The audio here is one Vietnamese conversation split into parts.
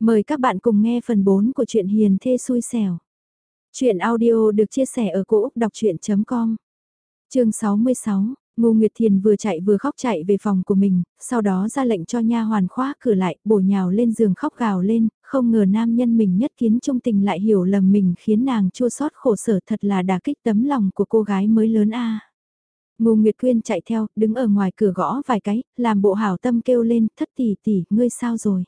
Mời các bạn cùng nghe phần 4 của truyện Hiền Thê Xui Xẻo. Chuyện audio được chia sẻ ở cỗ đọc chuyện.com Trường 66, Ngô Nguyệt Thiền vừa chạy vừa khóc chạy về phòng của mình, sau đó ra lệnh cho nha hoàn khóa cửa lại, bổ nhào lên giường khóc gào lên, không ngờ nam nhân mình nhất kiến trung tình lại hiểu lầm mình khiến nàng chua xót khổ sở thật là đả kích tấm lòng của cô gái mới lớn a. Ngô Nguyệt Quyên chạy theo, đứng ở ngoài cửa gõ vài cái, làm bộ hảo tâm kêu lên, thất tỷ tỷ, ngươi sao rồi?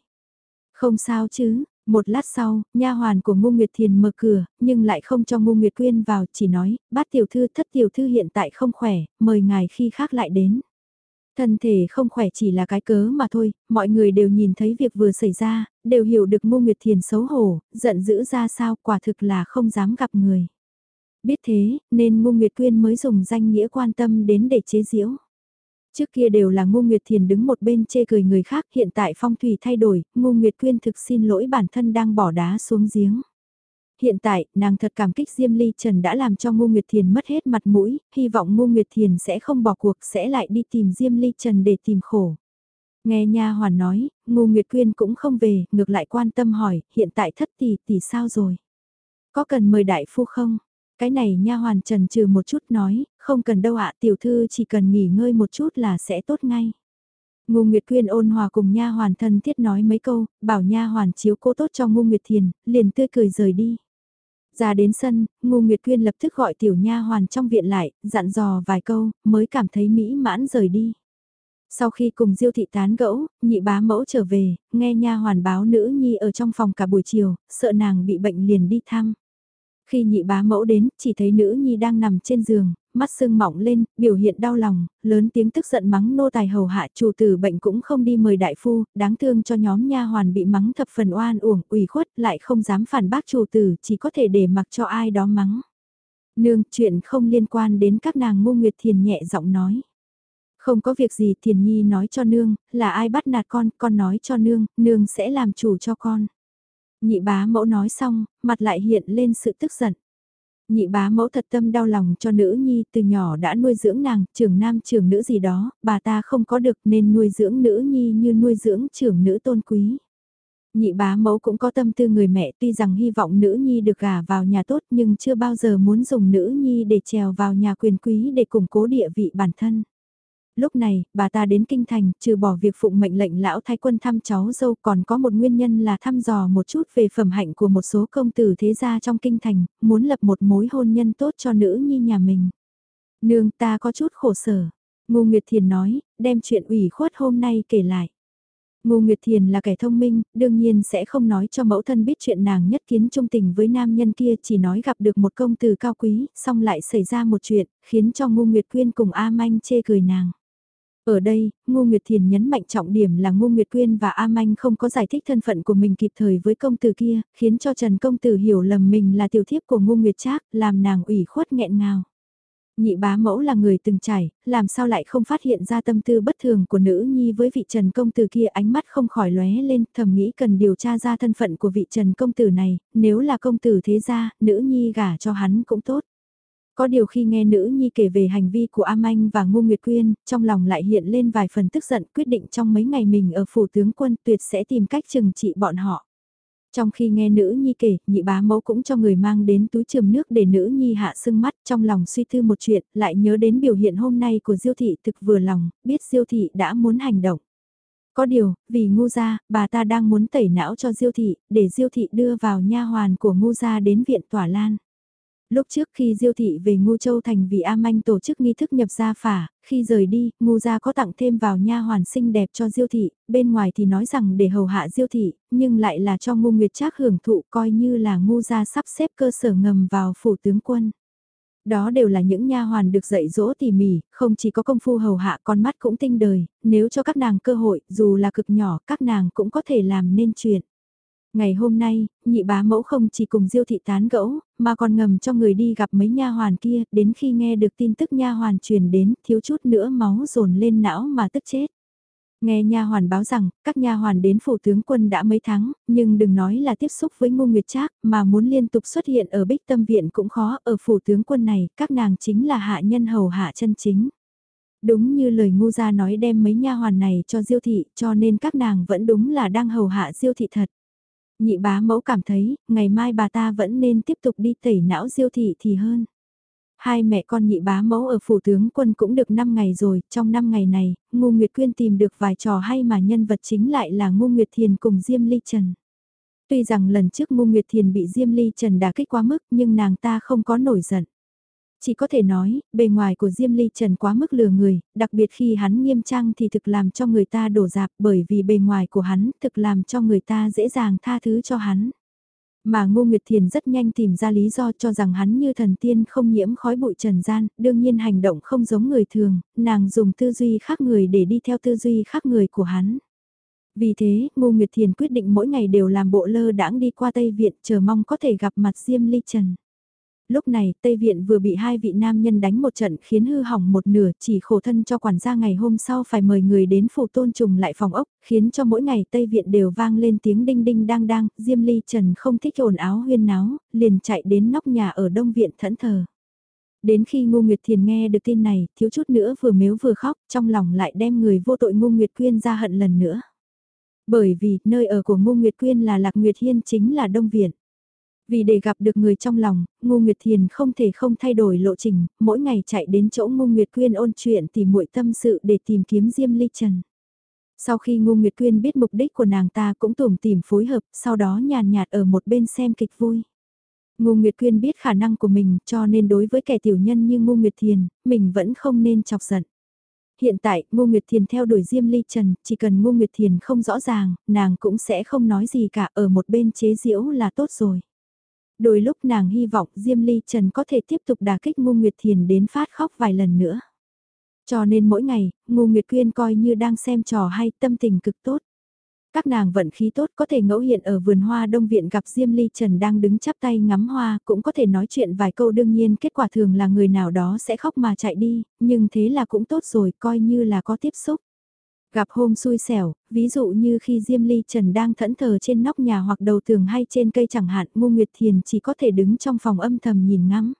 Không sao chứ, một lát sau, nha hoàn của Ngô Nguyệt Thiền mở cửa, nhưng lại không cho Ngô Nguyệt Quyên vào, chỉ nói, bát tiểu thư thất tiểu thư hiện tại không khỏe, mời ngài khi khác lại đến. Thân thể không khỏe chỉ là cái cớ mà thôi, mọi người đều nhìn thấy việc vừa xảy ra, đều hiểu được Ngô Nguyệt Thiền xấu hổ, giận dữ ra sao quả thực là không dám gặp người. Biết thế, nên Ngô Nguyệt Quyên mới dùng danh nghĩa quan tâm đến để chế giễu. Trước kia đều là Ngô Nguyệt Thiền đứng một bên chê cười người khác, hiện tại phong thủy thay đổi, Ngô Nguyệt Quyên thực xin lỗi bản thân đang bỏ đá xuống giếng. Hiện tại, nàng thật cảm kích Diêm Ly Trần đã làm cho Ngô Nguyệt Thiền mất hết mặt mũi, hy vọng Ngô Nguyệt Thiền sẽ không bỏ cuộc sẽ lại đi tìm Diêm Ly Trần để tìm khổ. Nghe nha hoàn nói, Ngô Nguyệt Quyên cũng không về, ngược lại quan tâm hỏi, hiện tại thất tỷ tỷ sao rồi? Có cần mời đại phu không? Cái này nha hoàn trần trừ một chút nói, không cần đâu ạ tiểu thư chỉ cần nghỉ ngơi một chút là sẽ tốt ngay. Ngô Nguyệt Quyên ôn hòa cùng nha hoàn thân thiết nói mấy câu, bảo nha hoàn chiếu cố tốt cho Ngô Nguyệt Thiền, liền tươi cười rời đi. Ra đến sân, Ngô Nguyệt Quyên lập tức gọi tiểu nha hoàn trong viện lại, dặn dò vài câu, mới cảm thấy mỹ mãn rời đi. Sau khi cùng Diêu thị tán gẫu, nhị bá mẫu trở về, nghe nha hoàn báo nữ nhi ở trong phòng cả buổi chiều, sợ nàng bị bệnh liền đi thăm. Khi nhị bá mẫu đến, chỉ thấy nữ nhi đang nằm trên giường, mắt sưng mỏng lên, biểu hiện đau lòng, lớn tiếng tức giận mắng nô tài hầu hạ chủ tử bệnh cũng không đi mời đại phu, đáng thương cho nhóm nha hoàn bị mắng thập phần oan uổng, ủy khuất, lại không dám phản bác chủ tử, chỉ có thể để mặc cho ai đó mắng. Nương, chuyện không liên quan đến các nàng ngu nguyệt thiền nhẹ giọng nói. Không có việc gì thiền nhi nói cho nương, là ai bắt nạt con, con nói cho nương, nương sẽ làm chủ cho con. Nhị bá mẫu nói xong, mặt lại hiện lên sự tức giận. Nhị bá mẫu thật tâm đau lòng cho nữ nhi từ nhỏ đã nuôi dưỡng nàng, trưởng nam trưởng nữ gì đó, bà ta không có được nên nuôi dưỡng nữ nhi như nuôi dưỡng trưởng nữ tôn quý. Nhị bá mẫu cũng có tâm tư người mẹ tuy rằng hy vọng nữ nhi được gả vào nhà tốt nhưng chưa bao giờ muốn dùng nữ nhi để trèo vào nhà quyền quý để củng cố địa vị bản thân. Lúc này, bà ta đến kinh thành, trừ bỏ việc phụng mệnh lệnh lão thái quân thăm cháu dâu còn có một nguyên nhân là thăm dò một chút về phẩm hạnh của một số công tử thế gia trong kinh thành, muốn lập một mối hôn nhân tốt cho nữ nhi nhà mình. Nương ta có chút khổ sở. Ngô Nguyệt Thiền nói, đem chuyện ủy khuất hôm nay kể lại. Ngô Nguyệt Thiền là kẻ thông minh, đương nhiên sẽ không nói cho mẫu thân biết chuyện nàng nhất kiến trung tình với nam nhân kia chỉ nói gặp được một công tử cao quý, xong lại xảy ra một chuyện, khiến cho Ngô Nguyệt Quyên cùng A Manh chê cười nàng. Ở đây, Ngô Nguyệt Thiền nhấn mạnh trọng điểm là Ngô Nguyệt Quyên và A Manh không có giải thích thân phận của mình kịp thời với công tử kia, khiến cho Trần công tử hiểu lầm mình là tiểu thiếp của Ngô Nguyệt Trác, làm nàng ủy khuất nghẹn ngào. Nhị bá mẫu là người từng trải, làm sao lại không phát hiện ra tâm tư bất thường của nữ nhi với vị Trần công tử kia ánh mắt không khỏi lóe lên, thầm nghĩ cần điều tra ra thân phận của vị Trần công tử này, nếu là công tử thế gia, nữ nhi gả cho hắn cũng tốt. Có điều khi nghe nữ nhi kể về hành vi của A Manh và Ngô Nguyệt Quyên, trong lòng lại hiện lên vài phần tức giận quyết định trong mấy ngày mình ở phủ tướng quân tuyệt sẽ tìm cách trừng trị bọn họ. Trong khi nghe nữ nhi kể, nhị bá mẫu cũng cho người mang đến túi trường nước để nữ nhi hạ sưng mắt trong lòng suy tư một chuyện, lại nhớ đến biểu hiện hôm nay của diêu thị thực vừa lòng, biết diêu thị đã muốn hành động. Có điều, vì ngu gia, bà ta đang muốn tẩy não cho diêu thị, để diêu thị đưa vào nha hoàn của ngu gia đến viện tỏa lan. Lúc trước khi Diêu thị về Ngu Châu thành vì A Manh tổ chức nghi thức nhập gia phả, khi rời đi, Ngu gia có tặng thêm vào nha hoàn xinh đẹp cho Diêu thị, bên ngoài thì nói rằng để hầu hạ Diêu thị, nhưng lại là cho Ngu Nguyệt Trác hưởng thụ coi như là Ngu gia sắp xếp cơ sở ngầm vào phủ tướng quân. Đó đều là những nha hoàn được dạy dỗ tỉ mỉ, không chỉ có công phu hầu hạ con mắt cũng tinh đời, nếu cho các nàng cơ hội, dù là cực nhỏ, các nàng cũng có thể làm nên chuyện. Ngày hôm nay, nhị bá mẫu không chỉ cùng Diêu thị tán gẫu, mà còn ngầm cho người đi gặp mấy nha hoàn kia, đến khi nghe được tin tức nha hoàn truyền đến, thiếu chút nữa máu dồn lên não mà tức chết. Nghe nha hoàn báo rằng, các nha hoàn đến phủ tướng quân đã mấy tháng, nhưng đừng nói là tiếp xúc với Ngô Nguyệt Trác, mà muốn liên tục xuất hiện ở Bích Tâm viện cũng khó, ở phủ tướng quân này, các nàng chính là hạ nhân hầu hạ chân chính. Đúng như lời ngu gia nói đem mấy nha hoàn này cho Diêu thị, cho nên các nàng vẫn đúng là đang hầu hạ Diêu thị thật. Nhị bá mẫu cảm thấy, ngày mai bà ta vẫn nên tiếp tục đi tẩy não diêu thị thì hơn. Hai mẹ con nhị bá mẫu ở phủ tướng quân cũng được 5 ngày rồi, trong 5 ngày này, Ngô Nguyệt Quyên tìm được vài trò hay mà nhân vật chính lại là Ngô Nguyệt Thiền cùng Diêm Ly Trần. Tuy rằng lần trước Ngô Nguyệt Thiền bị Diêm Ly Trần đả kích quá mức nhưng nàng ta không có nổi giận. Chỉ có thể nói, bề ngoài của Diêm Ly Trần quá mức lừa người, đặc biệt khi hắn nghiêm trang thì thực làm cho người ta đổ dạp bởi vì bề ngoài của hắn thực làm cho người ta dễ dàng tha thứ cho hắn. Mà Ngô Nguyệt Thiền rất nhanh tìm ra lý do cho rằng hắn như thần tiên không nhiễm khói bụi trần gian, đương nhiên hành động không giống người thường, nàng dùng tư duy khác người để đi theo tư duy khác người của hắn. Vì thế, Ngô Nguyệt Thiền quyết định mỗi ngày đều làm bộ lơ đãng đi qua Tây Viện chờ mong có thể gặp mặt Diêm Ly Trần. Lúc này, Tây Viện vừa bị hai vị nam nhân đánh một trận khiến hư hỏng một nửa chỉ khổ thân cho quản gia ngày hôm sau phải mời người đến phủ tôn trùng lại phòng ốc, khiến cho mỗi ngày Tây Viện đều vang lên tiếng đinh đinh đang đang, Diêm Ly Trần không thích ồn áo huyên náo, liền chạy đến nóc nhà ở Đông Viện thẫn thờ. Đến khi Ngô Nguyệt Thiền nghe được tin này, thiếu chút nữa vừa mếu vừa khóc, trong lòng lại đem người vô tội Ngô Nguyệt Quyên ra hận lần nữa. Bởi vì, nơi ở của Ngô Nguyệt Quyên là Lạc Nguyệt Hiên chính là Đông Viện. Vì để gặp được người trong lòng, Ngô Nguyệt Thiền không thể không thay đổi lộ trình, mỗi ngày chạy đến chỗ Ngô Nguyệt Quyên ôn chuyện tìm muội tâm sự để tìm kiếm Diêm Ly Trần. Sau khi Ngô Nguyệt Quyên biết mục đích của nàng ta cũng tủm tìm phối hợp, sau đó nhàn nhạt ở một bên xem kịch vui. Ngô Nguyệt Quyên biết khả năng của mình cho nên đối với kẻ tiểu nhân như Ngô Nguyệt Thiền, mình vẫn không nên chọc giận. Hiện tại, Ngô Nguyệt Thiền theo đuổi Diêm Ly Trần, chỉ cần Ngô Nguyệt Thiền không rõ ràng, nàng cũng sẽ không nói gì cả ở một bên chế diễu là tốt rồi. Đôi lúc nàng hy vọng Diêm Ly Trần có thể tiếp tục đả kích Ngô Nguyệt Thiền đến phát khóc vài lần nữa. Cho nên mỗi ngày, Ngô Nguyệt Quyên coi như đang xem trò hay tâm tình cực tốt. Các nàng vận khí tốt có thể ngẫu hiện ở vườn hoa đông viện gặp Diêm Ly Trần đang đứng chắp tay ngắm hoa, cũng có thể nói chuyện vài câu đương nhiên kết quả thường là người nào đó sẽ khóc mà chạy đi, nhưng thế là cũng tốt rồi coi như là có tiếp xúc. Gặp hôm xui xẻo, ví dụ như khi Diêm Ly Trần đang thẫn thờ trên nóc nhà hoặc đầu tường hay trên cây chẳng hạn, Ngô Nguyệt Thiền chỉ có thể đứng trong phòng âm thầm nhìn ngắm.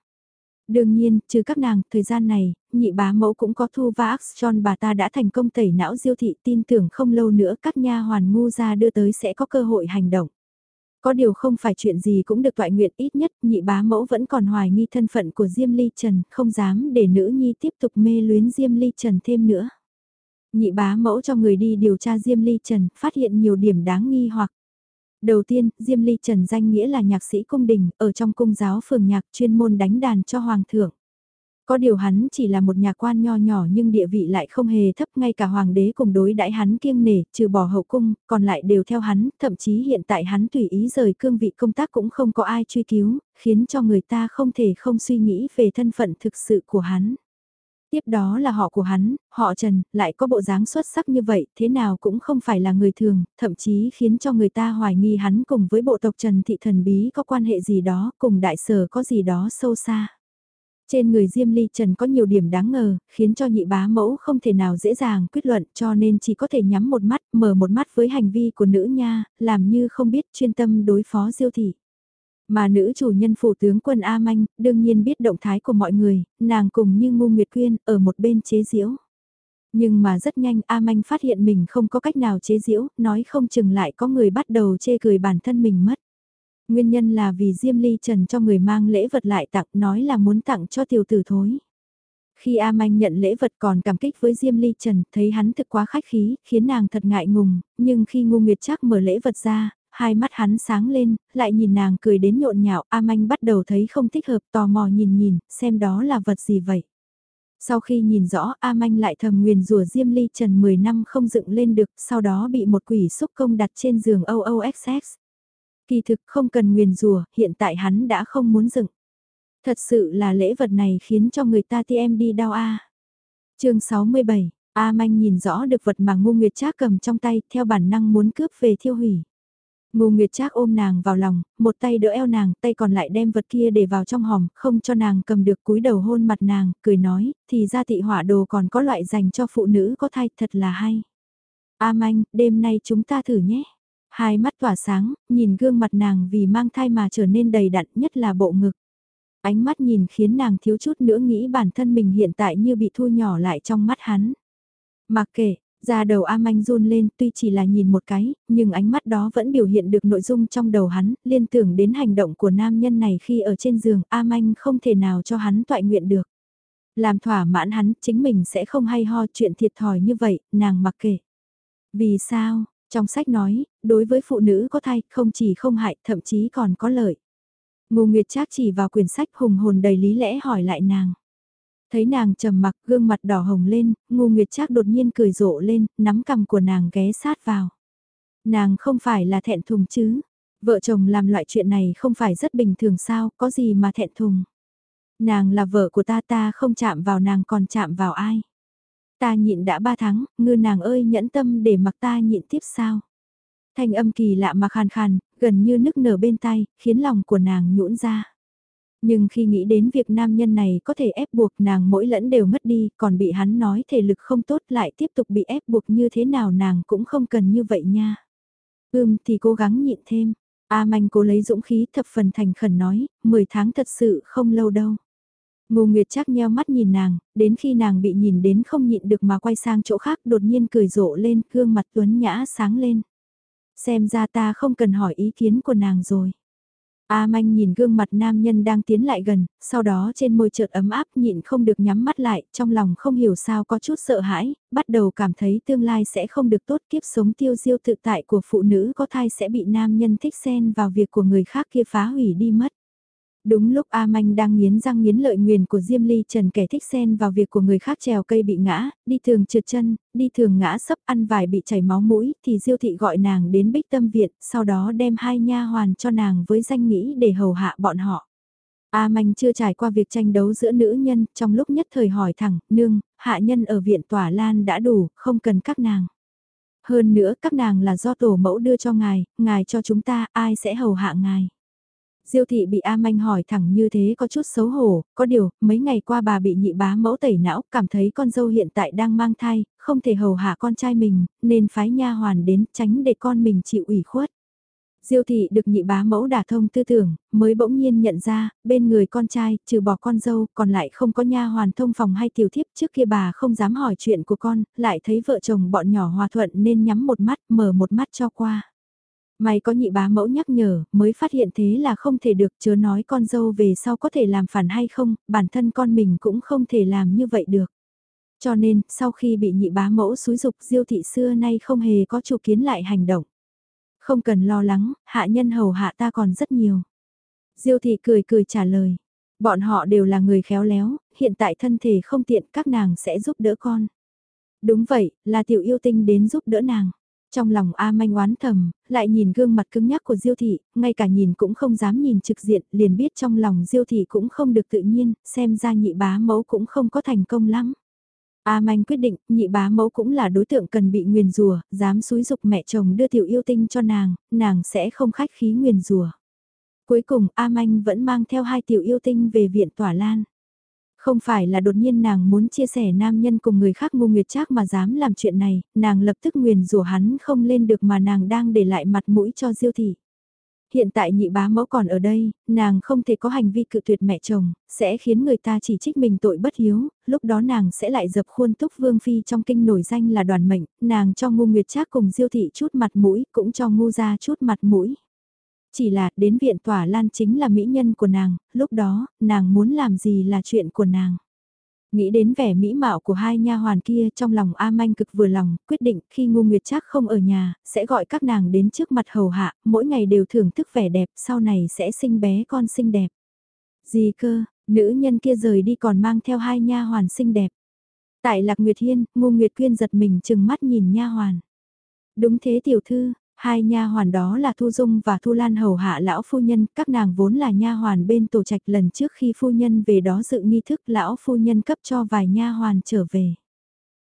Đương nhiên, trừ các nàng, thời gian này, nhị bá mẫu cũng có thu và John bà ta đã thành công tẩy não diêu thị tin tưởng không lâu nữa các nha hoàn ngu ra đưa tới sẽ có cơ hội hành động. Có điều không phải chuyện gì cũng được toại nguyện ít nhất nhị bá mẫu vẫn còn hoài nghi thân phận của Diêm Ly Trần, không dám để nữ nhi tiếp tục mê luyến Diêm Ly Trần thêm nữa. Nhị bá mẫu cho người đi điều tra Diêm Ly Trần, phát hiện nhiều điểm đáng nghi hoặc. Đầu tiên, Diêm Ly Trần danh nghĩa là nhạc sĩ cung đình, ở trong cung giáo phường nhạc chuyên môn đánh đàn cho hoàng thượng. Có điều hắn chỉ là một nhà quan nho nhỏ nhưng địa vị lại không hề thấp ngay cả hoàng đế cùng đối đãi hắn kiêng nể, trừ bỏ hậu cung, còn lại đều theo hắn, thậm chí hiện tại hắn tùy ý rời cương vị công tác cũng không có ai truy cứu, khiến cho người ta không thể không suy nghĩ về thân phận thực sự của hắn. Tiếp đó là họ của hắn, họ Trần, lại có bộ dáng xuất sắc như vậy, thế nào cũng không phải là người thường, thậm chí khiến cho người ta hoài nghi hắn cùng với bộ tộc Trần Thị Thần Bí có quan hệ gì đó, cùng đại sở có gì đó sâu xa. Trên người Diêm Ly Trần có nhiều điểm đáng ngờ, khiến cho nhị bá mẫu không thể nào dễ dàng quyết luận cho nên chỉ có thể nhắm một mắt, mở một mắt với hành vi của nữ nha, làm như không biết chuyên tâm đối phó diêu thị. Mà nữ chủ nhân phủ tướng quân A Manh, đương nhiên biết động thái của mọi người, nàng cùng như ngu Nguyệt Quyên, ở một bên chế diễu. Nhưng mà rất nhanh A Manh phát hiện mình không có cách nào chế diễu, nói không chừng lại có người bắt đầu chê cười bản thân mình mất. Nguyên nhân là vì Diêm Ly Trần cho người mang lễ vật lại tặng, nói là muốn tặng cho tiểu tử thối. Khi A Manh nhận lễ vật còn cảm kích với Diêm Ly Trần, thấy hắn thực quá khách khí, khiến nàng thật ngại ngùng, nhưng khi Ngu Nguyệt Trác mở lễ vật ra, hai mắt hắn sáng lên, lại nhìn nàng cười đến nhộn nhạo, A Manh bắt đầu thấy không thích hợp tò mò nhìn nhìn, xem đó là vật gì vậy. Sau khi nhìn rõ A Manh lại thầm nguyền rủa Diêm Ly Trần 10 năm không dựng lên được, sau đó bị một quỷ xúc công đặt trên giường OOXX. Kỳ thực không cần nguyền rủa, hiện tại hắn đã không muốn dựng. Thật sự là lễ vật này khiến cho người ta TM đi đau A. chương 67, A Manh nhìn rõ được vật mà Ngô Nguyệt Trác cầm trong tay, theo bản năng muốn cướp về thiêu hủy. Ngô Nguyệt Trác ôm nàng vào lòng, một tay đỡ eo nàng, tay còn lại đem vật kia để vào trong hòm, không cho nàng cầm được cúi đầu hôn mặt nàng, cười nói, thì ra thị hỏa đồ còn có loại dành cho phụ nữ có thai, thật là hay. A Manh, đêm nay chúng ta thử nhé. Hai mắt tỏa sáng, nhìn gương mặt nàng vì mang thai mà trở nên đầy đặn nhất là bộ ngực. Ánh mắt nhìn khiến nàng thiếu chút nữa nghĩ bản thân mình hiện tại như bị thu nhỏ lại trong mắt hắn. Mặc kệ, ra đầu A Manh run lên tuy chỉ là nhìn một cái, nhưng ánh mắt đó vẫn biểu hiện được nội dung trong đầu hắn, liên tưởng đến hành động của nam nhân này khi ở trên giường A Manh không thể nào cho hắn toại nguyện được. Làm thỏa mãn hắn chính mình sẽ không hay ho chuyện thiệt thòi như vậy, nàng mặc kệ. Vì sao, trong sách nói, đối với phụ nữ có thai không chỉ không hại thậm chí còn có lợi. Ngô Nguyệt Trác chỉ vào quyển sách hùng hồn đầy lý lẽ hỏi lại nàng. Thấy nàng trầm mặc, gương mặt đỏ hồng lên, ngu Nguyệt Trác đột nhiên cười rộ lên, nắm cầm của nàng ghé sát vào. Nàng không phải là thẹn thùng chứ? Vợ chồng làm loại chuyện này không phải rất bình thường sao, có gì mà thẹn thùng? Nàng là vợ của ta ta không chạm vào nàng còn chạm vào ai? Ta nhịn đã ba tháng, ngư nàng ơi nhẫn tâm để mặc ta nhịn tiếp sao? Thanh âm kỳ lạ mà khàn khàn, gần như nức nở bên tay, khiến lòng của nàng nhũn ra. Nhưng khi nghĩ đến việc nam nhân này có thể ép buộc nàng mỗi lẫn đều mất đi, còn bị hắn nói thể lực không tốt lại tiếp tục bị ép buộc như thế nào nàng cũng không cần như vậy nha. Ưm thì cố gắng nhịn thêm. A manh cố lấy dũng khí thập phần thành khẩn nói, 10 tháng thật sự không lâu đâu. Ngô Nguyệt chắc nheo mắt nhìn nàng, đến khi nàng bị nhìn đến không nhịn được mà quay sang chỗ khác đột nhiên cười rộ lên, gương mặt tuấn nhã sáng lên. Xem ra ta không cần hỏi ý kiến của nàng rồi. A manh nhìn gương mặt nam nhân đang tiến lại gần, sau đó trên môi chợt ấm áp nhịn không được nhắm mắt lại, trong lòng không hiểu sao có chút sợ hãi, bắt đầu cảm thấy tương lai sẽ không được tốt kiếp sống tiêu diêu tự tại của phụ nữ có thai sẽ bị nam nhân thích xen vào việc của người khác kia phá hủy đi mất. Đúng lúc A Manh đang nghiến răng nghiến lợi nguyền của Diêm Ly Trần kẻ thích xen vào việc của người khác trèo cây bị ngã, đi thường trượt chân, đi thường ngã sấp ăn vài bị chảy máu mũi thì Diêu Thị gọi nàng đến Bích Tâm Viện, sau đó đem hai nha hoàn cho nàng với danh nghĩ để hầu hạ bọn họ. A Manh chưa trải qua việc tranh đấu giữa nữ nhân, trong lúc nhất thời hỏi thẳng, nương, hạ nhân ở viện tỏa lan đã đủ, không cần các nàng. Hơn nữa các nàng là do tổ mẫu đưa cho ngài, ngài cho chúng ta, ai sẽ hầu hạ ngài. Diêu thị bị A Manh hỏi thẳng như thế có chút xấu hổ, có điều, mấy ngày qua bà bị nhị bá mẫu tẩy não, cảm thấy con dâu hiện tại đang mang thai, không thể hầu hạ con trai mình, nên phái nha hoàn đến tránh để con mình chịu ủy khuất. Diêu thị được nhị bá mẫu đả thông tư tưởng, mới bỗng nhiên nhận ra, bên người con trai, trừ bỏ con dâu, còn lại không có nha hoàn thông phòng hay tiểu thiếp trước kia bà không dám hỏi chuyện của con, lại thấy vợ chồng bọn nhỏ hòa thuận nên nhắm một mắt, mở một mắt cho qua. May có nhị bá mẫu nhắc nhở, mới phát hiện thế là không thể được chớ nói con dâu về sau có thể làm phản hay không, bản thân con mình cũng không thể làm như vậy được. Cho nên, sau khi bị nhị bá mẫu xúi dục diêu thị xưa nay không hề có chủ kiến lại hành động. Không cần lo lắng, hạ nhân hầu hạ ta còn rất nhiều. Diêu thị cười cười trả lời. Bọn họ đều là người khéo léo, hiện tại thân thể không tiện các nàng sẽ giúp đỡ con. Đúng vậy, là tiểu yêu tinh đến giúp đỡ nàng. Trong lòng A manh oán thầm, lại nhìn gương mặt cứng nhắc của Diêu thị, ngay cả nhìn cũng không dám nhìn trực diện, liền biết trong lòng Diêu thị cũng không được tự nhiên, xem ra nhị bá mẫu cũng không có thành công lắm. A manh quyết định, nhị bá mẫu cũng là đối tượng cần bị nguyền rùa, dám xúi dục mẹ chồng đưa tiểu yêu tinh cho nàng, nàng sẽ không khách khí nguyền rùa. Cuối cùng A manh vẫn mang theo hai tiểu yêu tinh về viện tỏa lan. Không phải là đột nhiên nàng muốn chia sẻ nam nhân cùng người khác ngu nguyệt trác mà dám làm chuyện này, nàng lập tức nguyền rủa hắn không lên được mà nàng đang để lại mặt mũi cho diêu thị. Hiện tại nhị bá mẫu còn ở đây, nàng không thể có hành vi cự tuyệt mẹ chồng, sẽ khiến người ta chỉ trích mình tội bất hiếu, lúc đó nàng sẽ lại dập khuôn túc vương phi trong kinh nổi danh là đoàn mệnh, nàng cho ngu nguyệt trác cùng diêu thị chút mặt mũi, cũng cho ngu ra chút mặt mũi. Chỉ là đến viện tỏa lan chính là mỹ nhân của nàng, lúc đó, nàng muốn làm gì là chuyện của nàng. Nghĩ đến vẻ mỹ mạo của hai nha hoàn kia trong lòng A Manh cực vừa lòng, quyết định khi Ngu Nguyệt Trác không ở nhà, sẽ gọi các nàng đến trước mặt hầu hạ, mỗi ngày đều thưởng thức vẻ đẹp, sau này sẽ sinh bé con xinh đẹp. Gì cơ, nữ nhân kia rời đi còn mang theo hai nha hoàn xinh đẹp. Tại Lạc Nguyệt Hiên, Ngu Nguyệt Quyên giật mình chừng mắt nhìn nha hoàn. Đúng thế tiểu thư, Hai nha hoàn đó là Thu Dung và Thu Lan hầu hạ lão phu nhân, các nàng vốn là nha hoàn bên tổ trạch lần trước khi phu nhân về đó dự nghi thức lão phu nhân cấp cho vài nha hoàn trở về.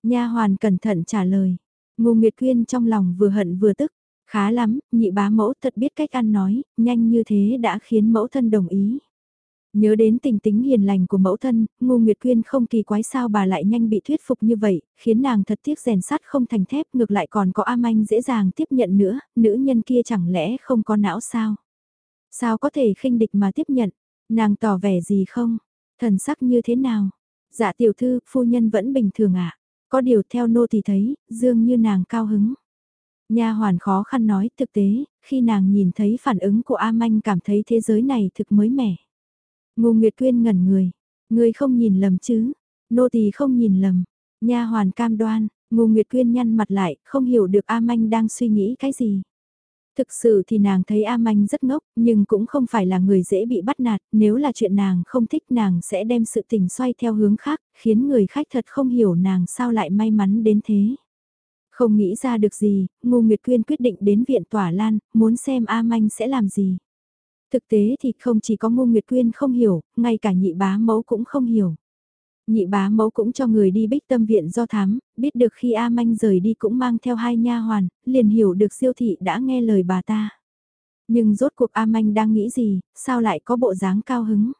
Nha hoàn cẩn thận trả lời. Ngô Nguyệt Quyên trong lòng vừa hận vừa tức, khá lắm, nhị bá mẫu thật biết cách ăn nói, nhanh như thế đã khiến mẫu thân đồng ý. Nhớ đến tình tính hiền lành của mẫu thân, Ngô Nguyệt Quyên không kỳ quái sao bà lại nhanh bị thuyết phục như vậy, khiến nàng thật tiếc rèn sắt không thành thép ngược lại còn có A Manh dễ dàng tiếp nhận nữa, nữ nhân kia chẳng lẽ không có não sao? Sao có thể khinh địch mà tiếp nhận? Nàng tỏ vẻ gì không? Thần sắc như thế nào? Dạ tiểu thư, phu nhân vẫn bình thường ạ. À? Có điều theo nô thì thấy, dường như nàng cao hứng. Nha hoàn khó khăn nói thực tế, khi nàng nhìn thấy phản ứng của A Manh cảm thấy thế giới này thực mới mẻ. Ngô Nguyệt Quyên ngẩn người, người không nhìn lầm chứ, nô tỳ không nhìn lầm, nha hoàn cam đoan, Ngô Nguyệt Quyên nhăn mặt lại, không hiểu được A Manh đang suy nghĩ cái gì. Thực sự thì nàng thấy A Manh rất ngốc, nhưng cũng không phải là người dễ bị bắt nạt, nếu là chuyện nàng không thích nàng sẽ đem sự tình xoay theo hướng khác, khiến người khách thật không hiểu nàng sao lại may mắn đến thế. Không nghĩ ra được gì, Ngô Nguyệt Quyên quyết định đến viện tỏa lan, muốn xem A Manh sẽ làm gì. Thực tế thì không chỉ có Ngô Nguyệt Quyên không hiểu, ngay cả nhị bá mẫu cũng không hiểu. Nhị bá mẫu cũng cho người đi bích tâm viện do thám, biết được khi A Manh rời đi cũng mang theo hai nha hoàn, liền hiểu được siêu thị đã nghe lời bà ta. Nhưng rốt cuộc A Manh đang nghĩ gì, sao lại có bộ dáng cao hứng.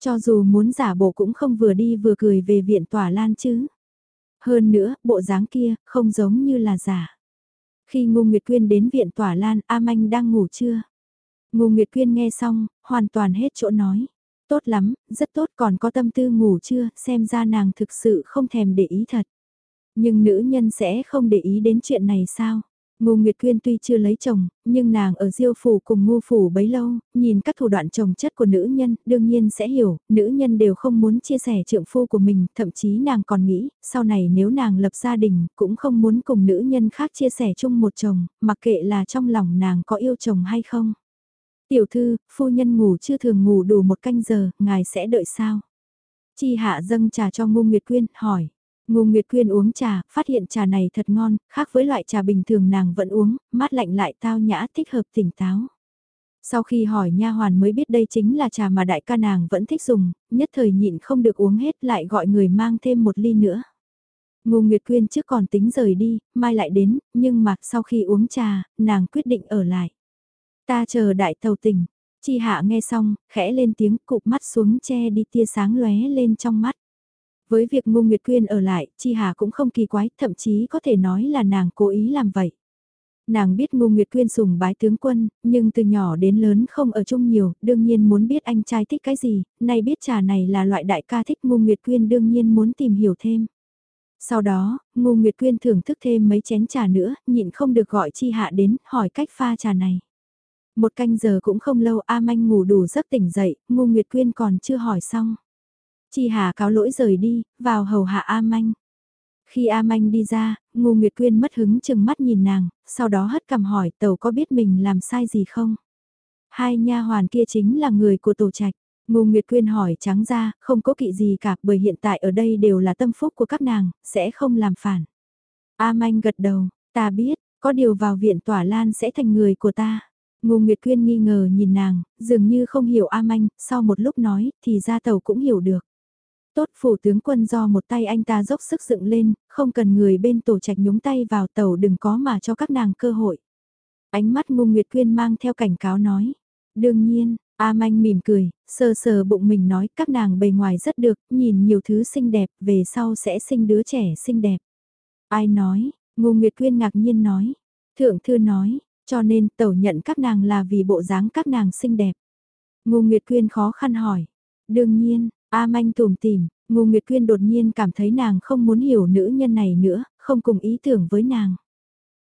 Cho dù muốn giả bộ cũng không vừa đi vừa cười về viện tỏa lan chứ. Hơn nữa, bộ dáng kia, không giống như là giả. Khi Ngô Nguyệt Quyên đến viện tỏa lan, A Manh đang ngủ chưa? Ngô Nguyệt Quyên nghe xong, hoàn toàn hết chỗ nói. Tốt lắm, rất tốt còn có tâm tư ngủ chưa, xem ra nàng thực sự không thèm để ý thật. Nhưng nữ nhân sẽ không để ý đến chuyện này sao? Ngô Nguyệt Quyên tuy chưa lấy chồng, nhưng nàng ở diêu phủ cùng Ngô phủ bấy lâu, nhìn các thủ đoạn chồng chất của nữ nhân, đương nhiên sẽ hiểu, nữ nhân đều không muốn chia sẻ trượng phu của mình, thậm chí nàng còn nghĩ, sau này nếu nàng lập gia đình, cũng không muốn cùng nữ nhân khác chia sẻ chung một chồng, mặc kệ là trong lòng nàng có yêu chồng hay không. Tiểu thư, phu nhân ngủ chưa thường ngủ đủ một canh giờ, ngài sẽ đợi sao? Chi hạ dâng trà cho Ngô Nguyệt Quyên, hỏi. Ngô Nguyệt Quyên uống trà, phát hiện trà này thật ngon, khác với loại trà bình thường nàng vẫn uống, mát lạnh lại tao nhã thích hợp tỉnh táo. Sau khi hỏi nha hoàn mới biết đây chính là trà mà đại ca nàng vẫn thích dùng, nhất thời nhịn không được uống hết lại gọi người mang thêm một ly nữa. Ngô Nguyệt Quyên trước còn tính rời đi, mai lại đến, nhưng mà sau khi uống trà, nàng quyết định ở lại. Ta chờ đại tàu tỉnh, chi hạ nghe xong, khẽ lên tiếng cụp mắt xuống che đi tia sáng lóe lên trong mắt. Với việc Ngô Nguyệt Quyên ở lại, Chi Hà cũng không kỳ quái, thậm chí có thể nói là nàng cố ý làm vậy. Nàng biết Ngô Nguyệt Quyên sùng bái tướng quân, nhưng từ nhỏ đến lớn không ở chung nhiều, đương nhiên muốn biết anh trai thích cái gì, nay biết trà này là loại đại ca thích Ngô Nguyệt Quyên đương nhiên muốn tìm hiểu thêm. Sau đó, Ngô Nguyệt Quyên thưởng thức thêm mấy chén trà nữa, nhịn không được gọi Chi Hạ đến, hỏi cách pha trà này. Một canh giờ cũng không lâu A Manh ngủ đủ giấc tỉnh dậy, Ngô Nguyệt Quyên còn chưa hỏi xong. Chi Hà cáo lỗi rời đi, vào hầu hạ A Manh. Khi A Manh đi ra, Ngô Nguyệt Quyên mất hứng chừng mắt nhìn nàng, sau đó hất cằm hỏi tàu có biết mình làm sai gì không? Hai nha hoàn kia chính là người của tổ trạch. Ngô Nguyệt Quyên hỏi trắng ra, không có kỵ gì cả bởi hiện tại ở đây đều là tâm phúc của các nàng, sẽ không làm phản. A Manh gật đầu, ta biết, có điều vào viện tỏa lan sẽ thành người của ta. Ngô Nguyệt Quyên nghi ngờ nhìn nàng, dường như không hiểu A Manh, sau một lúc nói, thì ra tàu cũng hiểu được. Tốt phủ tướng quân do một tay anh ta dốc sức dựng lên, không cần người bên tổ trạch nhúng tay vào tàu đừng có mà cho các nàng cơ hội. Ánh mắt Ngô Nguyệt Quyên mang theo cảnh cáo nói. Đương nhiên, A Manh mỉm cười, sờ sờ bụng mình nói các nàng bề ngoài rất được, nhìn nhiều thứ xinh đẹp, về sau sẽ sinh đứa trẻ xinh đẹp. Ai nói, Ngô Nguyệt Quyên ngạc nhiên nói. Thượng thư nói, cho nên tẩu nhận các nàng là vì bộ dáng các nàng xinh đẹp. Ngô Nguyệt Quyên khó khăn hỏi. Đương nhiên, A Manh tùm tìm, Ngô Nguyệt Quyên đột nhiên cảm thấy nàng không muốn hiểu nữ nhân này nữa, không cùng ý tưởng với nàng.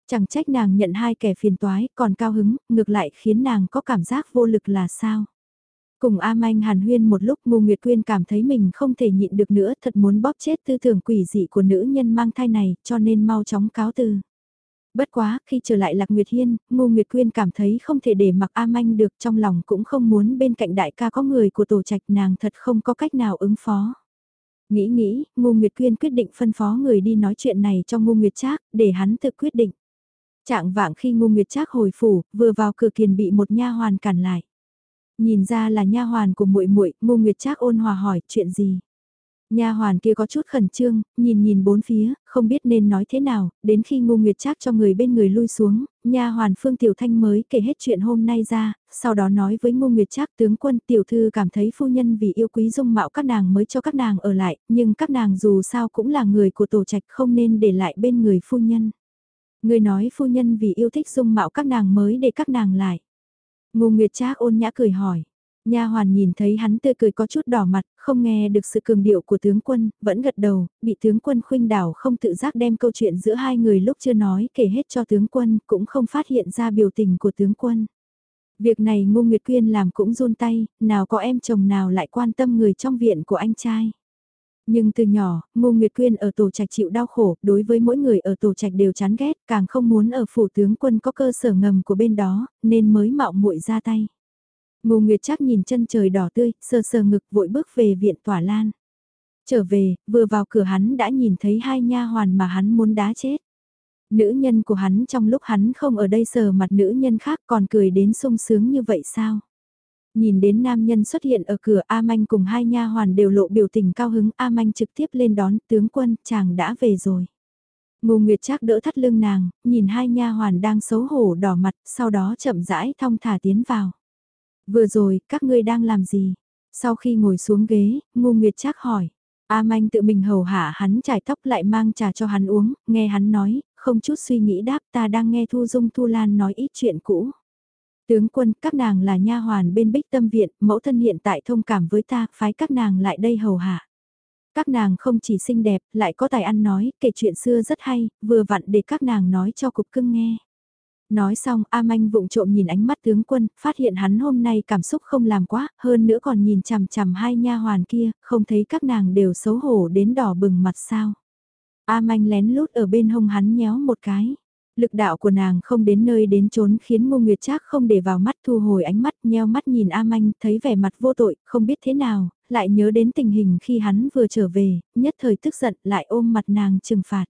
Chẳng trách nàng nhận hai kẻ phiền toái, còn cao hứng, ngược lại khiến nàng có cảm giác vô lực là sao. Cùng A Manh hàn huyên một lúc Ngô Nguyệt Quyên cảm thấy mình không thể nhịn được nữa thật muốn bóp chết tư tưởng quỷ dị của nữ nhân mang thai này cho nên mau chóng cáo từ. Bất quá, khi trở lại Lạc Nguyệt Hiên, Ngô Nguyệt Quyên cảm thấy không thể để mặc A Manh được trong lòng cũng không muốn bên cạnh đại ca có người của tổ trạch nàng thật không có cách nào ứng phó. Nghĩ nghĩ, Ngô Nguyệt Quyên quyết định phân phó người đi nói chuyện này cho Ngô Nguyệt Trác để hắn tự quyết định. Trạng vạng khi Ngô Nguyệt Trác hồi phủ, vừa vào cửa kiền bị một nha hoàn cản lại. Nhìn ra là nha hoàn của muội muội, Ngô Nguyệt Trác ôn hòa hỏi, chuyện gì? Nha hoàn kia có chút khẩn trương, nhìn nhìn bốn phía, không biết nên nói thế nào, đến khi Ngô Nguyệt Trác cho người bên người lui xuống, nha hoàn Phương Tiểu Thanh mới kể hết chuyện hôm nay ra, sau đó nói với Ngô Nguyệt Trác tướng quân tiểu thư cảm thấy phu nhân vì yêu quý dung mạo các nàng mới cho các nàng ở lại, nhưng các nàng dù sao cũng là người của tổ trạch không nên để lại bên người phu nhân. Người nói phu nhân vì yêu thích dung mạo các nàng mới để các nàng lại. Ngô Nguyệt Trác ôn nhã cười hỏi, Nha hoàn nhìn thấy hắn tươi cười có chút đỏ mặt, không nghe được sự cường điệu của tướng quân, vẫn gật đầu, bị tướng quân khuynh đảo không tự giác đem câu chuyện giữa hai người lúc chưa nói kể hết cho tướng quân, cũng không phát hiện ra biểu tình của tướng quân. Việc này Ngô Nguyệt Quyên làm cũng run tay, nào có em chồng nào lại quan tâm người trong viện của anh trai. Nhưng từ nhỏ, Ngô Nguyệt Quyên ở tổ trạch chịu đau khổ, đối với mỗi người ở tổ trạch đều chán ghét, càng không muốn ở phủ tướng quân có cơ sở ngầm của bên đó, nên mới mạo muội ra tay. Ngô Nguyệt chắc nhìn chân trời đỏ tươi, sờ sờ ngực vội bước về viện tỏa lan. Trở về, vừa vào cửa hắn đã nhìn thấy hai nha hoàn mà hắn muốn đá chết. Nữ nhân của hắn trong lúc hắn không ở đây sờ mặt nữ nhân khác còn cười đến sung sướng như vậy sao? Nhìn đến nam nhân xuất hiện ở cửa A Manh cùng hai nha hoàn đều lộ biểu tình cao hứng A Manh trực tiếp lên đón tướng quân chàng đã về rồi. Ngô Nguyệt Trác đỡ thắt lưng nàng, nhìn hai nha hoàn đang xấu hổ đỏ mặt, sau đó chậm rãi thong thả tiến vào. Vừa rồi, các ngươi đang làm gì? Sau khi ngồi xuống ghế, Ngô Nguyệt Trác hỏi. A Manh tự mình hầu hạ hắn trải tóc lại mang trà cho hắn uống, nghe hắn nói, không chút suy nghĩ đáp ta đang nghe Thu Dung Thu Lan nói ít chuyện cũ. Tướng quân, các nàng là nha hoàn bên bích tâm viện, mẫu thân hiện tại thông cảm với ta, phái các nàng lại đây hầu hạ. Các nàng không chỉ xinh đẹp, lại có tài ăn nói, kể chuyện xưa rất hay, vừa vặn để các nàng nói cho cục cưng nghe. Nói xong, A Manh vụng trộm nhìn ánh mắt tướng quân, phát hiện hắn hôm nay cảm xúc không làm quá, hơn nữa còn nhìn chằm chằm hai nha hoàn kia, không thấy các nàng đều xấu hổ đến đỏ bừng mặt sao. A Manh lén lút ở bên hông hắn nhéo một cái. Lực đạo của nàng không đến nơi đến trốn khiến Ngô Nguyệt Trác không để vào mắt thu hồi ánh mắt nheo mắt nhìn A Manh thấy vẻ mặt vô tội, không biết thế nào, lại nhớ đến tình hình khi hắn vừa trở về, nhất thời tức giận lại ôm mặt nàng trừng phạt.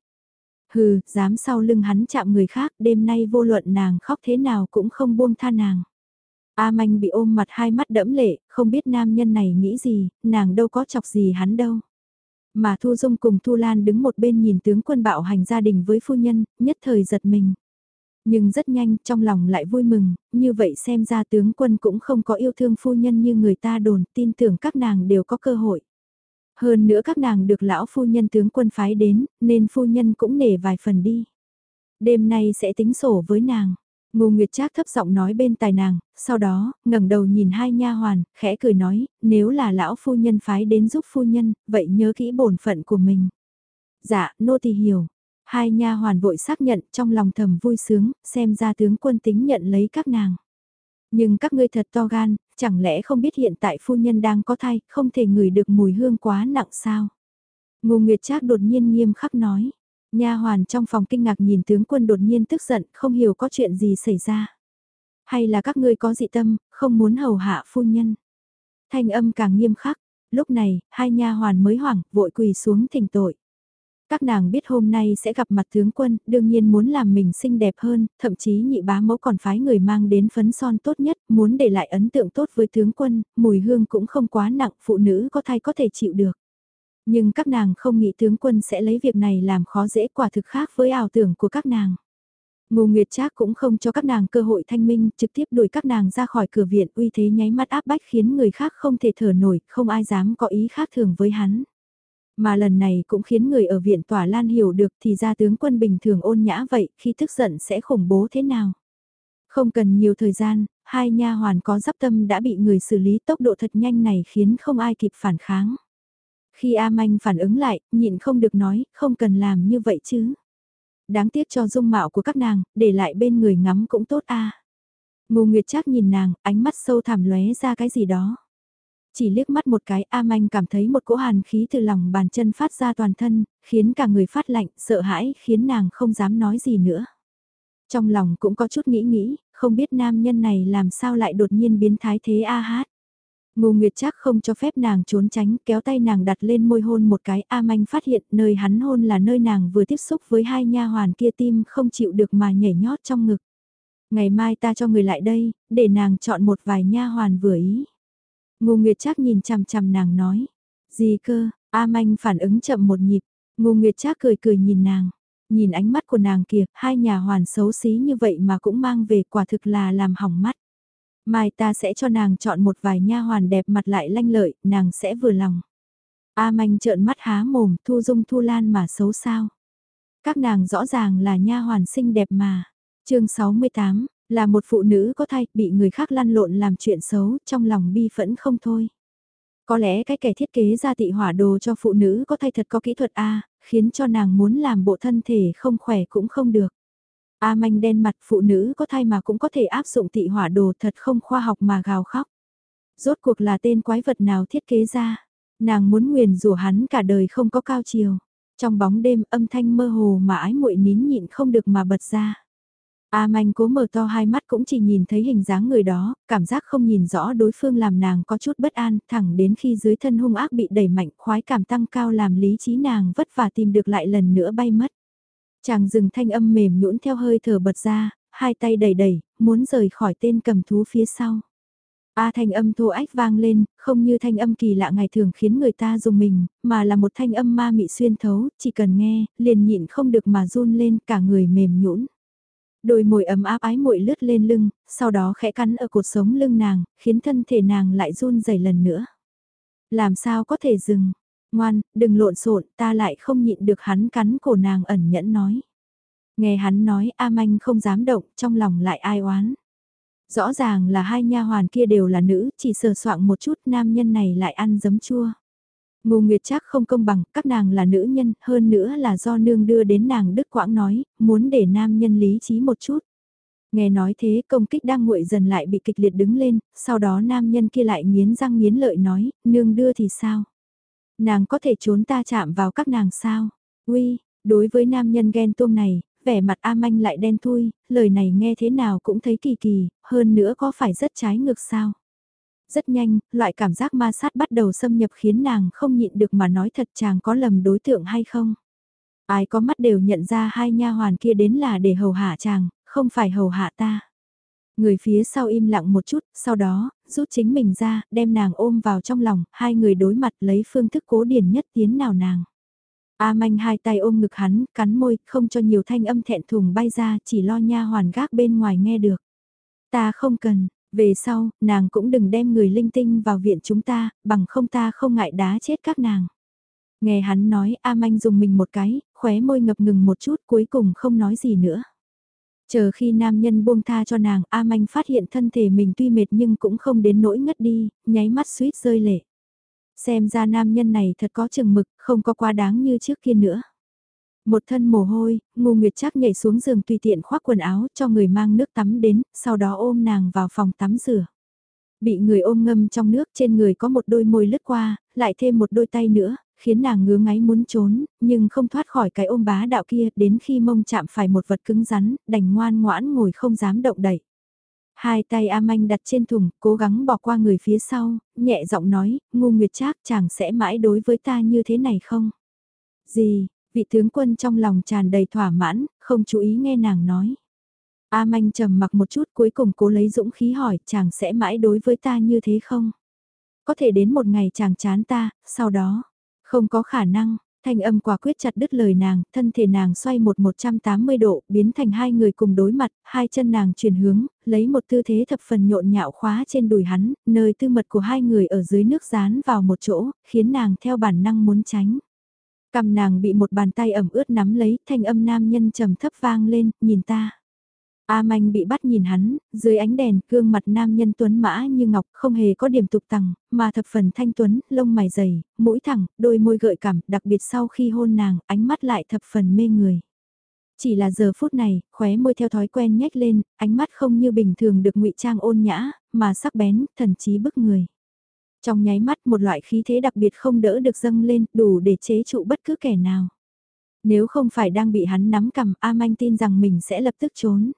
Hừ, dám sau lưng hắn chạm người khác, đêm nay vô luận nàng khóc thế nào cũng không buông tha nàng. A Manh bị ôm mặt hai mắt đẫm lệ, không biết nam nhân này nghĩ gì, nàng đâu có chọc gì hắn đâu. Mà Thu Dung cùng Thu Lan đứng một bên nhìn tướng quân bạo hành gia đình với phu nhân, nhất thời giật mình. Nhưng rất nhanh, trong lòng lại vui mừng, như vậy xem ra tướng quân cũng không có yêu thương phu nhân như người ta đồn, tin tưởng các nàng đều có cơ hội. Hơn nữa các nàng được lão phu nhân tướng quân phái đến, nên phu nhân cũng nể vài phần đi. Đêm nay sẽ tính sổ với nàng. Ngô Nguyệt Trác thấp giọng nói bên tai nàng, sau đó, ngẩng đầu nhìn hai nha hoàn, khẽ cười nói, nếu là lão phu nhân phái đến giúp phu nhân, vậy nhớ kỹ bổn phận của mình. Dạ, nô tỳ hiểu. Hai nha hoàn vội xác nhận trong lòng thầm vui sướng, xem ra tướng quân tính nhận lấy các nàng. Nhưng các ngươi thật to gan, chẳng lẽ không biết hiện tại phu nhân đang có thai, không thể ngửi được mùi hương quá nặng sao? Ngô Nguyệt Trác đột nhiên nghiêm khắc nói. Nha hoàn trong phòng kinh ngạc nhìn tướng quân đột nhiên tức giận, không hiểu có chuyện gì xảy ra. Hay là các ngươi có dị tâm, không muốn hầu hạ phu nhân. Thanh âm càng nghiêm khắc, lúc này, hai nha hoàn mới hoảng, vội quỳ xuống thỉnh tội. Các nàng biết hôm nay sẽ gặp mặt tướng quân, đương nhiên muốn làm mình xinh đẹp hơn, thậm chí nhị bá mẫu còn phái người mang đến phấn son tốt nhất, muốn để lại ấn tượng tốt với tướng quân, mùi hương cũng không quá nặng, phụ nữ có thai có thể chịu được. Nhưng các nàng không nghĩ tướng quân sẽ lấy việc này làm khó dễ quả thực khác với ảo tưởng của các nàng. Ngô Nguyệt Trác cũng không cho các nàng cơ hội thanh minh, trực tiếp đuổi các nàng ra khỏi cửa viện uy thế nháy mắt áp bách khiến người khác không thể thở nổi, không ai dám có ý khác thường với hắn. Mà lần này cũng khiến người ở viện tỏa lan hiểu được thì ra tướng quân bình thường ôn nhã vậy, khi tức giận sẽ khủng bố thế nào. Không cần nhiều thời gian, hai nha hoàn có giáp tâm đã bị người xử lý tốc độ thật nhanh này khiến không ai kịp phản kháng. Khi A Manh phản ứng lại, nhịn không được nói, không cần làm như vậy chứ. Đáng tiếc cho dung mạo của các nàng, để lại bên người ngắm cũng tốt a. Ngô Nguyệt Trác nhìn nàng, ánh mắt sâu thẳm lóe ra cái gì đó. Chỉ liếc mắt một cái A Manh cảm thấy một cỗ hàn khí từ lòng bàn chân phát ra toàn thân, khiến cả người phát lạnh, sợ hãi, khiến nàng không dám nói gì nữa. Trong lòng cũng có chút nghĩ nghĩ, không biết nam nhân này làm sao lại đột nhiên biến thái thế A hát. Ngô Nguyệt chắc không cho phép nàng trốn tránh, kéo tay nàng đặt lên môi hôn một cái, A Manh phát hiện nơi hắn hôn là nơi nàng vừa tiếp xúc với hai nha hoàn kia tim không chịu được mà nhảy nhót trong ngực. Ngày mai ta cho người lại đây, để nàng chọn một vài nha hoàn vừa ý. Ngô Nguyệt Trác nhìn chằm chằm nàng nói, gì cơ, A Manh phản ứng chậm một nhịp, Ngô Nguyệt Trác cười cười nhìn nàng. Nhìn ánh mắt của nàng kìa, hai nhà hoàn xấu xí như vậy mà cũng mang về quả thực là làm hỏng mắt. Mai ta sẽ cho nàng chọn một vài nha hoàn đẹp mặt lại lanh lợi, nàng sẽ vừa lòng. A manh trợn mắt há mồm, thu dung thu lan mà xấu sao. Các nàng rõ ràng là nha hoàn xinh đẹp mà. chương 68, là một phụ nữ có thai, bị người khác lăn lộn làm chuyện xấu, trong lòng bi phẫn không thôi. Có lẽ cái kẻ thiết kế ra tị hỏa đồ cho phụ nữ có thai thật có kỹ thuật A, khiến cho nàng muốn làm bộ thân thể không khỏe cũng không được. A manh đen mặt phụ nữ có thai mà cũng có thể áp dụng tị hỏa đồ thật không khoa học mà gào khóc. Rốt cuộc là tên quái vật nào thiết kế ra. Nàng muốn nguyền rủa hắn cả đời không có cao chiều. Trong bóng đêm âm thanh mơ hồ mà ái muội nín nhịn không được mà bật ra. A manh cố mở to hai mắt cũng chỉ nhìn thấy hình dáng người đó, cảm giác không nhìn rõ đối phương làm nàng có chút bất an, thẳng đến khi dưới thân hung ác bị đẩy mạnh khoái cảm tăng cao làm lý trí nàng vất vả tìm được lại lần nữa bay mất. Chàng dừng thanh âm mềm nhũn theo hơi thở bật ra, hai tay đẩy đẩy, muốn rời khỏi tên cầm thú phía sau. A thanh âm thô ách vang lên, không như thanh âm kỳ lạ ngày thường khiến người ta dùng mình, mà là một thanh âm ma mị xuyên thấu, chỉ cần nghe, liền nhịn không được mà run lên cả người mềm nhũn. Đôi môi ấm áp ái muội lướt lên lưng, sau đó khẽ cắn ở cột sống lưng nàng, khiến thân thể nàng lại run rẩy lần nữa. Làm sao có thể dừng? Ngoan, đừng lộn xộn, ta lại không nhịn được hắn cắn cổ nàng ẩn nhẫn nói. Nghe hắn nói A Manh không dám động, trong lòng lại ai oán. Rõ ràng là hai nha hoàn kia đều là nữ, chỉ sờ soạng một chút nam nhân này lại ăn giấm chua. Ngô Nguyệt chắc không công bằng, các nàng là nữ nhân, hơn nữa là do nương đưa đến nàng Đức Quãng nói, muốn để nam nhân lý trí một chút. Nghe nói thế công kích đang nguội dần lại bị kịch liệt đứng lên, sau đó nam nhân kia lại nghiến răng nghiến lợi nói, nương đưa thì sao? Nàng có thể trốn ta chạm vào các nàng sao? Uy, đối với nam nhân ghen tuông này, vẻ mặt A Manh lại đen thui, lời này nghe thế nào cũng thấy kỳ kỳ, hơn nữa có phải rất trái ngược sao? Rất nhanh, loại cảm giác ma sát bắt đầu xâm nhập khiến nàng không nhịn được mà nói thật chàng có lầm đối tượng hay không. Ai có mắt đều nhận ra hai nha hoàn kia đến là để hầu hạ chàng, không phải hầu hạ ta. Người phía sau im lặng một chút, sau đó, rút chính mình ra, đem nàng ôm vào trong lòng, hai người đối mặt lấy phương thức cố điển nhất tiến nào nàng. A manh hai tay ôm ngực hắn, cắn môi, không cho nhiều thanh âm thẹn thùng bay ra, chỉ lo nha hoàn gác bên ngoài nghe được. Ta không cần, về sau, nàng cũng đừng đem người linh tinh vào viện chúng ta, bằng không ta không ngại đá chết các nàng. Nghe hắn nói A Manh dùng mình một cái, khóe môi ngập ngừng một chút cuối cùng không nói gì nữa. Chờ khi nam nhân buông tha cho nàng, A Manh phát hiện thân thể mình tuy mệt nhưng cũng không đến nỗi ngất đi, nháy mắt suýt rơi lệ. Xem ra nam nhân này thật có chừng mực, không có quá đáng như trước kia nữa. Một thân mồ hôi, Ngô Nguyệt Trác nhảy xuống giường tùy tiện khoác quần áo cho người mang nước tắm đến, sau đó ôm nàng vào phòng tắm rửa. Bị người ôm ngâm trong nước trên người có một đôi môi lướt qua, lại thêm một đôi tay nữa, khiến nàng ngứa ngáy muốn trốn, nhưng không thoát khỏi cái ôm bá đạo kia đến khi mông chạm phải một vật cứng rắn, đành ngoan ngoãn ngồi không dám động đậy. Hai tay A Manh đặt trên thùng, cố gắng bỏ qua người phía sau, nhẹ giọng nói, ngu nguyệt trác chàng sẽ mãi đối với ta như thế này không? Gì, vị tướng quân trong lòng tràn đầy thỏa mãn, không chú ý nghe nàng nói. A Manh trầm mặc một chút cuối cùng cố lấy dũng khí hỏi chàng sẽ mãi đối với ta như thế không? Có thể đến một ngày chàng chán ta, sau đó, không có khả năng, thanh âm quả quyết chặt đứt lời nàng, thân thể nàng xoay một 180 độ, biến thành hai người cùng đối mặt, hai chân nàng chuyển hướng, lấy một tư thế thập phần nhộn nhạo khóa trên đùi hắn, nơi tư mật của hai người ở dưới nước dán vào một chỗ, khiến nàng theo bản năng muốn tránh. Cầm nàng bị một bàn tay ẩm ướt nắm lấy, thanh âm nam nhân trầm thấp vang lên, nhìn ta. A Manh bị bắt nhìn hắn, dưới ánh đèn, gương mặt nam nhân tuấn mã như ngọc, không hề có điểm tục tằng, mà thập phần thanh tuấn, lông mày dày, mũi thẳng, đôi môi gợi cảm, đặc biệt sau khi hôn nàng, ánh mắt lại thập phần mê người. Chỉ là giờ phút này, khóe môi theo thói quen nhếch lên, ánh mắt không như bình thường được ngụy trang ôn nhã, mà sắc bén, thần chí bức người. Trong nháy mắt một loại khí thế đặc biệt không đỡ được dâng lên, đủ để chế trụ bất cứ kẻ nào. Nếu không phải đang bị hắn nắm cầm, A Manh tin rằng mình sẽ lập tức trốn.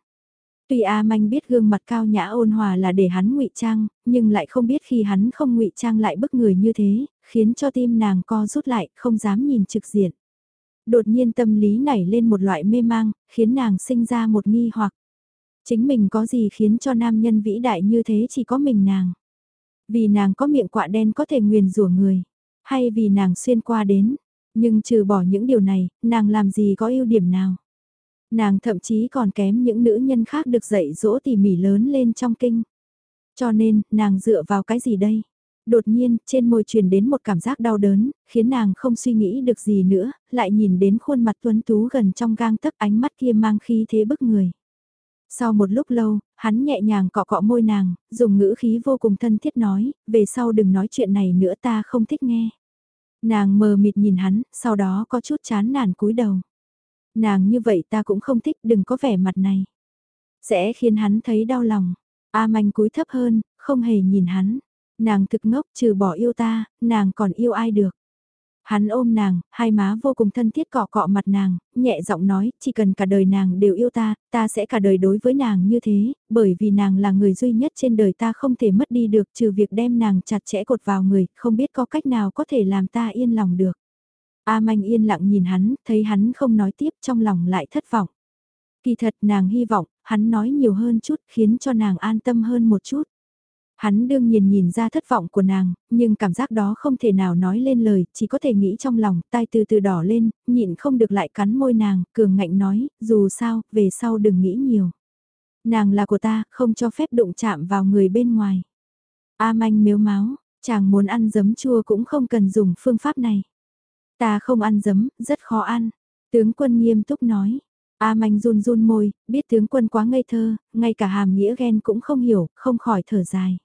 Tuy A Manh biết gương mặt cao nhã ôn hòa là để hắn ngụy trang, nhưng lại không biết khi hắn không ngụy trang lại bức người như thế, khiến cho tim nàng co rút lại, không dám nhìn trực diện. Đột nhiên tâm lý nảy lên một loại mê mang, khiến nàng sinh ra một nghi hoặc. Chính mình có gì khiến cho nam nhân vĩ đại như thế chỉ có mình nàng. Vì nàng có miệng quạ đen có thể nguyền rủa người, hay vì nàng xuyên qua đến, nhưng trừ bỏ những điều này, nàng làm gì có ưu điểm nào. Nàng thậm chí còn kém những nữ nhân khác được dạy dỗ tỉ mỉ lớn lên trong kinh. Cho nên, nàng dựa vào cái gì đây? Đột nhiên, trên môi truyền đến một cảm giác đau đớn, khiến nàng không suy nghĩ được gì nữa, lại nhìn đến khuôn mặt tuấn tú gần trong gang tấc ánh mắt kia mang khí thế bức người. Sau một lúc lâu, hắn nhẹ nhàng cọ cọ môi nàng, dùng ngữ khí vô cùng thân thiết nói, về sau đừng nói chuyện này nữa ta không thích nghe. Nàng mờ mịt nhìn hắn, sau đó có chút chán nản cúi đầu. Nàng như vậy ta cũng không thích, đừng có vẻ mặt này. Sẽ khiến hắn thấy đau lòng. A manh cúi thấp hơn, không hề nhìn hắn. Nàng thực ngốc trừ bỏ yêu ta, nàng còn yêu ai được. Hắn ôm nàng, hai má vô cùng thân thiết cọ cọ mặt nàng, nhẹ giọng nói, chỉ cần cả đời nàng đều yêu ta, ta sẽ cả đời đối với nàng như thế, bởi vì nàng là người duy nhất trên đời ta không thể mất đi được trừ việc đem nàng chặt chẽ cột vào người, không biết có cách nào có thể làm ta yên lòng được. A manh yên lặng nhìn hắn, thấy hắn không nói tiếp trong lòng lại thất vọng. Kỳ thật nàng hy vọng, hắn nói nhiều hơn chút khiến cho nàng an tâm hơn một chút. Hắn đương nhiên nhìn ra thất vọng của nàng, nhưng cảm giác đó không thể nào nói lên lời, chỉ có thể nghĩ trong lòng, tai từ từ đỏ lên, nhịn không được lại cắn môi nàng, cường ngạnh nói, dù sao, về sau đừng nghĩ nhiều. Nàng là của ta, không cho phép đụng chạm vào người bên ngoài. A manh miếu máu, chàng muốn ăn giấm chua cũng không cần dùng phương pháp này. Ta không ăn giấm, rất khó ăn. Tướng quân nghiêm túc nói, A manh run run môi, biết tướng quân quá ngây thơ, ngay cả hàm nghĩa ghen cũng không hiểu, không khỏi thở dài.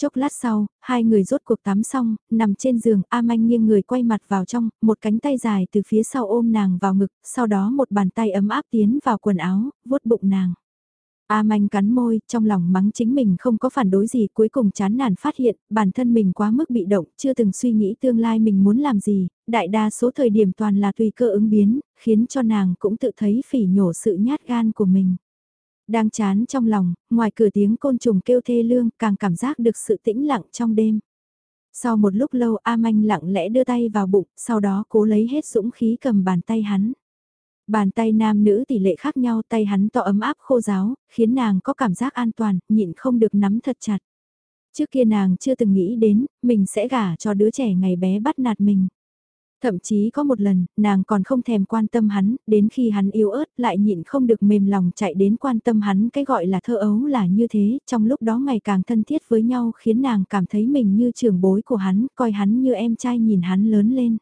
Chốc lát sau, hai người rốt cuộc tắm xong, nằm trên giường, A Manh nghiêng người quay mặt vào trong, một cánh tay dài từ phía sau ôm nàng vào ngực, sau đó một bàn tay ấm áp tiến vào quần áo, vuốt bụng nàng. A Manh cắn môi, trong lòng mắng chính mình không có phản đối gì, cuối cùng chán nản phát hiện, bản thân mình quá mức bị động, chưa từng suy nghĩ tương lai mình muốn làm gì, đại đa số thời điểm toàn là tùy cơ ứng biến, khiến cho nàng cũng tự thấy phỉ nhổ sự nhát gan của mình. Đang chán trong lòng, ngoài cửa tiếng côn trùng kêu thê lương, càng cảm giác được sự tĩnh lặng trong đêm. Sau một lúc lâu A Manh lặng lẽ đưa tay vào bụng, sau đó cố lấy hết dũng khí cầm bàn tay hắn. Bàn tay nam nữ tỷ lệ khác nhau tay hắn to ấm áp khô giáo, khiến nàng có cảm giác an toàn, nhịn không được nắm thật chặt. Trước kia nàng chưa từng nghĩ đến, mình sẽ gả cho đứa trẻ ngày bé bắt nạt mình. Thậm chí có một lần, nàng còn không thèm quan tâm hắn, đến khi hắn yếu ớt lại nhịn không được mềm lòng chạy đến quan tâm hắn cái gọi là thơ ấu là như thế, trong lúc đó ngày càng thân thiết với nhau khiến nàng cảm thấy mình như trưởng bối của hắn, coi hắn như em trai nhìn hắn lớn lên.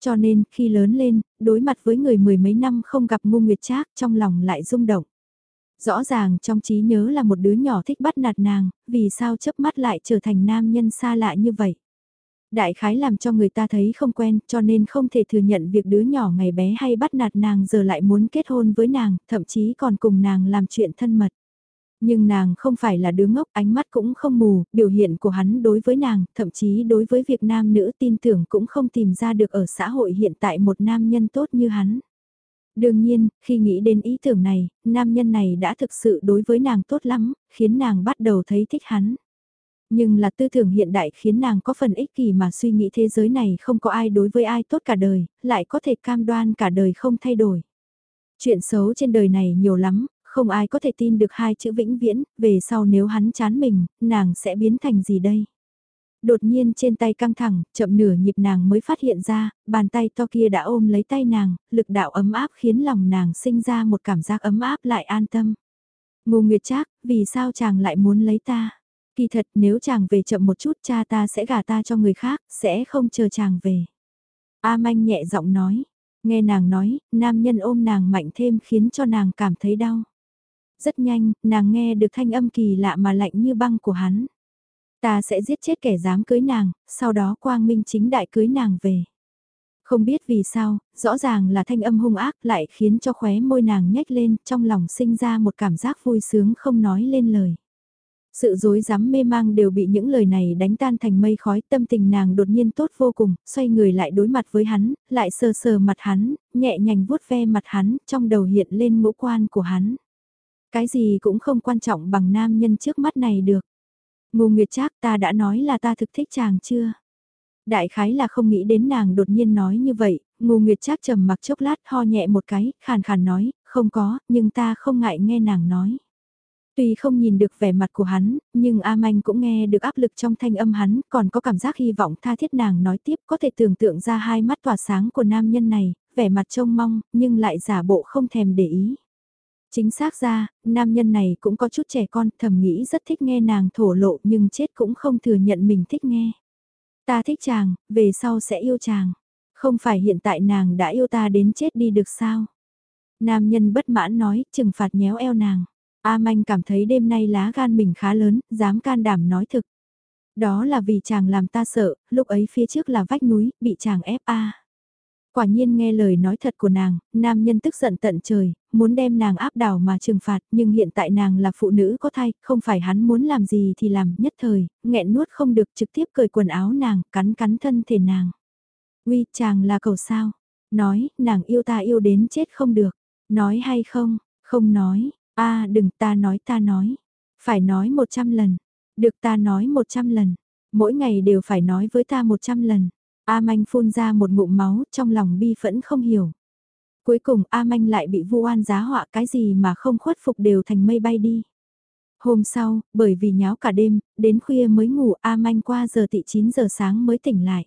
Cho nên, khi lớn lên, đối mặt với người mười mấy năm không gặp ngu nguyệt trác trong lòng lại rung động. Rõ ràng trong trí nhớ là một đứa nhỏ thích bắt nạt nàng, vì sao chớp mắt lại trở thành nam nhân xa lạ như vậy. Đại khái làm cho người ta thấy không quen cho nên không thể thừa nhận việc đứa nhỏ ngày bé hay bắt nạt nàng giờ lại muốn kết hôn với nàng, thậm chí còn cùng nàng làm chuyện thân mật. Nhưng nàng không phải là đứa ngốc, ánh mắt cũng không mù, biểu hiện của hắn đối với nàng, thậm chí đối với việc nam nữ tin tưởng cũng không tìm ra được ở xã hội hiện tại một nam nhân tốt như hắn. Đương nhiên, khi nghĩ đến ý tưởng này, nam nhân này đã thực sự đối với nàng tốt lắm, khiến nàng bắt đầu thấy thích hắn. Nhưng là tư tưởng hiện đại khiến nàng có phần ích kỷ mà suy nghĩ thế giới này không có ai đối với ai tốt cả đời, lại có thể cam đoan cả đời không thay đổi. Chuyện xấu trên đời này nhiều lắm, không ai có thể tin được hai chữ vĩnh viễn, về sau nếu hắn chán mình, nàng sẽ biến thành gì đây? Đột nhiên trên tay căng thẳng, chậm nửa nhịp nàng mới phát hiện ra, bàn tay to kia đã ôm lấy tay nàng, lực đạo ấm áp khiến lòng nàng sinh ra một cảm giác ấm áp lại an tâm. Ngô Nguyệt Trác, vì sao chàng lại muốn lấy ta? Kỳ thật nếu chàng về chậm một chút cha ta sẽ gả ta cho người khác, sẽ không chờ chàng về. A manh nhẹ giọng nói, nghe nàng nói, nam nhân ôm nàng mạnh thêm khiến cho nàng cảm thấy đau. Rất nhanh, nàng nghe được thanh âm kỳ lạ mà lạnh như băng của hắn. Ta sẽ giết chết kẻ dám cưới nàng, sau đó quang minh chính đại cưới nàng về. Không biết vì sao, rõ ràng là thanh âm hung ác lại khiến cho khóe môi nàng nhếch lên, trong lòng sinh ra một cảm giác vui sướng không nói lên lời. Sự dối rắm mê mang đều bị những lời này đánh tan thành mây khói tâm tình nàng đột nhiên tốt vô cùng, xoay người lại đối mặt với hắn, lại sờ sờ mặt hắn, nhẹ nhàng vuốt ve mặt hắn, trong đầu hiện lên ngũ quan của hắn. Cái gì cũng không quan trọng bằng nam nhân trước mắt này được. Ngô Nguyệt Trác ta đã nói là ta thực thích chàng chưa? Đại khái là không nghĩ đến nàng đột nhiên nói như vậy, Ngô Nguyệt Trác trầm mặc chốc lát ho nhẹ một cái, khàn khàn nói, không có, nhưng ta không ngại nghe nàng nói. Tuy không nhìn được vẻ mặt của hắn, nhưng A Manh cũng nghe được áp lực trong thanh âm hắn, còn có cảm giác hy vọng tha thiết nàng nói tiếp có thể tưởng tượng ra hai mắt tỏa sáng của nam nhân này, vẻ mặt trông mong, nhưng lại giả bộ không thèm để ý. Chính xác ra, nam nhân này cũng có chút trẻ con, thầm nghĩ rất thích nghe nàng thổ lộ nhưng chết cũng không thừa nhận mình thích nghe. Ta thích chàng, về sau sẽ yêu chàng. Không phải hiện tại nàng đã yêu ta đến chết đi được sao? Nam nhân bất mãn nói, trừng phạt nhéo eo nàng. A Manh cảm thấy đêm nay lá gan mình khá lớn, dám can đảm nói thực. Đó là vì chàng làm ta sợ, lúc ấy phía trước là vách núi, bị chàng ép a. Quả nhiên nghe lời nói thật của nàng, nam nhân tức giận tận trời, muốn đem nàng áp đảo mà trừng phạt, nhưng hiện tại nàng là phụ nữ có thai, không phải hắn muốn làm gì thì làm, nhất thời, nghẹn nuốt không được trực tiếp cởi quần áo nàng, cắn cắn thân thể nàng. Uy, chàng là cầu sao? Nói, nàng yêu ta yêu đến chết không được. Nói hay không? Không nói a đừng ta nói ta nói. Phải nói một trăm lần. Được ta nói một trăm lần. Mỗi ngày đều phải nói với ta một trăm lần. A Manh phun ra một ngụm máu trong lòng bi phẫn không hiểu. Cuối cùng A Manh lại bị vu oan giá họa cái gì mà không khuất phục đều thành mây bay đi. Hôm sau, bởi vì nháo cả đêm, đến khuya mới ngủ A Manh qua giờ tị 9 giờ sáng mới tỉnh lại.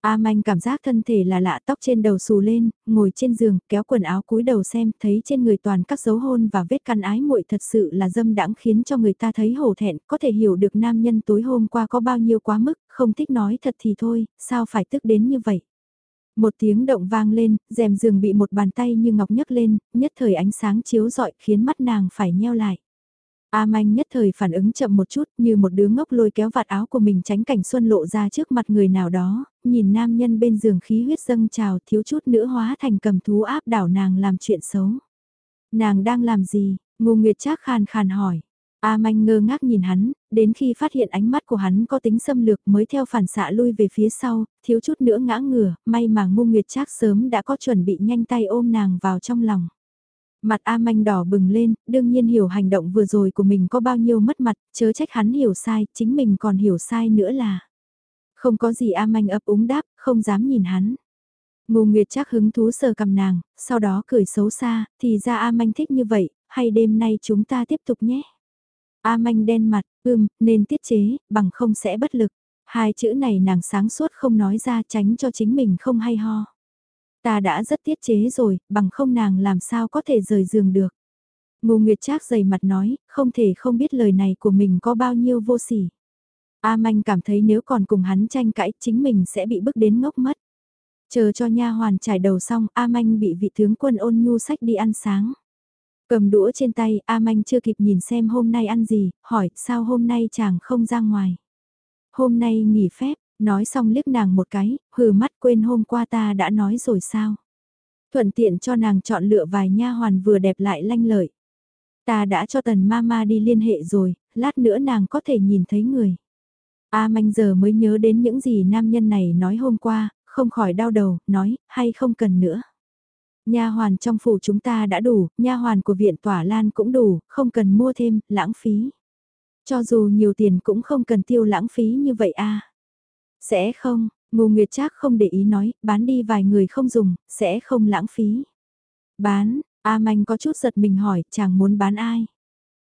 A Manh cảm giác thân thể là lạ tóc trên đầu xù lên, ngồi trên giường, kéo quần áo cúi đầu xem, thấy trên người toàn các dấu hôn và vết căn ái muội thật sự là dâm đãng khiến cho người ta thấy hổ thẹn, có thể hiểu được nam nhân tối hôm qua có bao nhiêu quá mức, không thích nói thật thì thôi, sao phải tức đến như vậy. Một tiếng động vang lên, rèm giường bị một bàn tay như ngọc nhấc lên, nhất thời ánh sáng chiếu rọi khiến mắt nàng phải nheo lại. A Manh nhất thời phản ứng chậm một chút như một đứa ngốc lôi kéo vạt áo của mình tránh cảnh xuân lộ ra trước mặt người nào đó, nhìn nam nhân bên giường khí huyết dâng trào thiếu chút nữa hóa thành cầm thú áp đảo nàng làm chuyện xấu. Nàng đang làm gì? Ngô Nguyệt Trác khàn khàn hỏi. A Manh ngơ ngác nhìn hắn, đến khi phát hiện ánh mắt của hắn có tính xâm lược mới theo phản xạ lui về phía sau, thiếu chút nữa ngã ngửa, may mà Ngô Nguyệt Trác sớm đã có chuẩn bị nhanh tay ôm nàng vào trong lòng. Mặt A Manh đỏ bừng lên, đương nhiên hiểu hành động vừa rồi của mình có bao nhiêu mất mặt, chớ trách hắn hiểu sai, chính mình còn hiểu sai nữa là. Không có gì A Manh ấp úng đáp, không dám nhìn hắn. Ngô Nguyệt chắc hứng thú sờ cầm nàng, sau đó cười xấu xa, thì ra A Manh thích như vậy, hay đêm nay chúng ta tiếp tục nhé. A Manh đen mặt, ưm, nên tiết chế, bằng không sẽ bất lực. Hai chữ này nàng sáng suốt không nói ra tránh cho chính mình không hay ho. Ta đã rất tiết chế rồi, bằng không nàng làm sao có thể rời giường được. Ngô Nguyệt Trác dày mặt nói, không thể không biết lời này của mình có bao nhiêu vô sỉ. A Manh cảm thấy nếu còn cùng hắn tranh cãi chính mình sẽ bị bức đến ngốc mất. Chờ cho nha hoàn trải đầu xong, A Manh bị vị tướng quân ôn nhu sách đi ăn sáng. Cầm đũa trên tay, A Manh chưa kịp nhìn xem hôm nay ăn gì, hỏi sao hôm nay chàng không ra ngoài. Hôm nay nghỉ phép, Nói xong liếc nàng một cái, hừ mắt quên hôm qua ta đã nói rồi sao. Thuận tiện cho nàng chọn lựa vài nha hoàn vừa đẹp lại lanh lợi. Ta đã cho tần mama đi liên hệ rồi, lát nữa nàng có thể nhìn thấy người. A manh giờ mới nhớ đến những gì nam nhân này nói hôm qua, không khỏi đau đầu, nói, hay không cần nữa. Nha hoàn trong phủ chúng ta đã đủ, nha hoàn của viện tỏa lan cũng đủ, không cần mua thêm, lãng phí. Cho dù nhiều tiền cũng không cần tiêu lãng phí như vậy a. Sẽ không, Ngô Nguyệt Trác không để ý nói, bán đi vài người không dùng, sẽ không lãng phí. Bán, A Manh có chút giật mình hỏi, chàng muốn bán ai?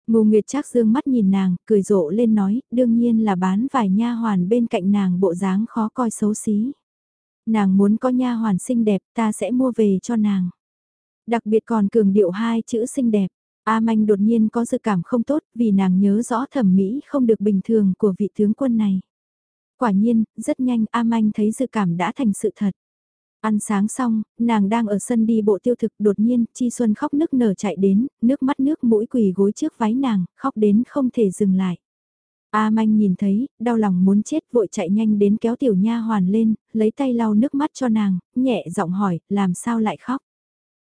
Ngô Nguyệt Trác dương mắt nhìn nàng, cười rộ lên nói, đương nhiên là bán vài nha hoàn bên cạnh nàng bộ dáng khó coi xấu xí. Nàng muốn có nha hoàn xinh đẹp, ta sẽ mua về cho nàng. Đặc biệt còn cường điệu hai chữ xinh đẹp. A Manh đột nhiên có dự cảm không tốt vì nàng nhớ rõ thẩm mỹ không được bình thường của vị tướng quân này. Quả nhiên, rất nhanh A Manh thấy dự cảm đã thành sự thật. Ăn sáng xong, nàng đang ở sân đi bộ tiêu thực đột nhiên, Chi Xuân khóc nức nở chạy đến, nước mắt nước mũi quỳ gối trước váy nàng, khóc đến không thể dừng lại. A Manh nhìn thấy, đau lòng muốn chết vội chạy nhanh đến kéo tiểu nha hoàn lên, lấy tay lau nước mắt cho nàng, nhẹ giọng hỏi, làm sao lại khóc?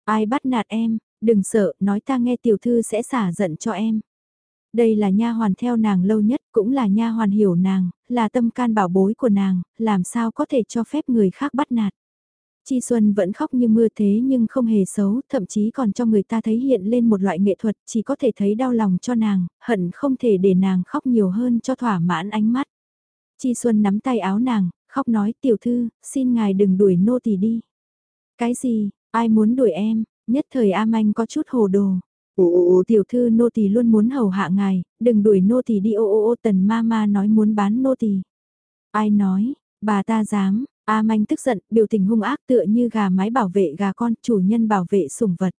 Ai bắt nạt em, đừng sợ, nói ta nghe tiểu thư sẽ xả giận cho em. Đây là nha hoàn theo nàng lâu nhất, cũng là nha hoàn hiểu nàng, là tâm can bảo bối của nàng, làm sao có thể cho phép người khác bắt nạt. Chi Xuân vẫn khóc như mưa thế nhưng không hề xấu, thậm chí còn cho người ta thấy hiện lên một loại nghệ thuật, chỉ có thể thấy đau lòng cho nàng, hận không thể để nàng khóc nhiều hơn cho thỏa mãn ánh mắt. Chi Xuân nắm tay áo nàng, khóc nói tiểu thư, xin ngài đừng đuổi nô tỳ đi. Cái gì, ai muốn đuổi em, nhất thời A Manh có chút hồ đồ. Ồ, tiểu thư nô tỳ luôn muốn hầu hạ ngài, đừng đuổi nô tỳ đi ô ô ô tần ma ma nói muốn bán nô tỳ. Ai nói, bà ta dám, A manh tức giận, biểu tình hung ác tựa như gà mái bảo vệ gà con, chủ nhân bảo vệ sủng vật.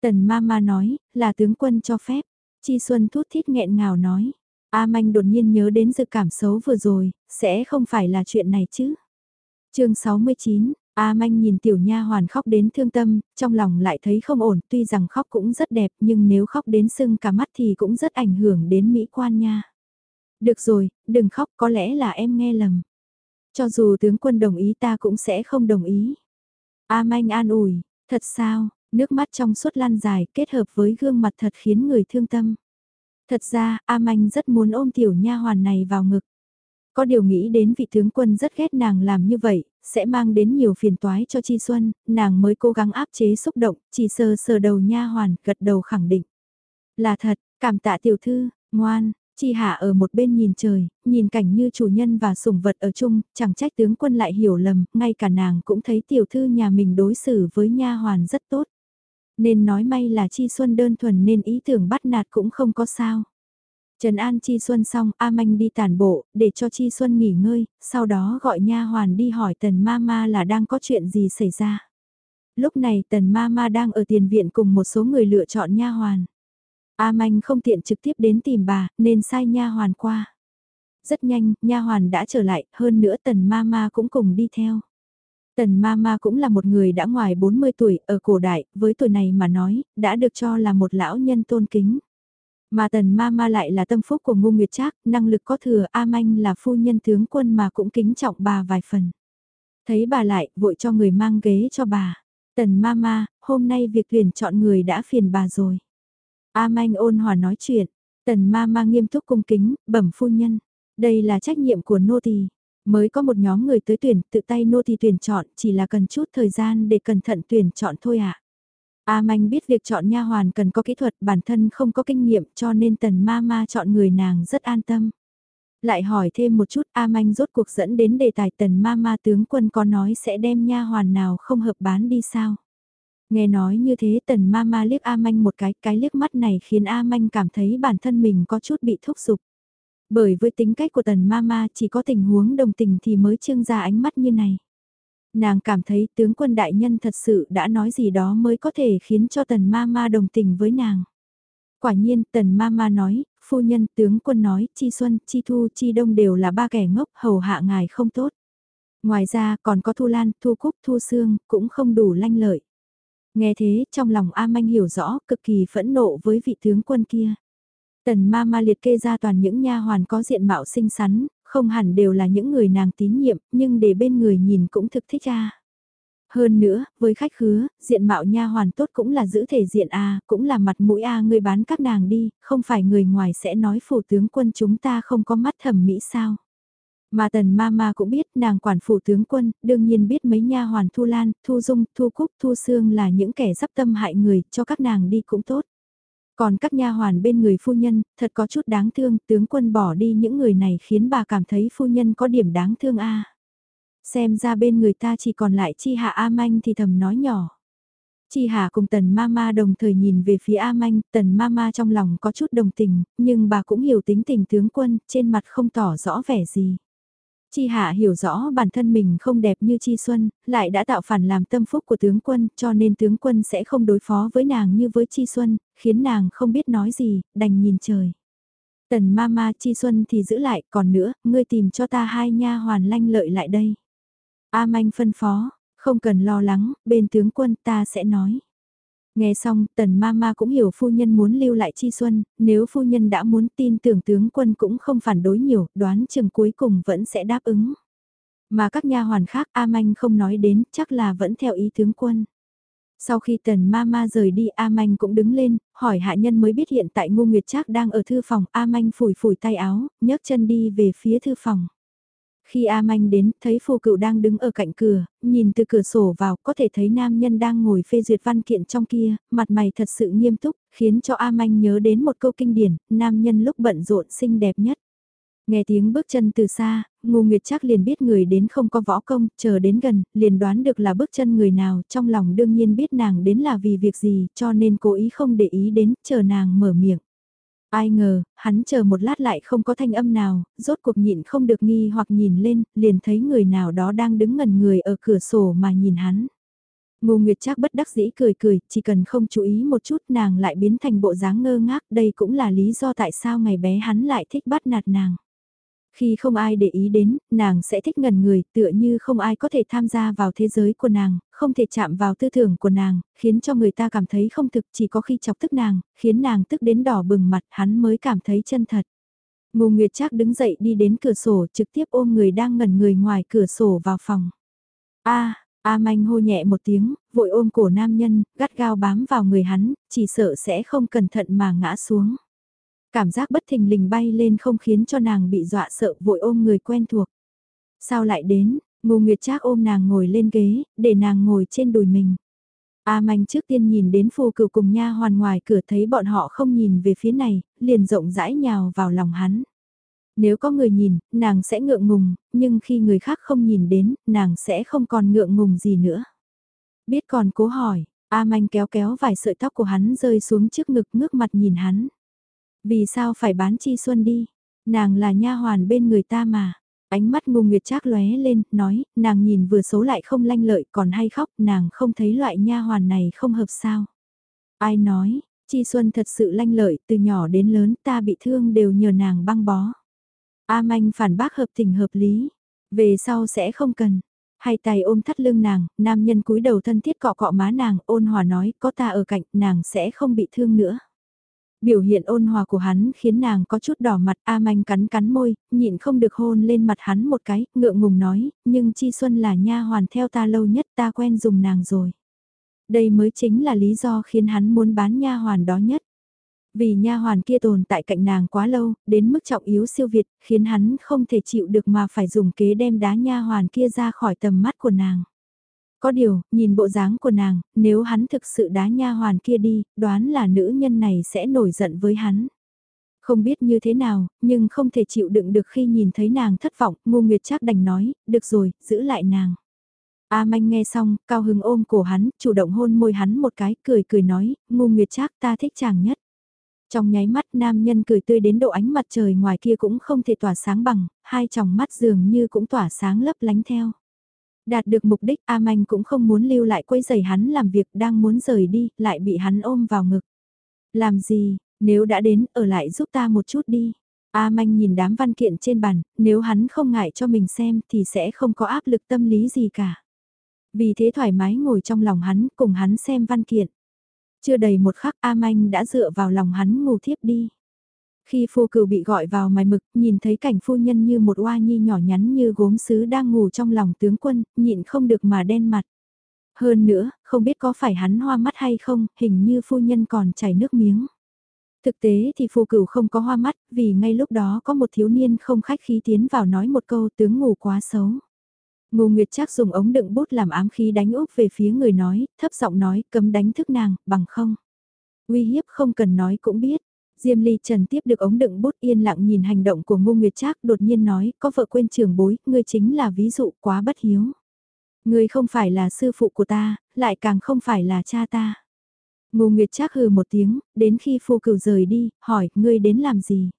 Tần ma ma nói, là tướng quân cho phép. Chi Xuân thút thít nghẹn ngào nói. A manh đột nhiên nhớ đến dự cảm xấu vừa rồi, sẽ không phải là chuyện này chứ. chương 69, A Manh nhìn tiểu nha hoàn khóc đến thương tâm, trong lòng lại thấy không ổn, tuy rằng khóc cũng rất đẹp nhưng nếu khóc đến sưng cả mắt thì cũng rất ảnh hưởng đến mỹ quan nha. Được rồi, đừng khóc có lẽ là em nghe lầm. Cho dù tướng quân đồng ý ta cũng sẽ không đồng ý. A Manh an ủi, thật sao, nước mắt trong suốt lan dài kết hợp với gương mặt thật khiến người thương tâm. Thật ra, A Manh rất muốn ôm tiểu nha hoàn này vào ngực. Có điều nghĩ đến vị tướng quân rất ghét nàng làm như vậy, sẽ mang đến nhiều phiền toái cho Chi Xuân, nàng mới cố gắng áp chế xúc động, chỉ sờ sờ đầu nha hoàn, gật đầu khẳng định. Là thật, cảm tạ tiểu thư, ngoan, Chi Hạ ở một bên nhìn trời, nhìn cảnh như chủ nhân và sủng vật ở chung, chẳng trách tướng quân lại hiểu lầm, ngay cả nàng cũng thấy tiểu thư nhà mình đối xử với nha hoàn rất tốt. Nên nói may là Chi Xuân đơn thuần nên ý tưởng bắt nạt cũng không có sao. Trần An Chi Xuân xong, A Manh đi tàn bộ, để cho Chi Xuân nghỉ ngơi, sau đó gọi nha hoàn đi hỏi Tần Mama là đang có chuyện gì xảy ra. Lúc này Tần Mama đang ở tiền viện cùng một số người lựa chọn nha hoàn. A Manh không tiện trực tiếp đến tìm bà, nên sai nha hoàn qua. Rất nhanh, nha hoàn đã trở lại, hơn nữa Tần Mama cũng cùng đi theo. Tần Mama cũng là một người đã ngoài 40 tuổi, ở cổ đại, với tuổi này mà nói, đã được cho là một lão nhân tôn kính. Mà tần ma ma lại là tâm phúc của Ngô Nguyệt Trác, năng lực có thừa A Manh là phu nhân tướng quân mà cũng kính trọng bà vài phần. Thấy bà lại, vội cho người mang ghế cho bà. Tần ma ma, hôm nay việc tuyển chọn người đã phiền bà rồi. A Manh ôn hòa nói chuyện, tần ma ma nghiêm túc cung kính, bẩm phu nhân. Đây là trách nhiệm của nô tỳ. Mới có một nhóm người tới tuyển, tự tay nô tỳ tuyển chọn, chỉ là cần chút thời gian để cẩn thận tuyển chọn thôi ạ. À. A Manh biết việc chọn nha hoàn cần có kỹ thuật bản thân không có kinh nghiệm cho nên tần ma ma chọn người nàng rất an tâm. Lại hỏi thêm một chút A Manh rốt cuộc dẫn đến đề tài tần ma ma tướng quân có nói sẽ đem nha hoàn nào không hợp bán đi sao. Nghe nói như thế tần ma ma liếc A Manh một cái, cái liếc mắt này khiến A Manh cảm thấy bản thân mình có chút bị thúc giục. Bởi với tính cách của tần ma ma chỉ có tình huống đồng tình thì mới trương ra ánh mắt như này. Nàng cảm thấy tướng quân đại nhân thật sự đã nói gì đó mới có thể khiến cho tần ma ma đồng tình với nàng. Quả nhiên tần ma ma nói, phu nhân tướng quân nói, chi xuân, chi thu, chi đông đều là ba kẻ ngốc hầu hạ ngài không tốt. Ngoài ra còn có thu lan, thu cúc, thu xương, cũng không đủ lanh lợi. Nghe thế, trong lòng A Manh hiểu rõ, cực kỳ phẫn nộ với vị tướng quân kia. Tần ma ma liệt kê ra toàn những nha hoàn có diện mạo xinh xắn, không hẳn đều là những người nàng tín nhiệm, nhưng để bên người nhìn cũng thực thích a. Hơn nữa, với khách khứa, diện mạo nha hoàn tốt cũng là giữ thể diện a, cũng là mặt mũi a người bán các nàng đi, không phải người ngoài sẽ nói phủ tướng quân chúng ta không có mắt thẩm mỹ sao. Mà tần ma ma cũng biết nàng quản phủ tướng quân, đương nhiên biết mấy nha hoàn thu lan, thu dung, thu cúc, thu xương là những kẻ dắp tâm hại người, cho các nàng đi cũng tốt. Còn các nha hoàn bên người phu nhân, thật có chút đáng thương, tướng quân bỏ đi những người này khiến bà cảm thấy phu nhân có điểm đáng thương a. Xem ra bên người ta chỉ còn lại chi hạ A Manh thì thầm nói nhỏ. Chi Hà cùng Tần Mama đồng thời nhìn về phía A Manh, Tần Mama trong lòng có chút đồng tình, nhưng bà cũng hiểu tính tình tướng quân, trên mặt không tỏ rõ vẻ gì. Chi Hạ hiểu rõ bản thân mình không đẹp như Chi Xuân, lại đã tạo phản làm tâm phúc của tướng quân, cho nên tướng quân sẽ không đối phó với nàng như với Chi Xuân, khiến nàng không biết nói gì, đành nhìn trời. Tần Mama Chi Xuân thì giữ lại, còn nữa, ngươi tìm cho ta hai nha hoàn lanh lợi lại đây. A Manh phân phó, không cần lo lắng, bên tướng quân ta sẽ nói. Nghe xong, tần ma ma cũng hiểu phu nhân muốn lưu lại chi xuân, nếu phu nhân đã muốn tin tưởng tướng quân cũng không phản đối nhiều, đoán chừng cuối cùng vẫn sẽ đáp ứng. Mà các nha hoàn khác A Manh không nói đến, chắc là vẫn theo ý tướng quân. Sau khi tần ma ma rời đi A Manh cũng đứng lên, hỏi hạ nhân mới biết hiện tại Ngô Nguyệt Trác đang ở thư phòng, A Manh phủi phủi tay áo, nhấc chân đi về phía thư phòng. Khi A Manh đến, thấy phù cựu đang đứng ở cạnh cửa, nhìn từ cửa sổ vào, có thể thấy nam nhân đang ngồi phê duyệt văn kiện trong kia, mặt mày thật sự nghiêm túc, khiến cho A Manh nhớ đến một câu kinh điển, nam nhân lúc bận rộn xinh đẹp nhất. Nghe tiếng bước chân từ xa, Ngô Nguyệt chắc liền biết người đến không có võ công, chờ đến gần, liền đoán được là bước chân người nào, trong lòng đương nhiên biết nàng đến là vì việc gì, cho nên cố ý không để ý đến, chờ nàng mở miệng. Ai ngờ, hắn chờ một lát lại không có thanh âm nào, rốt cuộc nhịn không được nghi hoặc nhìn lên, liền thấy người nào đó đang đứng ngần người ở cửa sổ mà nhìn hắn. Ngô Nguyệt Trác bất đắc dĩ cười cười, chỉ cần không chú ý một chút nàng lại biến thành bộ dáng ngơ ngác, đây cũng là lý do tại sao ngày bé hắn lại thích bắt nạt nàng. Khi không ai để ý đến, nàng sẽ thích ngần người, tựa như không ai có thể tham gia vào thế giới của nàng, không thể chạm vào tư tưởng của nàng, khiến cho người ta cảm thấy không thực chỉ có khi chọc tức nàng, khiến nàng tức đến đỏ bừng mặt hắn mới cảm thấy chân thật. Ngô Nguyệt Trác đứng dậy đi đến cửa sổ trực tiếp ôm người đang ngẩn người ngoài cửa sổ vào phòng. A, A Manh hô nhẹ một tiếng, vội ôm cổ nam nhân, gắt gao bám vào người hắn, chỉ sợ sẽ không cẩn thận mà ngã xuống. Cảm giác bất thình lình bay lên không khiến cho nàng bị dọa sợ vội ôm người quen thuộc. Sao lại đến, Ngô Nguyệt Trác ôm nàng ngồi lên ghế, để nàng ngồi trên đùi mình. A Manh trước tiên nhìn đến phù cửu cùng nha hoàn ngoài cửa thấy bọn họ không nhìn về phía này, liền rộng rãi nhào vào lòng hắn. Nếu có người nhìn, nàng sẽ ngượng ngùng, nhưng khi người khác không nhìn đến, nàng sẽ không còn ngượng ngùng gì nữa. Biết còn cố hỏi, A Manh kéo kéo vài sợi tóc của hắn rơi xuống trước ngực ngước mặt nhìn hắn. Vì sao phải bán Chi Xuân đi? Nàng là nha hoàn bên người ta mà. Ánh mắt Ngô nguyệt trác lóe lên, nói, nàng nhìn vừa xấu lại không lanh lợi còn hay khóc, nàng không thấy loại nha hoàn này không hợp sao. Ai nói, Chi Xuân thật sự lanh lợi, từ nhỏ đến lớn ta bị thương đều nhờ nàng băng bó. A Manh phản bác hợp tình hợp lý, về sau sẽ không cần. Hai tay ôm thắt lưng nàng, nam nhân cúi đầu thân thiết cọ cọ má nàng, ôn hòa nói, có ta ở cạnh, nàng sẽ không bị thương nữa. Biểu hiện ôn hòa của hắn khiến nàng có chút đỏ mặt A Manh cắn cắn môi, nhịn không được hôn lên mặt hắn một cái, ngượng ngùng nói, nhưng Chi Xuân là nha hoàn theo ta lâu nhất ta quen dùng nàng rồi. Đây mới chính là lý do khiến hắn muốn bán nha hoàn đó nhất. Vì nha hoàn kia tồn tại cạnh nàng quá lâu, đến mức trọng yếu siêu việt, khiến hắn không thể chịu được mà phải dùng kế đem đá nha hoàn kia ra khỏi tầm mắt của nàng. Có điều, nhìn bộ dáng của nàng, nếu hắn thực sự đá nha hoàn kia đi, đoán là nữ nhân này sẽ nổi giận với hắn. Không biết như thế nào, nhưng không thể chịu đựng được khi nhìn thấy nàng thất vọng, Ngô Nguyệt chắc đành nói, được rồi, giữ lại nàng. A Manh nghe xong, cao hứng ôm cổ hắn, chủ động hôn môi hắn một cái, cười cười nói, Ngô Nguyệt chắc ta thích chàng nhất. Trong nháy mắt nam nhân cười tươi đến độ ánh mặt trời ngoài kia cũng không thể tỏa sáng bằng, hai tròng mắt dường như cũng tỏa sáng lấp lánh theo. Đạt được mục đích A Manh cũng không muốn lưu lại quấy giày hắn làm việc đang muốn rời đi, lại bị hắn ôm vào ngực. Làm gì, nếu đã đến, ở lại giúp ta một chút đi. A Manh nhìn đám văn kiện trên bàn, nếu hắn không ngại cho mình xem thì sẽ không có áp lực tâm lý gì cả. Vì thế thoải mái ngồi trong lòng hắn, cùng hắn xem văn kiện. Chưa đầy một khắc A Manh đã dựa vào lòng hắn ngủ thiếp đi. Khi phu cừu bị gọi vào mài mực, nhìn thấy cảnh phu nhân như một oa nhi nhỏ nhắn như gốm sứ đang ngủ trong lòng tướng quân, nhịn không được mà đen mặt. Hơn nữa, không biết có phải hắn hoa mắt hay không, hình như phu nhân còn chảy nước miếng. Thực tế thì phu cửu không có hoa mắt, vì ngay lúc đó có một thiếu niên không khách khí tiến vào nói một câu tướng ngủ quá xấu. Ngô Nguyệt trác dùng ống đựng bút làm ám khí đánh úp về phía người nói, thấp giọng nói, cấm đánh thức nàng, bằng không. Uy hiếp không cần nói cũng biết. Diêm Ly Trần tiếp được ống đựng bút yên lặng nhìn hành động của Ngô Nguyệt Trác đột nhiên nói, có vợ quên trường bối, ngươi chính là ví dụ quá bất hiếu. Ngươi không phải là sư phụ của ta, lại càng không phải là cha ta. Ngô Nguyệt Trác hừ một tiếng, đến khi phu cửu rời đi, hỏi, ngươi đến làm gì?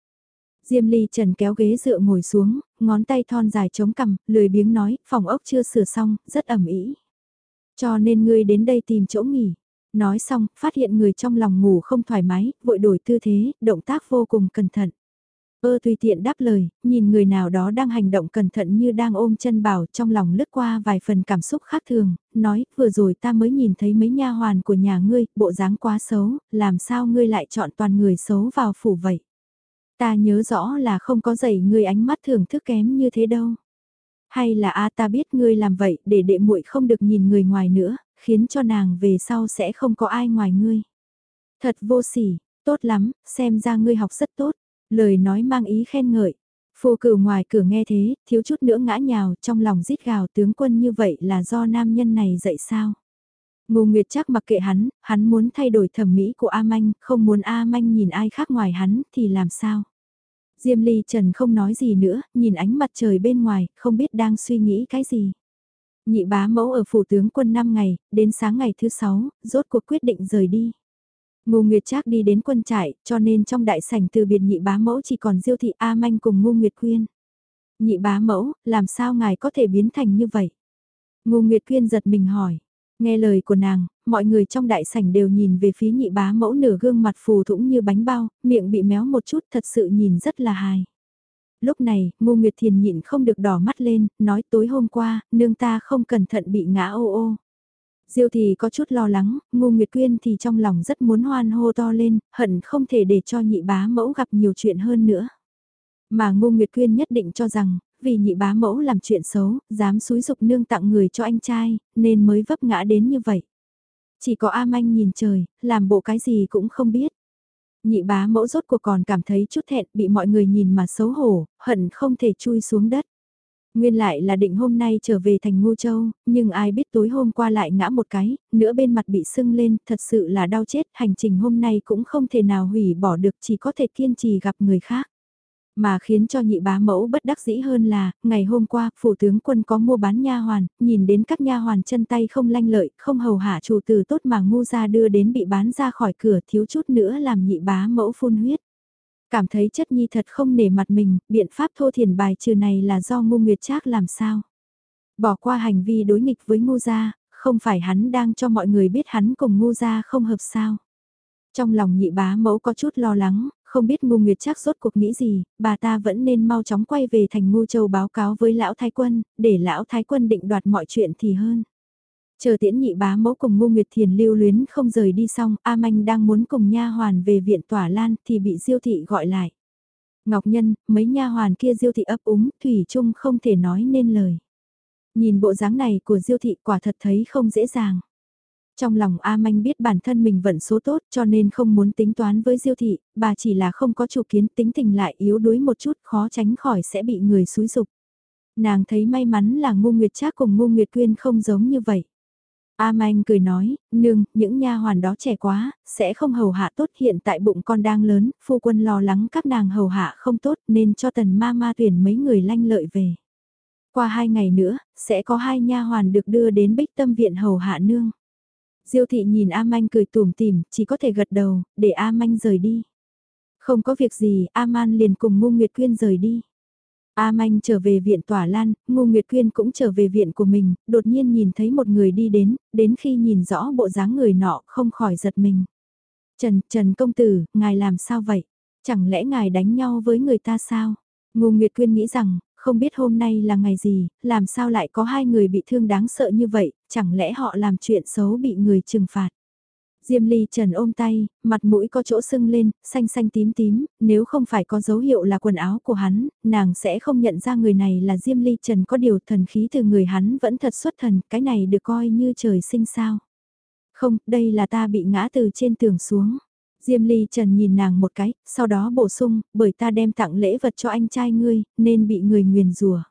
Diêm Ly Trần kéo ghế dựa ngồi xuống, ngón tay thon dài chống cằm, lười biếng nói, phòng ốc chưa sửa xong, rất ẩm ý. Cho nên ngươi đến đây tìm chỗ nghỉ. Nói xong, phát hiện người trong lòng ngủ không thoải mái, vội đổi tư thế, động tác vô cùng cẩn thận. Ơ tùy tiện đáp lời, nhìn người nào đó đang hành động cẩn thận như đang ôm chân bảo trong lòng lướt qua vài phần cảm xúc khác thường, nói vừa rồi ta mới nhìn thấy mấy nha hoàn của nhà ngươi, bộ dáng quá xấu, làm sao ngươi lại chọn toàn người xấu vào phủ vậy. Ta nhớ rõ là không có dạy ngươi ánh mắt thưởng thức kém như thế đâu. Hay là a ta biết ngươi làm vậy để đệ muội không được nhìn người ngoài nữa, khiến cho nàng về sau sẽ không có ai ngoài ngươi. Thật vô sỉ, tốt lắm, xem ra ngươi học rất tốt, lời nói mang ý khen ngợi. Phù cửu ngoài cửa nghe thế, thiếu chút nữa ngã nhào, trong lòng rít gào tướng quân như vậy là do nam nhân này dạy sao. Ngô Nguyệt chắc mặc kệ hắn, hắn muốn thay đổi thẩm mỹ của A Manh, không muốn A Manh nhìn ai khác ngoài hắn thì làm sao. Diêm Ly Trần không nói gì nữa, nhìn ánh mặt trời bên ngoài, không biết đang suy nghĩ cái gì. Nhị bá mẫu ở phủ tướng quân 5 ngày, đến sáng ngày thứ 6, rốt cuộc quyết định rời đi. Ngô Nguyệt Trác đi đến quân trại, cho nên trong đại sảnh từ biệt nhị bá mẫu chỉ còn Diêu thị A Manh cùng Ngô Nguyệt Quyên. Nhị bá mẫu, làm sao ngài có thể biến thành như vậy? Ngô Nguyệt Quyên giật mình hỏi. Nghe lời của nàng, mọi người trong đại sảnh đều nhìn về phía nhị bá mẫu nửa gương mặt phù thũng như bánh bao, miệng bị méo một chút thật sự nhìn rất là hài lúc này, Ngô Nguyệt Thiền nhịn không được đỏ mắt lên, nói tối hôm qua, nương ta không cẩn thận bị ngã ô ô. Diêu thì có chút lo lắng, Ngô Nguyệt Quyên thì trong lòng rất muốn hoan hô to lên, hận không thể để cho nhị bá mẫu gặp nhiều chuyện hơn nữa. Mà Ngô Nguyệt Quyên nhất định cho rằng, vì nhị bá mẫu làm chuyện xấu, dám xúi dục nương tặng người cho anh trai, nên mới vấp ngã đến như vậy. Chỉ có A Manh nhìn trời, làm bộ cái gì cũng không biết. Nhị bá mẫu rốt cuộc còn cảm thấy chút thẹn bị mọi người nhìn mà xấu hổ, hận không thể chui xuống đất. Nguyên lại là định hôm nay trở về thành Ngô Châu, nhưng ai biết tối hôm qua lại ngã một cái, nửa bên mặt bị sưng lên, thật sự là đau chết, hành trình hôm nay cũng không thể nào hủy bỏ được chỉ có thể kiên trì gặp người khác. Mà khiến cho nhị bá mẫu bất đắc dĩ hơn là, ngày hôm qua, phủ tướng quân có mua bán nha hoàn, nhìn đến các nha hoàn chân tay không lanh lợi, không hầu hạ chủ tử tốt mà ngu ra đưa đến bị bán ra khỏi cửa thiếu chút nữa làm nhị bá mẫu phun huyết. Cảm thấy chất nhi thật không nể mặt mình, biện pháp thô thiền bài trừ này là do ngu nguyệt trác làm sao. Bỏ qua hành vi đối nghịch với ngu gia, không phải hắn đang cho mọi người biết hắn cùng ngu gia không hợp sao. Trong lòng nhị bá mẫu có chút lo lắng, không biết Ngô nguyệt chắc rốt cuộc nghĩ gì, bà ta vẫn nên mau chóng quay về thành Ngô châu báo cáo với lão thái quân, để lão thái quân định đoạt mọi chuyện thì hơn. Chờ tiễn nhị bá mẫu cùng Ngô nguyệt thiền lưu luyến không rời đi xong, A Manh đang muốn cùng nha hoàn về viện tỏa lan thì bị diêu thị gọi lại. Ngọc Nhân, mấy nha hoàn kia diêu thị ấp úng, thủy chung không thể nói nên lời. Nhìn bộ dáng này của diêu thị quả thật thấy không dễ dàng. Trong lòng A Manh biết bản thân mình vận số tốt cho nên không muốn tính toán với Diêu Thị, bà chỉ là không có chủ kiến tính tình lại yếu đuối một chút khó tránh khỏi sẽ bị người xúi dục. Nàng thấy may mắn là Ngô Nguyệt Trác cùng Ngô Nguyệt Quyên không giống như vậy. A Manh cười nói, nương, những nha hoàn đó trẻ quá, sẽ không hầu hạ tốt hiện tại bụng con đang lớn, phu quân lo lắng các nàng hầu hạ không tốt nên cho tần ma ma tuyển mấy người lanh lợi về. Qua hai ngày nữa, sẽ có hai nha hoàn được đưa đến bích tâm viện hầu hạ nương. Diêu thị nhìn A Manh cười tủm tỉm, chỉ có thể gật đầu, để A Manh rời đi. Không có việc gì, A Man liền cùng Ngô Nguyệt Quyên rời đi. A Manh trở về viện tỏa lan, Ngô Nguyệt Quyên cũng trở về viện của mình, đột nhiên nhìn thấy một người đi đến, đến khi nhìn rõ bộ dáng người nọ không khỏi giật mình. Trần, Trần công tử, ngài làm sao vậy? Chẳng lẽ ngài đánh nhau với người ta sao? Ngô Nguyệt Quyên nghĩ rằng, không biết hôm nay là ngày gì, làm sao lại có hai người bị thương đáng sợ như vậy, chẳng lẽ họ làm chuyện xấu bị người trừng phạt. Diêm Ly Trần ôm tay, mặt mũi có chỗ sưng lên, xanh xanh tím tím, nếu không phải có dấu hiệu là quần áo của hắn, nàng sẽ không nhận ra người này là Diêm Ly Trần có điều thần khí từ người hắn vẫn thật xuất thần, cái này được coi như trời sinh sao. Không, đây là ta bị ngã từ trên tường xuống. Diêm Ly Trần nhìn nàng một cái, sau đó bổ sung, bởi ta đem tặng lễ vật cho anh trai ngươi, nên bị người nguyền rùa.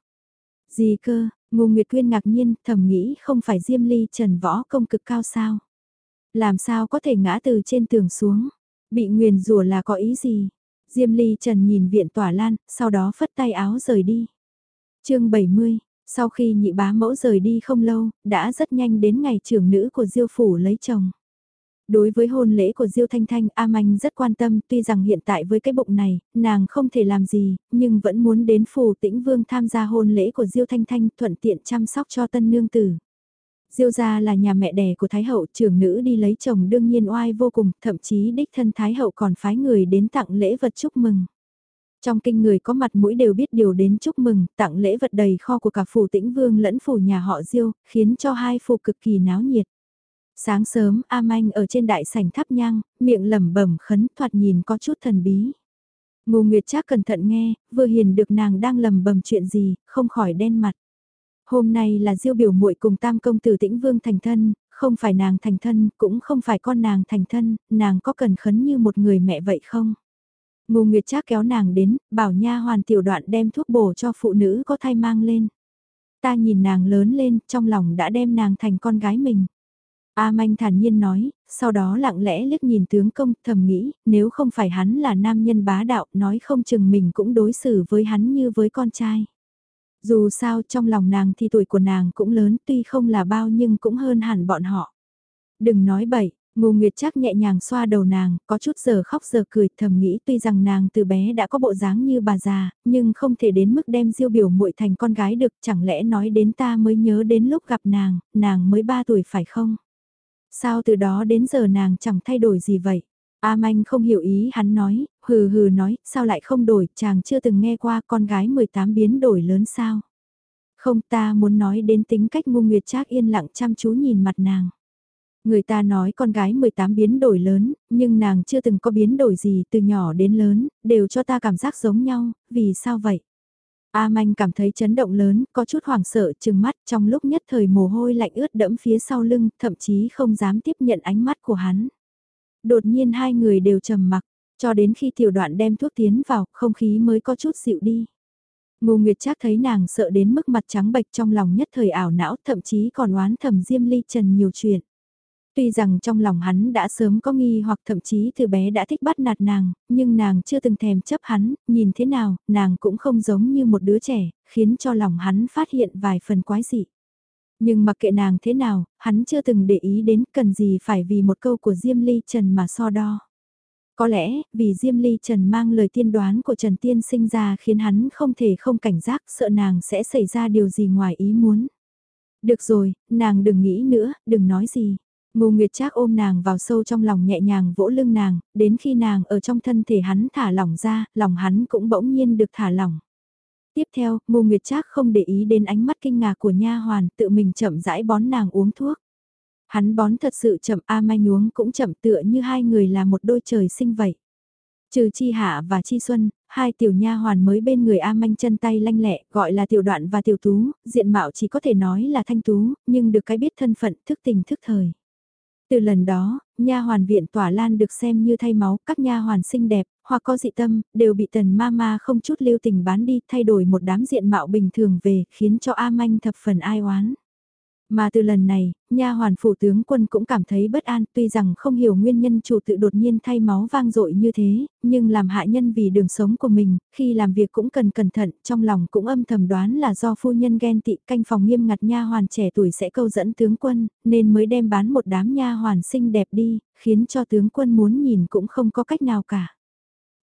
Gì cơ, Ngô Nguyệt Quyên ngạc nhiên, thầm nghĩ không phải Diêm Ly Trần võ công cực cao sao? Làm sao có thể ngã từ trên tường xuống? Bị nguyền rùa là có ý gì? Diêm Ly Trần nhìn viện tỏa lan, sau đó phất tay áo rời đi. chương 70, sau khi nhị bá mẫu rời đi không lâu, đã rất nhanh đến ngày trưởng nữ của Diêu Phủ lấy chồng. Đối với hôn lễ của Diêu Thanh Thanh, A Manh rất quan tâm, tuy rằng hiện tại với cái bụng này, nàng không thể làm gì, nhưng vẫn muốn đến phủ tĩnh vương tham gia hôn lễ của Diêu Thanh Thanh thuận tiện chăm sóc cho tân nương tử. Diêu gia là nhà mẹ đẻ của Thái hậu, trưởng nữ đi lấy chồng đương nhiên oai vô cùng, thậm chí đích thân Thái hậu còn phái người đến tặng lễ vật chúc mừng. Trong kinh người có mặt mũi đều biết điều đến chúc mừng, tặng lễ vật đầy kho của cả phủ tĩnh vương lẫn phủ nhà họ Diêu, khiến cho hai phủ cực kỳ náo nhiệt. Sáng sớm, A Manh ở trên đại sảnh thắp nhang, miệng lẩm bẩm khấn thoạt nhìn có chút thần bí. Ngô Nguyệt Trác cẩn thận nghe, vừa hiền được nàng đang lẩm bẩm chuyện gì, không khỏi đen mặt. Hôm nay là diêu biểu muội cùng tam công tử tĩnh vương thành thân, không phải nàng thành thân, cũng không phải con nàng thành thân, nàng có cần khấn như một người mẹ vậy không? Ngô Nguyệt Trác kéo nàng đến, bảo nha hoàn tiểu đoạn đem thuốc bổ cho phụ nữ có thai mang lên. Ta nhìn nàng lớn lên, trong lòng đã đem nàng thành con gái mình. A Manh thản nhiên nói, sau đó lặng lẽ liếc nhìn tướng công thầm nghĩ, nếu không phải hắn là nam nhân bá đạo nói không chừng mình cũng đối xử với hắn như với con trai. Dù sao trong lòng nàng thì tuổi của nàng cũng lớn tuy không là bao nhưng cũng hơn hẳn bọn họ. Đừng nói bậy, Ngô Nguyệt chắc nhẹ nhàng xoa đầu nàng, có chút giờ khóc giờ cười thầm nghĩ tuy rằng nàng từ bé đã có bộ dáng như bà già, nhưng không thể đến mức đem diêu biểu muội thành con gái được, chẳng lẽ nói đến ta mới nhớ đến lúc gặp nàng, nàng mới 3 tuổi phải không? Sao từ đó đến giờ nàng chẳng thay đổi gì vậy? A Manh không hiểu ý hắn nói, hừ hừ nói, sao lại không đổi, chàng chưa từng nghe qua con gái 18 biến đổi lớn sao. Không ta muốn nói đến tính cách ngu nguyệt trác yên lặng chăm chú nhìn mặt nàng. Người ta nói con gái 18 biến đổi lớn, nhưng nàng chưa từng có biến đổi gì từ nhỏ đến lớn, đều cho ta cảm giác giống nhau, vì sao vậy? A Manh cảm thấy chấn động lớn, có chút hoảng sợ chừng mắt trong lúc nhất thời mồ hôi lạnh ướt đẫm phía sau lưng, thậm chí không dám tiếp nhận ánh mắt của hắn. Đột nhiên hai người đều trầm mặc, cho đến khi tiểu đoạn đem thuốc tiến vào, không khí mới có chút dịu đi. Ngô Nguyệt Trác thấy nàng sợ đến mức mặt trắng bệch trong lòng nhất thời ảo não, thậm chí còn oán thầm Diêm Ly Trần nhiều chuyện. Tuy rằng trong lòng hắn đã sớm có nghi hoặc thậm chí từ bé đã thích bắt nạt nàng, nhưng nàng chưa từng thèm chấp hắn, nhìn thế nào, nàng cũng không giống như một đứa trẻ, khiến cho lòng hắn phát hiện vài phần quái dị. Nhưng mặc kệ nàng thế nào, hắn chưa từng để ý đến cần gì phải vì một câu của Diêm Ly Trần mà so đo. Có lẽ, vì Diêm Ly Trần mang lời tiên đoán của Trần Tiên sinh ra khiến hắn không thể không cảnh giác sợ nàng sẽ xảy ra điều gì ngoài ý muốn. Được rồi, nàng đừng nghĩ nữa, đừng nói gì. Ngô Nguyệt Trác ôm nàng vào sâu trong lòng nhẹ nhàng vỗ lưng nàng, đến khi nàng ở trong thân thể hắn thả lỏng ra, lòng hắn cũng bỗng nhiên được thả lỏng. Tiếp theo, Ngô Nguyệt Trác không để ý đến ánh mắt kinh ngạc của nha hoàn, tự mình chậm rãi bón nàng uống thuốc. Hắn bón thật sự chậm A Mai nhuống cũng chậm tựa như hai người là một đôi trời sinh vậy. Trừ Chi Hạ và Chi Xuân, hai tiểu nha hoàn mới bên người A Manh chân tay lanh lẹ, gọi là tiểu đoạn và tiểu tú, diện mạo chỉ có thể nói là thanh tú, nhưng được cái biết thân phận thức tình thức thời. Từ lần đó, nha hoàn viện tỏa lan được xem như thay máu, các nha hoàn xinh đẹp, hoặc có dị tâm, đều bị tần ma ma không chút lưu tình bán đi, thay đổi một đám diện mạo bình thường về, khiến cho A Manh thập phần ai oán. Mà từ lần này, nha hoàn phủ tướng quân cũng cảm thấy bất an, tuy rằng không hiểu nguyên nhân chủ tự đột nhiên thay máu vang dội như thế, nhưng làm hạ nhân vì đường sống của mình, khi làm việc cũng cần cẩn thận, trong lòng cũng âm thầm đoán là do phu nhân ghen tị canh phòng nghiêm ngặt nha hoàn trẻ tuổi sẽ câu dẫn tướng quân, nên mới đem bán một đám nha hoàn xinh đẹp đi, khiến cho tướng quân muốn nhìn cũng không có cách nào cả.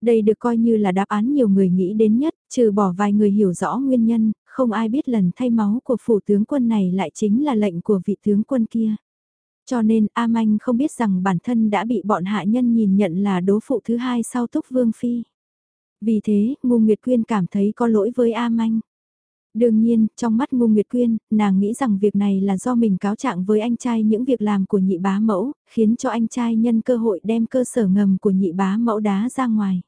Đây được coi như là đáp án nhiều người nghĩ đến nhất, trừ bỏ vài người hiểu rõ nguyên nhân, không ai biết lần thay máu của phủ tướng quân này lại chính là lệnh của vị tướng quân kia. Cho nên A Manh không biết rằng bản thân đã bị bọn hạ nhân nhìn nhận là đố phụ thứ hai sau Túc Vương Phi. Vì thế, Ngô Nguyệt Quyên cảm thấy có lỗi với A Manh. Đương nhiên, trong mắt Ngô Nguyệt Quyên, nàng nghĩ rằng việc này là do mình cáo trạng với anh trai những việc làm của nhị bá mẫu, khiến cho anh trai nhân cơ hội đem cơ sở ngầm của nhị bá mẫu đá ra ngoài.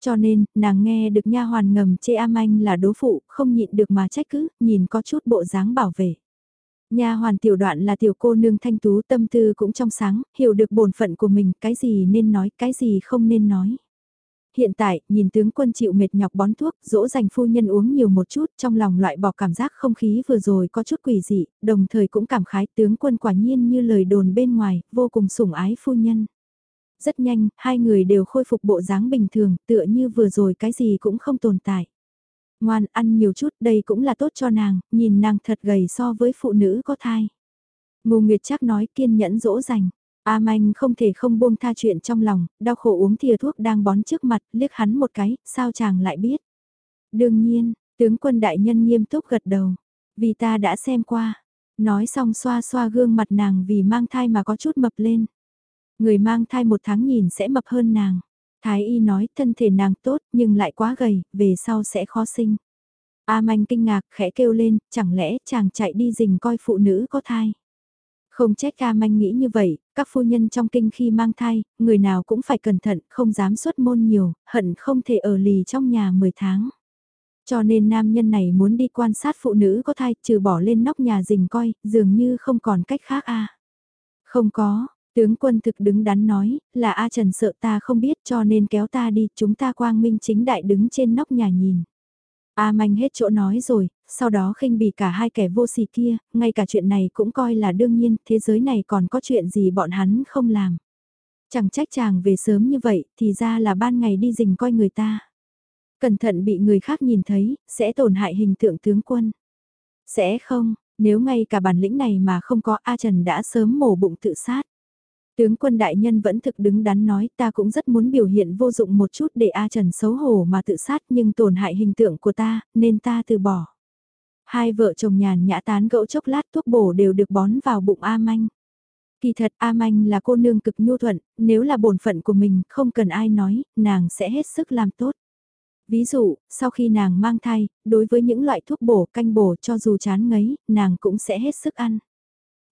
Cho nên, nàng nghe được nha hoàn ngầm chê am anh là đố phụ, không nhịn được mà trách cứ, nhìn có chút bộ dáng bảo vệ. Nha hoàn tiểu đoạn là tiểu cô nương thanh tú tâm tư cũng trong sáng, hiểu được bổn phận của mình, cái gì nên nói, cái gì không nên nói. Hiện tại, nhìn tướng quân chịu mệt nhọc bón thuốc, dỗ dành phu nhân uống nhiều một chút, trong lòng loại bỏ cảm giác không khí vừa rồi có chút quỷ dị, đồng thời cũng cảm khái tướng quân quả nhiên như lời đồn bên ngoài, vô cùng sủng ái phu nhân. Rất nhanh, hai người đều khôi phục bộ dáng bình thường, tựa như vừa rồi cái gì cũng không tồn tại. Ngoan ăn nhiều chút, đây cũng là tốt cho nàng, nhìn nàng thật gầy so với phụ nữ có thai. Ngô Nguyệt chắc nói kiên nhẫn dỗ dành. A Manh không thể không buông tha chuyện trong lòng, đau khổ uống thìa thuốc đang bón trước mặt, liếc hắn một cái, sao chàng lại biết. Đương nhiên, tướng quân đại nhân nghiêm túc gật đầu, vì ta đã xem qua. Nói xong xoa xoa gương mặt nàng vì mang thai mà có chút mập lên. Người mang thai một tháng nhìn sẽ mập hơn nàng. Thái y nói thân thể nàng tốt nhưng lại quá gầy, về sau sẽ khó sinh. A manh kinh ngạc khẽ kêu lên, chẳng lẽ chàng chạy đi rình coi phụ nữ có thai. Không trách A manh nghĩ như vậy, các phu nhân trong kinh khi mang thai, người nào cũng phải cẩn thận, không dám xuất môn nhiều, hận không thể ở lì trong nhà 10 tháng. Cho nên nam nhân này muốn đi quan sát phụ nữ có thai, trừ bỏ lên nóc nhà rình coi, dường như không còn cách khác a. Không có, Tướng quân thực đứng đắn nói, là A Trần sợ ta không biết cho nên kéo ta đi, chúng ta quang minh chính đại đứng trên nóc nhà nhìn. A manh hết chỗ nói rồi, sau đó khinh bỉ cả hai kẻ vô sỉ kia, ngay cả chuyện này cũng coi là đương nhiên, thế giới này còn có chuyện gì bọn hắn không làm. Chẳng trách chàng về sớm như vậy, thì ra là ban ngày đi rình coi người ta. Cẩn thận bị người khác nhìn thấy, sẽ tổn hại hình tượng tướng quân. Sẽ không, nếu ngay cả bản lĩnh này mà không có A Trần đã sớm mổ bụng tự sát. Tướng quân đại nhân vẫn thực đứng đắn nói ta cũng rất muốn biểu hiện vô dụng một chút để A Trần xấu hổ mà tự sát nhưng tổn hại hình tượng của ta, nên ta từ bỏ. Hai vợ chồng nhàn nhã tán gẫu chốc lát thuốc bổ đều được bón vào bụng A Manh. Kỳ thật A Manh là cô nương cực nhu thuận, nếu là bổn phận của mình không cần ai nói, nàng sẽ hết sức làm tốt. Ví dụ, sau khi nàng mang thai, đối với những loại thuốc bổ canh bổ cho dù chán ngấy, nàng cũng sẽ hết sức ăn.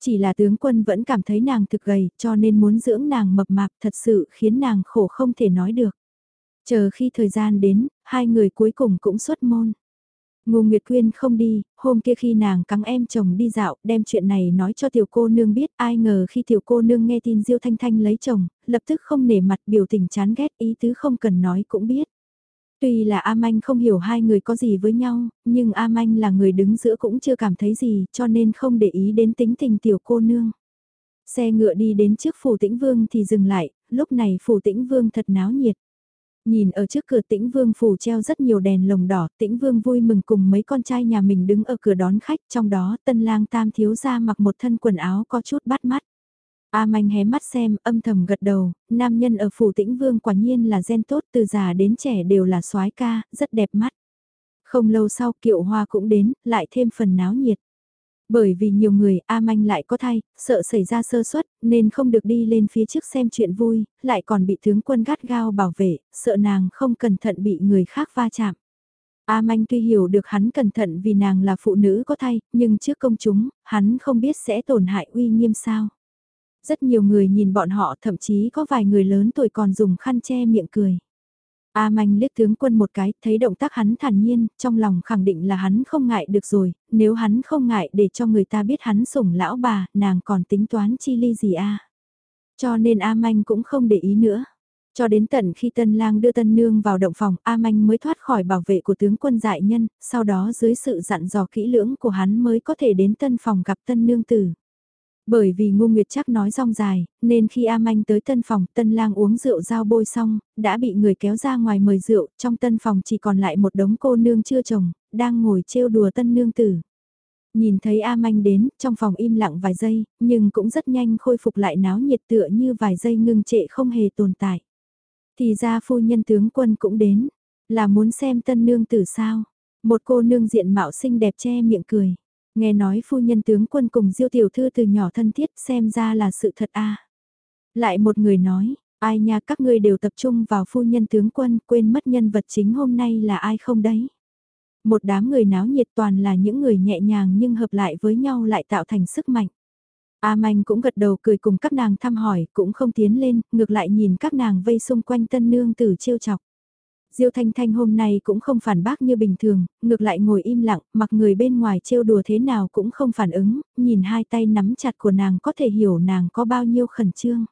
Chỉ là tướng quân vẫn cảm thấy nàng thực gầy cho nên muốn dưỡng nàng mập mạp thật sự khiến nàng khổ không thể nói được. Chờ khi thời gian đến, hai người cuối cùng cũng xuất môn. Ngô Nguyệt Quyên không đi, hôm kia khi nàng cắn em chồng đi dạo, đem chuyện này nói cho tiểu cô nương biết, ai ngờ khi tiểu cô nương nghe tin Diêu Thanh Thanh lấy chồng, lập tức không nể mặt biểu tình chán ghét ý tứ không cần nói cũng biết. Tuy là A Manh không hiểu hai người có gì với nhau, nhưng A Manh là người đứng giữa cũng chưa cảm thấy gì cho nên không để ý đến tính tình tiểu cô nương. Xe ngựa đi đến trước phủ tĩnh vương thì dừng lại, lúc này phủ tĩnh vương thật náo nhiệt. Nhìn ở trước cửa tĩnh vương phủ treo rất nhiều đèn lồng đỏ, tĩnh vương vui mừng cùng mấy con trai nhà mình đứng ở cửa đón khách, trong đó tân lang tam thiếu ra mặc một thân quần áo có chút bắt mắt. A manh hé mắt xem, âm thầm gật đầu, nam nhân ở phủ tĩnh vương quả nhiên là gen tốt từ già đến trẻ đều là soái ca, rất đẹp mắt. Không lâu sau kiệu hoa cũng đến, lại thêm phần náo nhiệt. Bởi vì nhiều người A Manh lại có thai, sợ xảy ra sơ suất, nên không được đi lên phía trước xem chuyện vui, lại còn bị tướng quân gắt gao bảo vệ, sợ nàng không cẩn thận bị người khác va chạm. A Manh tuy hiểu được hắn cẩn thận vì nàng là phụ nữ có thai, nhưng trước công chúng, hắn không biết sẽ tổn hại uy nghiêm sao. Rất nhiều người nhìn bọn họ thậm chí có vài người lớn tuổi còn dùng khăn che miệng cười. A manh liếc tướng quân một cái, thấy động tác hắn thản nhiên, trong lòng khẳng định là hắn không ngại được rồi, nếu hắn không ngại để cho người ta biết hắn sủng lão bà, nàng còn tính toán chi ly gì a Cho nên A manh cũng không để ý nữa. Cho đến tận khi tân lang đưa tân nương vào động phòng, A manh mới thoát khỏi bảo vệ của tướng quân dại nhân, sau đó dưới sự dặn dò kỹ lưỡng của hắn mới có thể đến tân phòng gặp tân nương tử. Bởi vì Ngô Nguyệt chắc nói rong dài, nên khi A Manh tới tân phòng, tân lang uống rượu giao bôi xong, đã bị người kéo ra ngoài mời rượu, trong tân phòng chỉ còn lại một đống cô nương chưa chồng, đang ngồi trêu đùa tân nương tử. Nhìn thấy A Manh đến, trong phòng im lặng vài giây, nhưng cũng rất nhanh khôi phục lại náo nhiệt tựa như vài giây ngưng trệ không hề tồn tại. Thì ra phu nhân tướng quân cũng đến, là muốn xem tân nương tử sao. Một cô nương diện mạo xinh đẹp che miệng cười. Nghe nói phu nhân tướng quân cùng diêu tiểu thư từ nhỏ thân thiết xem ra là sự thật a Lại một người nói, ai nha các ngươi đều tập trung vào phu nhân tướng quân quên mất nhân vật chính hôm nay là ai không đấy. Một đám người náo nhiệt toàn là những người nhẹ nhàng nhưng hợp lại với nhau lại tạo thành sức mạnh. A Manh cũng gật đầu cười cùng các nàng thăm hỏi, cũng không tiến lên, ngược lại nhìn các nàng vây xung quanh tân nương tử trêu chọc. Diêu Thanh Thanh hôm nay cũng không phản bác như bình thường, ngược lại ngồi im lặng, mặc người bên ngoài trêu đùa thế nào cũng không phản ứng, nhìn hai tay nắm chặt của nàng có thể hiểu nàng có bao nhiêu khẩn trương.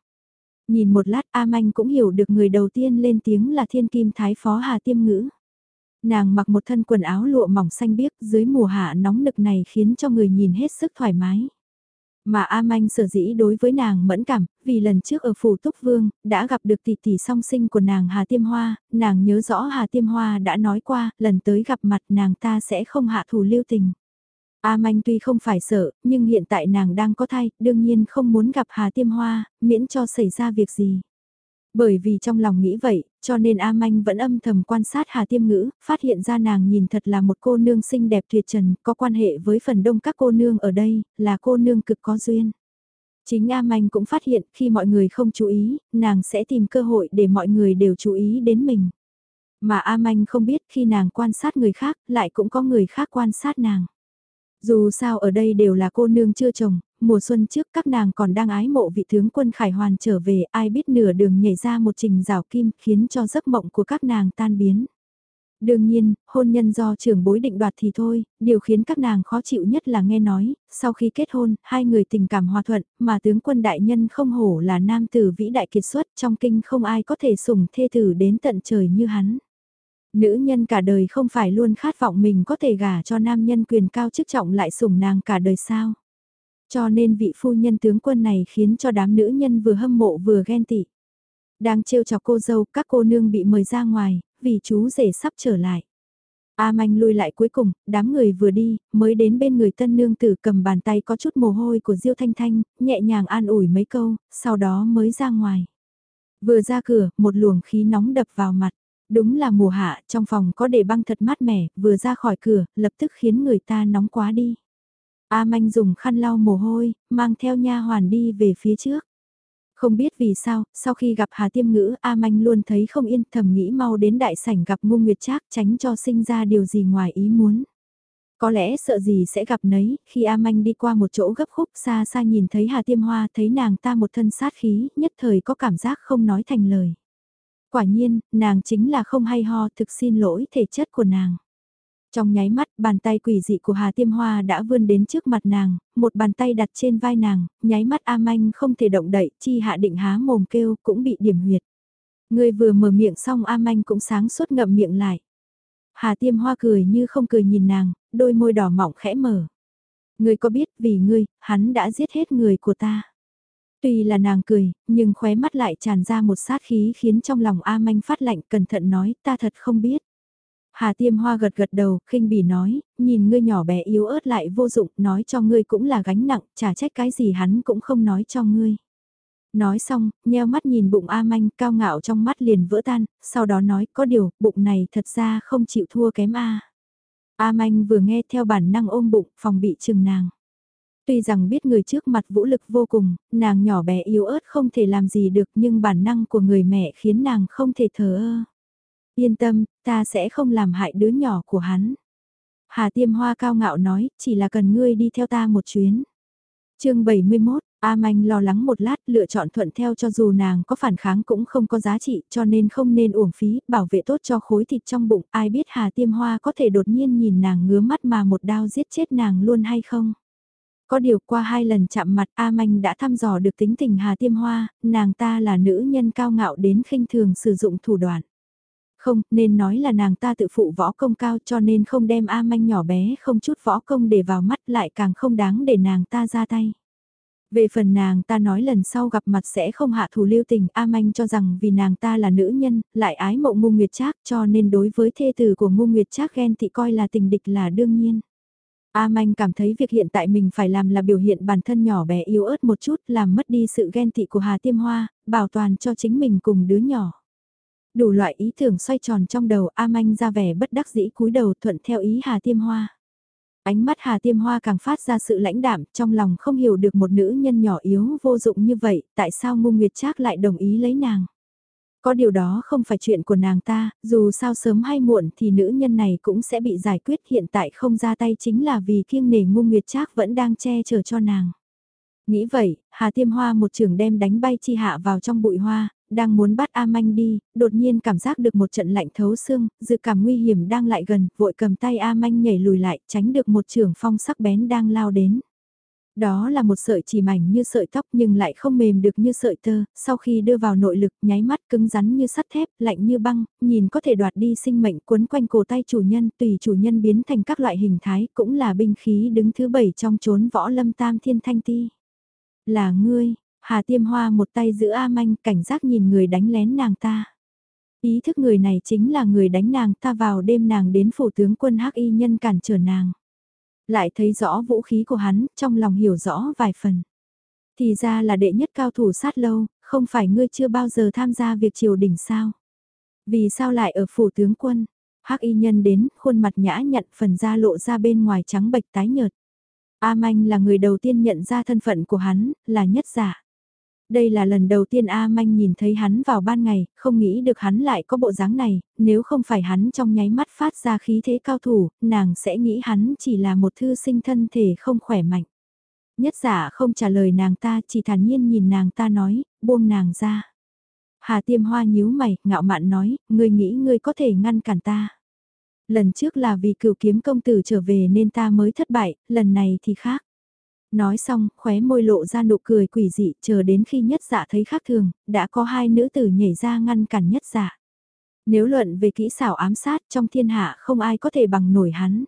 Nhìn một lát A Manh cũng hiểu được người đầu tiên lên tiếng là thiên kim thái phó Hà Tiêm Ngữ. Nàng mặc một thân quần áo lụa mỏng xanh biếc dưới mùa hạ nóng nực này khiến cho người nhìn hết sức thoải mái. Mà A Manh sở dĩ đối với nàng mẫn cảm, vì lần trước ở phủ Túc Vương, đã gặp được tỷ tỷ song sinh của nàng Hà Tiêm Hoa, nàng nhớ rõ Hà Tiêm Hoa đã nói qua, lần tới gặp mặt nàng ta sẽ không hạ thủ lưu tình. A Manh tuy không phải sợ, nhưng hiện tại nàng đang có thai, đương nhiên không muốn gặp Hà Tiêm Hoa, miễn cho xảy ra việc gì. Bởi vì trong lòng nghĩ vậy, cho nên A Manh vẫn âm thầm quan sát Hà Tiêm Ngữ, phát hiện ra nàng nhìn thật là một cô nương xinh đẹp tuyệt trần, có quan hệ với phần đông các cô nương ở đây, là cô nương cực có duyên. Chính A Manh cũng phát hiện khi mọi người không chú ý, nàng sẽ tìm cơ hội để mọi người đều chú ý đến mình. Mà A Manh không biết khi nàng quan sát người khác, lại cũng có người khác quan sát nàng. Dù sao ở đây đều là cô nương chưa chồng, mùa xuân trước các nàng còn đang ái mộ vị tướng quân Khải Hoàn trở về ai biết nửa đường nhảy ra một trình rào kim khiến cho giấc mộng của các nàng tan biến. Đương nhiên, hôn nhân do trưởng bối định đoạt thì thôi, điều khiến các nàng khó chịu nhất là nghe nói, sau khi kết hôn, hai người tình cảm hòa thuận, mà tướng quân đại nhân không hổ là nam tử vĩ đại kiệt xuất trong kinh không ai có thể sủng thê tử đến tận trời như hắn. Nữ nhân cả đời không phải luôn khát vọng mình có thể gả cho nam nhân quyền cao chức trọng lại sủng nàng cả đời sao. Cho nên vị phu nhân tướng quân này khiến cho đám nữ nhân vừa hâm mộ vừa ghen tị. Đang trêu chọc cô dâu, các cô nương bị mời ra ngoài, vì chú rể sắp trở lại. A manh lui lại cuối cùng, đám người vừa đi, mới đến bên người tân nương tử cầm bàn tay có chút mồ hôi của Diêu Thanh Thanh, nhẹ nhàng an ủi mấy câu, sau đó mới ra ngoài. Vừa ra cửa, một luồng khí nóng đập vào mặt. Đúng là mùa hạ, trong phòng có để băng thật mát mẻ, vừa ra khỏi cửa, lập tức khiến người ta nóng quá đi. A Manh dùng khăn lau mồ hôi, mang theo nha hoàn đi về phía trước. Không biết vì sao, sau khi gặp Hà Tiêm Ngữ, A Manh luôn thấy không yên thầm nghĩ mau đến đại sảnh gặp Ngô Nguyệt Trác tránh cho sinh ra điều gì ngoài ý muốn. Có lẽ sợ gì sẽ gặp nấy, khi A Manh đi qua một chỗ gấp khúc xa xa nhìn thấy Hà Tiêm Hoa thấy nàng ta một thân sát khí, nhất thời có cảm giác không nói thành lời. Quả nhiên, nàng chính là không hay ho thực xin lỗi thể chất của nàng. Trong nháy mắt, bàn tay quỷ dị của Hà Tiêm Hoa đã vươn đến trước mặt nàng, một bàn tay đặt trên vai nàng, nháy mắt A Manh không thể động đậy, chi hạ định há mồm kêu cũng bị điểm huyệt. Người vừa mở miệng xong A Manh cũng sáng suốt ngậm miệng lại. Hà Tiêm Hoa cười như không cười nhìn nàng, đôi môi đỏ mỏng khẽ mở. Ngươi có biết vì ngươi, hắn đã giết hết người của ta. Tuy là nàng cười, nhưng khóe mắt lại tràn ra một sát khí khiến trong lòng A Manh phát lạnh cẩn thận nói ta thật không biết. Hà Tiêm Hoa gật gật đầu, khinh bỉ nói, nhìn ngươi nhỏ bé yếu ớt lại vô dụng, nói cho ngươi cũng là gánh nặng, chả trách cái gì hắn cũng không nói cho ngươi. Nói xong, nheo mắt nhìn bụng A Manh cao ngạo trong mắt liền vỡ tan, sau đó nói có điều, bụng này thật ra không chịu thua kém A. A Manh vừa nghe theo bản năng ôm bụng, phòng bị chừng nàng. Tuy rằng biết người trước mặt vũ lực vô cùng, nàng nhỏ bé yếu ớt không thể làm gì được nhưng bản năng của người mẹ khiến nàng không thể thờ ơ. Yên tâm, ta sẽ không làm hại đứa nhỏ của hắn. Hà Tiêm Hoa cao ngạo nói, chỉ là cần ngươi đi theo ta một chuyến. chương 71, A Manh lo lắng một lát lựa chọn thuận theo cho dù nàng có phản kháng cũng không có giá trị cho nên không nên uổng phí, bảo vệ tốt cho khối thịt trong bụng. Ai biết Hà Tiêm Hoa có thể đột nhiên nhìn nàng ngứa mắt mà một đao giết chết nàng luôn hay không? Có điều qua hai lần chạm mặt A Manh đã thăm dò được tính tình Hà Tiêm Hoa, nàng ta là nữ nhân cao ngạo đến khinh thường sử dụng thủ đoạn. Không, nên nói là nàng ta tự phụ võ công cao cho nên không đem A Manh nhỏ bé không chút võ công để vào mắt lại càng không đáng để nàng ta ra tay. Về phần nàng ta nói lần sau gặp mặt sẽ không hạ thủ lưu tình, A Manh cho rằng vì nàng ta là nữ nhân, lại ái mộ ngu nguyệt trác cho nên đối với thê tử của ngu nguyệt trác ghen tị coi là tình địch là đương nhiên. A Manh cảm thấy việc hiện tại mình phải làm là biểu hiện bản thân nhỏ bé yếu ớt một chút làm mất đi sự ghen tị của Hà Tiêm Hoa, bảo toàn cho chính mình cùng đứa nhỏ. Đủ loại ý tưởng xoay tròn trong đầu A Manh ra vẻ bất đắc dĩ cúi đầu thuận theo ý Hà Tiêm Hoa. Ánh mắt Hà Tiêm Hoa càng phát ra sự lãnh đạm, trong lòng không hiểu được một nữ nhân nhỏ yếu vô dụng như vậy, tại sao Ngu Nguyệt Trác lại đồng ý lấy nàng. Có điều đó không phải chuyện của nàng ta, dù sao sớm hay muộn thì nữ nhân này cũng sẽ bị giải quyết hiện tại không ra tay chính là vì kiêng nể Ngu Nguyệt Trác vẫn đang che chở cho nàng. Nghĩ vậy, Hà Tiêm Hoa một trường đem đánh bay chi hạ vào trong bụi hoa, đang muốn bắt A Manh đi, đột nhiên cảm giác được một trận lạnh thấu xương, dự cảm nguy hiểm đang lại gần, vội cầm tay A Manh nhảy lùi lại, tránh được một trường phong sắc bén đang lao đến. Đó là một sợi chỉ mảnh như sợi tóc nhưng lại không mềm được như sợi tơ, sau khi đưa vào nội lực nháy mắt cứng rắn như sắt thép, lạnh như băng, nhìn có thể đoạt đi sinh mệnh cuốn quanh cổ tay chủ nhân tùy chủ nhân biến thành các loại hình thái cũng là binh khí đứng thứ bảy trong chốn võ lâm tam thiên thanh ti. Là ngươi, Hà Tiêm Hoa một tay giữ A Manh cảnh giác nhìn người đánh lén nàng ta. Ý thức người này chính là người đánh nàng ta vào đêm nàng đến phủ tướng quân hắc y nhân cản trở nàng. Lại thấy rõ vũ khí của hắn, trong lòng hiểu rõ vài phần. Thì ra là đệ nhất cao thủ sát lâu, không phải ngươi chưa bao giờ tham gia việc triều đình sao. Vì sao lại ở phủ tướng quân? hắc y nhân đến, khuôn mặt nhã nhặn phần da lộ ra bên ngoài trắng bệch tái nhợt. A Manh là người đầu tiên nhận ra thân phận của hắn, là nhất giả. Đây là lần đầu tiên A Manh nhìn thấy hắn vào ban ngày, không nghĩ được hắn lại có bộ dáng này, nếu không phải hắn trong nháy mắt phát ra khí thế cao thủ, nàng sẽ nghĩ hắn chỉ là một thư sinh thân thể không khỏe mạnh. Nhất giả không trả lời nàng ta, chỉ thản nhiên nhìn nàng ta nói, buông nàng ra. Hà tiêm hoa nhíu mày, ngạo mạn nói, ngươi nghĩ ngươi có thể ngăn cản ta. Lần trước là vì cựu kiếm công tử trở về nên ta mới thất bại, lần này thì khác. Nói xong, khóe môi lộ ra nụ cười quỷ dị, chờ đến khi nhất dạ thấy khác thường, đã có hai nữ tử nhảy ra ngăn cản nhất dạ. Nếu luận về kỹ xảo ám sát trong thiên hạ không ai có thể bằng nổi hắn.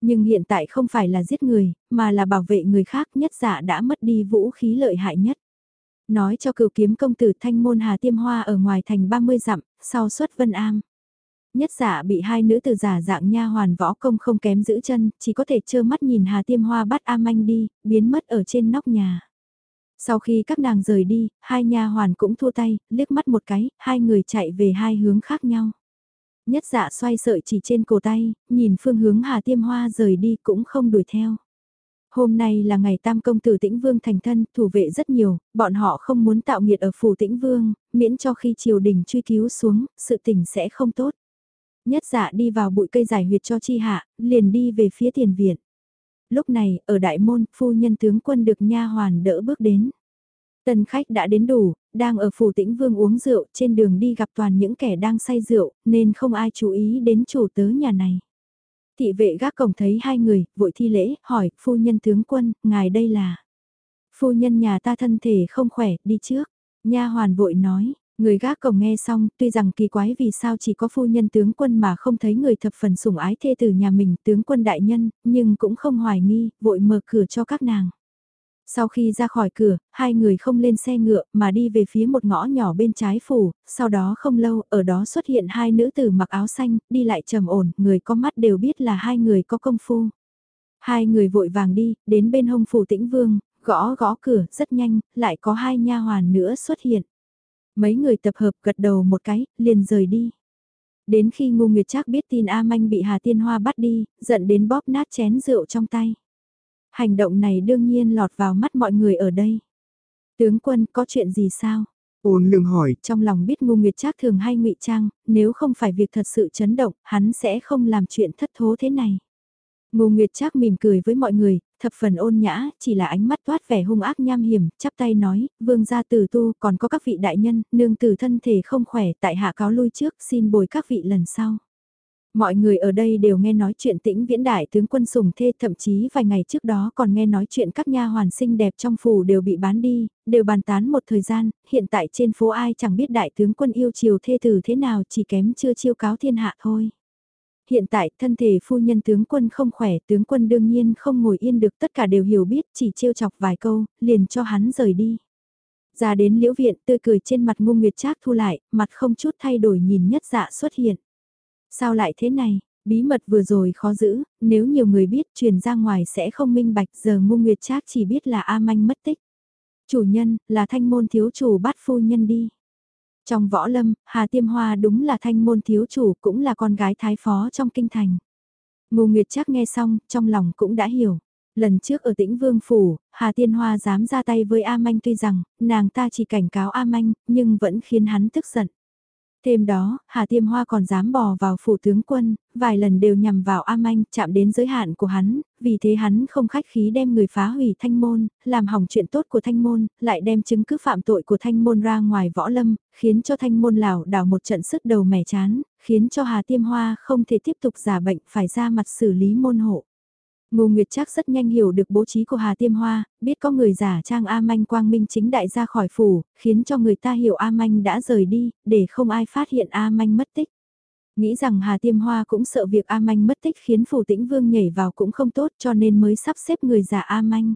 Nhưng hiện tại không phải là giết người, mà là bảo vệ người khác nhất dạ đã mất đi vũ khí lợi hại nhất. Nói cho cựu kiếm công tử thanh môn hà tiêm hoa ở ngoài thành 30 dặm, sau xuất vân am. Nhất giả bị hai nữ từ giả dạng nha hoàn võ công không kém giữ chân, chỉ có thể trơ mắt nhìn Hà Tiêm Hoa bắt A Manh đi, biến mất ở trên nóc nhà. Sau khi các nàng rời đi, hai nha hoàn cũng thua tay, liếc mắt một cái, hai người chạy về hai hướng khác nhau. Nhất dạ xoay sợi chỉ trên cổ tay, nhìn phương hướng Hà Tiêm Hoa rời đi cũng không đuổi theo. Hôm nay là ngày tam công tử tĩnh vương thành thân, thủ vệ rất nhiều, bọn họ không muốn tạo nghiệt ở phủ tĩnh vương, miễn cho khi triều đình truy cứu xuống, sự tình sẽ không tốt. Nhất dạ đi vào bụi cây giải huyệt cho chi hạ, liền đi về phía tiền viện. Lúc này, ở đại môn, phu nhân tướng quân được nha hoàn đỡ bước đến. Tần khách đã đến đủ, đang ở phủ tĩnh vương uống rượu, trên đường đi gặp toàn những kẻ đang say rượu, nên không ai chú ý đến chủ tớ nhà này. Thị vệ gác cổng thấy hai người, vội thi lễ, hỏi, phu nhân tướng quân, ngài đây là... Phu nhân nhà ta thân thể không khỏe, đi trước. Nha hoàn vội nói, người gác cổng nghe xong, tuy rằng kỳ quái vì sao chỉ có phu nhân tướng quân mà không thấy người thập phần sủng ái thê từ nhà mình tướng quân đại nhân, nhưng cũng không hoài nghi, vội mở cửa cho các nàng. Sau khi ra khỏi cửa, hai người không lên xe ngựa mà đi về phía một ngõ nhỏ bên trái phủ, sau đó không lâu ở đó xuất hiện hai nữ tử mặc áo xanh, đi lại trầm ổn, người có mắt đều biết là hai người có công phu. Hai người vội vàng đi, đến bên hông phủ tĩnh vương, gõ gõ cửa, rất nhanh, lại có hai nha hoàn nữa xuất hiện. Mấy người tập hợp gật đầu một cái, liền rời đi. Đến khi Ngô Nguyệt Trác biết tin A Manh bị Hà Tiên Hoa bắt đi, giận đến bóp nát chén rượu trong tay. Hành động này đương nhiên lọt vào mắt mọi người ở đây. Tướng quân có chuyện gì sao? Ôn lương hỏi. Trong lòng biết ngu nguyệt trác thường hay ngụy trang, nếu không phải việc thật sự chấn động, hắn sẽ không làm chuyện thất thố thế này. Ngô Nguyệt Trác mỉm cười với mọi người, thập phần ôn nhã, chỉ là ánh mắt toát vẻ hung ác nham hiểm, chắp tay nói, vương gia tử tu, còn có các vị đại nhân, nương tử thân thể không khỏe, tại hạ cáo lui trước, xin bồi các vị lần sau. Mọi người ở đây đều nghe nói chuyện tĩnh viễn đại tướng quân sùng thê thậm chí vài ngày trước đó còn nghe nói chuyện các nha hoàn sinh đẹp trong phủ đều bị bán đi, đều bàn tán một thời gian, hiện tại trên phố ai chẳng biết đại tướng quân yêu chiều thê tử thế nào chỉ kém chưa chiêu cáo thiên hạ thôi. Hiện tại thân thể phu nhân tướng quân không khỏe, tướng quân đương nhiên không ngồi yên được tất cả đều hiểu biết chỉ trêu chọc vài câu, liền cho hắn rời đi. Ra đến liễu viện tươi cười trên mặt ngu nguyệt trác thu lại, mặt không chút thay đổi nhìn nhất dạ xuất hiện. Sao lại thế này, bí mật vừa rồi khó giữ, nếu nhiều người biết truyền ra ngoài sẽ không minh bạch giờ ngu nguyệt trác chỉ biết là A Manh mất tích. Chủ nhân, là thanh môn thiếu chủ bắt phu nhân đi. Trong võ lâm, Hà Tiêm Hoa đúng là thanh môn thiếu chủ cũng là con gái thái phó trong kinh thành. Ngô Nguyệt chắc nghe xong, trong lòng cũng đã hiểu. Lần trước ở tĩnh Vương Phủ, Hà Tiên Hoa dám ra tay với A Manh tuy rằng, nàng ta chỉ cảnh cáo A Manh, nhưng vẫn khiến hắn tức giận. Thêm đó, Hà Tiêm Hoa còn dám bò vào phủ tướng quân, vài lần đều nhằm vào A Manh, chạm đến giới hạn của hắn, vì thế hắn không khách khí đem người phá hủy thanh môn, làm hỏng chuyện tốt của thanh môn, lại đem chứng cứ phạm tội của thanh môn ra ngoài võ lâm, khiến cho thanh môn Lào đảo một trận sức đầu mẻ chán, khiến cho Hà Tiêm Hoa không thể tiếp tục giả bệnh phải ra mặt xử lý môn hộ. Ngô Nguyệt chắc rất nhanh hiểu được bố trí của Hà Tiêm Hoa, biết có người giả trang A Manh quang minh chính đại ra khỏi phủ, khiến cho người ta hiểu A Manh đã rời đi, để không ai phát hiện A Manh mất tích. Nghĩ rằng Hà Tiêm Hoa cũng sợ việc A Manh mất tích khiến phủ tĩnh vương nhảy vào cũng không tốt cho nên mới sắp xếp người giả A Manh.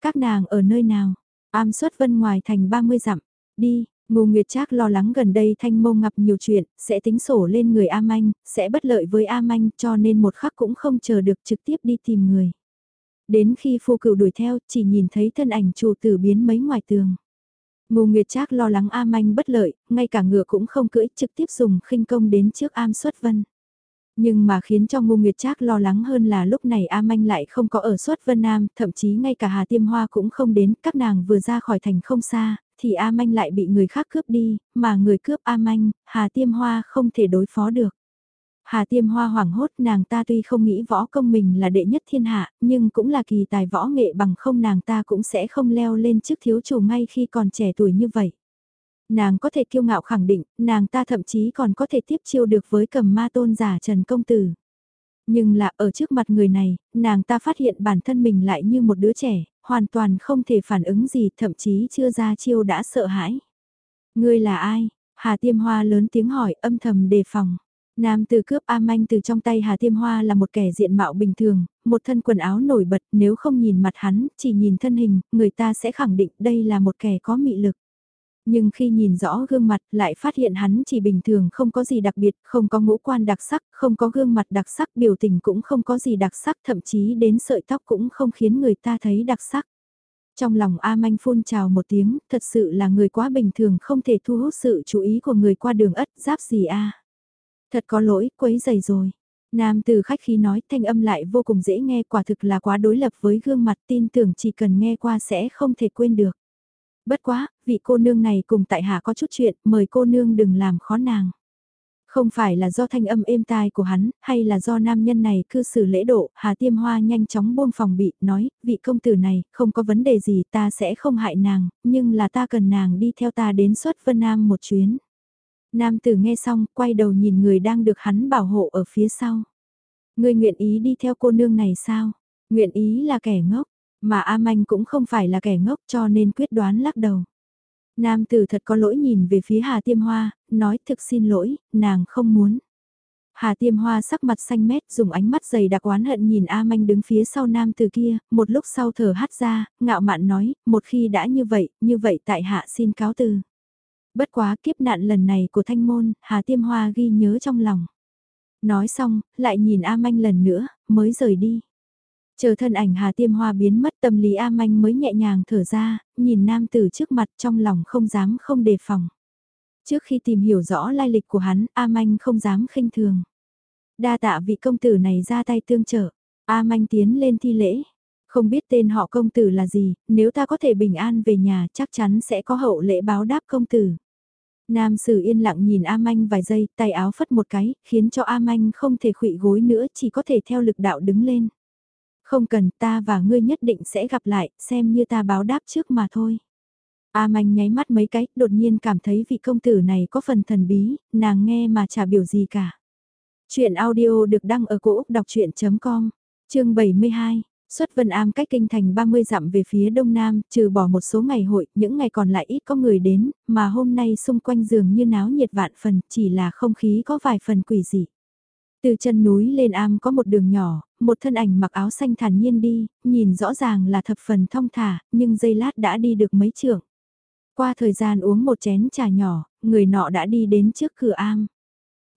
Các nàng ở nơi nào? Am xuất vân ngoài thành 30 dặm. Đi, Ngô Nguyệt Trác lo lắng gần đây Thanh Mông ngập nhiều chuyện, sẽ tính sổ lên người A Manh, sẽ bất lợi với A Manh cho nên một khắc cũng không chờ được trực tiếp đi tìm người. Đến khi phu Cựu đuổi theo, chỉ nhìn thấy thân ảnh chủ tử biến mấy ngoài tường. Ngô Nguyệt Trác lo lắng A Manh bất lợi, ngay cả ngựa cũng không cưỡi trực tiếp dùng khinh công đến trước am xuất vân. Nhưng mà khiến cho Ngô Nguyệt Trác lo lắng hơn là lúc này A Manh lại không có ở suất Vân Nam, thậm chí ngay cả Hà Tiêm Hoa cũng không đến, các nàng vừa ra khỏi thành không xa, thì A Manh lại bị người khác cướp đi, mà người cướp A Manh, Hà Tiêm Hoa không thể đối phó được. Hà Tiêm Hoa hoảng hốt nàng ta tuy không nghĩ võ công mình là đệ nhất thiên hạ, nhưng cũng là kỳ tài võ nghệ bằng không nàng ta cũng sẽ không leo lên trước thiếu chủ ngay khi còn trẻ tuổi như vậy. Nàng có thể kiêu ngạo khẳng định, nàng ta thậm chí còn có thể tiếp chiêu được với cầm ma tôn giả Trần Công Tử. Nhưng là ở trước mặt người này, nàng ta phát hiện bản thân mình lại như một đứa trẻ, hoàn toàn không thể phản ứng gì, thậm chí chưa ra chiêu đã sợ hãi. Ngươi là ai? Hà Tiêm Hoa lớn tiếng hỏi âm thầm đề phòng. Nam từ cướp A Manh từ trong tay Hà Tiêm Hoa là một kẻ diện mạo bình thường, một thân quần áo nổi bật nếu không nhìn mặt hắn, chỉ nhìn thân hình, người ta sẽ khẳng định đây là một kẻ có mị lực. Nhưng khi nhìn rõ gương mặt lại phát hiện hắn chỉ bình thường không có gì đặc biệt, không có ngũ quan đặc sắc, không có gương mặt đặc sắc, biểu tình cũng không có gì đặc sắc, thậm chí đến sợi tóc cũng không khiến người ta thấy đặc sắc. Trong lòng A Manh phun trào một tiếng, thật sự là người quá bình thường không thể thu hút sự chú ý của người qua đường ất giáp gì A. Thật có lỗi, quấy dày rồi. Nam từ khách khí nói thanh âm lại vô cùng dễ nghe quả thực là quá đối lập với gương mặt tin tưởng chỉ cần nghe qua sẽ không thể quên được. Bất quá, vị cô nương này cùng tại hạ có chút chuyện, mời cô nương đừng làm khó nàng. Không phải là do thanh âm êm tai của hắn, hay là do nam nhân này cư xử lễ độ, Hà Tiêm Hoa nhanh chóng buông phòng bị, nói, vị công tử này, không có vấn đề gì, ta sẽ không hại nàng, nhưng là ta cần nàng đi theo ta đến xuất Vân Nam một chuyến. Nam tử nghe xong, quay đầu nhìn người đang được hắn bảo hộ ở phía sau. Người nguyện ý đi theo cô nương này sao? Nguyện ý là kẻ ngốc, mà A Manh cũng không phải là kẻ ngốc cho nên quyết đoán lắc đầu. Nam tử thật có lỗi nhìn về phía Hà Tiêm Hoa, nói thực xin lỗi, nàng không muốn. Hà Tiêm Hoa sắc mặt xanh mét dùng ánh mắt dày đặc oán hận nhìn A Manh đứng phía sau nam tử kia, một lúc sau thở hắt ra, ngạo mạn nói, một khi đã như vậy, như vậy tại hạ xin cáo từ. Bất quá kiếp nạn lần này của thanh môn, Hà Tiêm Hoa ghi nhớ trong lòng. Nói xong, lại nhìn A Manh lần nữa, mới rời đi. Chờ thân ảnh Hà Tiêm Hoa biến mất tâm lý A Manh mới nhẹ nhàng thở ra, nhìn nam tử trước mặt trong lòng không dám không đề phòng. Trước khi tìm hiểu rõ lai lịch của hắn, A Manh không dám khinh thường. Đa tạ vị công tử này ra tay tương trợ. A Manh tiến lên thi lễ. Không biết tên họ công tử là gì, nếu ta có thể bình an về nhà chắc chắn sẽ có hậu lễ báo đáp công tử. Nam sử yên lặng nhìn A Manh vài giây, tay áo phất một cái, khiến cho A Manh không thể khụy gối nữa, chỉ có thể theo lực đạo đứng lên. Không cần ta và ngươi nhất định sẽ gặp lại, xem như ta báo đáp trước mà thôi. A manh nháy mắt mấy cái, đột nhiên cảm thấy vị công tử này có phần thần bí, nàng nghe mà chả biểu gì cả. Chuyện audio được đăng ở cổ Úc đọc chuyện.com, chương 72. Xuất Vân Am cách kinh thành 30 dặm về phía đông nam, trừ bỏ một số ngày hội, những ngày còn lại ít có người đến, mà hôm nay xung quanh giường như náo nhiệt vạn phần, chỉ là không khí có vài phần quỷ dị. Từ chân núi lên am có một đường nhỏ, một thân ảnh mặc áo xanh thản nhiên đi, nhìn rõ ràng là thập phần thong thả, nhưng giây lát đã đi được mấy trượng. Qua thời gian uống một chén trà nhỏ, người nọ đã đi đến trước cửa am.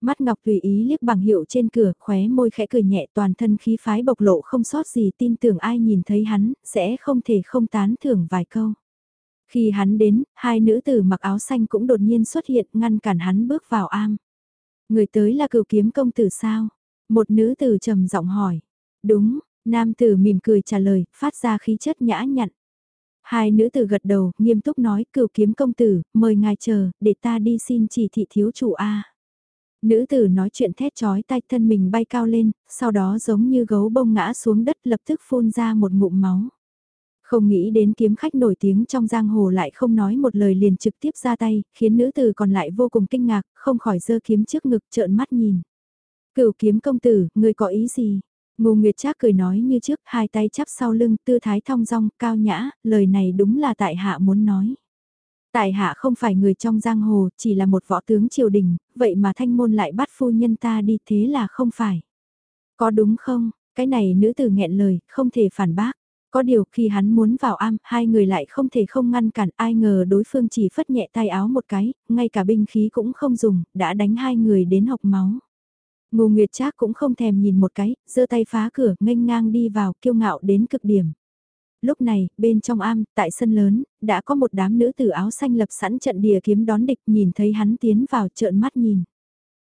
Mắt Ngọc tùy ý liếc bằng hiệu trên cửa, khóe môi khẽ cười nhẹ toàn thân khí phái bộc lộ không sót gì tin tưởng ai nhìn thấy hắn, sẽ không thể không tán thưởng vài câu. Khi hắn đến, hai nữ tử mặc áo xanh cũng đột nhiên xuất hiện ngăn cản hắn bước vào am. Người tới là cựu kiếm công tử sao? Một nữ tử trầm giọng hỏi. Đúng, nam tử mỉm cười trả lời, phát ra khí chất nhã nhặn. Hai nữ tử gật đầu, nghiêm túc nói, cựu kiếm công tử, mời ngài chờ, để ta đi xin chỉ thị thiếu chủ A. Nữ tử nói chuyện thét chói tay thân mình bay cao lên, sau đó giống như gấu bông ngã xuống đất lập tức phun ra một ngụm máu. Không nghĩ đến kiếm khách nổi tiếng trong giang hồ lại không nói một lời liền trực tiếp ra tay, khiến nữ tử còn lại vô cùng kinh ngạc, không khỏi giơ kiếm trước ngực trợn mắt nhìn. Cửu kiếm công tử, người có ý gì? Ngô Nguyệt Trác cười nói như trước, hai tay chắp sau lưng, tư thái thong dong, cao nhã, lời này đúng là tại hạ muốn nói. Tại hạ không phải người trong giang hồ, chỉ là một võ tướng triều đình, vậy mà thanh môn lại bắt phu nhân ta đi thế là không phải. Có đúng không? Cái này nữ tử nghẹn lời, không thể phản bác. Có điều khi hắn muốn vào am, hai người lại không thể không ngăn cản ai ngờ đối phương chỉ phất nhẹ tay áo một cái, ngay cả binh khí cũng không dùng, đã đánh hai người đến học máu. Ngô Nguyệt Trác cũng không thèm nhìn một cái, giơ tay phá cửa, nghênh ngang đi vào, kiêu ngạo đến cực điểm. Lúc này, bên trong am, tại sân lớn, đã có một đám nữ tử áo xanh lập sẵn trận địa kiếm đón địch, nhìn thấy hắn tiến vào trợn mắt nhìn.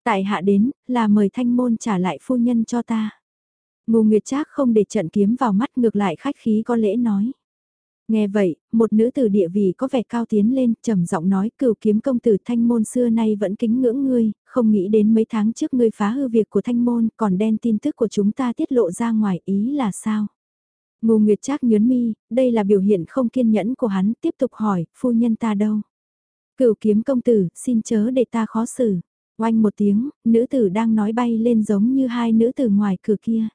Tại hạ đến, là mời thanh môn trả lại phu nhân cho ta. Ngô Nguyệt Trác không để trận kiếm vào mắt ngược lại khách khí có lễ nói. Nghe vậy, một nữ tử địa vị có vẻ cao tiến lên, trầm giọng nói cửu kiếm công tử thanh môn xưa nay vẫn kính ngưỡng ngươi, không nghĩ đến mấy tháng trước ngươi phá hư việc của thanh môn, còn đen tin tức của chúng ta tiết lộ ra ngoài ý là sao? Ngô Nguyệt Trác nhớn mi, đây là biểu hiện không kiên nhẫn của hắn, tiếp tục hỏi, phu nhân ta đâu? Cửu kiếm công tử, xin chớ để ta khó xử. Oanh một tiếng, nữ tử đang nói bay lên giống như hai nữ tử ngoài cửa kia.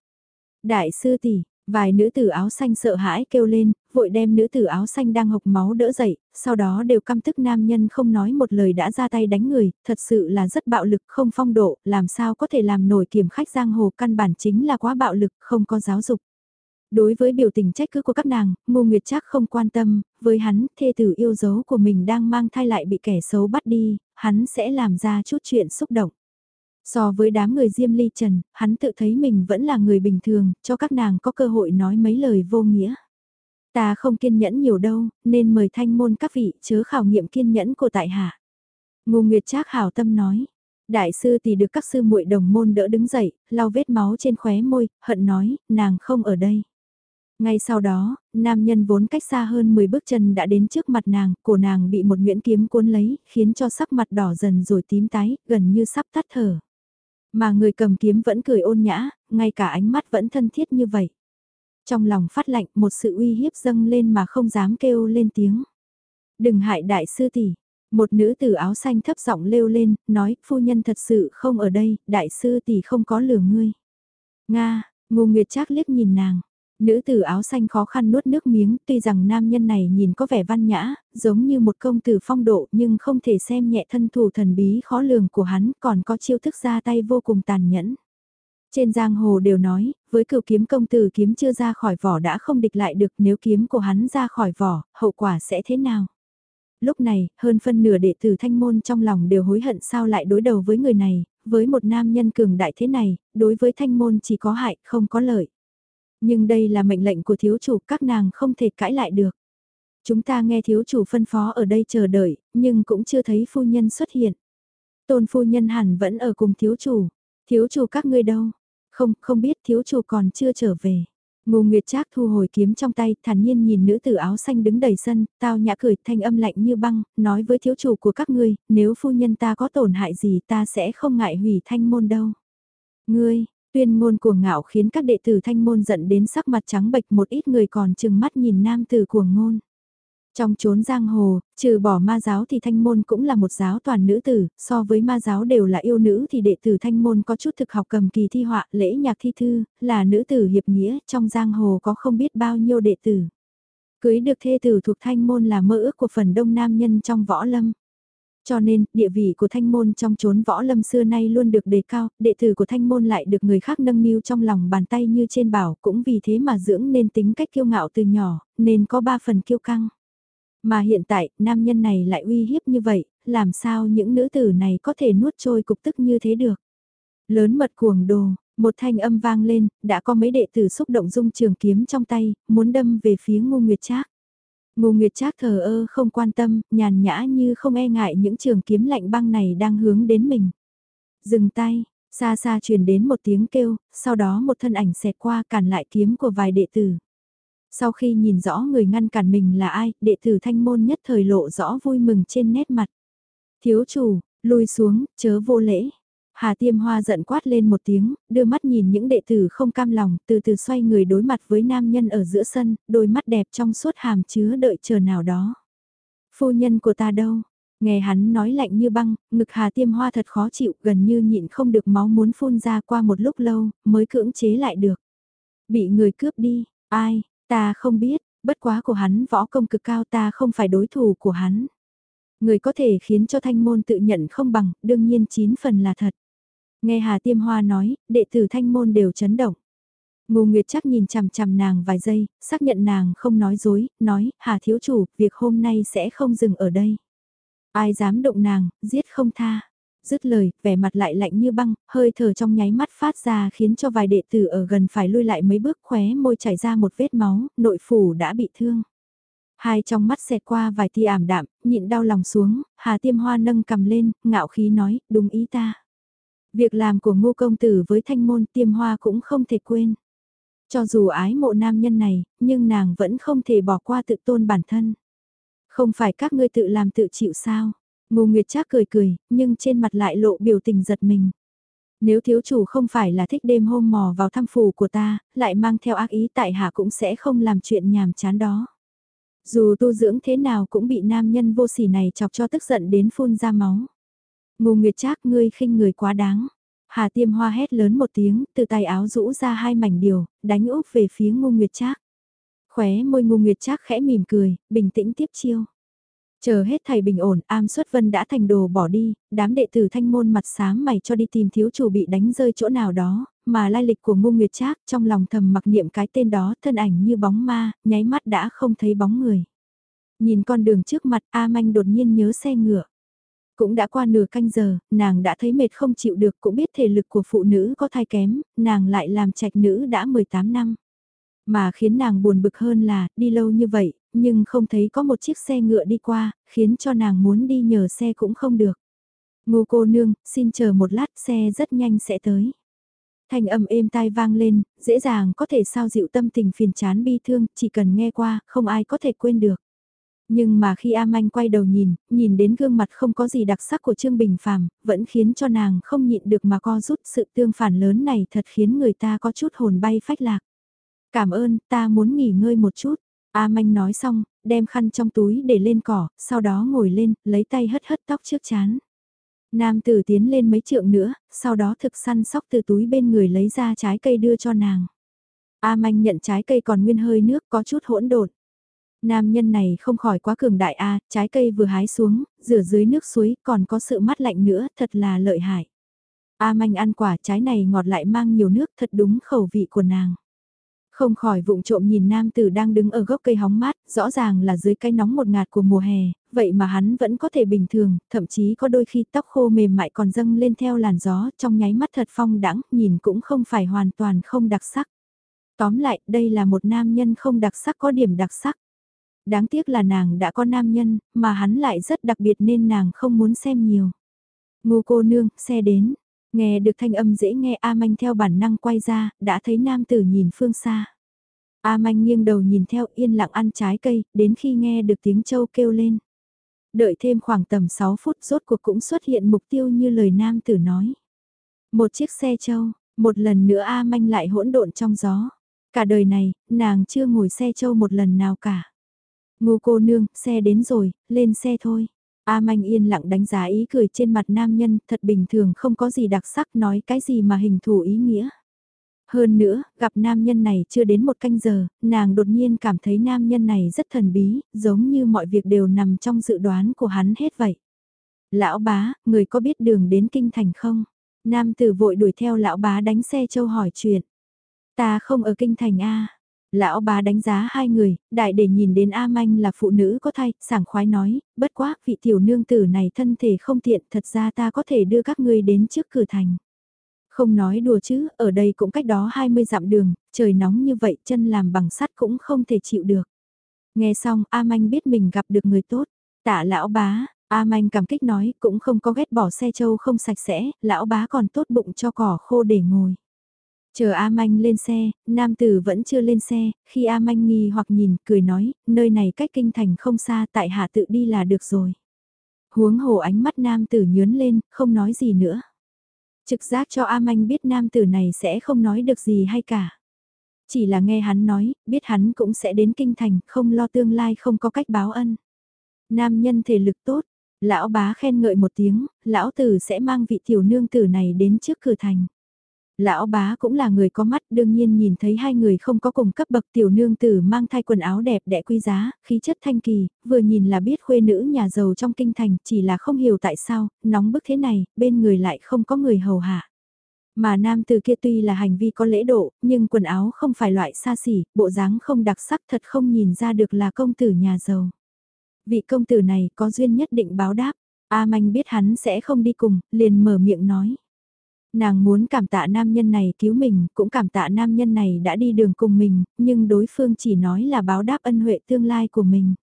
Đại sư tỷ, vài nữ tử áo xanh sợ hãi kêu lên, vội đem nữ tử áo xanh đang hộc máu đỡ dậy, sau đó đều căm tức nam nhân không nói một lời đã ra tay đánh người, thật sự là rất bạo lực không phong độ, làm sao có thể làm nổi kiểm khách giang hồ căn bản chính là quá bạo lực, không có giáo dục. Đối với biểu tình trách cứ của các nàng, Ngô Nguyệt chắc không quan tâm, với hắn, thê tử yêu dấu của mình đang mang thai lại bị kẻ xấu bắt đi, hắn sẽ làm ra chút chuyện xúc động. So với đám người Diêm Ly Trần, hắn tự thấy mình vẫn là người bình thường, cho các nàng có cơ hội nói mấy lời vô nghĩa. Ta không kiên nhẫn nhiều đâu, nên mời thanh môn các vị chớ khảo nghiệm kiên nhẫn của tại hạ. Ngô Nguyệt Trác hảo tâm nói. Đại sư thì được các sư muội đồng môn đỡ đứng dậy, lau vết máu trên khóe môi, hận nói, nàng không ở đây. Ngay sau đó, nam nhân vốn cách xa hơn 10 bước chân đã đến trước mặt nàng, cổ nàng bị một nguyễn kiếm cuốn lấy, khiến cho sắc mặt đỏ dần rồi tím tái, gần như sắp tắt thở. Mà người cầm kiếm vẫn cười ôn nhã, ngay cả ánh mắt vẫn thân thiết như vậy. Trong lòng phát lạnh một sự uy hiếp dâng lên mà không dám kêu lên tiếng. Đừng hại đại sư tỷ. Một nữ tử áo xanh thấp giọng lêu lên, nói, phu nhân thật sự không ở đây, đại sư tỷ không có lừa ngươi. Nga, ngô nguyệt trác liếc nhìn nàng, Nữ tử áo xanh khó khăn nuốt nước miếng, tuy rằng nam nhân này nhìn có vẻ văn nhã, giống như một công tử phong độ nhưng không thể xem nhẹ thân thủ thần bí khó lường của hắn, còn có chiêu thức ra tay vô cùng tàn nhẫn. Trên giang hồ đều nói, với cựu kiếm công tử kiếm chưa ra khỏi vỏ đã không địch lại được nếu kiếm của hắn ra khỏi vỏ, hậu quả sẽ thế nào? Lúc này, hơn phân nửa đệ tử thanh môn trong lòng đều hối hận sao lại đối đầu với người này, với một nam nhân cường đại thế này, đối với thanh môn chỉ có hại, không có lợi. Nhưng đây là mệnh lệnh của thiếu chủ, các nàng không thể cãi lại được. Chúng ta nghe thiếu chủ phân phó ở đây chờ đợi, nhưng cũng chưa thấy phu nhân xuất hiện. Tôn phu nhân hẳn vẫn ở cùng thiếu chủ. Thiếu chủ các ngươi đâu? Không, không biết thiếu chủ còn chưa trở về. Ngô Nguyệt Trác thu hồi kiếm trong tay, thản nhiên nhìn nữ tử áo xanh đứng đầy sân, tao nhã cười, thanh âm lạnh như băng, nói với thiếu chủ của các ngươi, nếu phu nhân ta có tổn hại gì ta sẽ không ngại hủy thanh môn đâu. Ngươi, Tuyên ngôn cuồng ngạo khiến các đệ tử thanh môn giận đến sắc mặt trắng bệch một ít người còn chừng mắt nhìn nam tử cuồng ngôn. Trong chốn giang hồ, trừ bỏ ma giáo thì thanh môn cũng là một giáo toàn nữ tử, so với ma giáo đều là yêu nữ thì đệ tử thanh môn có chút thực học cầm kỳ thi họa, lễ nhạc thi thư, là nữ tử hiệp nghĩa, trong giang hồ có không biết bao nhiêu đệ tử. Cưới được thê tử thuộc thanh môn là mơ ước của phần đông nam nhân trong võ lâm. Cho nên, địa vị của thanh môn trong chốn võ lâm xưa nay luôn được đề cao, đệ tử của thanh môn lại được người khác nâng niu trong lòng bàn tay như trên bảo, cũng vì thế mà dưỡng nên tính cách kiêu ngạo từ nhỏ, nên có ba phần kiêu căng. Mà hiện tại, nam nhân này lại uy hiếp như vậy, làm sao những nữ tử này có thể nuốt trôi cục tức như thế được. Lớn mật cuồng đồ, một thanh âm vang lên, đã có mấy đệ tử xúc động dung trường kiếm trong tay, muốn đâm về phía Ngô nguyệt trác. Ngô Nguyệt Trác thờ ơ không quan tâm, nhàn nhã như không e ngại những trường kiếm lạnh băng này đang hướng đến mình. Dừng tay, xa xa truyền đến một tiếng kêu, sau đó một thân ảnh xẹt qua cản lại kiếm của vài đệ tử. Sau khi nhìn rõ người ngăn cản mình là ai, đệ tử thanh môn nhất thời lộ rõ vui mừng trên nét mặt. Thiếu chủ, lui xuống, chớ vô lễ. Hà Tiêm Hoa giận quát lên một tiếng, đưa mắt nhìn những đệ tử không cam lòng, từ từ xoay người đối mặt với nam nhân ở giữa sân, đôi mắt đẹp trong suốt hàm chứa đợi chờ nào đó. Phu nhân của ta đâu? Nghe hắn nói lạnh như băng, ngực Hà Tiêm Hoa thật khó chịu, gần như nhịn không được máu muốn phun ra qua một lúc lâu, mới cưỡng chế lại được. Bị người cướp đi, ai, ta không biết, bất quá của hắn võ công cực cao ta không phải đối thủ của hắn. Người có thể khiến cho thanh môn tự nhận không bằng, đương nhiên chín phần là thật. Nghe Hà Tiêm Hoa nói, đệ tử thanh môn đều chấn động. Ngô Nguyệt chắc nhìn chằm chằm nàng vài giây, xác nhận nàng không nói dối, nói, Hà thiếu chủ, việc hôm nay sẽ không dừng ở đây. Ai dám động nàng, giết không tha. Dứt lời, vẻ mặt lại lạnh như băng, hơi thở trong nháy mắt phát ra khiến cho vài đệ tử ở gần phải lui lại mấy bước khóe môi chảy ra một vết máu, nội phủ đã bị thương. Hai trong mắt xẹt qua vài tia ảm đạm, nhịn đau lòng xuống, Hà Tiêm Hoa nâng cầm lên, ngạo khí nói, đúng ý ta. Việc làm của ngô công tử với thanh môn tiêm hoa cũng không thể quên. Cho dù ái mộ nam nhân này, nhưng nàng vẫn không thể bỏ qua tự tôn bản thân. Không phải các ngươi tự làm tự chịu sao? Ngô Nguyệt Trác cười cười, nhưng trên mặt lại lộ biểu tình giật mình. Nếu thiếu chủ không phải là thích đêm hôm mò vào thăm phủ của ta, lại mang theo ác ý tại hạ cũng sẽ không làm chuyện nhàm chán đó. Dù tu dưỡng thế nào cũng bị nam nhân vô sỉ này chọc cho tức giận đến phun ra máu. Ngô Nguyệt Trác ngươi khinh người quá đáng. Hà Tiêm Hoa hét lớn một tiếng, từ tay áo rũ ra hai mảnh điều, đánh úp về phía Ngô Nguyệt Trác. Khóe môi Ngô Nguyệt Trác khẽ mỉm cười, bình tĩnh tiếp chiêu. Chờ hết thầy bình ổn, Am Xuất Vân đã thành đồ bỏ đi, đám đệ tử thanh môn mặt sáng mày cho đi tìm thiếu chủ bị đánh rơi chỗ nào đó, mà lai lịch của Ngô Nguyệt Trác trong lòng thầm mặc niệm cái tên đó, thân ảnh như bóng ma, nháy mắt đã không thấy bóng người. Nhìn con đường trước mặt, A Manh đột nhiên nhớ xe ngựa. Cũng đã qua nửa canh giờ, nàng đã thấy mệt không chịu được cũng biết thể lực của phụ nữ có thai kém, nàng lại làm trạch nữ đã 18 năm. Mà khiến nàng buồn bực hơn là, đi lâu như vậy, nhưng không thấy có một chiếc xe ngựa đi qua, khiến cho nàng muốn đi nhờ xe cũng không được. Ngô cô nương, xin chờ một lát xe rất nhanh sẽ tới. Thanh âm êm tai vang lên, dễ dàng có thể sao dịu tâm tình phiền chán bi thương, chỉ cần nghe qua, không ai có thể quên được. Nhưng mà khi A Manh quay đầu nhìn, nhìn đến gương mặt không có gì đặc sắc của Trương Bình Phàm, vẫn khiến cho nàng không nhịn được mà co rút sự tương phản lớn này thật khiến người ta có chút hồn bay phách lạc. Cảm ơn, ta muốn nghỉ ngơi một chút. A Manh nói xong, đem khăn trong túi để lên cỏ, sau đó ngồi lên, lấy tay hất hất tóc trước chán. Nam tử tiến lên mấy trượng nữa, sau đó thực săn sóc từ túi bên người lấy ra trái cây đưa cho nàng. A Manh nhận trái cây còn nguyên hơi nước có chút hỗn độn. Nam nhân này không khỏi quá cường đại A, trái cây vừa hái xuống, rửa dưới nước suối còn có sự mát lạnh nữa, thật là lợi hại. A Manh ăn quả trái này ngọt lại mang nhiều nước thật đúng khẩu vị của nàng. Không khỏi vụng trộm nhìn nam tử đang đứng ở gốc cây hóng mát, rõ ràng là dưới cái nóng một ngạt của mùa hè, vậy mà hắn vẫn có thể bình thường, thậm chí có đôi khi tóc khô mềm mại còn dâng lên theo làn gió, trong nháy mắt thật phong đãng, nhìn cũng không phải hoàn toàn không đặc sắc. Tóm lại, đây là một nam nhân không đặc sắc có điểm đặc sắc. Đáng tiếc là nàng đã có nam nhân, mà hắn lại rất đặc biệt nên nàng không muốn xem nhiều. Ngô cô nương, xe đến. Nghe được thanh âm dễ nghe A Manh theo bản năng quay ra, đã thấy nam tử nhìn phương xa. A Manh nghiêng đầu nhìn theo yên lặng ăn trái cây, đến khi nghe được tiếng châu kêu lên. Đợi thêm khoảng tầm 6 phút rốt cuộc cũng xuất hiện mục tiêu như lời nam tử nói. Một chiếc xe châu, một lần nữa A Manh lại hỗn độn trong gió. Cả đời này, nàng chưa ngồi xe châu một lần nào cả. Ngô cô nương, xe đến rồi, lên xe thôi. A Manh yên lặng đánh giá ý cười trên mặt nam nhân, thật bình thường không có gì đặc sắc nói cái gì mà hình thù ý nghĩa. Hơn nữa, gặp nam nhân này chưa đến một canh giờ, nàng đột nhiên cảm thấy nam nhân này rất thần bí, giống như mọi việc đều nằm trong dự đoán của hắn hết vậy. Lão bá, người có biết đường đến kinh thành không? Nam tử vội đuổi theo lão bá đánh xe châu hỏi chuyện. Ta không ở kinh thành A. Lão bá đánh giá hai người, đại để nhìn đến A Manh là phụ nữ có thai, sảng khoái nói, bất quá, vị tiểu nương tử này thân thể không tiện, thật ra ta có thể đưa các ngươi đến trước cửa thành. Không nói đùa chứ, ở đây cũng cách đó 20 dặm đường, trời nóng như vậy chân làm bằng sắt cũng không thể chịu được. Nghe xong, A Manh biết mình gặp được người tốt, tạ lão bá, A Manh cảm kích nói, cũng không có ghét bỏ xe châu không sạch sẽ, lão bá còn tốt bụng cho cỏ khô để ngồi. Chờ A Manh lên xe, nam tử vẫn chưa lên xe, khi A Manh nghi hoặc nhìn, cười nói, nơi này cách kinh thành không xa tại hạ tự đi là được rồi. Huống hồ ánh mắt nam tử nhướn lên, không nói gì nữa. Trực giác cho A Manh biết nam tử này sẽ không nói được gì hay cả. Chỉ là nghe hắn nói, biết hắn cũng sẽ đến kinh thành, không lo tương lai không có cách báo ân. Nam nhân thể lực tốt, lão bá khen ngợi một tiếng, lão tử sẽ mang vị tiểu nương tử này đến trước cửa thành. Lão bá cũng là người có mắt đương nhiên nhìn thấy hai người không có cùng cấp bậc tiểu nương tử mang thay quần áo đẹp đẽ quý giá, khí chất thanh kỳ, vừa nhìn là biết khuê nữ nhà giàu trong kinh thành chỉ là không hiểu tại sao, nóng bức thế này, bên người lại không có người hầu hạ. Mà nam tử kia tuy là hành vi có lễ độ, nhưng quần áo không phải loại xa xỉ, bộ dáng không đặc sắc thật không nhìn ra được là công tử nhà giàu. Vị công tử này có duyên nhất định báo đáp, A Manh biết hắn sẽ không đi cùng, liền mở miệng nói. Nàng muốn cảm tạ nam nhân này cứu mình, cũng cảm tạ nam nhân này đã đi đường cùng mình, nhưng đối phương chỉ nói là báo đáp ân huệ tương lai của mình.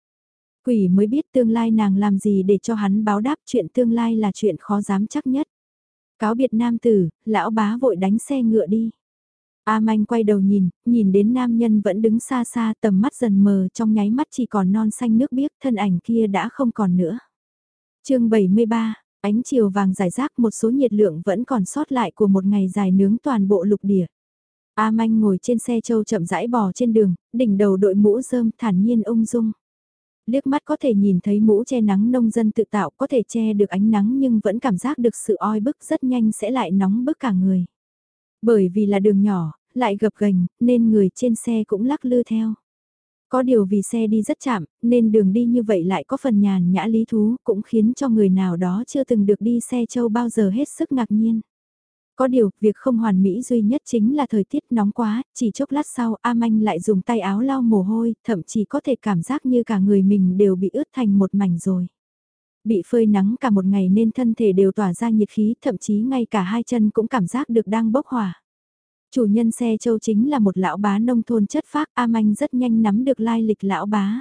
Quỷ mới biết tương lai nàng làm gì để cho hắn báo đáp chuyện tương lai là chuyện khó dám chắc nhất. Cáo biệt nam tử, lão bá vội đánh xe ngựa đi. A Manh quay đầu nhìn, nhìn đến nam nhân vẫn đứng xa xa tầm mắt dần mờ trong nháy mắt chỉ còn non xanh nước biếc thân ảnh kia đã không còn nữa. chương 73, Ánh chiều vàng giải rác một số nhiệt lượng vẫn còn sót lại của một ngày dài nướng toàn bộ lục địa. A Manh ngồi trên xe châu chậm rãi bò trên đường, đỉnh đầu đội mũ rơm thản nhiên ung dung. Liếc mắt có thể nhìn thấy mũ che nắng nông dân tự tạo có thể che được ánh nắng nhưng vẫn cảm giác được sự oi bức rất nhanh sẽ lại nóng bức cả người. Bởi vì là đường nhỏ, lại gập ghềnh nên người trên xe cũng lắc lư theo. Có điều vì xe đi rất chậm, nên đường đi như vậy lại có phần nhàn nhã lý thú, cũng khiến cho người nào đó chưa từng được đi xe châu bao giờ hết sức ngạc nhiên. Có điều, việc không hoàn mỹ duy nhất chính là thời tiết nóng quá, chỉ chốc lát sau A Manh lại dùng tay áo lau mồ hôi, thậm chí có thể cảm giác như cả người mình đều bị ướt thành một mảnh rồi. Bị phơi nắng cả một ngày nên thân thể đều tỏa ra nhiệt khí, thậm chí ngay cả hai chân cũng cảm giác được đang bốc hỏa. Chủ nhân xe châu chính là một lão bá nông thôn chất phác, A Manh rất nhanh nắm được lai lịch lão bá.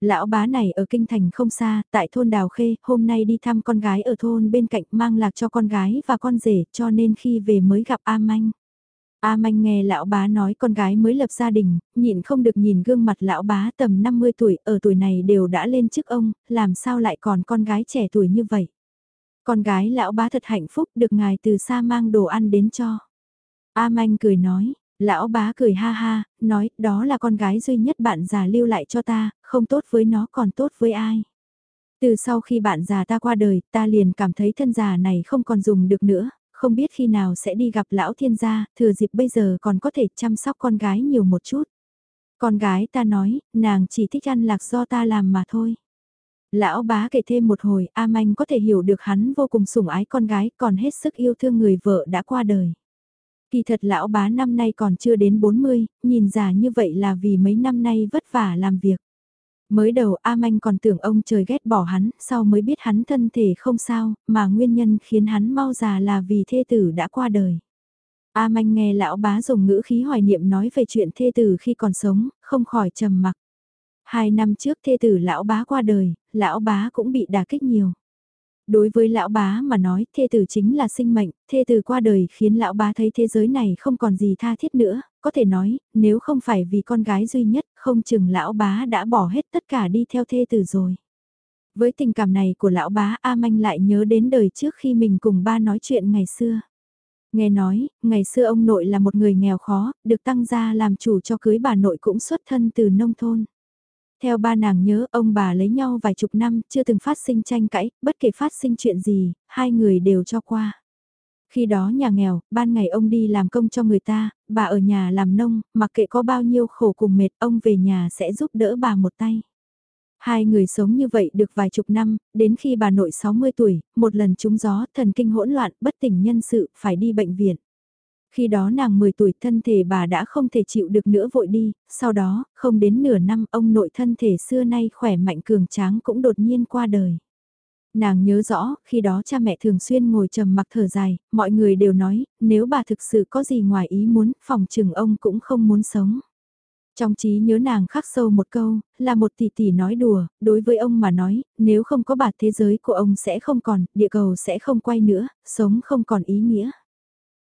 Lão bá này ở kinh thành không xa, tại thôn Đào Khê, hôm nay đi thăm con gái ở thôn bên cạnh mang lạc cho con gái và con rể cho nên khi về mới gặp A Manh. A Manh nghe lão bá nói con gái mới lập gia đình, nhịn không được nhìn gương mặt lão bá tầm 50 tuổi, ở tuổi này đều đã lên chức ông, làm sao lại còn con gái trẻ tuổi như vậy. Con gái lão bá thật hạnh phúc được ngài từ xa mang đồ ăn đến cho. A Manh cười nói, lão bá cười ha ha, nói đó là con gái duy nhất bạn già lưu lại cho ta, không tốt với nó còn tốt với ai. Từ sau khi bạn già ta qua đời, ta liền cảm thấy thân già này không còn dùng được nữa, không biết khi nào sẽ đi gặp lão thiên gia, thừa dịp bây giờ còn có thể chăm sóc con gái nhiều một chút. Con gái ta nói, nàng chỉ thích ăn lạc do ta làm mà thôi. Lão bá kể thêm một hồi, A Manh có thể hiểu được hắn vô cùng sủng ái con gái, còn hết sức yêu thương người vợ đã qua đời. Kỳ thật lão bá năm nay còn chưa đến 40, nhìn già như vậy là vì mấy năm nay vất vả làm việc. Mới đầu A Manh còn tưởng ông trời ghét bỏ hắn, sau mới biết hắn thân thể không sao, mà nguyên nhân khiến hắn mau già là vì thê tử đã qua đời. A Manh nghe lão bá dùng ngữ khí hoài niệm nói về chuyện thê tử khi còn sống, không khỏi trầm mặc. Hai năm trước thê tử lão bá qua đời, lão bá cũng bị đả kích nhiều. Đối với lão bá mà nói thê tử chính là sinh mệnh, thê tử qua đời khiến lão bá thấy thế giới này không còn gì tha thiết nữa, có thể nói, nếu không phải vì con gái duy nhất, không chừng lão bá đã bỏ hết tất cả đi theo thê tử rồi. Với tình cảm này của lão bá A Manh lại nhớ đến đời trước khi mình cùng ba nói chuyện ngày xưa. Nghe nói, ngày xưa ông nội là một người nghèo khó, được tăng gia làm chủ cho cưới bà nội cũng xuất thân từ nông thôn. Theo ba nàng nhớ ông bà lấy nhau vài chục năm chưa từng phát sinh tranh cãi, bất kể phát sinh chuyện gì, hai người đều cho qua. Khi đó nhà nghèo, ban ngày ông đi làm công cho người ta, bà ở nhà làm nông, mặc kệ có bao nhiêu khổ cùng mệt, ông về nhà sẽ giúp đỡ bà một tay. Hai người sống như vậy được vài chục năm, đến khi bà nội 60 tuổi, một lần trúng gió, thần kinh hỗn loạn, bất tỉnh nhân sự, phải đi bệnh viện. Khi đó nàng 10 tuổi thân thể bà đã không thể chịu được nữa vội đi, sau đó, không đến nửa năm ông nội thân thể xưa nay khỏe mạnh cường tráng cũng đột nhiên qua đời. Nàng nhớ rõ, khi đó cha mẹ thường xuyên ngồi trầm mặc thở dài, mọi người đều nói, nếu bà thực sự có gì ngoài ý muốn, phòng trừng ông cũng không muốn sống. Trong trí nhớ nàng khắc sâu một câu, là một tỷ tỷ nói đùa, đối với ông mà nói, nếu không có bà thế giới của ông sẽ không còn, địa cầu sẽ không quay nữa, sống không còn ý nghĩa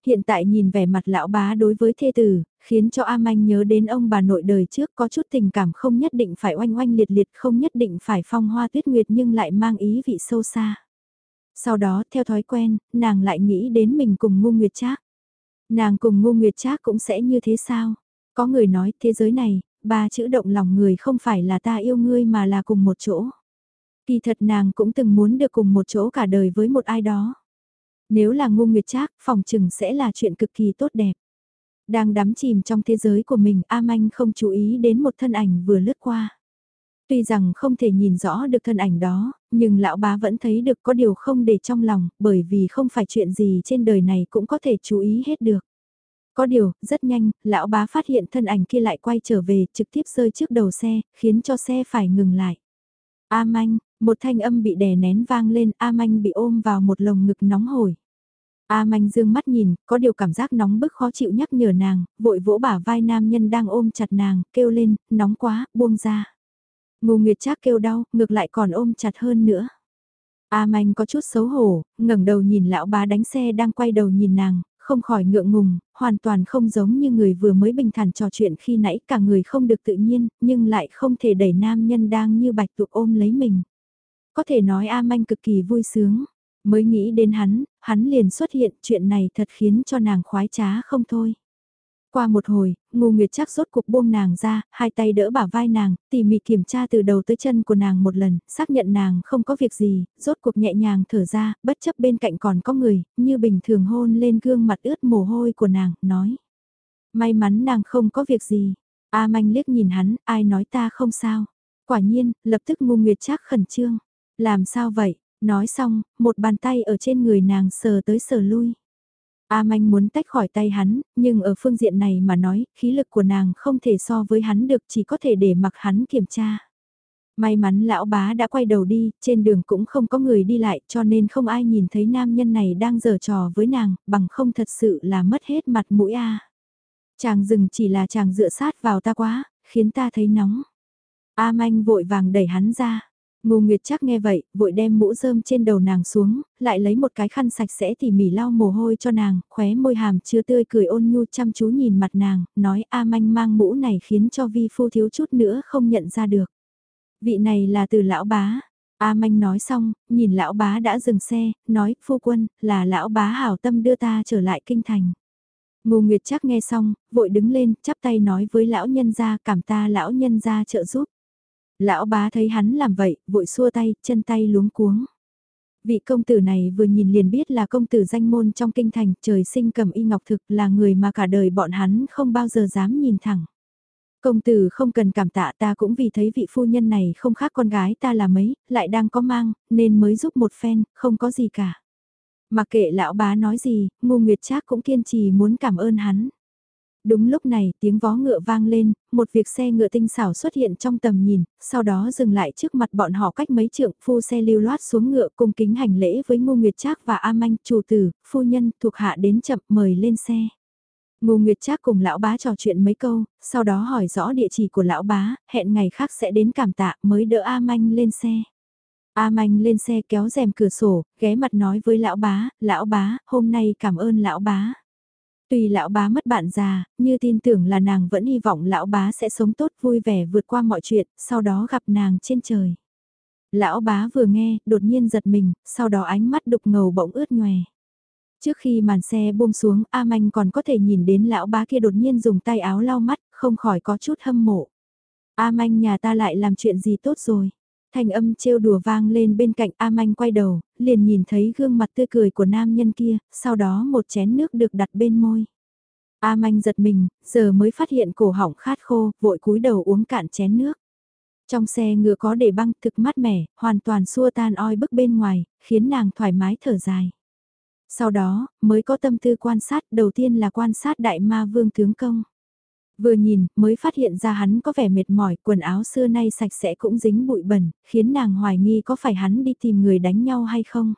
hiện tại nhìn vẻ mặt lão bá đối với thê tử, khiến cho A Manh nhớ đến ông bà nội đời trước có chút tình cảm không nhất định phải oanh oanh liệt liệt không nhất định phải phong hoa tuyết nguyệt nhưng lại mang ý vị sâu xa. Sau đó theo thói quen, nàng lại nghĩ đến mình cùng ngu nguyệt trác. Nàng cùng ngu nguyệt trác cũng sẽ như thế sao? Có người nói thế giới này, ba chữ động lòng người không phải là ta yêu ngươi mà là cùng một chỗ. Kỳ thật nàng cũng từng muốn được cùng một chỗ cả đời với một ai đó. Nếu là ngu nguyệt trác, phòng chừng sẽ là chuyện cực kỳ tốt đẹp. Đang đắm chìm trong thế giới của mình, A Manh không chú ý đến một thân ảnh vừa lướt qua. Tuy rằng không thể nhìn rõ được thân ảnh đó, nhưng lão bá vẫn thấy được có điều không để trong lòng, bởi vì không phải chuyện gì trên đời này cũng có thể chú ý hết được. Có điều, rất nhanh, lão bá phát hiện thân ảnh kia lại quay trở về, trực tiếp rơi trước đầu xe, khiến cho xe phải ngừng lại. A manh, một thanh âm bị đè nén vang lên, A manh bị ôm vào một lồng ngực nóng hổi. A manh dương mắt nhìn, có điều cảm giác nóng bức khó chịu nhắc nhở nàng, vội vỗ bả vai nam nhân đang ôm chặt nàng, kêu lên, nóng quá, buông ra. Ngô Nguyệt Trác kêu đau, ngược lại còn ôm chặt hơn nữa. A manh có chút xấu hổ, ngẩng đầu nhìn lão bá đánh xe đang quay đầu nhìn nàng, không khỏi ngượng ngùng, hoàn toàn không giống như người vừa mới bình thản trò chuyện khi nãy cả người không được tự nhiên, nhưng lại không thể đẩy nam nhân đang như bạch tuộc ôm lấy mình. Có thể nói A manh cực kỳ vui sướng. Mới nghĩ đến hắn, hắn liền xuất hiện, chuyện này thật khiến cho nàng khoái trá không thôi. Qua một hồi, Ngô nguyệt chắc rốt cuộc buông nàng ra, hai tay đỡ bả vai nàng, tỉ mỉ kiểm tra từ đầu tới chân của nàng một lần, xác nhận nàng không có việc gì, rốt cuộc nhẹ nhàng thở ra, bất chấp bên cạnh còn có người, như bình thường hôn lên gương mặt ướt mồ hôi của nàng, nói. May mắn nàng không có việc gì. A manh liếc nhìn hắn, ai nói ta không sao. Quả nhiên, lập tức Ngô nguyệt chắc khẩn trương. Làm sao vậy? Nói xong, một bàn tay ở trên người nàng sờ tới sờ lui. A Manh muốn tách khỏi tay hắn, nhưng ở phương diện này mà nói, khí lực của nàng không thể so với hắn được chỉ có thể để mặc hắn kiểm tra. May mắn lão bá đã quay đầu đi, trên đường cũng không có người đi lại cho nên không ai nhìn thấy nam nhân này đang giở trò với nàng, bằng không thật sự là mất hết mặt mũi a. Chàng dừng chỉ là chàng dựa sát vào ta quá, khiến ta thấy nóng. A Manh vội vàng đẩy hắn ra. Ngô Nguyệt chắc nghe vậy, vội đem mũ rơm trên đầu nàng xuống, lại lấy một cái khăn sạch sẽ tỉ mỉ lau mồ hôi cho nàng, khóe môi hàm chưa tươi cười ôn nhu chăm chú nhìn mặt nàng, nói A Manh mang mũ này khiến cho vi phu thiếu chút nữa không nhận ra được. Vị này là từ lão bá. A Manh nói xong, nhìn lão bá đã dừng xe, nói, phu quân, là lão bá hảo tâm đưa ta trở lại kinh thành. Ngô Nguyệt chắc nghe xong, vội đứng lên, chắp tay nói với lão nhân gia cảm ta lão nhân gia trợ giúp. Lão bá thấy hắn làm vậy, vội xua tay, chân tay luống cuống. Vị công tử này vừa nhìn liền biết là công tử danh môn trong kinh thành, trời sinh cầm y ngọc thực là người mà cả đời bọn hắn không bao giờ dám nhìn thẳng. Công tử không cần cảm tạ ta cũng vì thấy vị phu nhân này không khác con gái ta là mấy, lại đang có mang, nên mới giúp một phen, không có gì cả. Mặc kệ lão bá nói gì, ngu nguyệt trác cũng kiên trì muốn cảm ơn hắn. Đúng lúc này tiếng vó ngựa vang lên, một việc xe ngựa tinh xảo xuất hiện trong tầm nhìn, sau đó dừng lại trước mặt bọn họ cách mấy trượng phu xe lưu loát xuống ngựa cung kính hành lễ với Ngô Nguyệt Trác và A Manh, chủ tử, phu nhân, thuộc hạ đến chậm mời lên xe. Ngô Nguyệt Trác cùng lão bá trò chuyện mấy câu, sau đó hỏi rõ địa chỉ của lão bá, hẹn ngày khác sẽ đến cảm tạ mới đỡ A Manh lên xe. A Manh lên xe kéo rèm cửa sổ, ghé mặt nói với lão bá, lão bá, hôm nay cảm ơn lão bá tùy lão bá mất bạn già, như tin tưởng là nàng vẫn hy vọng lão bá sẽ sống tốt vui vẻ vượt qua mọi chuyện, sau đó gặp nàng trên trời. Lão bá vừa nghe, đột nhiên giật mình, sau đó ánh mắt đục ngầu bỗng ướt nhòe. Trước khi màn xe buông xuống, A Manh còn có thể nhìn đến lão bá kia đột nhiên dùng tay áo lau mắt, không khỏi có chút hâm mộ. A Manh nhà ta lại làm chuyện gì tốt rồi. Thanh âm trêu đùa vang lên bên cạnh A Manh quay đầu, liền nhìn thấy gương mặt tươi cười của nam nhân kia, sau đó một chén nước được đặt bên môi. A Manh giật mình, giờ mới phát hiện cổ họng khát khô, vội cúi đầu uống cạn chén nước. Trong xe ngựa có để băng thực mát mẻ, hoàn toàn xua tan oi bức bên ngoài, khiến nàng thoải mái thở dài. Sau đó, mới có tâm tư quan sát, đầu tiên là quan sát đại ma vương tướng công. Vừa nhìn, mới phát hiện ra hắn có vẻ mệt mỏi, quần áo xưa nay sạch sẽ cũng dính bụi bẩn, khiến nàng hoài nghi có phải hắn đi tìm người đánh nhau hay không.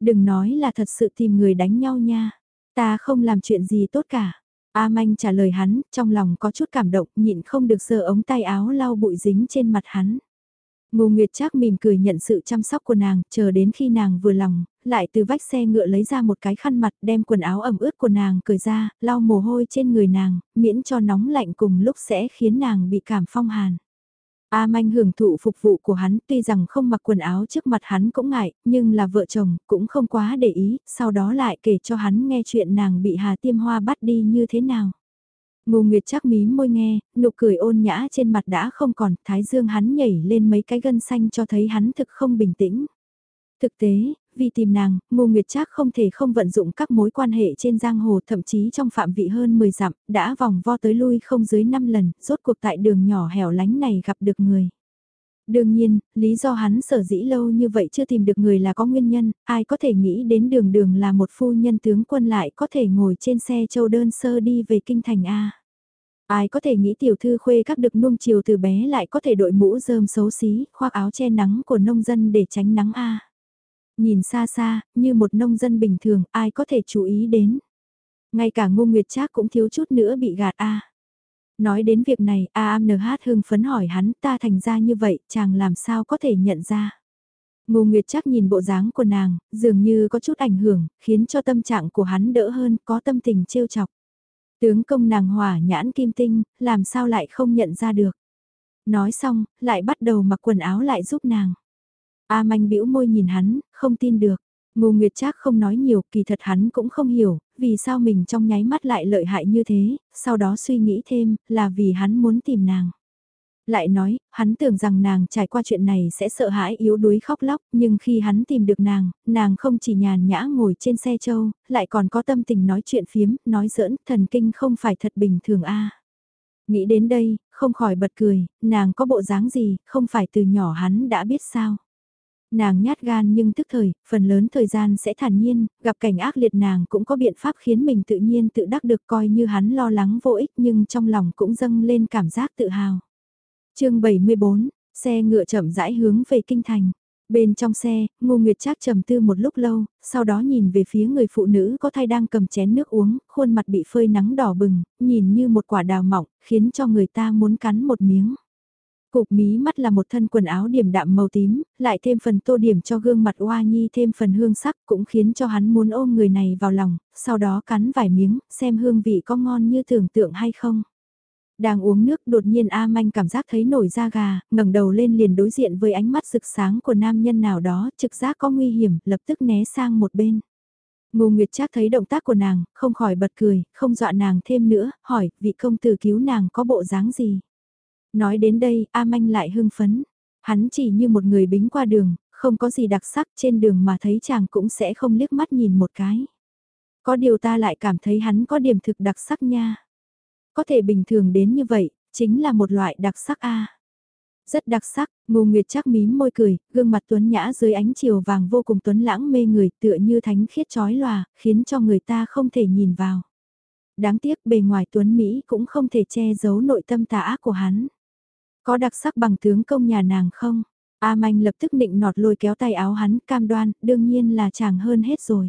Đừng nói là thật sự tìm người đánh nhau nha, ta không làm chuyện gì tốt cả. A Manh trả lời hắn, trong lòng có chút cảm động, nhịn không được sờ ống tay áo lau bụi dính trên mặt hắn. Ngô Nguyệt Trác mỉm cười nhận sự chăm sóc của nàng, chờ đến khi nàng vừa lòng, lại từ vách xe ngựa lấy ra một cái khăn mặt đem quần áo ẩm ướt của nàng cởi ra, lau mồ hôi trên người nàng, miễn cho nóng lạnh cùng lúc sẽ khiến nàng bị cảm phong hàn. A Manh hưởng thụ phục vụ của hắn tuy rằng không mặc quần áo trước mặt hắn cũng ngại, nhưng là vợ chồng cũng không quá để ý, sau đó lại kể cho hắn nghe chuyện nàng bị Hà Tiêm Hoa bắt đi như thế nào. Ngô Nguyệt chắc mím môi nghe, nụ cười ôn nhã trên mặt đã không còn, thái dương hắn nhảy lên mấy cái gân xanh cho thấy hắn thực không bình tĩnh. Thực tế, vì tìm nàng, Ngô Nguyệt Trác không thể không vận dụng các mối quan hệ trên giang hồ thậm chí trong phạm vị hơn 10 dặm, đã vòng vo tới lui không dưới 5 lần, rốt cuộc tại đường nhỏ hẻo lánh này gặp được người. Đương nhiên, lý do hắn sở dĩ lâu như vậy chưa tìm được người là có nguyên nhân, ai có thể nghĩ đến đường đường là một phu nhân tướng quân lại có thể ngồi trên xe châu đơn sơ đi về kinh thành A. Ai có thể nghĩ tiểu thư khuê các được nuông chiều từ bé lại có thể đội mũ rơm xấu xí, khoác áo che nắng của nông dân để tránh nắng A. Nhìn xa xa, như một nông dân bình thường, ai có thể chú ý đến. Ngay cả ngô nguyệt trác cũng thiếu chút nữa bị gạt A. Nói đến việc này, AMNH hưng phấn hỏi hắn ta thành ra như vậy, chàng làm sao có thể nhận ra. Ngô Nguyệt chắc nhìn bộ dáng của nàng, dường như có chút ảnh hưởng, khiến cho tâm trạng của hắn đỡ hơn, có tâm tình trêu chọc. Tướng công nàng hỏa nhãn kim tinh, làm sao lại không nhận ra được. Nói xong, lại bắt đầu mặc quần áo lại giúp nàng. A manh bĩu môi nhìn hắn, không tin được. Ngô Nguyệt Trác không nói nhiều, kỳ thật hắn cũng không hiểu, vì sao mình trong nháy mắt lại lợi hại như thế, sau đó suy nghĩ thêm, là vì hắn muốn tìm nàng. Lại nói, hắn tưởng rằng nàng trải qua chuyện này sẽ sợ hãi yếu đuối khóc lóc, nhưng khi hắn tìm được nàng, nàng không chỉ nhàn nhã ngồi trên xe châu, lại còn có tâm tình nói chuyện phiếm, nói giỡn, thần kinh không phải thật bình thường a. Nghĩ đến đây, không khỏi bật cười, nàng có bộ dáng gì, không phải từ nhỏ hắn đã biết sao. Nàng nhát gan nhưng tức thời, phần lớn thời gian sẽ thản nhiên, gặp cảnh ác liệt nàng cũng có biện pháp khiến mình tự nhiên tự đắc được coi như hắn lo lắng vô ích nhưng trong lòng cũng dâng lên cảm giác tự hào. chương 74, xe ngựa chậm rãi hướng về kinh thành. Bên trong xe, Ngô Nguyệt Trác trầm tư một lúc lâu, sau đó nhìn về phía người phụ nữ có thai đang cầm chén nước uống, khuôn mặt bị phơi nắng đỏ bừng, nhìn như một quả đào mọng, khiến cho người ta muốn cắn một miếng. Cục mí mắt là một thân quần áo điểm đạm màu tím, lại thêm phần tô điểm cho gương mặt oa nhi thêm phần hương sắc cũng khiến cho hắn muốn ôm người này vào lòng, sau đó cắn vài miếng, xem hương vị có ngon như tưởng tượng hay không. Đang uống nước đột nhiên A Manh cảm giác thấy nổi da gà, ngẩng đầu lên liền đối diện với ánh mắt rực sáng của nam nhân nào đó, trực giác có nguy hiểm, lập tức né sang một bên. Ngô Nguyệt Trác thấy động tác của nàng, không khỏi bật cười, không dọa nàng thêm nữa, hỏi, vị công tử cứu nàng có bộ dáng gì? Nói đến đây, A Manh lại hưng phấn. Hắn chỉ như một người bính qua đường, không có gì đặc sắc trên đường mà thấy chàng cũng sẽ không liếc mắt nhìn một cái. Có điều ta lại cảm thấy hắn có điểm thực đặc sắc nha. Có thể bình thường đến như vậy, chính là một loại đặc sắc A. Rất đặc sắc, Ngô Nguyệt chắc mím môi cười, gương mặt tuấn nhã dưới ánh chiều vàng vô cùng tuấn lãng mê người tựa như thánh khiết chói lòa, khiến cho người ta không thể nhìn vào. Đáng tiếc bề ngoài tuấn Mỹ cũng không thể che giấu nội tâm tà ác của hắn. Có đặc sắc bằng tướng công nhà nàng không? A Manh lập tức nịnh nọt lôi kéo tay áo hắn cam đoan, đương nhiên là chàng hơn hết rồi.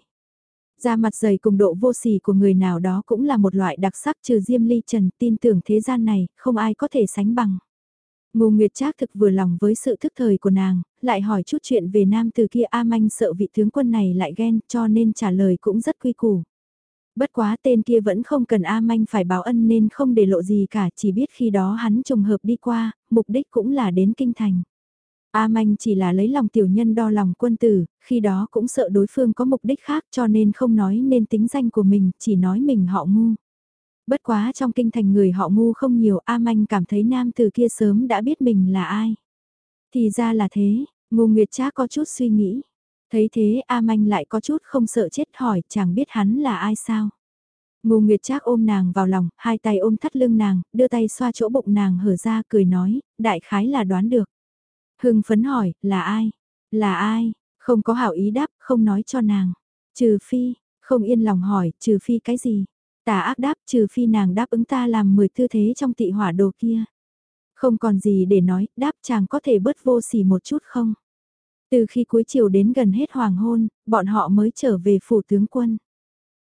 Da mặt dày cùng độ vô sỉ của người nào đó cũng là một loại đặc sắc trừ Diêm Ly Trần tin tưởng thế gian này, không ai có thể sánh bằng. Ngô Nguyệt Trác thực vừa lòng với sự thức thời của nàng, lại hỏi chút chuyện về nam từ kia A Manh sợ vị tướng quân này lại ghen cho nên trả lời cũng rất quy củ. Bất quá tên kia vẫn không cần A Manh phải báo ân nên không để lộ gì cả chỉ biết khi đó hắn trùng hợp đi qua, mục đích cũng là đến kinh thành. A Manh chỉ là lấy lòng tiểu nhân đo lòng quân tử, khi đó cũng sợ đối phương có mục đích khác cho nên không nói nên tính danh của mình, chỉ nói mình họ ngu. Bất quá trong kinh thành người họ ngu không nhiều, A Manh cảm thấy nam từ kia sớm đã biết mình là ai. Thì ra là thế, ngu nguyệt trác có chút suy nghĩ. Thấy thế A Manh lại có chút không sợ chết hỏi chẳng biết hắn là ai sao. Ngô Nguyệt Trác ôm nàng vào lòng, hai tay ôm thắt lưng nàng, đưa tay xoa chỗ bụng nàng hở ra cười nói, đại khái là đoán được. Hưng phấn hỏi, là ai? Là ai? Không có hảo ý đáp, không nói cho nàng. Trừ phi, không yên lòng hỏi, trừ phi cái gì? Tà ác đáp, trừ phi nàng đáp ứng ta làm 10 tư thế trong tị hỏa đồ kia. Không còn gì để nói, đáp chàng có thể bớt vô sỉ một chút không? Từ khi cuối chiều đến gần hết hoàng hôn, bọn họ mới trở về phủ tướng quân.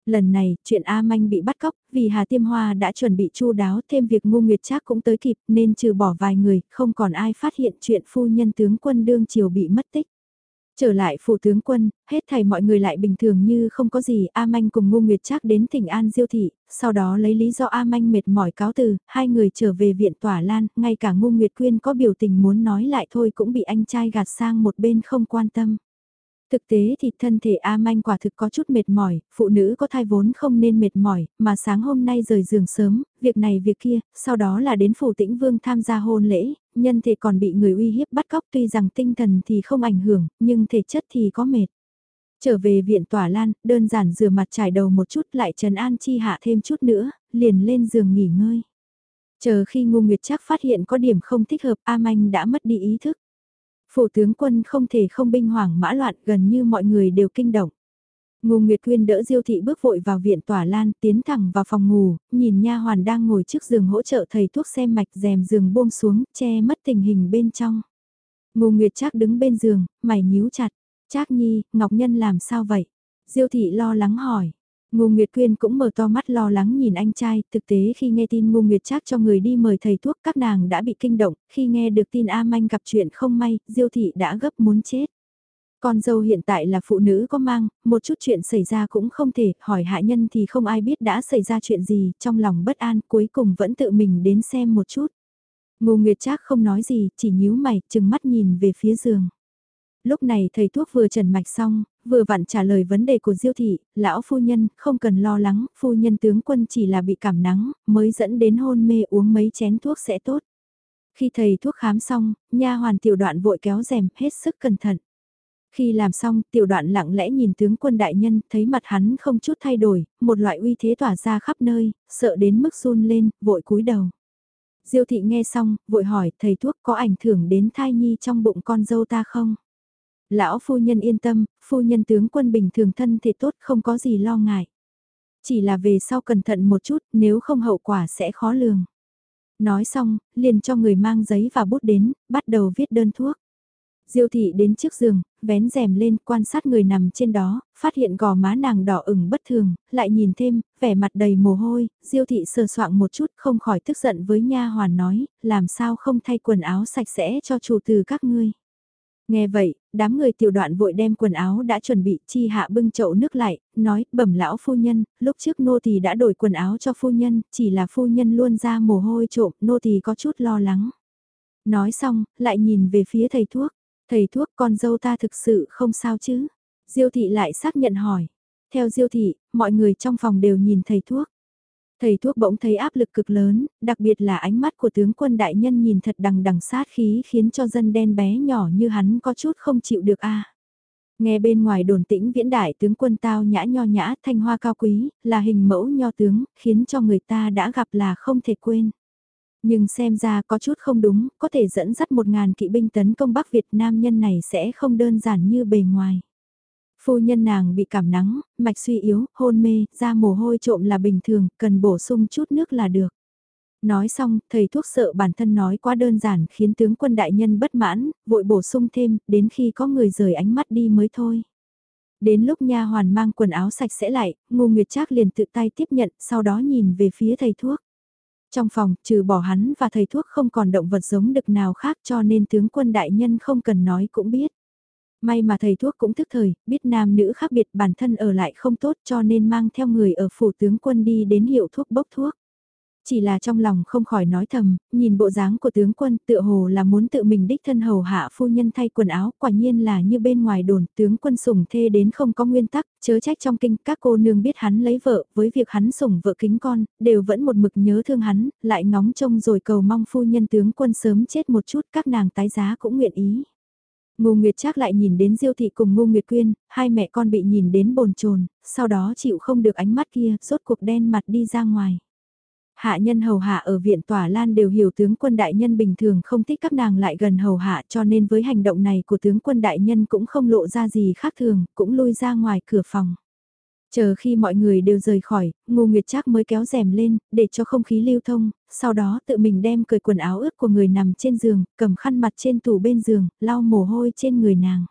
Lần này, chuyện A Manh bị bắt cóc, vì Hà Tiêm Hoa đã chuẩn bị chu đáo thêm việc ngu nguyệt trác cũng tới kịp nên trừ bỏ vài người, không còn ai phát hiện chuyện phu nhân tướng quân đương chiều bị mất tích. Trở lại phủ tướng quân, hết thầy mọi người lại bình thường như không có gì, A Manh cùng Ngô Nguyệt Trác đến tỉnh An Diêu Thị, sau đó lấy lý do A Manh mệt mỏi cáo từ, hai người trở về viện tỏa lan, ngay cả Ngô Nguyệt Quyên có biểu tình muốn nói lại thôi cũng bị anh trai gạt sang một bên không quan tâm. Thực tế thì thân thể A Manh quả thực có chút mệt mỏi, phụ nữ có thai vốn không nên mệt mỏi, mà sáng hôm nay rời giường sớm, việc này việc kia, sau đó là đến phủ tĩnh vương tham gia hôn lễ, nhân thể còn bị người uy hiếp bắt cóc tuy rằng tinh thần thì không ảnh hưởng, nhưng thể chất thì có mệt. Trở về viện tỏa lan, đơn giản rửa mặt trải đầu một chút lại trần an chi hạ thêm chút nữa, liền lên giường nghỉ ngơi. Chờ khi ngu nguyệt chắc phát hiện có điểm không thích hợp A Manh đã mất đi ý thức. Phủ tướng quân không thể không binh hoảng mã loạn gần như mọi người đều kinh động. Ngô Nguyệt Quyên đỡ Diêu thị bước vội vào viện tỏa lan, tiến thẳng vào phòng ngủ, nhìn nha hoàn đang ngồi trước giường hỗ trợ thầy thuốc xem mạch rèm giường buông xuống, che mất tình hình bên trong. Ngô Nguyệt Trác đứng bên giường, mày nhíu chặt. Trác Nhi, Ngọc Nhân làm sao vậy? Diêu thị lo lắng hỏi. Ngô Nguyệt Quyên cũng mở to mắt lo lắng nhìn anh trai, thực tế khi nghe tin Ngô Nguyệt Trác cho người đi mời thầy thuốc các nàng đã bị kinh động, khi nghe được tin A Manh gặp chuyện không may, Diêu thị đã gấp muốn chết. Con dâu hiện tại là phụ nữ có mang, một chút chuyện xảy ra cũng không thể, hỏi hạ nhân thì không ai biết đã xảy ra chuyện gì, trong lòng bất an cuối cùng vẫn tự mình đến xem một chút. Ngô Nguyệt Trác không nói gì, chỉ nhíu mày, chừng mắt nhìn về phía giường. Lúc này thầy thuốc vừa trần mạch xong, vừa vặn trả lời vấn đề của Diêu thị, lão phu nhân, không cần lo lắng, phu nhân tướng quân chỉ là bị cảm nắng, mới dẫn đến hôn mê uống mấy chén thuốc sẽ tốt. Khi thầy thuốc khám xong, nha hoàn tiểu đoạn vội kéo rèm, hết sức cẩn thận. Khi làm xong, tiểu đoạn lặng lẽ nhìn tướng quân đại nhân, thấy mặt hắn không chút thay đổi, một loại uy thế tỏa ra khắp nơi, sợ đến mức run lên, vội cúi đầu. Diêu thị nghe xong, vội hỏi, thầy thuốc có ảnh hưởng đến thai nhi trong bụng con dâu ta không? Lão phu nhân yên tâm, phu nhân tướng quân bình thường thân thể tốt không có gì lo ngại. Chỉ là về sau cẩn thận một chút, nếu không hậu quả sẽ khó lường. Nói xong, liền cho người mang giấy và bút đến, bắt đầu viết đơn thuốc. Diêu thị đến trước giường, vén rèm lên quan sát người nằm trên đó, phát hiện gò má nàng đỏ ửng bất thường, lại nhìn thêm, vẻ mặt đầy mồ hôi, diêu thị sờ soạng một chút không khỏi tức giận với nha hoàn nói, làm sao không thay quần áo sạch sẽ cho chủ từ các ngươi. Nghe vậy, đám người tiểu đoạn vội đem quần áo đã chuẩn bị chi hạ bưng chậu nước lại, nói bẩm lão phu nhân, lúc trước nô tỳ đã đổi quần áo cho phu nhân, chỉ là phu nhân luôn ra mồ hôi trộm, nô tỳ có chút lo lắng. Nói xong, lại nhìn về phía thầy thuốc, thầy thuốc con dâu ta thực sự không sao chứ. Diêu thị lại xác nhận hỏi. Theo diêu thị, mọi người trong phòng đều nhìn thầy thuốc. Thầy thuốc bỗng thấy áp lực cực lớn, đặc biệt là ánh mắt của tướng quân đại nhân nhìn thật đằng đằng sát khí khiến cho dân đen bé nhỏ như hắn có chút không chịu được a. Nghe bên ngoài đồn tĩnh viễn đại tướng quân tao nhã nho nhã thanh hoa cao quý, là hình mẫu nho tướng, khiến cho người ta đã gặp là không thể quên. Nhưng xem ra có chút không đúng, có thể dẫn dắt một ngàn kỵ binh tấn công Bắc Việt Nam nhân này sẽ không đơn giản như bề ngoài. Phu nhân nàng bị cảm nắng, mạch suy yếu, hôn mê, da mồ hôi trộm là bình thường, cần bổ sung chút nước là được. Nói xong, thầy thuốc sợ bản thân nói quá đơn giản khiến tướng quân đại nhân bất mãn, vội bổ sung thêm, đến khi có người rời ánh mắt đi mới thôi. Đến lúc nha hoàn mang quần áo sạch sẽ lại, Ngô Nguyệt Trác liền tự tay tiếp nhận, sau đó nhìn về phía thầy thuốc. Trong phòng, trừ bỏ hắn và thầy thuốc không còn động vật giống đực nào khác cho nên tướng quân đại nhân không cần nói cũng biết. May mà thầy thuốc cũng thức thời, biết nam nữ khác biệt bản thân ở lại không tốt cho nên mang theo người ở phủ tướng quân đi đến hiệu thuốc bốc thuốc. Chỉ là trong lòng không khỏi nói thầm, nhìn bộ dáng của tướng quân tựa hồ là muốn tự mình đích thân hầu hạ phu nhân thay quần áo, quả nhiên là như bên ngoài đồn tướng quân sủng thê đến không có nguyên tắc, chớ trách trong kinh các cô nương biết hắn lấy vợ, với việc hắn sủng vợ kính con, đều vẫn một mực nhớ thương hắn, lại ngóng trông rồi cầu mong phu nhân tướng quân sớm chết một chút các nàng tái giá cũng nguyện ý. Ngô Nguyệt Trác lại nhìn đến Diêu thị cùng Ngô Nguyệt Quyên, hai mẹ con bị nhìn đến bồn chồn, sau đó chịu không được ánh mắt kia, rốt cuộc đen mặt đi ra ngoài. Hạ nhân hầu hạ ở viện tòa lan đều hiểu tướng quân đại nhân bình thường không thích các nàng lại gần hầu hạ cho nên với hành động này của tướng quân đại nhân cũng không lộ ra gì khác thường, cũng lui ra ngoài cửa phòng. Chờ khi mọi người đều rời khỏi, Ngô Nguyệt Trác mới kéo rèm lên, để cho không khí lưu thông, sau đó tự mình đem cởi quần áo ướt của người nằm trên giường, cầm khăn mặt trên tủ bên giường, lau mồ hôi trên người nàng.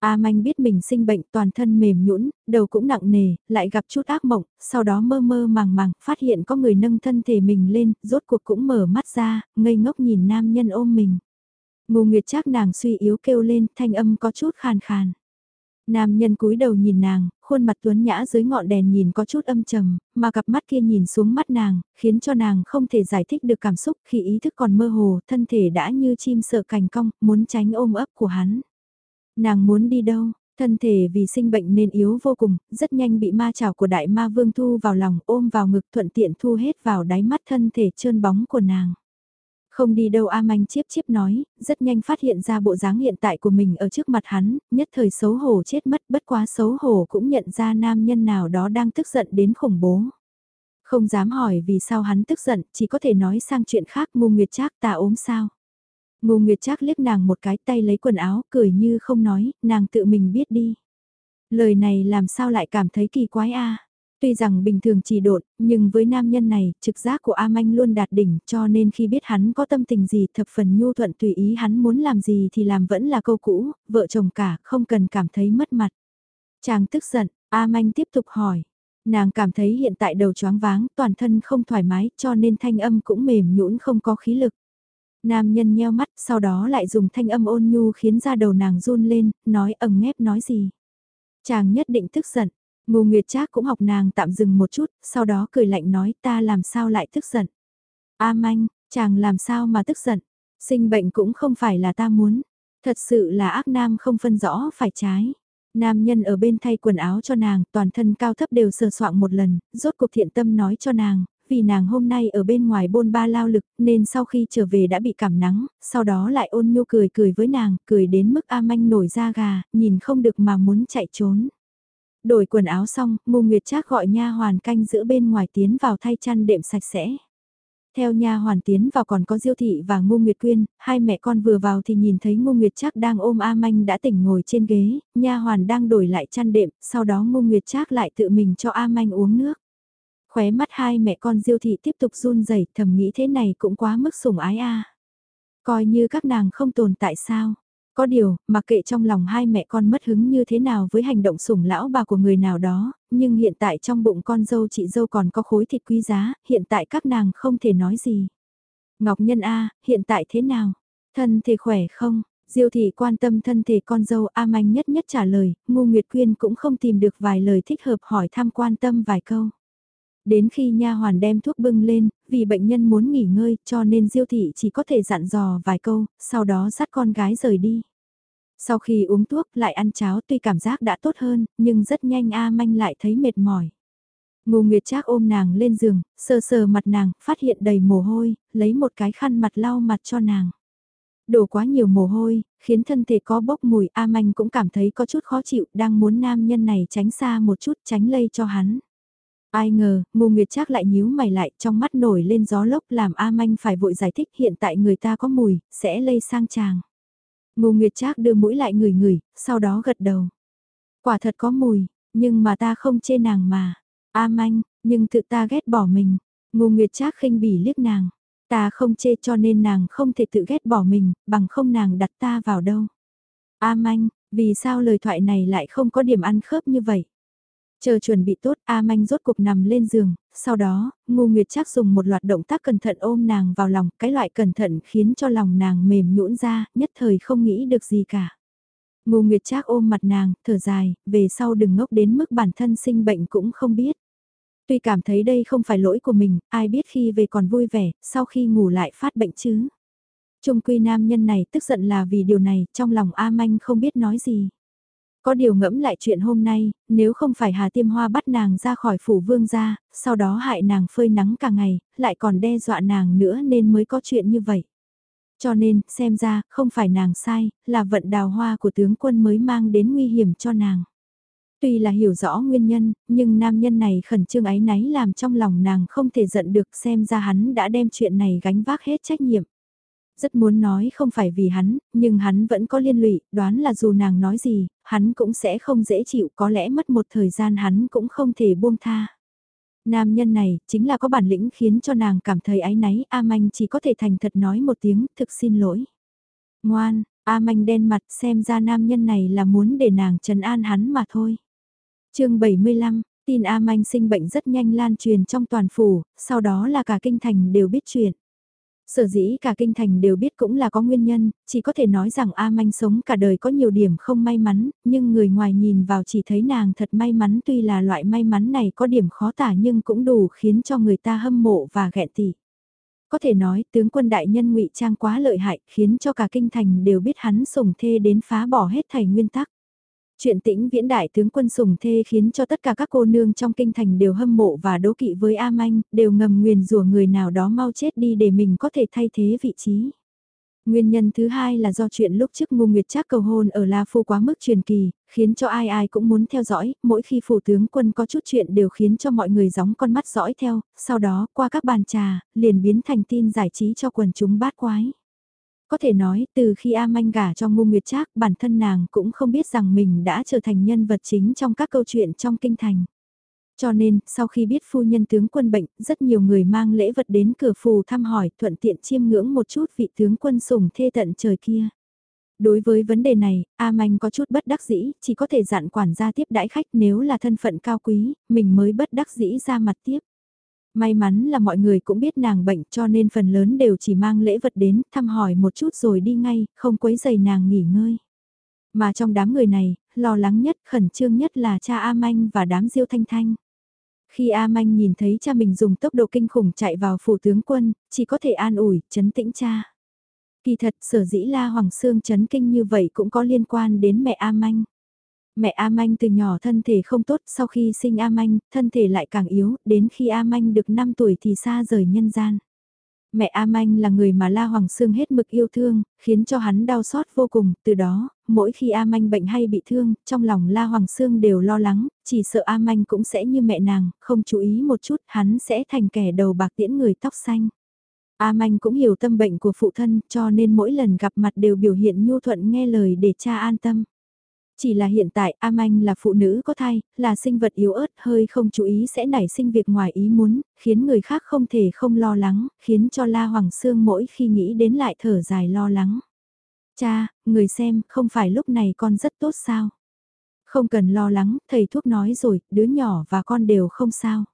A Manh biết mình sinh bệnh toàn thân mềm nhũn, đầu cũng nặng nề, lại gặp chút ác mộng, sau đó mơ mơ màng màng, phát hiện có người nâng thân thể mình lên, rốt cuộc cũng mở mắt ra, ngây ngốc nhìn nam nhân ôm mình. Ngô Nguyệt Trác nàng suy yếu kêu lên, thanh âm có chút khàn khàn. Nam nhân cúi đầu nhìn nàng, khuôn mặt tuấn nhã dưới ngọn đèn nhìn có chút âm trầm, mà cặp mắt kia nhìn xuống mắt nàng, khiến cho nàng không thể giải thích được cảm xúc khi ý thức còn mơ hồ, thân thể đã như chim sợ cành cong, muốn tránh ôm ấp của hắn. Nàng muốn đi đâu? Thân thể vì sinh bệnh nên yếu vô cùng, rất nhanh bị ma chảo của đại ma vương thu vào lòng ôm vào ngực thuận tiện thu hết vào đáy mắt thân thể trơn bóng của nàng. Không đi đâu A Manh chiếp chiếp nói, rất nhanh phát hiện ra bộ dáng hiện tại của mình ở trước mặt hắn, nhất thời xấu hổ chết mất bất quá xấu hổ cũng nhận ra nam nhân nào đó đang tức giận đến khủng bố. Không dám hỏi vì sao hắn tức giận, chỉ có thể nói sang chuyện khác ngu nguyệt trác ta ốm sao. Ngô Nguyệt Trác liếc nàng một cái tay lấy quần áo, cười như không nói, nàng tự mình biết đi. Lời này làm sao lại cảm thấy kỳ quái a? Tuy rằng bình thường chỉ đột, nhưng với nam nhân này, trực giác của A Manh luôn đạt đỉnh cho nên khi biết hắn có tâm tình gì thập phần nhu thuận tùy ý hắn muốn làm gì thì làm vẫn là câu cũ, vợ chồng cả, không cần cảm thấy mất mặt. Chàng tức giận, A Manh tiếp tục hỏi. Nàng cảm thấy hiện tại đầu choáng váng, toàn thân không thoải mái cho nên thanh âm cũng mềm nhũn không có khí lực. Nam nhân nheo mắt, sau đó lại dùng thanh âm ôn nhu khiến ra đầu nàng run lên, nói ẩm ngép nói gì. Chàng nhất định tức giận, Ngô Nguyệt Trác cũng học nàng tạm dừng một chút, sau đó cười lạnh nói ta làm sao lại tức giận. A manh, chàng làm sao mà tức giận, sinh bệnh cũng không phải là ta muốn, thật sự là ác nam không phân rõ phải trái. Nam nhân ở bên thay quần áo cho nàng, toàn thân cao thấp đều sờ soạng một lần, rốt cuộc thiện tâm nói cho nàng, vì nàng hôm nay ở bên ngoài bôn ba lao lực nên sau khi trở về đã bị cảm nắng, sau đó lại ôn nhu cười cười với nàng, cười đến mức A Manh nổi da gà, nhìn không được mà muốn chạy trốn. Đổi quần áo xong, Mù Nguyệt Trác gọi nha hoàn canh giữa bên ngoài tiến vào thay chăn đệm sạch sẽ. Theo nha hoàn tiến vào còn có Diêu thị và Ngô Nguyệt Quyên, hai mẹ con vừa vào thì nhìn thấy Ngô Nguyệt Trác đang ôm A Manh đã tỉnh ngồi trên ghế, nha hoàn đang đổi lại chăn đệm, sau đó Ngô Nguyệt Trác lại tự mình cho A Manh uống nước. Khóe mắt hai mẹ con Diêu thị tiếp tục run rẩy, thầm nghĩ thế này cũng quá mức sủng ái a. Coi như các nàng không tồn tại sao? Có điều, mặc kệ trong lòng hai mẹ con mất hứng như thế nào với hành động sủng lão bà của người nào đó, nhưng hiện tại trong bụng con dâu chị dâu còn có khối thịt quý giá, hiện tại các nàng không thể nói gì. Ngọc Nhân A, hiện tại thế nào? Thân thể khỏe không? Diêu thị quan tâm thân thể con dâu A Manh nhất nhất trả lời, Ngô Nguyệt Quyên cũng không tìm được vài lời thích hợp hỏi thăm quan tâm vài câu. Đến khi nha hoàn đem thuốc bưng lên, vì bệnh nhân muốn nghỉ ngơi cho nên Diêu thị chỉ có thể dặn dò vài câu, sau đó dắt con gái rời đi. Sau khi uống thuốc lại ăn cháo tuy cảm giác đã tốt hơn, nhưng rất nhanh A Manh lại thấy mệt mỏi. Ngô Nguyệt Trác ôm nàng lên giường, sờ sờ mặt nàng, phát hiện đầy mồ hôi, lấy một cái khăn mặt lau mặt cho nàng. Đổ quá nhiều mồ hôi, khiến thân thể có bốc mùi A Manh cũng cảm thấy có chút khó chịu, đang muốn nam nhân này tránh xa một chút tránh lây cho hắn. Ai ngờ, Ngô Nguyệt Trác lại nhíu mày lại, trong mắt nổi lên gió lốc làm A Manh phải vội giải thích hiện tại người ta có mùi, sẽ lây sang chàng. Ngô Nguyệt Trác đưa mũi lại ngửi ngửi, sau đó gật đầu. Quả thật có mùi, nhưng mà ta không chê nàng mà. A Manh, nhưng tự ta ghét bỏ mình. Ngô Nguyệt Trác khinh bỉ liếc nàng. Ta không chê cho nên nàng không thể tự ghét bỏ mình, bằng không nàng đặt ta vào đâu. A Manh, vì sao lời thoại này lại không có điểm ăn khớp như vậy? Chờ chuẩn bị tốt, A Manh rốt cục nằm lên giường, sau đó, Ngô Nguyệt Trác dùng một loạt động tác cẩn thận ôm nàng vào lòng, cái loại cẩn thận khiến cho lòng nàng mềm nhũn ra, nhất thời không nghĩ được gì cả. Ngô Nguyệt Trác ôm mặt nàng, thở dài, về sau đừng ngốc đến mức bản thân sinh bệnh cũng không biết. Tuy cảm thấy đây không phải lỗi của mình, ai biết khi về còn vui vẻ, sau khi ngủ lại phát bệnh chứ. Trung quy nam nhân này tức giận là vì điều này, trong lòng A Manh không biết nói gì. Có điều ngẫm lại chuyện hôm nay, nếu không phải Hà Tiêm Hoa bắt nàng ra khỏi phủ vương gia, sau đó hại nàng phơi nắng cả ngày, lại còn đe dọa nàng nữa nên mới có chuyện như vậy. Cho nên, xem ra, không phải nàng sai, là vận đào hoa của tướng quân mới mang đến nguy hiểm cho nàng. Tuy là hiểu rõ nguyên nhân, nhưng nam nhân này khẩn trương ái náy làm trong lòng nàng không thể giận được xem ra hắn đã đem chuyện này gánh vác hết trách nhiệm rất muốn nói không phải vì hắn, nhưng hắn vẫn có liên lụy, đoán là dù nàng nói gì, hắn cũng sẽ không dễ chịu, có lẽ mất một thời gian hắn cũng không thể buông tha. Nam nhân này, chính là có bản lĩnh khiến cho nàng cảm thấy áy náy, A Manh chỉ có thể thành thật nói một tiếng, thực xin lỗi. Ngoan, A Manh đen mặt xem ra nam nhân này là muốn để nàng trấn an hắn mà thôi. chương 75, tin A Manh sinh bệnh rất nhanh lan truyền trong toàn phủ, sau đó là cả kinh thành đều biết chuyện. Sở dĩ cả kinh thành đều biết cũng là có nguyên nhân, chỉ có thể nói rằng A Manh sống cả đời có nhiều điểm không may mắn, nhưng người ngoài nhìn vào chỉ thấy nàng thật may mắn tuy là loại may mắn này có điểm khó tả nhưng cũng đủ khiến cho người ta hâm mộ và ghẹn tỉ. Có thể nói tướng quân đại nhân ngụy trang quá lợi hại khiến cho cả kinh thành đều biết hắn sủng thê đến phá bỏ hết thầy nguyên tắc. Chuyện tĩnh viễn đại tướng quân sùng thê khiến cho tất cả các cô nương trong kinh thành đều hâm mộ và đố kỵ với A Manh, đều ngầm nguyền rủa người nào đó mau chết đi để mình có thể thay thế vị trí. Nguyên nhân thứ hai là do chuyện lúc trước Ngô Nguyệt Trác cầu hôn ở La Phu quá mức truyền kỳ, khiến cho ai ai cũng muốn theo dõi, mỗi khi phủ tướng quân có chút chuyện đều khiến cho mọi người gióng con mắt dõi theo, sau đó qua các bàn trà, liền biến thành tin giải trí cho quần chúng bát quái. Có thể nói, từ khi A Manh gả cho Ngô Nguyệt Trác, bản thân nàng cũng không biết rằng mình đã trở thành nhân vật chính trong các câu chuyện trong kinh thành. Cho nên, sau khi biết phu nhân tướng quân bệnh, rất nhiều người mang lễ vật đến cửa phù thăm hỏi, thuận tiện chiêm ngưỡng một chút vị tướng quân sủng thê tận trời kia. Đối với vấn đề này, A Manh có chút bất đắc dĩ, chỉ có thể dặn quản gia tiếp đãi khách nếu là thân phận cao quý, mình mới bất đắc dĩ ra mặt tiếp. May mắn là mọi người cũng biết nàng bệnh cho nên phần lớn đều chỉ mang lễ vật đến thăm hỏi một chút rồi đi ngay, không quấy giày nàng nghỉ ngơi. Mà trong đám người này, lo lắng nhất, khẩn trương nhất là cha A Manh và đám diêu thanh thanh. Khi A Manh nhìn thấy cha mình dùng tốc độ kinh khủng chạy vào phủ tướng quân, chỉ có thể an ủi, chấn tĩnh cha. Kỳ thật sở dĩ La Hoàng Sương chấn kinh như vậy cũng có liên quan đến mẹ A Manh. Mẹ A Manh từ nhỏ thân thể không tốt, sau khi sinh A Manh, thân thể lại càng yếu, đến khi A Manh được 5 tuổi thì xa rời nhân gian. Mẹ A Manh là người mà La Hoàng Sương hết mực yêu thương, khiến cho hắn đau xót vô cùng, từ đó, mỗi khi A Manh bệnh hay bị thương, trong lòng La Hoàng Sương đều lo lắng, chỉ sợ A Manh cũng sẽ như mẹ nàng, không chú ý một chút, hắn sẽ thành kẻ đầu bạc tiễn người tóc xanh. A Manh cũng hiểu tâm bệnh của phụ thân, cho nên mỗi lần gặp mặt đều biểu hiện nhu thuận nghe lời để cha an tâm. Chỉ là hiện tại Am Anh là phụ nữ có thai, là sinh vật yếu ớt hơi không chú ý sẽ nảy sinh việc ngoài ý muốn, khiến người khác không thể không lo lắng, khiến cho La Hoàng Sương mỗi khi nghĩ đến lại thở dài lo lắng. Cha, người xem, không phải lúc này con rất tốt sao? Không cần lo lắng, thầy thuốc nói rồi, đứa nhỏ và con đều không sao.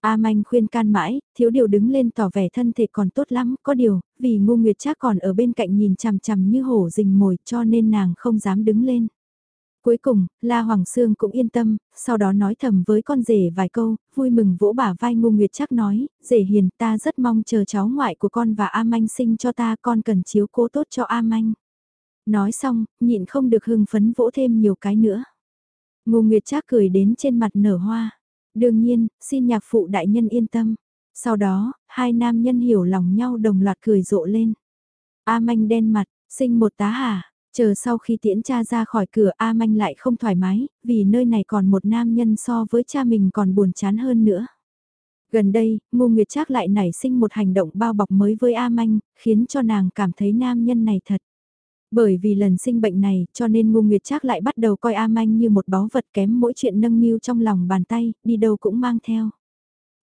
A Manh khuyên can mãi, thiếu điều đứng lên tỏ vẻ thân thể còn tốt lắm, có điều, vì ngu nguyệt chắc còn ở bên cạnh nhìn chằm chằm như hổ rình mồi cho nên nàng không dám đứng lên. Cuối cùng, La Hoàng Sương cũng yên tâm, sau đó nói thầm với con rể vài câu, vui mừng vỗ bả vai ngô nguyệt chắc nói, rể hiền ta rất mong chờ cháu ngoại của con và A Manh sinh cho ta con cần chiếu cố tốt cho A Manh. Nói xong, nhịn không được hưng phấn vỗ thêm nhiều cái nữa. Ngô Nguyệt Trác cười đến trên mặt nở hoa. Đương nhiên, xin nhạc phụ đại nhân yên tâm. Sau đó, hai nam nhân hiểu lòng nhau đồng loạt cười rộ lên. A manh đen mặt, sinh một tá hả, chờ sau khi tiễn cha ra khỏi cửa A manh lại không thoải mái, vì nơi này còn một nam nhân so với cha mình còn buồn chán hơn nữa. Gần đây, Ngô Nguyệt Trác lại nảy sinh một hành động bao bọc mới với A Manh, khiến cho nàng cảm thấy nam nhân này thật. Bởi vì lần sinh bệnh này, cho nên Ngô Nguyệt Trác lại bắt đầu coi A Manh như một báu vật kém mỗi chuyện nâng niu trong lòng bàn tay, đi đâu cũng mang theo.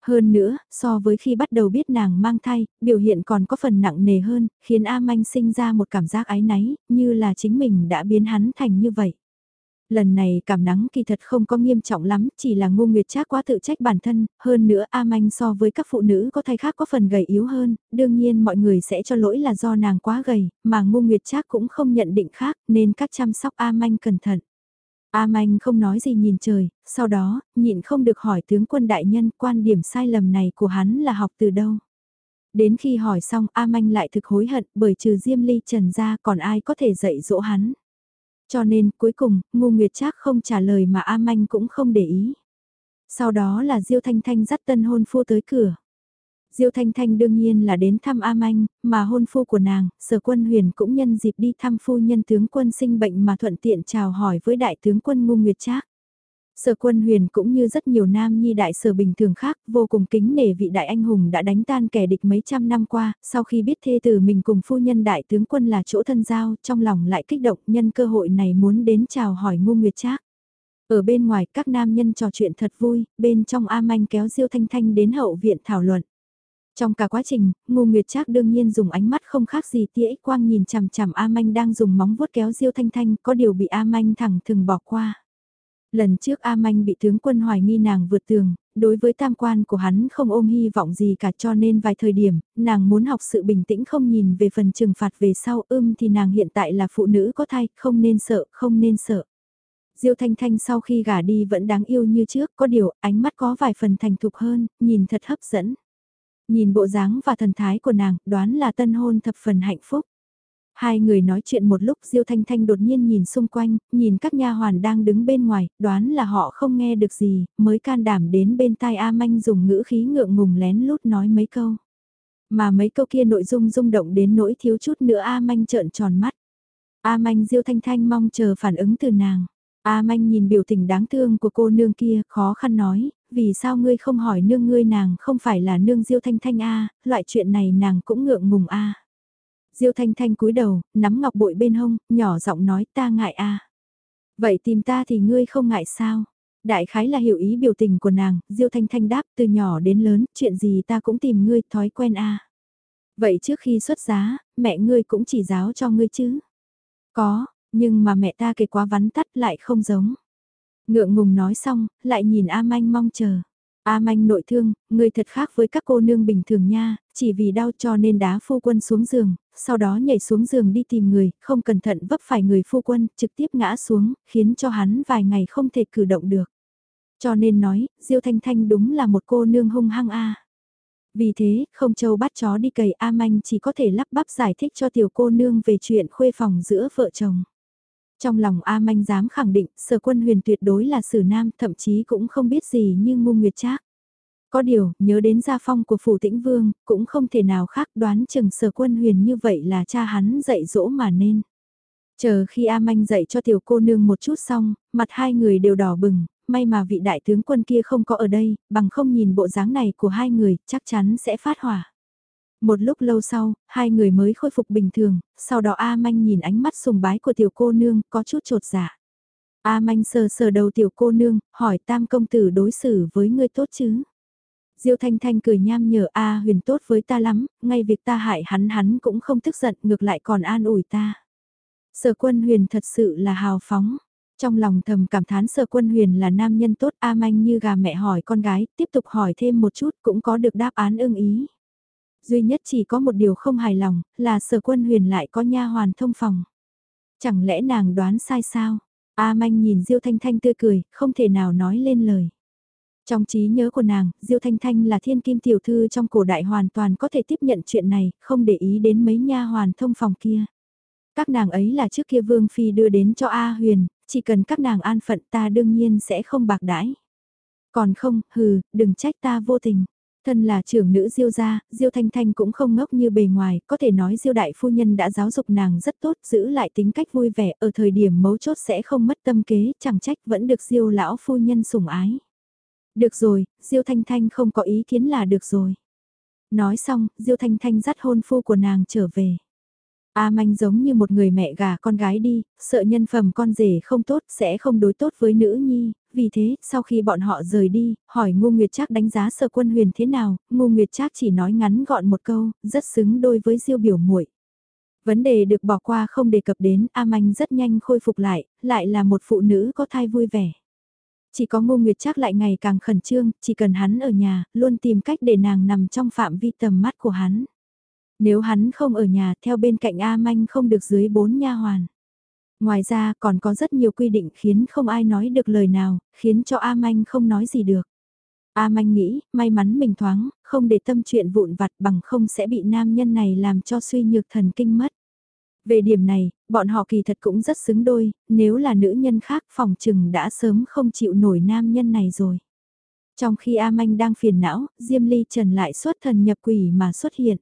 Hơn nữa, so với khi bắt đầu biết nàng mang thai, biểu hiện còn có phần nặng nề hơn, khiến A Manh sinh ra một cảm giác ái náy, như là chính mình đã biến hắn thành như vậy. Lần này cảm nắng kỳ thật không có nghiêm trọng lắm, chỉ là ngu nguyệt trác quá tự trách bản thân, hơn nữa A Manh so với các phụ nữ có thai khác có phần gầy yếu hơn, đương nhiên mọi người sẽ cho lỗi là do nàng quá gầy, mà ngu nguyệt trác cũng không nhận định khác nên các chăm sóc A Manh cẩn thận. A Manh không nói gì nhìn trời, sau đó, nhịn không được hỏi tướng quân đại nhân quan điểm sai lầm này của hắn là học từ đâu. Đến khi hỏi xong A Manh lại thực hối hận bởi trừ Diêm Ly Trần ra còn ai có thể dạy dỗ hắn. Cho nên, cuối cùng, Ngô Nguyệt Trác không trả lời mà A Manh cũng không để ý. Sau đó là Diêu Thanh Thanh dắt tân hôn phu tới cửa. Diêu Thanh Thanh đương nhiên là đến thăm A Manh, mà hôn phu của nàng, Sở Quân Huyền cũng nhân dịp đi thăm phu nhân tướng quân sinh bệnh mà thuận tiện chào hỏi với đại tướng quân Ngô Nguyệt Trác. Sở quân huyền cũng như rất nhiều nam nhi đại sở bình thường khác, vô cùng kính nể vị đại anh hùng đã đánh tan kẻ địch mấy trăm năm qua, sau khi biết thê tử mình cùng phu nhân đại tướng quân là chỗ thân giao, trong lòng lại kích động nhân cơ hội này muốn đến chào hỏi ngu nguyệt trác. Ở bên ngoài các nam nhân trò chuyện thật vui, bên trong A Manh kéo Diêu Thanh Thanh đến hậu viện thảo luận. Trong cả quá trình, Ngô Nguyệt Trác đương nhiên dùng ánh mắt không khác gì tia ích quang nhìn chằm chằm A Manh đang dùng móng vuốt kéo Diêu Thanh Thanh, có điều bị A Manh thẳng thừng bỏ qua. Lần trước A Manh bị tướng quân hoài nghi nàng vượt tường, đối với tam quan của hắn không ôm hy vọng gì cả cho nên vài thời điểm, nàng muốn học sự bình tĩnh không nhìn về phần trừng phạt về sau ưm thì nàng hiện tại là phụ nữ có thai, không nên sợ, không nên sợ. Diêu Thanh Thanh sau khi gả đi vẫn đáng yêu như trước, có điều ánh mắt có vài phần thành thục hơn, nhìn thật hấp dẫn. Nhìn bộ dáng và thần thái của nàng, đoán là tân hôn thập phần hạnh phúc. Hai người nói chuyện một lúc Diêu Thanh Thanh đột nhiên nhìn xung quanh, nhìn các nha hoàn đang đứng bên ngoài, đoán là họ không nghe được gì, mới can đảm đến bên tai A Manh dùng ngữ khí ngượng ngùng lén lút nói mấy câu. Mà mấy câu kia nội dung rung động đến nỗi thiếu chút nữa A Manh trợn tròn mắt. A Manh Diêu Thanh Thanh mong chờ phản ứng từ nàng. A Manh nhìn biểu tình đáng thương của cô nương kia, khó khăn nói, vì sao ngươi không hỏi nương ngươi nàng không phải là nương Diêu Thanh Thanh A, loại chuyện này nàng cũng ngượng ngùng A. Diêu Thanh Thanh cúi đầu, nắm ngọc bội bên hông, nhỏ giọng nói ta ngại a. Vậy tìm ta thì ngươi không ngại sao? Đại khái là hiểu ý biểu tình của nàng, Diêu Thanh Thanh đáp từ nhỏ đến lớn, chuyện gì ta cũng tìm ngươi, thói quen a. Vậy trước khi xuất giá, mẹ ngươi cũng chỉ giáo cho ngươi chứ? Có, nhưng mà mẹ ta kể quá vắn tắt lại không giống. Ngượng ngùng nói xong, lại nhìn A Manh mong chờ. A manh nội thương, người thật khác với các cô nương bình thường nha, chỉ vì đau cho nên đá phu quân xuống giường, sau đó nhảy xuống giường đi tìm người, không cẩn thận vấp phải người phu quân, trực tiếp ngã xuống, khiến cho hắn vài ngày không thể cử động được. Cho nên nói, Diêu Thanh Thanh đúng là một cô nương hung hăng A. Vì thế, không châu bắt chó đi cầy A manh chỉ có thể lắp bắp giải thích cho tiểu cô nương về chuyện khuê phòng giữa vợ chồng. Trong lòng A Manh dám khẳng định sở quân huyền tuyệt đối là sử nam thậm chí cũng không biết gì như ngu nguyệt trác. Có điều, nhớ đến gia phong của phủ tĩnh vương, cũng không thể nào khác đoán chừng sở quân huyền như vậy là cha hắn dạy dỗ mà nên. Chờ khi A Manh dạy cho tiểu cô nương một chút xong, mặt hai người đều đỏ bừng, may mà vị đại tướng quân kia không có ở đây, bằng không nhìn bộ dáng này của hai người, chắc chắn sẽ phát hỏa. Một lúc lâu sau, hai người mới khôi phục bình thường, sau đó A Manh nhìn ánh mắt sùng bái của tiểu cô nương, có chút trột dạ. A Manh sờ sờ đầu tiểu cô nương, hỏi tam công tử đối xử với ngươi tốt chứ? Diêu Thanh Thanh cười nham nhở A huyền tốt với ta lắm, ngay việc ta hại hắn hắn cũng không tức giận ngược lại còn an ủi ta. Sở quân huyền thật sự là hào phóng. Trong lòng thầm cảm thán sở quân huyền là nam nhân tốt A manh như gà mẹ hỏi con gái, tiếp tục hỏi thêm một chút cũng có được đáp án ưng ý. Duy nhất chỉ có một điều không hài lòng, là sở quân huyền lại có nha hoàn thông phòng. Chẳng lẽ nàng đoán sai sao? A manh nhìn Diêu Thanh Thanh tươi cười, không thể nào nói lên lời. Trong trí nhớ của nàng, Diêu Thanh Thanh là thiên kim tiểu thư trong cổ đại hoàn toàn có thể tiếp nhận chuyện này, không để ý đến mấy nha hoàn thông phòng kia. Các nàng ấy là trước kia Vương Phi đưa đến cho A Huyền, chỉ cần các nàng an phận ta đương nhiên sẽ không bạc đãi. Còn không, hừ, đừng trách ta vô tình. Thân là trưởng nữ Diêu gia, Diêu Thanh Thanh cũng không ngốc như bề ngoài, có thể nói Diêu đại phu nhân đã giáo dục nàng rất tốt, giữ lại tính cách vui vẻ, ở thời điểm mấu chốt sẽ không mất tâm kế, chẳng trách vẫn được Diêu lão phu nhân sủng ái. Được rồi, Diêu Thanh Thanh không có ý kiến là được rồi. Nói xong, Diêu Thanh Thanh dắt hôn phu của nàng trở về. A Manh giống như một người mẹ gà con gái đi, sợ nhân phẩm con rể không tốt sẽ không đối tốt với nữ nhi, vì thế, sau khi bọn họ rời đi, hỏi Ngô Nguyệt Trác đánh giá Sở Quân Huyền thế nào, Ngô Nguyệt Trác chỉ nói ngắn gọn một câu, rất xứng đôi với Diêu biểu muội. Vấn đề được bỏ qua không đề cập đến, A Manh rất nhanh khôi phục lại, lại là một phụ nữ có thai vui vẻ. Chỉ có Ngô Nguyệt Trác lại ngày càng khẩn trương, chỉ cần hắn ở nhà, luôn tìm cách để nàng nằm trong phạm vi tầm mắt của hắn. Nếu hắn không ở nhà, theo bên cạnh A Manh không được dưới bốn nha hoàn. Ngoài ra còn có rất nhiều quy định khiến không ai nói được lời nào, khiến cho A Manh không nói gì được. A Manh nghĩ, may mắn mình thoáng, không để tâm chuyện vụn vặt bằng không sẽ bị nam nhân này làm cho suy nhược thần kinh mất. Về điểm này, bọn họ kỳ thật cũng rất xứng đôi, nếu là nữ nhân khác phòng trừng đã sớm không chịu nổi nam nhân này rồi. Trong khi A Manh đang phiền não, Diêm Ly Trần lại xuất thần nhập quỷ mà xuất hiện.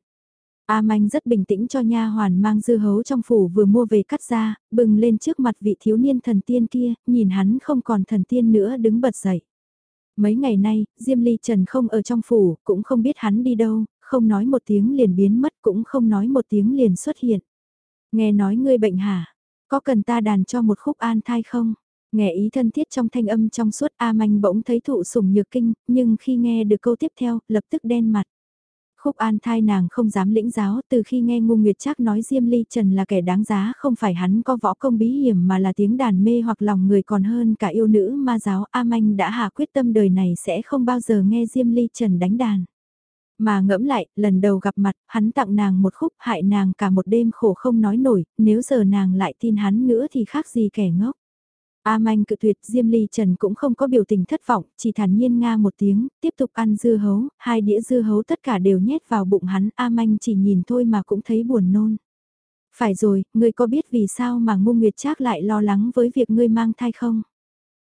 A Manh rất bình tĩnh cho nha hoàn mang dư hấu trong phủ vừa mua về cắt ra, bừng lên trước mặt vị thiếu niên thần tiên kia, nhìn hắn không còn thần tiên nữa đứng bật dậy. Mấy ngày nay, Diêm Ly Trần không ở trong phủ, cũng không biết hắn đi đâu, không nói một tiếng liền biến mất cũng không nói một tiếng liền xuất hiện. Nghe nói ngươi bệnh hả? Có cần ta đàn cho một khúc an thai không? Nghe ý thân thiết trong thanh âm trong suốt A Manh bỗng thấy thụ sủng nhược kinh, nhưng khi nghe được câu tiếp theo, lập tức đen mặt. Khúc an thai nàng không dám lĩnh giáo từ khi nghe Ngu Nguyệt Trác nói Diêm Ly Trần là kẻ đáng giá không phải hắn có võ công bí hiểm mà là tiếng đàn mê hoặc lòng người còn hơn cả yêu nữ ma giáo A Manh đã hạ quyết tâm đời này sẽ không bao giờ nghe Diêm Ly Trần đánh đàn. Mà ngẫm lại, lần đầu gặp mặt, hắn tặng nàng một khúc hại nàng cả một đêm khổ không nói nổi, nếu giờ nàng lại tin hắn nữa thì khác gì kẻ ngốc. A manh cự tuyệt Diêm Ly Trần cũng không có biểu tình thất vọng, chỉ thản nhiên nga một tiếng, tiếp tục ăn dưa hấu, hai đĩa dưa hấu tất cả đều nhét vào bụng hắn, A manh chỉ nhìn thôi mà cũng thấy buồn nôn. Phải rồi, ngươi có biết vì sao mà Ngô nguyệt trác lại lo lắng với việc ngươi mang thai không?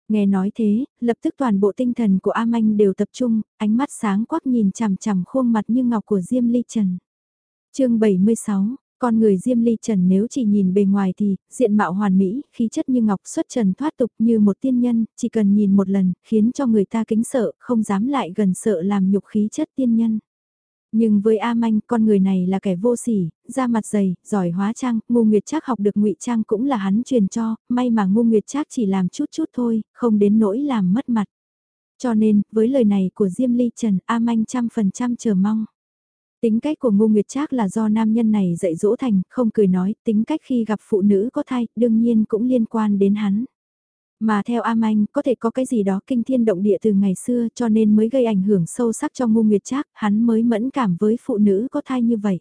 Nghe nói thế, lập tức toàn bộ tinh thần của A Manh đều tập trung, ánh mắt sáng quắc nhìn chằm chằm khuôn mặt như ngọc của Diêm Ly Trần. chương 76, con người Diêm Ly Trần nếu chỉ nhìn bề ngoài thì, diện mạo hoàn mỹ, khí chất như ngọc xuất trần thoát tục như một tiên nhân, chỉ cần nhìn một lần, khiến cho người ta kính sợ, không dám lại gần sợ làm nhục khí chất tiên nhân. Nhưng với A Manh, con người này là kẻ vô sỉ, da mặt dày, giỏi hóa trang, ngu nguyệt trác học được ngụy trang cũng là hắn truyền cho, may mà ngu nguyệt trác chỉ làm chút chút thôi, không đến nỗi làm mất mặt. Cho nên, với lời này của Diêm Ly Trần, A Manh trăm phần trăm chờ mong. Tính cách của Ngô Nguyệt Trác là do nam nhân này dạy dỗ thành, không cười nói, tính cách khi gặp phụ nữ có thai, đương nhiên cũng liên quan đến hắn. Mà theo Am Anh, có thể có cái gì đó kinh thiên động địa từ ngày xưa cho nên mới gây ảnh hưởng sâu sắc cho Ngô Nguyệt Trác, hắn mới mẫn cảm với phụ nữ có thai như vậy.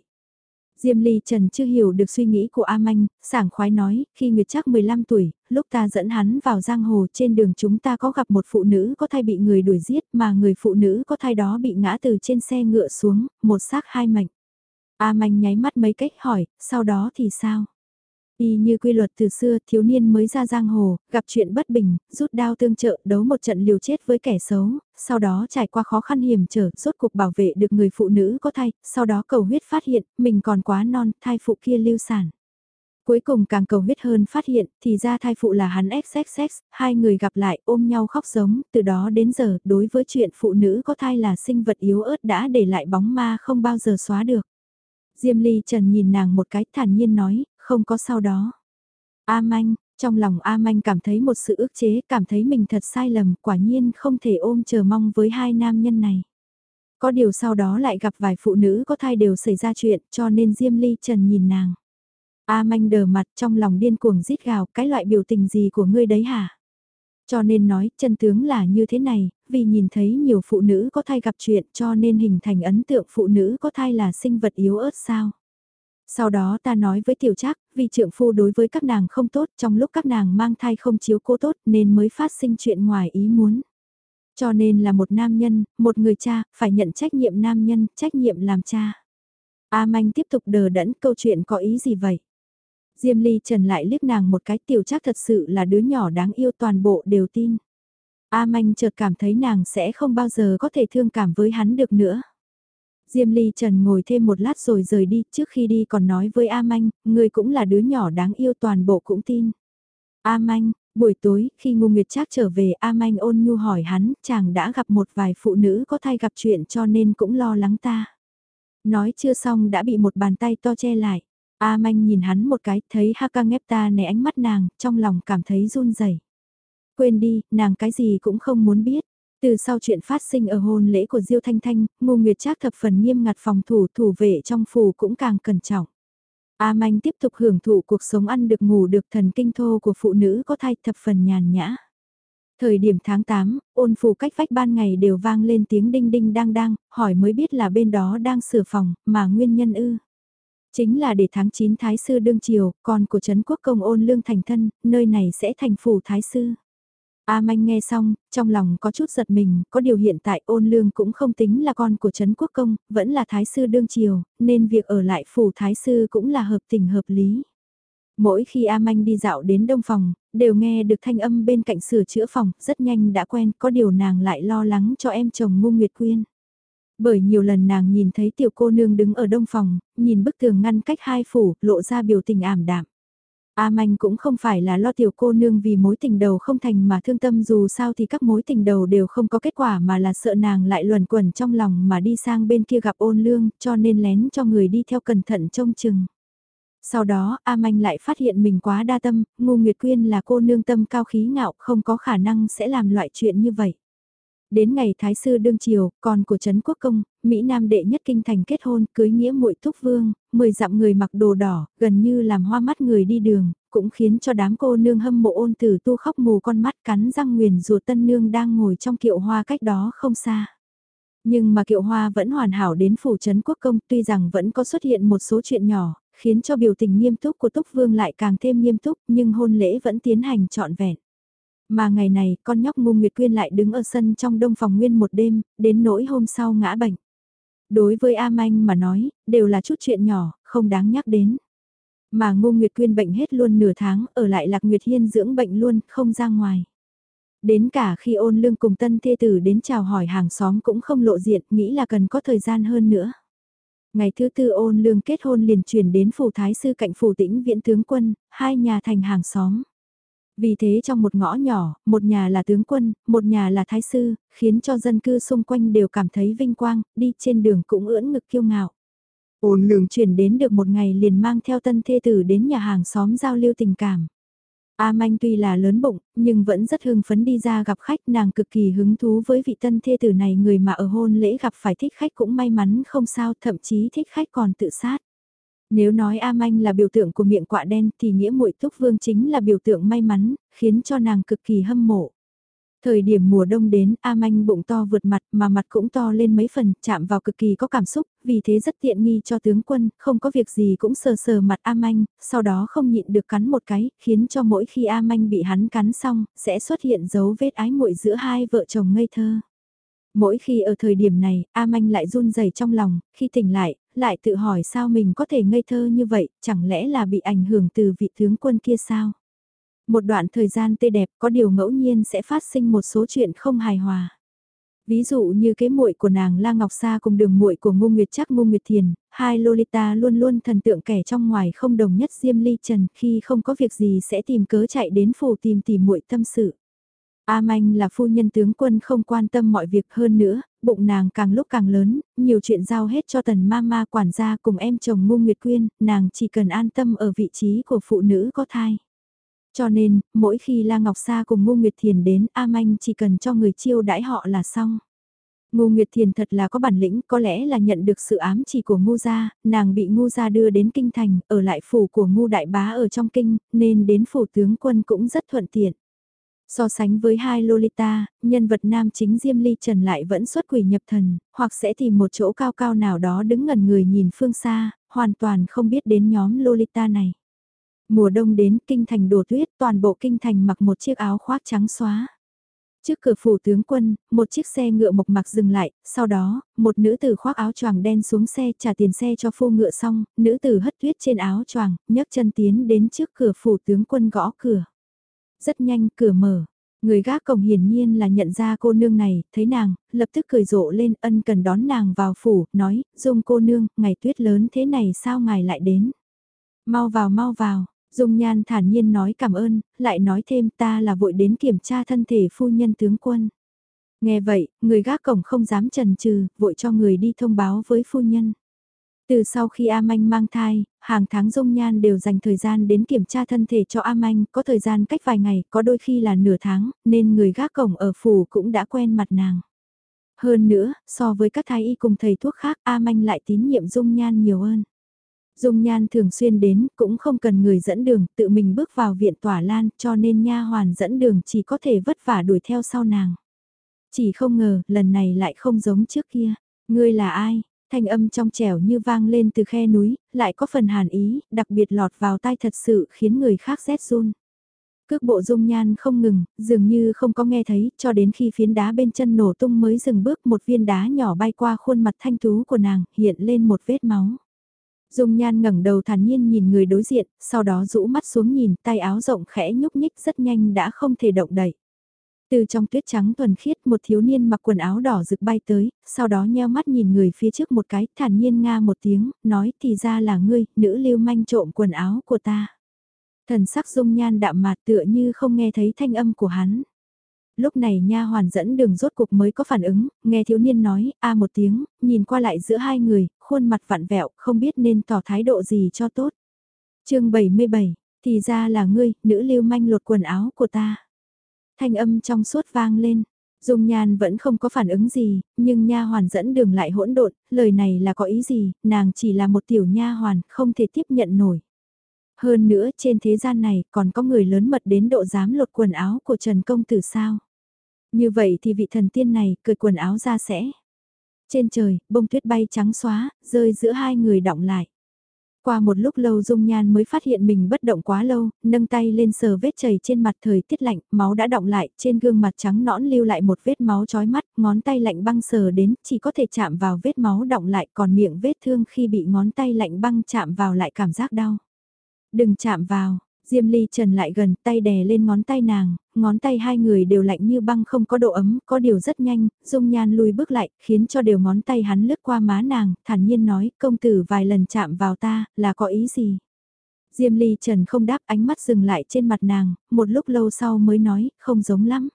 Diêm Ly Trần chưa hiểu được suy nghĩ của A Manh, sảng khoái nói, khi Nguyệt Trác 15 tuổi, lúc ta dẫn hắn vào giang hồ trên đường chúng ta có gặp một phụ nữ có thai bị người đuổi giết mà người phụ nữ có thai đó bị ngã từ trên xe ngựa xuống, một xác hai mảnh. A Manh nháy mắt mấy cách hỏi, sau đó thì sao? Y như quy luật từ xưa, thiếu niên mới ra giang hồ, gặp chuyện bất bình, rút đao tương trợ, đấu một trận liều chết với kẻ xấu, sau đó trải qua khó khăn hiểm trở, rốt cuộc bảo vệ được người phụ nữ có thai, sau đó cầu huyết phát hiện, mình còn quá non, thai phụ kia lưu sản. Cuối cùng càng cầu huyết hơn phát hiện, thì ra thai phụ là hắn XXX, hai người gặp lại ôm nhau khóc giống, từ đó đến giờ, đối với chuyện phụ nữ có thai là sinh vật yếu ớt đã để lại bóng ma không bao giờ xóa được. Diêm Ly Trần nhìn nàng một cái thản nhiên nói, không có sau đó. A Manh, trong lòng A Manh cảm thấy một sự ức chế, cảm thấy mình thật sai lầm, quả nhiên không thể ôm chờ mong với hai nam nhân này. Có điều sau đó lại gặp vài phụ nữ có thai đều xảy ra chuyện, cho nên Diêm Ly Trần nhìn nàng. A manh đờ mặt trong lòng điên cuồng rít gào, cái loại biểu tình gì của ngươi đấy hả? Cho nên nói, chân tướng là như thế này, vì nhìn thấy nhiều phụ nữ có thai gặp chuyện cho nên hình thành ấn tượng phụ nữ có thai là sinh vật yếu ớt sao. Sau đó ta nói với tiểu trác, vì trượng phu đối với các nàng không tốt trong lúc các nàng mang thai không chiếu cố tốt nên mới phát sinh chuyện ngoài ý muốn. Cho nên là một nam nhân, một người cha, phải nhận trách nhiệm nam nhân, trách nhiệm làm cha. A Manh tiếp tục đờ đẫn câu chuyện có ý gì vậy? Diêm Ly Trần lại liếc nàng một cái tiểu chắc thật sự là đứa nhỏ đáng yêu toàn bộ đều tin. A Manh chợt cảm thấy nàng sẽ không bao giờ có thể thương cảm với hắn được nữa. Diêm Ly Trần ngồi thêm một lát rồi rời đi, trước khi đi còn nói với A Manh, người cũng là đứa nhỏ đáng yêu toàn bộ cũng tin. A Manh, buổi tối, khi Ngô Nguyệt Trác trở về A Manh ôn nhu hỏi hắn, chàng đã gặp một vài phụ nữ có thai gặp chuyện cho nên cũng lo lắng ta. Nói chưa xong đã bị một bàn tay to che lại. A Manh nhìn hắn một cái, thấy Haka Ngepta này ánh mắt nàng, trong lòng cảm thấy run rẩy. Quên đi, nàng cái gì cũng không muốn biết. Từ sau chuyện phát sinh ở hôn lễ của Diêu Thanh Thanh, Ngô Nguyệt Trác thập phần nghiêm ngặt phòng thủ thủ vệ trong phủ cũng càng cẩn trọng. A Manh tiếp tục hưởng thụ cuộc sống ăn được ngủ được thần kinh thô của phụ nữ có thai thập phần nhàn nhã. Thời điểm tháng 8, ôn phủ cách vách ban ngày đều vang lên tiếng đinh đinh đang đang, hỏi mới biết là bên đó đang sửa phòng, mà nguyên nhân ư. Chính là để tháng 9 Thái Sư đương triều, con của Trấn Quốc Công ôn lương thành thân, nơi này sẽ thành phủ Thái Sư. A Manh nghe xong, trong lòng có chút giật mình, có điều hiện tại ôn lương cũng không tính là con của Trấn Quốc Công, vẫn là Thái Sư đương triều, nên việc ở lại phủ Thái Sư cũng là hợp tình hợp lý. Mỗi khi A Manh đi dạo đến đông phòng, đều nghe được thanh âm bên cạnh sửa chữa phòng, rất nhanh đã quen, có điều nàng lại lo lắng cho em chồng Ngô Nguyệt Quyên. Bởi nhiều lần nàng nhìn thấy tiểu cô nương đứng ở đông phòng, nhìn bức tường ngăn cách hai phủ, lộ ra biểu tình ảm đạm. A Manh cũng không phải là lo tiểu cô nương vì mối tình đầu không thành mà thương tâm dù sao thì các mối tình đầu đều không có kết quả mà là sợ nàng lại luẩn quẩn trong lòng mà đi sang bên kia gặp ôn lương cho nên lén cho người đi theo cẩn thận trông chừng. Sau đó A Manh lại phát hiện mình quá đa tâm, Ngô Nguyệt Quyên là cô nương tâm cao khí ngạo không có khả năng sẽ làm loại chuyện như vậy. Đến ngày Thái Sư Đương Triều, con của Trấn Quốc Công, Mỹ Nam đệ nhất kinh thành kết hôn, cưới nghĩa muội thúc vương, mười dặm người mặc đồ đỏ, gần như làm hoa mắt người đi đường, cũng khiến cho đám cô nương hâm mộ ôn tử tu khóc mù con mắt cắn răng nguyền rùa tân nương đang ngồi trong kiệu hoa cách đó không xa. Nhưng mà kiệu hoa vẫn hoàn hảo đến phủ trấn quốc công tuy rằng vẫn có xuất hiện một số chuyện nhỏ, khiến cho biểu tình nghiêm túc của Túc Vương lại càng thêm nghiêm túc nhưng hôn lễ vẫn tiến hành trọn vẹn. Mà ngày này, con nhóc ngu Nguyệt Quyên lại đứng ở sân trong đông phòng nguyên một đêm, đến nỗi hôm sau ngã bệnh. Đối với A Manh mà nói, đều là chút chuyện nhỏ, không đáng nhắc đến. Mà ngu Nguyệt Quyên bệnh hết luôn nửa tháng, ở lại Lạc Nguyệt Hiên dưỡng bệnh luôn, không ra ngoài. Đến cả khi ôn lương cùng tân thê tử đến chào hỏi hàng xóm cũng không lộ diện, nghĩ là cần có thời gian hơn nữa. Ngày thứ tư ôn lương kết hôn liền chuyển đến phủ thái sư cạnh phủ tĩnh viễn tướng quân, hai nhà thành hàng xóm. Vì thế trong một ngõ nhỏ, một nhà là tướng quân, một nhà là thái sư, khiến cho dân cư xung quanh đều cảm thấy vinh quang, đi trên đường cũng ưỡn ngực kiêu ngạo. Ôn lường chuyển đến được một ngày liền mang theo tân thê tử đến nhà hàng xóm giao lưu tình cảm. A Manh tuy là lớn bụng, nhưng vẫn rất hưng phấn đi ra gặp khách nàng cực kỳ hứng thú với vị tân thê tử này người mà ở hôn lễ gặp phải thích khách cũng may mắn không sao thậm chí thích khách còn tự sát. Nếu nói A Manh là biểu tượng của miệng quạ đen thì nghĩa muội Túc Vương chính là biểu tượng may mắn, khiến cho nàng cực kỳ hâm mộ. Thời điểm mùa đông đến, A Manh bụng to vượt mặt mà mặt cũng to lên mấy phần, chạm vào cực kỳ có cảm xúc, vì thế rất tiện nghi cho tướng quân, không có việc gì cũng sờ sờ mặt A Manh, sau đó không nhịn được cắn một cái, khiến cho mỗi khi A Manh bị hắn cắn xong, sẽ xuất hiện dấu vết ái muội giữa hai vợ chồng ngây thơ. Mỗi khi ở thời điểm này, A Manh lại run rẩy trong lòng, khi tỉnh lại, lại tự hỏi sao mình có thể ngây thơ như vậy, chẳng lẽ là bị ảnh hưởng từ vị tướng quân kia sao? Một đoạn thời gian tươi đẹp có điều ngẫu nhiên sẽ phát sinh một số chuyện không hài hòa. Ví dụ như kế muội của nàng La Ngọc Sa cùng đường muội của Ngô Nguyệt Trác Ngô Nguyệt Thiền, hai Lolita luôn luôn thần tượng kẻ trong ngoài không đồng nhất Diêm Ly Trần khi không có việc gì sẽ tìm cớ chạy đến phủ tìm tìm muội tâm sự. A Manh là phu nhân tướng quân không quan tâm mọi việc hơn nữa, bụng nàng càng lúc càng lớn, nhiều chuyện giao hết cho tần ma ma quản gia cùng em chồng Ngô Nguyệt Quyên, nàng chỉ cần an tâm ở vị trí của phụ nữ có thai. Cho nên, mỗi khi La Ngọc Sa cùng Ngô Nguyệt Thiền đến A Manh chỉ cần cho người chiêu đãi họ là xong. Ngô Nguyệt Thiền thật là có bản lĩnh, có lẽ là nhận được sự ám chỉ của Ngô gia, nàng bị Ngô gia đưa đến kinh thành, ở lại phủ của Ngô đại bá ở trong kinh, nên đến phủ tướng quân cũng rất thuận tiện. So sánh với hai Lolita, nhân vật nam chính Diêm Ly Trần lại vẫn xuất quỷ nhập thần, hoặc sẽ tìm một chỗ cao cao nào đó đứng ngần người nhìn phương xa, hoàn toàn không biết đến nhóm Lolita này. Mùa đông đến kinh thành đổ tuyết, toàn bộ kinh thành mặc một chiếc áo khoác trắng xóa. Trước cửa phủ tướng quân, một chiếc xe ngựa mộc mạc dừng lại, sau đó, một nữ tử khoác áo choàng đen xuống xe trả tiền xe cho phu ngựa xong, nữ tử hất tuyết trên áo choàng, nhấc chân tiến đến trước cửa phủ tướng quân gõ cửa. Rất nhanh cửa mở, người gác cổng hiển nhiên là nhận ra cô nương này, thấy nàng, lập tức cười rộ lên ân cần đón nàng vào phủ, nói, dung cô nương, ngày tuyết lớn thế này sao ngài lại đến. Mau vào mau vào, Dung Nhan thản nhiên nói cảm ơn, lại nói thêm ta là vội đến kiểm tra thân thể phu nhân tướng quân. Nghe vậy, người gác cổng không dám trần trừ, vội cho người đi thông báo với phu nhân. Từ sau khi A Manh mang thai, hàng tháng Dung Nhan đều dành thời gian đến kiểm tra thân thể cho A Manh, có thời gian cách vài ngày, có đôi khi là nửa tháng, nên người gác cổng ở phủ cũng đã quen mặt nàng. Hơn nữa, so với các thái y cùng thầy thuốc khác, A Manh lại tín nhiệm Dung Nhan nhiều hơn. Dung Nhan thường xuyên đến, cũng không cần người dẫn đường, tự mình bước vào viện tỏa lan, cho nên nha hoàn dẫn đường chỉ có thể vất vả đuổi theo sau nàng. Chỉ không ngờ, lần này lại không giống trước kia. Ngươi là ai? Thanh âm trong trẻo như vang lên từ khe núi, lại có phần hàn ý, đặc biệt lọt vào tai thật sự khiến người khác rét run. Cước bộ dung nhan không ngừng, dường như không có nghe thấy, cho đến khi phiến đá bên chân nổ tung mới dừng bước một viên đá nhỏ bay qua khuôn mặt thanh tú của nàng, hiện lên một vết máu. Dung nhan ngẩng đầu thản nhiên nhìn người đối diện, sau đó rũ mắt xuống nhìn tay áo rộng khẽ nhúc nhích rất nhanh đã không thể động đậy. Từ trong tuyết trắng thuần khiết một thiếu niên mặc quần áo đỏ rực bay tới, sau đó nheo mắt nhìn người phía trước một cái, thản nhiên nga một tiếng, nói thì ra là ngươi, nữ lưu manh trộm quần áo của ta. Thần sắc dung nhan đạm mạt tựa như không nghe thấy thanh âm của hắn lúc này nha hoàn dẫn đường rốt cục mới có phản ứng, nghe thiếu niên nói, a một tiếng, nhìn qua lại giữa hai người, khuôn mặt vặn vẹo, không biết nên tỏ thái độ gì cho tốt. chương 77, thì ra là ngươi, nữ lưu manh lột quần áo của ta. Thanh âm trong suốt vang lên, Dung Nhan vẫn không có phản ứng gì, nhưng nha hoàn dẫn đường lại hỗn độn, lời này là có ý gì, nàng chỉ là một tiểu nha hoàn, không thể tiếp nhận nổi. Hơn nữa trên thế gian này còn có người lớn mật đến độ dám lột quần áo của Trần Công Tử sao. Như vậy thì vị thần tiên này cười quần áo ra sẽ. Trên trời, bông tuyết bay trắng xóa, rơi giữa hai người động lại. Qua một lúc lâu Dung Nhan mới phát hiện mình bất động quá lâu, nâng tay lên sờ vết chảy trên mặt thời tiết lạnh, máu đã động lại, trên gương mặt trắng nõn lưu lại một vết máu chói mắt, ngón tay lạnh băng sờ đến, chỉ có thể chạm vào vết máu động lại, còn miệng vết thương khi bị ngón tay lạnh băng chạm vào lại cảm giác đau. Đừng chạm vào, Diêm Ly Trần lại gần tay đè lên ngón tay nàng, ngón tay hai người đều lạnh như băng không có độ ấm, có điều rất nhanh, dung nhan lùi bước lại, khiến cho đều ngón tay hắn lướt qua má nàng, thản nhiên nói, công tử vài lần chạm vào ta, là có ý gì? Diêm Ly Trần không đáp ánh mắt dừng lại trên mặt nàng, một lúc lâu sau mới nói, không giống lắm.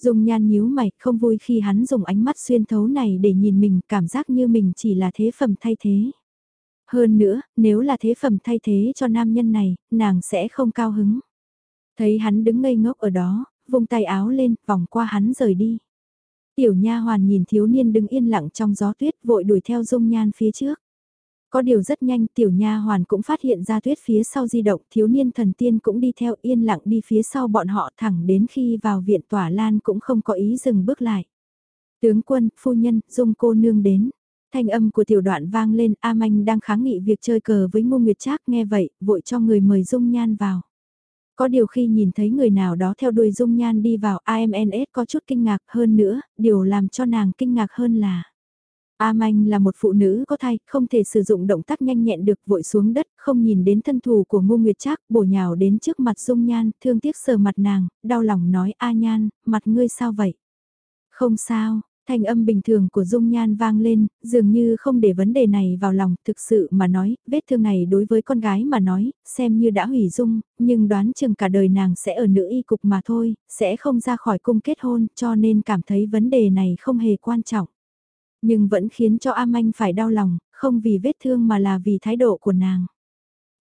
Dung nhan nhíu mày, không vui khi hắn dùng ánh mắt xuyên thấu này để nhìn mình, cảm giác như mình chỉ là thế phẩm thay thế. Hơn nữa, nếu là thế phẩm thay thế cho nam nhân này, nàng sẽ không cao hứng. Thấy hắn đứng ngây ngốc ở đó, vung tay áo lên, vòng qua hắn rời đi. Tiểu nha hoàn nhìn thiếu niên đứng yên lặng trong gió tuyết vội đuổi theo dung nhan phía trước. Có điều rất nhanh tiểu nha hoàn cũng phát hiện ra tuyết phía sau di động thiếu niên thần tiên cũng đi theo yên lặng đi phía sau bọn họ thẳng đến khi vào viện tỏa lan cũng không có ý dừng bước lại. Tướng quân, phu nhân, dung cô nương đến. Thanh âm của tiểu đoạn vang lên, A Manh đang kháng nghị việc chơi cờ với Ngô Nguyệt Trác nghe vậy, vội cho người mời Dung Nhan vào. Có điều khi nhìn thấy người nào đó theo đuôi Dung Nhan đi vào AMNS có chút kinh ngạc hơn nữa, điều làm cho nàng kinh ngạc hơn là A Manh là một phụ nữ có thai, không thể sử dụng động tác nhanh nhẹn được vội xuống đất, không nhìn đến thân thủ của Ngô Nguyệt Trác, bổ nhào đến trước mặt Dung Nhan, thương tiếc sờ mặt nàng, đau lòng nói A Nhan, mặt ngươi sao vậy? Không sao, Thanh âm bình thường của Dung Nhan vang lên, dường như không để vấn đề này vào lòng, thực sự mà nói, vết thương này đối với con gái mà nói, xem như đã hủy dung, nhưng đoán chừng cả đời nàng sẽ ở nữ y cục mà thôi, sẽ không ra khỏi cung kết hôn, cho nên cảm thấy vấn đề này không hề quan trọng. Nhưng vẫn khiến cho am anh phải đau lòng, không vì vết thương mà là vì thái độ của nàng.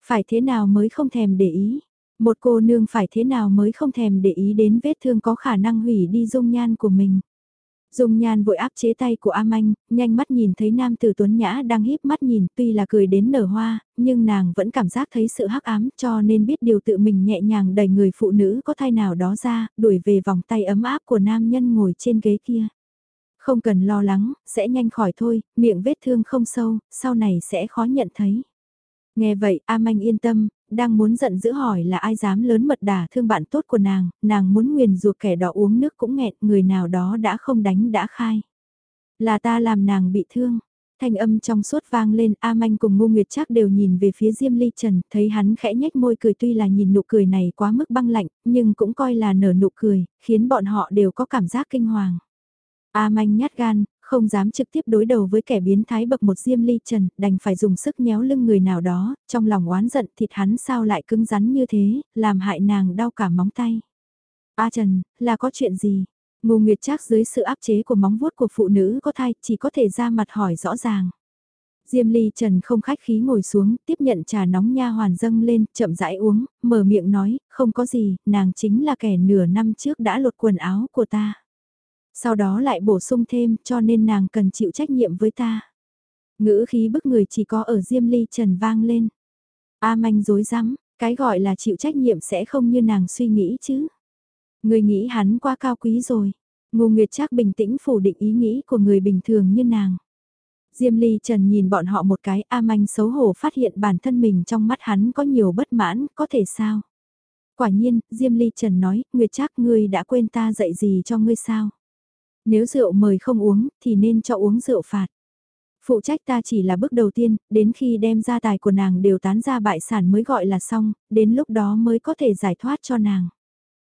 Phải thế nào mới không thèm để ý? Một cô nương phải thế nào mới không thèm để ý đến vết thương có khả năng hủy đi dung nhan của mình? Dung nhan vội áp chế tay của A Manh, nhanh mắt nhìn thấy nam tử tuấn nhã đang híp mắt nhìn tuy là cười đến nở hoa, nhưng nàng vẫn cảm giác thấy sự hắc ám cho nên biết điều tự mình nhẹ nhàng đẩy người phụ nữ có thai nào đó ra, đuổi về vòng tay ấm áp của nam nhân ngồi trên ghế kia. Không cần lo lắng, sẽ nhanh khỏi thôi, miệng vết thương không sâu, sau này sẽ khó nhận thấy. Nghe vậy, A Manh yên tâm, đang muốn giận dữ hỏi là ai dám lớn mật đả thương bạn tốt của nàng, nàng muốn nguyền rủa kẻ đó uống nước cũng nghẹn, người nào đó đã không đánh đã khai. Là ta làm nàng bị thương. Thanh âm trong suốt vang lên, A Manh cùng Ngô Nguyệt Trác đều nhìn về phía Diêm Ly Trần, thấy hắn khẽ nhếch môi cười tuy là nhìn nụ cười này quá mức băng lạnh, nhưng cũng coi là nở nụ cười, khiến bọn họ đều có cảm giác kinh hoàng. A Manh nhát gan, không dám trực tiếp đối đầu với kẻ biến thái bậc một diêm ly trần, đành phải dùng sức nhéo lưng người nào đó, trong lòng oán giận thịt hắn sao lại cứng rắn như thế, làm hại nàng đau cả móng tay. A Trần, là có chuyện gì? Ngô Nguyệt Trác dưới sự áp chế của móng vuốt của phụ nữ có thai chỉ có thể ra mặt hỏi rõ ràng. Diêm Ly Trần không khách khí ngồi xuống, tiếp nhận trà nóng nha hoàn dâng lên, chậm rãi uống, mở miệng nói, không có gì, nàng chính là kẻ nửa năm trước đã lột quần áo của ta. Sau đó lại bổ sung thêm cho nên nàng cần chịu trách nhiệm với ta. Ngữ khí bức người chỉ có ở Diêm Ly Trần vang lên. A manh dối rắm cái gọi là chịu trách nhiệm sẽ không như nàng suy nghĩ chứ. Người nghĩ hắn quá cao quý rồi. Ngô Nguyệt trác bình tĩnh phủ định ý nghĩ của người bình thường như nàng. Diêm Ly Trần nhìn bọn họ một cái A manh xấu hổ phát hiện bản thân mình trong mắt hắn có nhiều bất mãn, có thể sao? Quả nhiên, Diêm Ly Trần nói, Nguyệt trác ngươi đã quên ta dạy gì cho ngươi sao? Nếu rượu mời không uống, thì nên cho uống rượu phạt. Phụ trách ta chỉ là bước đầu tiên, đến khi đem gia tài của nàng đều tán ra bại sản mới gọi là xong, đến lúc đó mới có thể giải thoát cho nàng.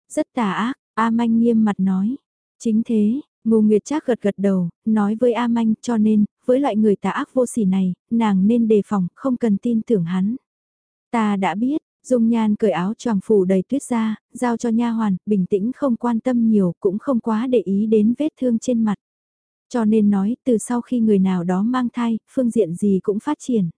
Rất tà ác, A Manh nghiêm mặt nói. Chính thế, Ngô Nguyệt Trác gật gật đầu, nói với A Manh cho nên, với loại người tà ác vô sỉ này, nàng nên đề phòng, không cần tin tưởng hắn. Ta đã biết, Dung Nhan cởi áo choàng phủ đầy tuyết ra, giao cho nha hoàn, bình tĩnh không quan tâm nhiều, cũng không quá để ý đến vết thương trên mặt. Cho nên nói, từ sau khi người nào đó mang thai, phương diện gì cũng phát triển.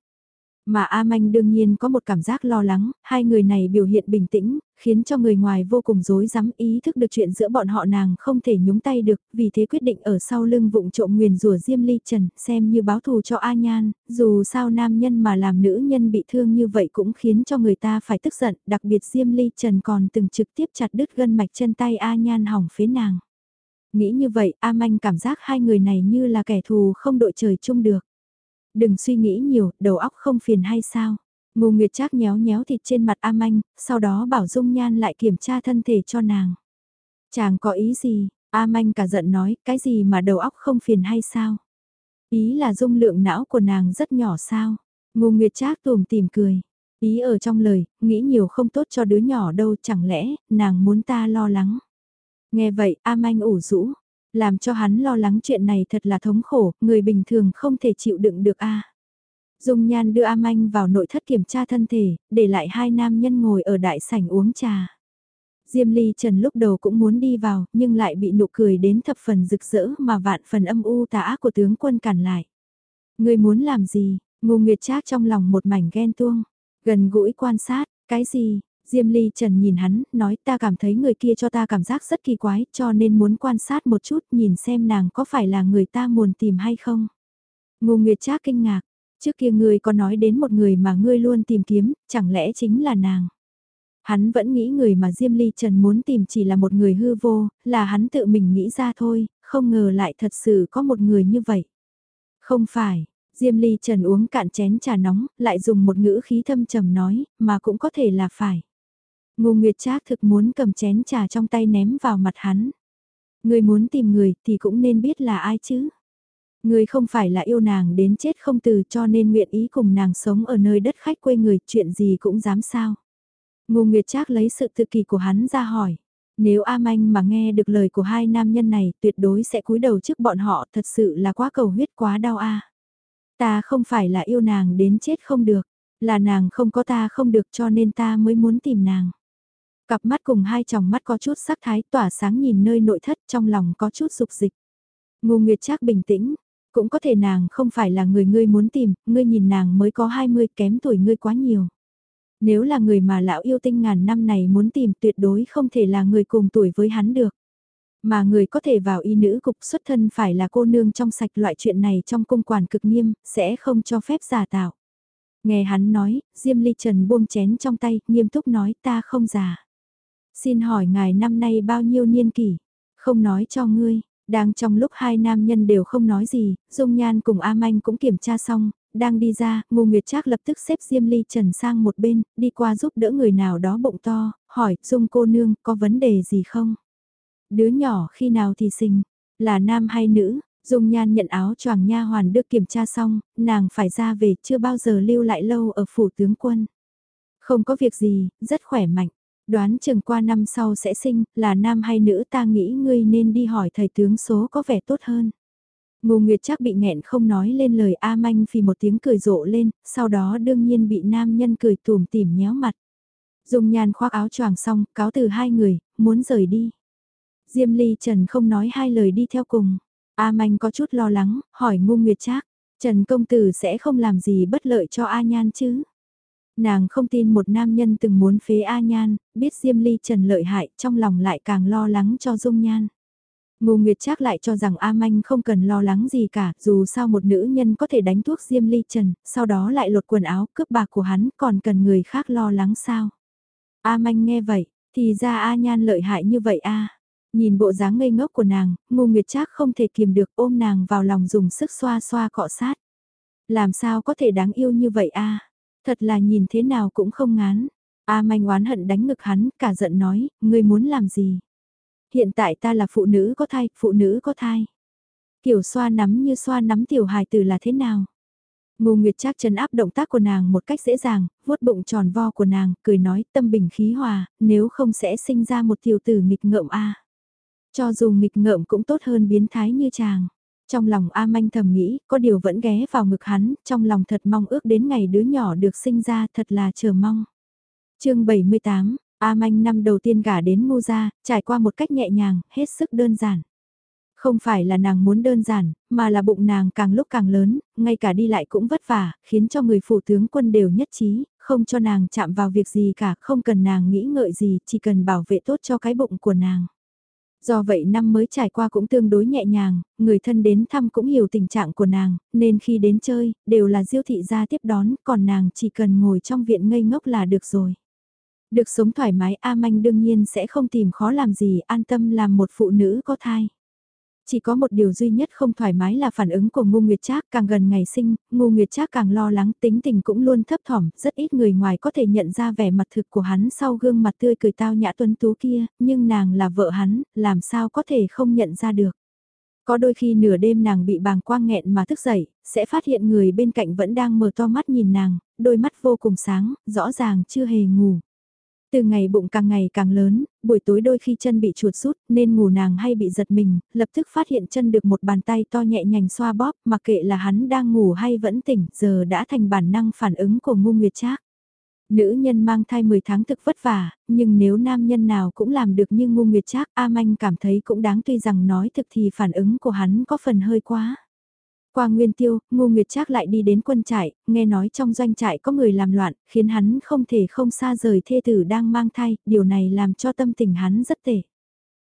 Mà A Manh đương nhiên có một cảm giác lo lắng, hai người này biểu hiện bình tĩnh, khiến cho người ngoài vô cùng rối rắm ý thức được chuyện giữa bọn họ nàng không thể nhúng tay được, vì thế quyết định ở sau lưng vụng trộm nguyền rủa Diêm Ly Trần, xem như báo thù cho A Nhan, dù sao nam nhân mà làm nữ nhân bị thương như vậy cũng khiến cho người ta phải tức giận, đặc biệt Diêm Ly Trần còn từng trực tiếp chặt đứt gân mạch chân tay A Nhan hỏng phế nàng. Nghĩ như vậy, A Manh cảm giác hai người này như là kẻ thù không đội trời chung được. Đừng suy nghĩ nhiều, đầu óc không phiền hay sao? Ngô Nguyệt Trác nhéo nhéo thịt trên mặt A Manh, sau đó bảo Dung Nhan lại kiểm tra thân thể cho nàng. Chàng có ý gì? A Manh cả giận nói, cái gì mà đầu óc không phiền hay sao? Ý là dung lượng não của nàng rất nhỏ sao? Ngô Nguyệt Trác tùm tìm cười. Ý ở trong lời, nghĩ nhiều không tốt cho đứa nhỏ đâu, chẳng lẽ, nàng muốn ta lo lắng. Nghe vậy, A Manh ủ rũ, làm cho hắn lo lắng chuyện này thật là thống khổ, người bình thường không thể chịu đựng được a. Dung Nhan đưa A Manh vào nội thất kiểm tra thân thể, để lại hai nam nhân ngồi ở đại sảnh uống trà. Diêm Ly Trần lúc đầu cũng muốn đi vào, nhưng lại bị nụ cười đến thập phần rực rỡ mà vạn phần âm u tà ác của tướng quân cản lại. Người muốn làm gì? Ngô Nguyệt Trác trong lòng một mảnh ghen tuông, gần gũi quan sát, cái gì? Diêm Ly Trần nhìn hắn, nói ta cảm thấy người kia cho ta cảm giác rất kỳ quái, cho nên muốn quan sát một chút nhìn xem nàng có phải là người ta muốn tìm hay không. Ngô Nguyệt Trác kinh ngạc, trước kia ngươi có nói đến một người mà ngươi luôn tìm kiếm, chẳng lẽ chính là nàng. Hắn vẫn nghĩ người mà Diêm Ly Trần muốn tìm chỉ là một người hư vô, là hắn tự mình nghĩ ra thôi, không ngờ lại thật sự có một người như vậy. Không phải, Diêm Ly Trần uống cạn chén trà nóng, lại dùng một ngữ khí thâm trầm nói, mà cũng có thể là phải. Ngô Nguyệt Trác thực muốn cầm chén trà trong tay ném vào mặt hắn. Người muốn tìm người thì cũng nên biết là ai chứ. Người không phải là yêu nàng đến chết không từ cho nên nguyện ý cùng nàng sống ở nơi đất khách quê người chuyện gì cũng dám sao. Ngô Nguyệt Trác lấy sự tự kỳ của hắn ra hỏi. Nếu A Manh mà nghe được lời của hai nam nhân này tuyệt đối sẽ cúi đầu trước bọn họ thật sự là quá cầu huyết quá đau a. Ta không phải là yêu nàng đến chết không được, là nàng không có ta không được cho nên ta mới muốn tìm nàng. Cặp mắt cùng hai tròng mắt có chút sắc thái tỏa sáng nhìn nơi nội thất trong lòng có chút dục dịch. Ngô Nguyệt Trác bình tĩnh, cũng có thể nàng không phải là người ngươi muốn tìm, ngươi nhìn nàng mới có 20 kém tuổi ngươi quá nhiều. Nếu là người mà lão yêu tinh ngàn năm này muốn tìm tuyệt đối không thể là người cùng tuổi với hắn được. Mà người có thể vào y nữ cục xuất thân phải là cô nương trong sạch loại chuyện này trong cung quản cực nghiêm, sẽ không cho phép giả tạo. Nghe hắn nói, Diêm Ly Trần buông chén trong tay, nghiêm túc nói ta không già. Xin hỏi ngài năm nay bao nhiêu niên kỷ? Không nói cho ngươi, đang trong lúc hai nam nhân đều không nói gì, Dung Nhan cùng A Manh cũng kiểm tra xong, đang đi ra, Ngô Nguyệt Trác lập tức xếp Diêm Ly Trần sang một bên, đi qua giúp đỡ người nào đó bụng to, hỏi, Dung cô nương, có vấn đề gì không? Đứa nhỏ khi nào thì sinh, là nam hay nữ? Dung Nhan nhận áo choàng nha hoàn được kiểm tra xong, nàng phải ra về chưa bao giờ lưu lại lâu ở phủ tướng quân. Không có việc gì, rất khỏe mạnh. Đoán chừng qua năm sau sẽ sinh, là nam hay nữ ta nghĩ ngươi nên đi hỏi thầy tướng số có vẻ tốt hơn. Ngô Nguyệt chắc bị nghẹn không nói lên lời A Manh vì một tiếng cười rộ lên, sau đó đương nhiên bị nam nhân cười tùm tìm nhéo mặt. Dùng nhan khoác áo choàng xong, cáo từ hai người, muốn rời đi. Diêm Ly Trần không nói hai lời đi theo cùng. A Manh có chút lo lắng, hỏi Ngô Nguyệt Trác, Trần công tử sẽ không làm gì bất lợi cho A Nhan chứ? Nàng không tin một nam nhân từng muốn phế A Nhan, biết Diêm Ly Trần lợi hại, trong lòng lại càng lo lắng cho Dung Nhan. Ngô Nguyệt Trác lại cho rằng A Manh không cần lo lắng gì cả, dù sao một nữ nhân có thể đánh thuốc Diêm Ly Trần, sau đó lại lột quần áo cướp bạc của hắn, còn cần người khác lo lắng sao? A Manh nghe vậy, thì ra A Nhan lợi hại như vậy a. Nhìn bộ dáng ngây ngốc của nàng, Ngô Nguyệt Trác không thể kiềm được ôm nàng vào lòng dùng sức xoa xoa cọ sát. Làm sao có thể đáng yêu như vậy a? Thật là nhìn thế nào cũng không ngán. A manh oán hận đánh ngực hắn, cả giận nói, ngươi muốn làm gì? Hiện tại ta là phụ nữ có thai, phụ nữ có thai. Kiểu xoa nắm như xoa nắm tiểu hài tử là thế nào? Ngô Nguyệt Trác chấn áp động tác của nàng một cách dễ dàng, vuốt bụng tròn vo của nàng, cười nói tâm bình khí hòa, nếu không sẽ sinh ra một tiểu tử nghịch ngợm a. Cho dù nghịch ngợm cũng tốt hơn biến thái như chàng. Trong lòng A Manh thầm nghĩ, có điều vẫn ghé vào ngực hắn, trong lòng thật mong ước đến ngày đứa nhỏ được sinh ra thật là chờ mong. chương 78, A Manh năm đầu tiên gả đến Ngô Gia, trải qua một cách nhẹ nhàng, hết sức đơn giản. Không phải là nàng muốn đơn giản, mà là bụng nàng càng lúc càng lớn, ngay cả đi lại cũng vất vả, khiến cho người phụ tướng quân đều nhất trí, không cho nàng chạm vào việc gì cả, không cần nàng nghĩ ngợi gì, chỉ cần bảo vệ tốt cho cái bụng của nàng. Do vậy năm mới trải qua cũng tương đối nhẹ nhàng, người thân đến thăm cũng hiểu tình trạng của nàng, nên khi đến chơi, đều là diêu thị ra tiếp đón, còn nàng chỉ cần ngồi trong viện ngây ngốc là được rồi. Được sống thoải mái A Manh đương nhiên sẽ không tìm khó làm gì, an tâm làm một phụ nữ có thai. Chỉ có một điều duy nhất không thoải mái là phản ứng của Ngô Nguyệt Trác, càng gần ngày sinh, Ngô Nguyệt Trác càng lo lắng, tính tình cũng luôn thấp thỏm, rất ít người ngoài có thể nhận ra vẻ mặt thực của hắn sau gương mặt tươi cười tao nhã tuấn tú kia, nhưng nàng là vợ hắn, làm sao có thể không nhận ra được. Có đôi khi nửa đêm nàng bị bàng quang nghẹn mà thức dậy, sẽ phát hiện người bên cạnh vẫn đang mở to mắt nhìn nàng, đôi mắt vô cùng sáng, rõ ràng chưa hề ngủ. Từ ngày bụng càng ngày càng lớn, buổi tối đôi khi chân bị chuột rút nên ngủ nàng hay bị giật mình, lập tức phát hiện chân được một bàn tay to nhẹ nhành xoa bóp mặc kệ là hắn đang ngủ hay vẫn tỉnh giờ đã thành bản năng phản ứng của ngu nguyệt trác. Nữ nhân mang thai 10 tháng thực vất vả, nhưng nếu nam nhân nào cũng làm được như ngu nguyệt trác A Manh cảm thấy cũng đáng tuy rằng nói thực thì phản ứng của hắn có phần hơi quá. Qua Nguyên Tiêu, Ngô Nguyệt Trác lại đi đến quân trại, nghe nói trong doanh trại có người làm loạn, khiến hắn không thể không xa rời thê tử đang mang thai, điều này làm cho tâm tình hắn rất tệ.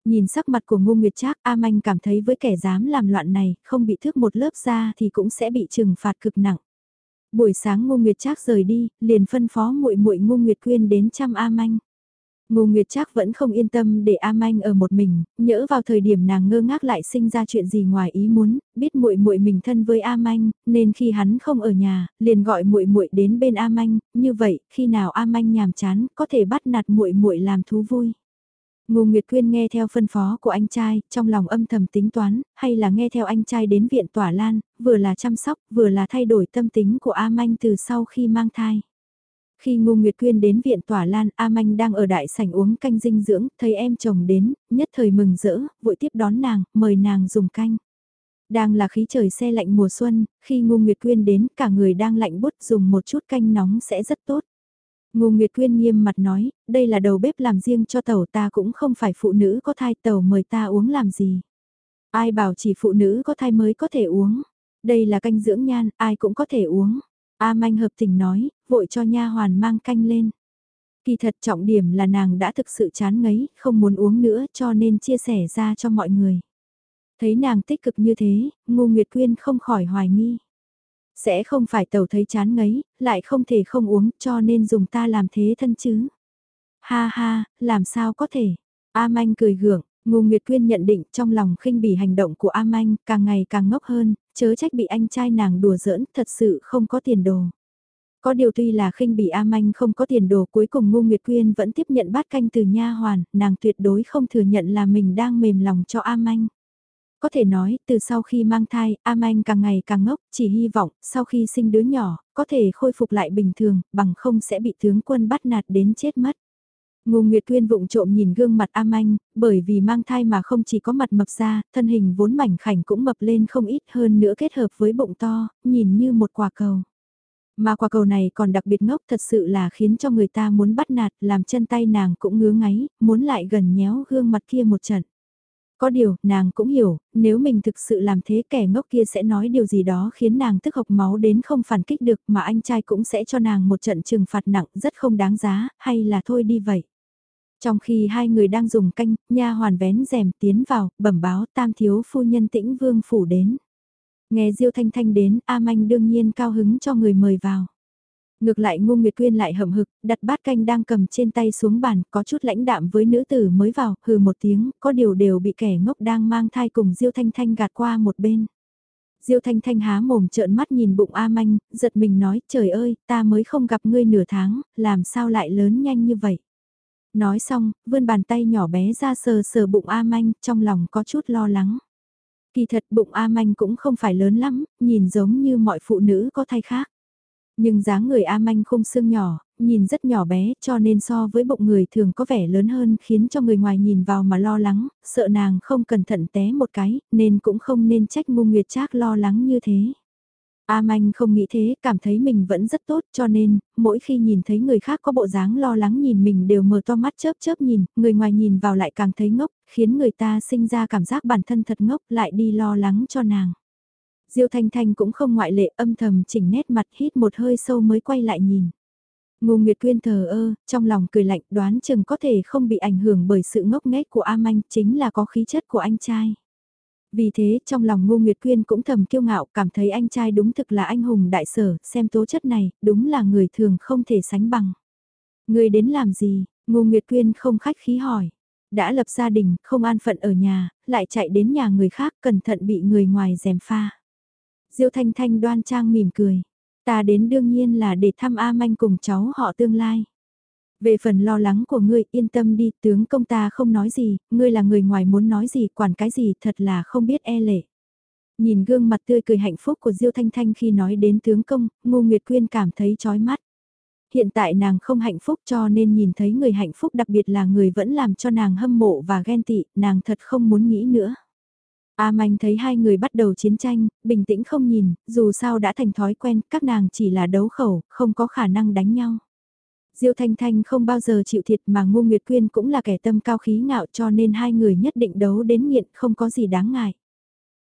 Nhìn sắc mặt của Ngô Nguyệt Trác, A Manh cảm thấy với kẻ dám làm loạn này, không bị thước một lớp da thì cũng sẽ bị trừng phạt cực nặng. Buổi sáng Ngô Nguyệt Trác rời đi, liền phân phó muội muội Ngô Nguyệt Quyên đến chăm A Manh. Ngô Nguyệt Trác vẫn không yên tâm để A Manh ở một mình, nhỡ vào thời điểm nàng ngơ ngác lại sinh ra chuyện gì ngoài ý muốn, biết muội muội mình thân với A Manh, nên khi hắn không ở nhà, liền gọi muội muội đến bên A Manh, như vậy, khi nào A Manh nhàm chán, có thể bắt nạt muội muội làm thú vui. Ngô Nguyệt Quyên nghe theo phân phó của anh trai, trong lòng âm thầm tính toán, hay là nghe theo anh trai đến viện tỏa lan, vừa là chăm sóc, vừa là thay đổi tâm tính của A Manh từ sau khi mang thai. Khi Ngô Nguyệt Quyên đến viện tỏa lan, A Manh đang ở đại sảnh uống canh dinh dưỡng, thấy em chồng đến, nhất thời mừng rỡ, vội tiếp đón nàng, mời nàng dùng canh. Đang là khí trời xe lạnh mùa xuân, khi Ngô Nguyệt Quyên đến, cả người đang lạnh bút dùng một chút canh nóng sẽ rất tốt. Ngô Nguyệt Quyên nghiêm mặt nói, đây là đầu bếp làm riêng cho tàu ta cũng không phải phụ nữ có thai tàu mời ta uống làm gì. Ai bảo chỉ phụ nữ có thai mới có thể uống. Đây là canh dưỡng nhan, ai cũng có thể uống. A Manh hợp tình nói, vội cho nha hoàn mang canh lên. Kỳ thật trọng điểm là nàng đã thực sự chán ngấy, không muốn uống nữa cho nên chia sẻ ra cho mọi người. Thấy nàng tích cực như thế, Ngô Nguyệt Quyên không khỏi hoài nghi. Sẽ không phải tàu thấy chán ngấy, lại không thể không uống cho nên dùng ta làm thế thân chứ. Ha ha, làm sao có thể. A Manh cười gượng, Ngô Nguyệt Quyên nhận định trong lòng khinh bỉ hành động của A Manh càng ngày càng ngốc hơn, chớ trách bị anh trai nàng đùa giỡn, thật sự không có tiền đồ. Có điều tuy là khinh bị A Manh không có tiền đồ cuối cùng Ngô Nguyệt Quyên vẫn tiếp nhận bát canh từ nha hoàn, nàng tuyệt đối không thừa nhận là mình đang mềm lòng cho A Manh. Có thể nói, từ sau khi mang thai, A Manh càng ngày càng ngốc, chỉ hy vọng, sau khi sinh đứa nhỏ, có thể khôi phục lại bình thường, bằng không sẽ bị tướng quân bắt nạt đến chết mất. Ngô Nguyệt Quyên vụng trộm nhìn gương mặt am anh bởi vì mang thai mà không chỉ có mặt mập ra, thân hình vốn mảnh khảnh cũng mập lên không ít hơn nữa kết hợp với bụng to, nhìn như một quả cầu. Mà quả cầu này còn đặc biệt ngốc thật sự là khiến cho người ta muốn bắt nạt, làm chân tay nàng cũng ngứa ngáy, muốn lại gần nhéo gương mặt kia một trận. Có điều, nàng cũng hiểu, nếu mình thực sự làm thế kẻ ngốc kia sẽ nói điều gì đó khiến nàng tức hộc máu đến không phản kích được mà anh trai cũng sẽ cho nàng một trận trừng phạt nặng rất không đáng giá, hay là thôi đi vậy. Trong khi hai người đang dùng canh, nha hoàn vén rèm tiến vào, bẩm báo tam thiếu phu nhân tĩnh vương phủ đến. Nghe Diêu Thanh Thanh đến, A Manh đương nhiên cao hứng cho người mời vào. Ngược lại Ngô Nguyệt Quyên lại hậm hực, đặt bát canh đang cầm trên tay xuống bàn, có chút lãnh đạm với nữ tử mới vào, hừ một tiếng, có điều đều bị kẻ ngốc đang mang thai cùng Diêu Thanh Thanh gạt qua một bên. Diêu Thanh Thanh há mồm trợn mắt nhìn bụng A Manh, giật mình nói, trời ơi, ta mới không gặp ngươi nửa tháng, làm sao lại lớn nhanh như vậy. Nói xong, vươn bàn tay nhỏ bé ra sờ sờ bụng A Manh, trong lòng có chút lo lắng. Kỳ thật bụng A Manh cũng không phải lớn lắm, nhìn giống như mọi phụ nữ có thai khác. Nhưng dáng người A Manh không xương nhỏ, nhìn rất nhỏ bé cho nên so với bụng người thường có vẻ lớn hơn khiến cho người ngoài nhìn vào mà lo lắng, sợ nàng không cẩn thận té một cái, nên cũng không nên trách ngu nguyệt trác lo lắng như thế. A Manh không nghĩ thế, cảm thấy mình vẫn rất tốt cho nên, mỗi khi nhìn thấy người khác có bộ dáng lo lắng nhìn mình đều mở to mắt chớp chớp nhìn, người ngoài nhìn vào lại càng thấy ngốc, khiến người ta sinh ra cảm giác bản thân thật ngốc lại đi lo lắng cho nàng. Diêu Thanh Thanh cũng không ngoại lệ âm thầm chỉnh nét mặt hít một hơi sâu mới quay lại nhìn. Ngô Nguyệt Quyên thờ ơ, trong lòng cười lạnh đoán chừng có thể không bị ảnh hưởng bởi sự ngốc nghếch của A Manh chính là có khí chất của anh trai. Vì thế trong lòng Ngô Nguyệt Quyên cũng thầm kiêu ngạo cảm thấy anh trai đúng thực là anh hùng đại sở, xem tố chất này, đúng là người thường không thể sánh bằng. Người đến làm gì? Ngô Nguyệt Quyên không khách khí hỏi. Đã lập gia đình, không an phận ở nhà, lại chạy đến nhà người khác cẩn thận bị người ngoài dèm pha. Diêu Thanh Thanh đoan trang mỉm cười. Ta đến đương nhiên là để thăm A Manh cùng cháu họ tương lai. Về phần lo lắng của ngươi, yên tâm đi, tướng công ta không nói gì, ngươi là người ngoài muốn nói gì, quản cái gì, thật là không biết e lệ. Nhìn gương mặt tươi cười hạnh phúc của Diêu Thanh Thanh khi nói đến tướng công, Ngô Nguyệt Quyên cảm thấy chói mắt. Hiện tại nàng không hạnh phúc cho nên nhìn thấy người hạnh phúc đặc biệt là người vẫn làm cho nàng hâm mộ và ghen tị, nàng thật không muốn nghĩ nữa. A Manh thấy hai người bắt đầu chiến tranh, bình tĩnh không nhìn, dù sao đã thành thói quen, các nàng chỉ là đấu khẩu, không có khả năng đánh nhau. Diêu Thanh Thanh không bao giờ chịu thiệt mà Ngô Nguyệt Quyên cũng là kẻ tâm cao khí ngạo cho nên hai người nhất định đấu đến nghiện không có gì đáng ngại.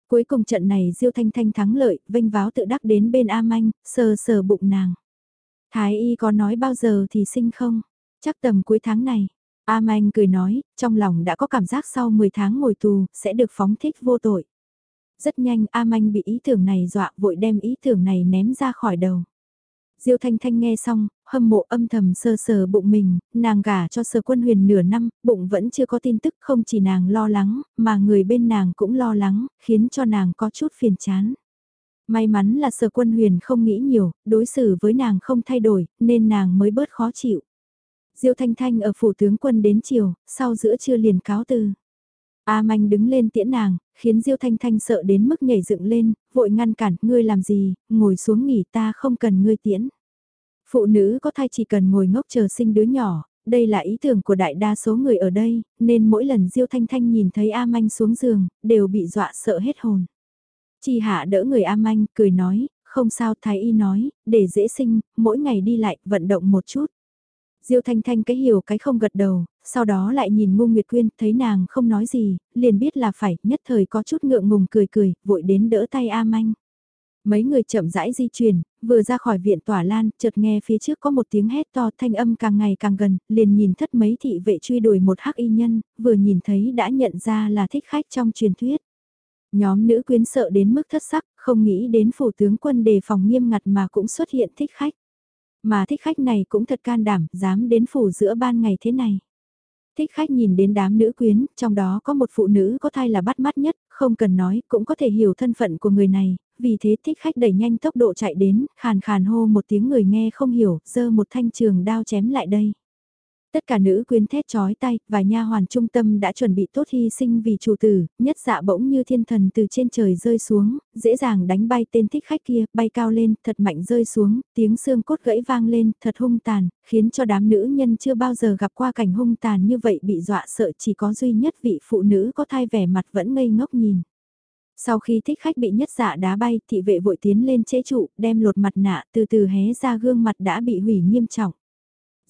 Cuối cùng trận này Diêu Thanh Thanh thắng lợi, vinh váo tự đắc đến bên A Manh, sờ sờ bụng nàng. Thái y có nói bao giờ thì sinh không? Chắc tầm cuối tháng này. A Manh cười nói, trong lòng đã có cảm giác sau 10 tháng ngồi tù, sẽ được phóng thích vô tội. Rất nhanh A Manh bị ý tưởng này dọa vội đem ý tưởng này ném ra khỏi đầu. Diêu Thanh Thanh nghe xong, hâm mộ âm thầm sơ sờ bụng mình, nàng gả cho sơ quân huyền nửa năm, bụng vẫn chưa có tin tức không chỉ nàng lo lắng, mà người bên nàng cũng lo lắng, khiến cho nàng có chút phiền chán. May mắn là sở quân huyền không nghĩ nhiều, đối xử với nàng không thay đổi, nên nàng mới bớt khó chịu. Diêu Thanh Thanh ở phủ tướng quân đến chiều, sau giữa trưa liền cáo từ. A Manh đứng lên tiễn nàng, khiến Diêu Thanh Thanh sợ đến mức nhảy dựng lên, vội ngăn cản, ngươi làm gì, ngồi xuống nghỉ ta không cần ngươi tiễn. Phụ nữ có thai chỉ cần ngồi ngốc chờ sinh đứa nhỏ, đây là ý tưởng của đại đa số người ở đây, nên mỗi lần Diêu Thanh Thanh nhìn thấy A Manh xuống giường, đều bị dọa sợ hết hồn. Chi hạ đỡ người A Manh, cười nói, không sao Thái Y nói, để dễ sinh, mỗi ngày đi lại, vận động một chút. Diêu Thanh Thanh cái hiểu cái không gật đầu, sau đó lại nhìn Ngô Nguyệt Quyên, thấy nàng không nói gì, liền biết là phải, nhất thời có chút ngượng ngùng cười cười, vội đến đỡ tay A Manh. Mấy người chậm rãi di chuyển, vừa ra khỏi viện tỏa lan, chợt nghe phía trước có một tiếng hét to thanh âm càng ngày càng gần, liền nhìn thất mấy thị vệ truy đuổi một hắc y nhân, vừa nhìn thấy đã nhận ra là thích khách trong truyền thuyết. Nhóm nữ quyến sợ đến mức thất sắc, không nghĩ đến phủ tướng quân đề phòng nghiêm ngặt mà cũng xuất hiện thích khách. Mà thích khách này cũng thật can đảm, dám đến phủ giữa ban ngày thế này. Thích khách nhìn đến đám nữ quyến, trong đó có một phụ nữ có thai là bắt mắt nhất, không cần nói, cũng có thể hiểu thân phận của người này, vì thế thích khách đẩy nhanh tốc độ chạy đến, khàn khàn hô một tiếng người nghe không hiểu, giơ một thanh trường đao chém lại đây. Tất cả nữ quyến thét chói tay, và nha hoàn trung tâm đã chuẩn bị tốt hy sinh vì chủ tử, nhất dạ bỗng như thiên thần từ trên trời rơi xuống, dễ dàng đánh bay tên thích khách kia, bay cao lên, thật mạnh rơi xuống, tiếng xương cốt gãy vang lên, thật hung tàn, khiến cho đám nữ nhân chưa bao giờ gặp qua cảnh hung tàn như vậy bị dọa sợ chỉ có duy nhất vị phụ nữ có thai vẻ mặt vẫn ngây ngốc nhìn. Sau khi thích khách bị nhất dạ đá bay, thị vệ vội tiến lên chế trụ, đem lột mặt nạ từ từ hé ra gương mặt đã bị hủy nghiêm trọng.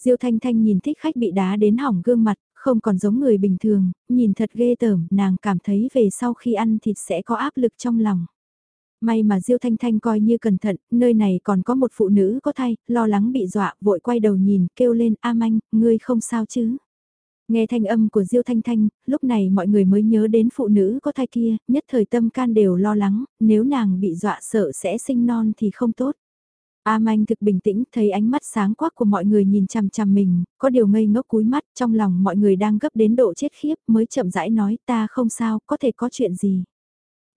Diêu Thanh Thanh nhìn thích khách bị đá đến hỏng gương mặt, không còn giống người bình thường, nhìn thật ghê tởm, nàng cảm thấy về sau khi ăn thịt sẽ có áp lực trong lòng. May mà Diêu Thanh Thanh coi như cẩn thận, nơi này còn có một phụ nữ có thai, lo lắng bị dọa, vội quay đầu nhìn, kêu lên, A Manh, ngươi không sao chứ? Nghe thanh âm của Diêu Thanh Thanh, lúc này mọi người mới nhớ đến phụ nữ có thai kia, nhất thời tâm can đều lo lắng, nếu nàng bị dọa sợ sẽ sinh non thì không tốt. A Manh thực bình tĩnh, thấy ánh mắt sáng quắc của mọi người nhìn chằm chằm mình, có điều ngây ngốc cúi mắt, trong lòng mọi người đang gấp đến độ chết khiếp, mới chậm rãi nói ta không sao, có thể có chuyện gì.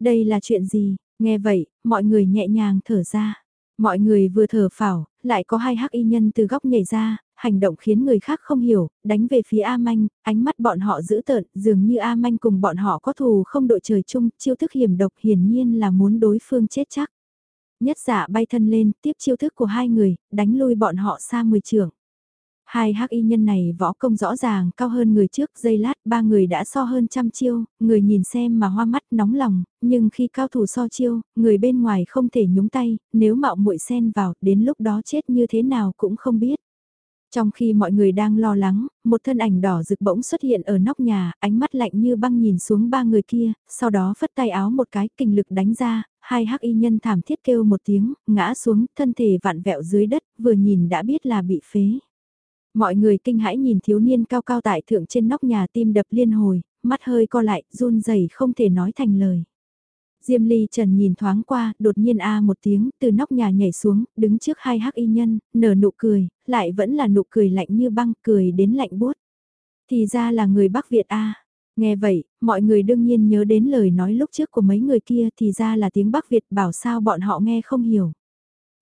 Đây là chuyện gì, nghe vậy, mọi người nhẹ nhàng thở ra. Mọi người vừa thở phào, lại có hai hắc y nhân từ góc nhảy ra, hành động khiến người khác không hiểu, đánh về phía A Manh, ánh mắt bọn họ dữ tợn, dường như A Manh cùng bọn họ có thù không đội trời chung, chiêu thức hiểm độc hiển nhiên là muốn đối phương chết chắc. Nhất giả bay thân lên, tiếp chiêu thức của hai người, đánh lui bọn họ xa mười trường. Hai hắc y nhân này võ công rõ ràng cao hơn người trước giây lát ba người đã so hơn trăm chiêu, người nhìn xem mà hoa mắt nóng lòng, nhưng khi cao thủ so chiêu, người bên ngoài không thể nhúng tay, nếu mạo muội xen vào, đến lúc đó chết như thế nào cũng không biết. Trong khi mọi người đang lo lắng, một thân ảnh đỏ rực bỗng xuất hiện ở nóc nhà, ánh mắt lạnh như băng nhìn xuống ba người kia, sau đó phất tay áo một cái, kình lực đánh ra, hai hắc y nhân thảm thiết kêu một tiếng, ngã xuống, thân thể vạn vẹo dưới đất, vừa nhìn đã biết là bị phế. Mọi người kinh hãi nhìn thiếu niên cao cao tại thượng trên nóc nhà tim đập liên hồi, mắt hơi co lại, run rẩy không thể nói thành lời. Diêm Ly Trần nhìn thoáng qua, đột nhiên a một tiếng, từ nóc nhà nhảy xuống, đứng trước hai hắc y nhân, nở nụ cười, lại vẫn là nụ cười lạnh như băng, cười đến lạnh buốt. Thì ra là người Bắc Việt a. Nghe vậy, mọi người đương nhiên nhớ đến lời nói lúc trước của mấy người kia thì ra là tiếng Bắc Việt bảo sao bọn họ nghe không hiểu.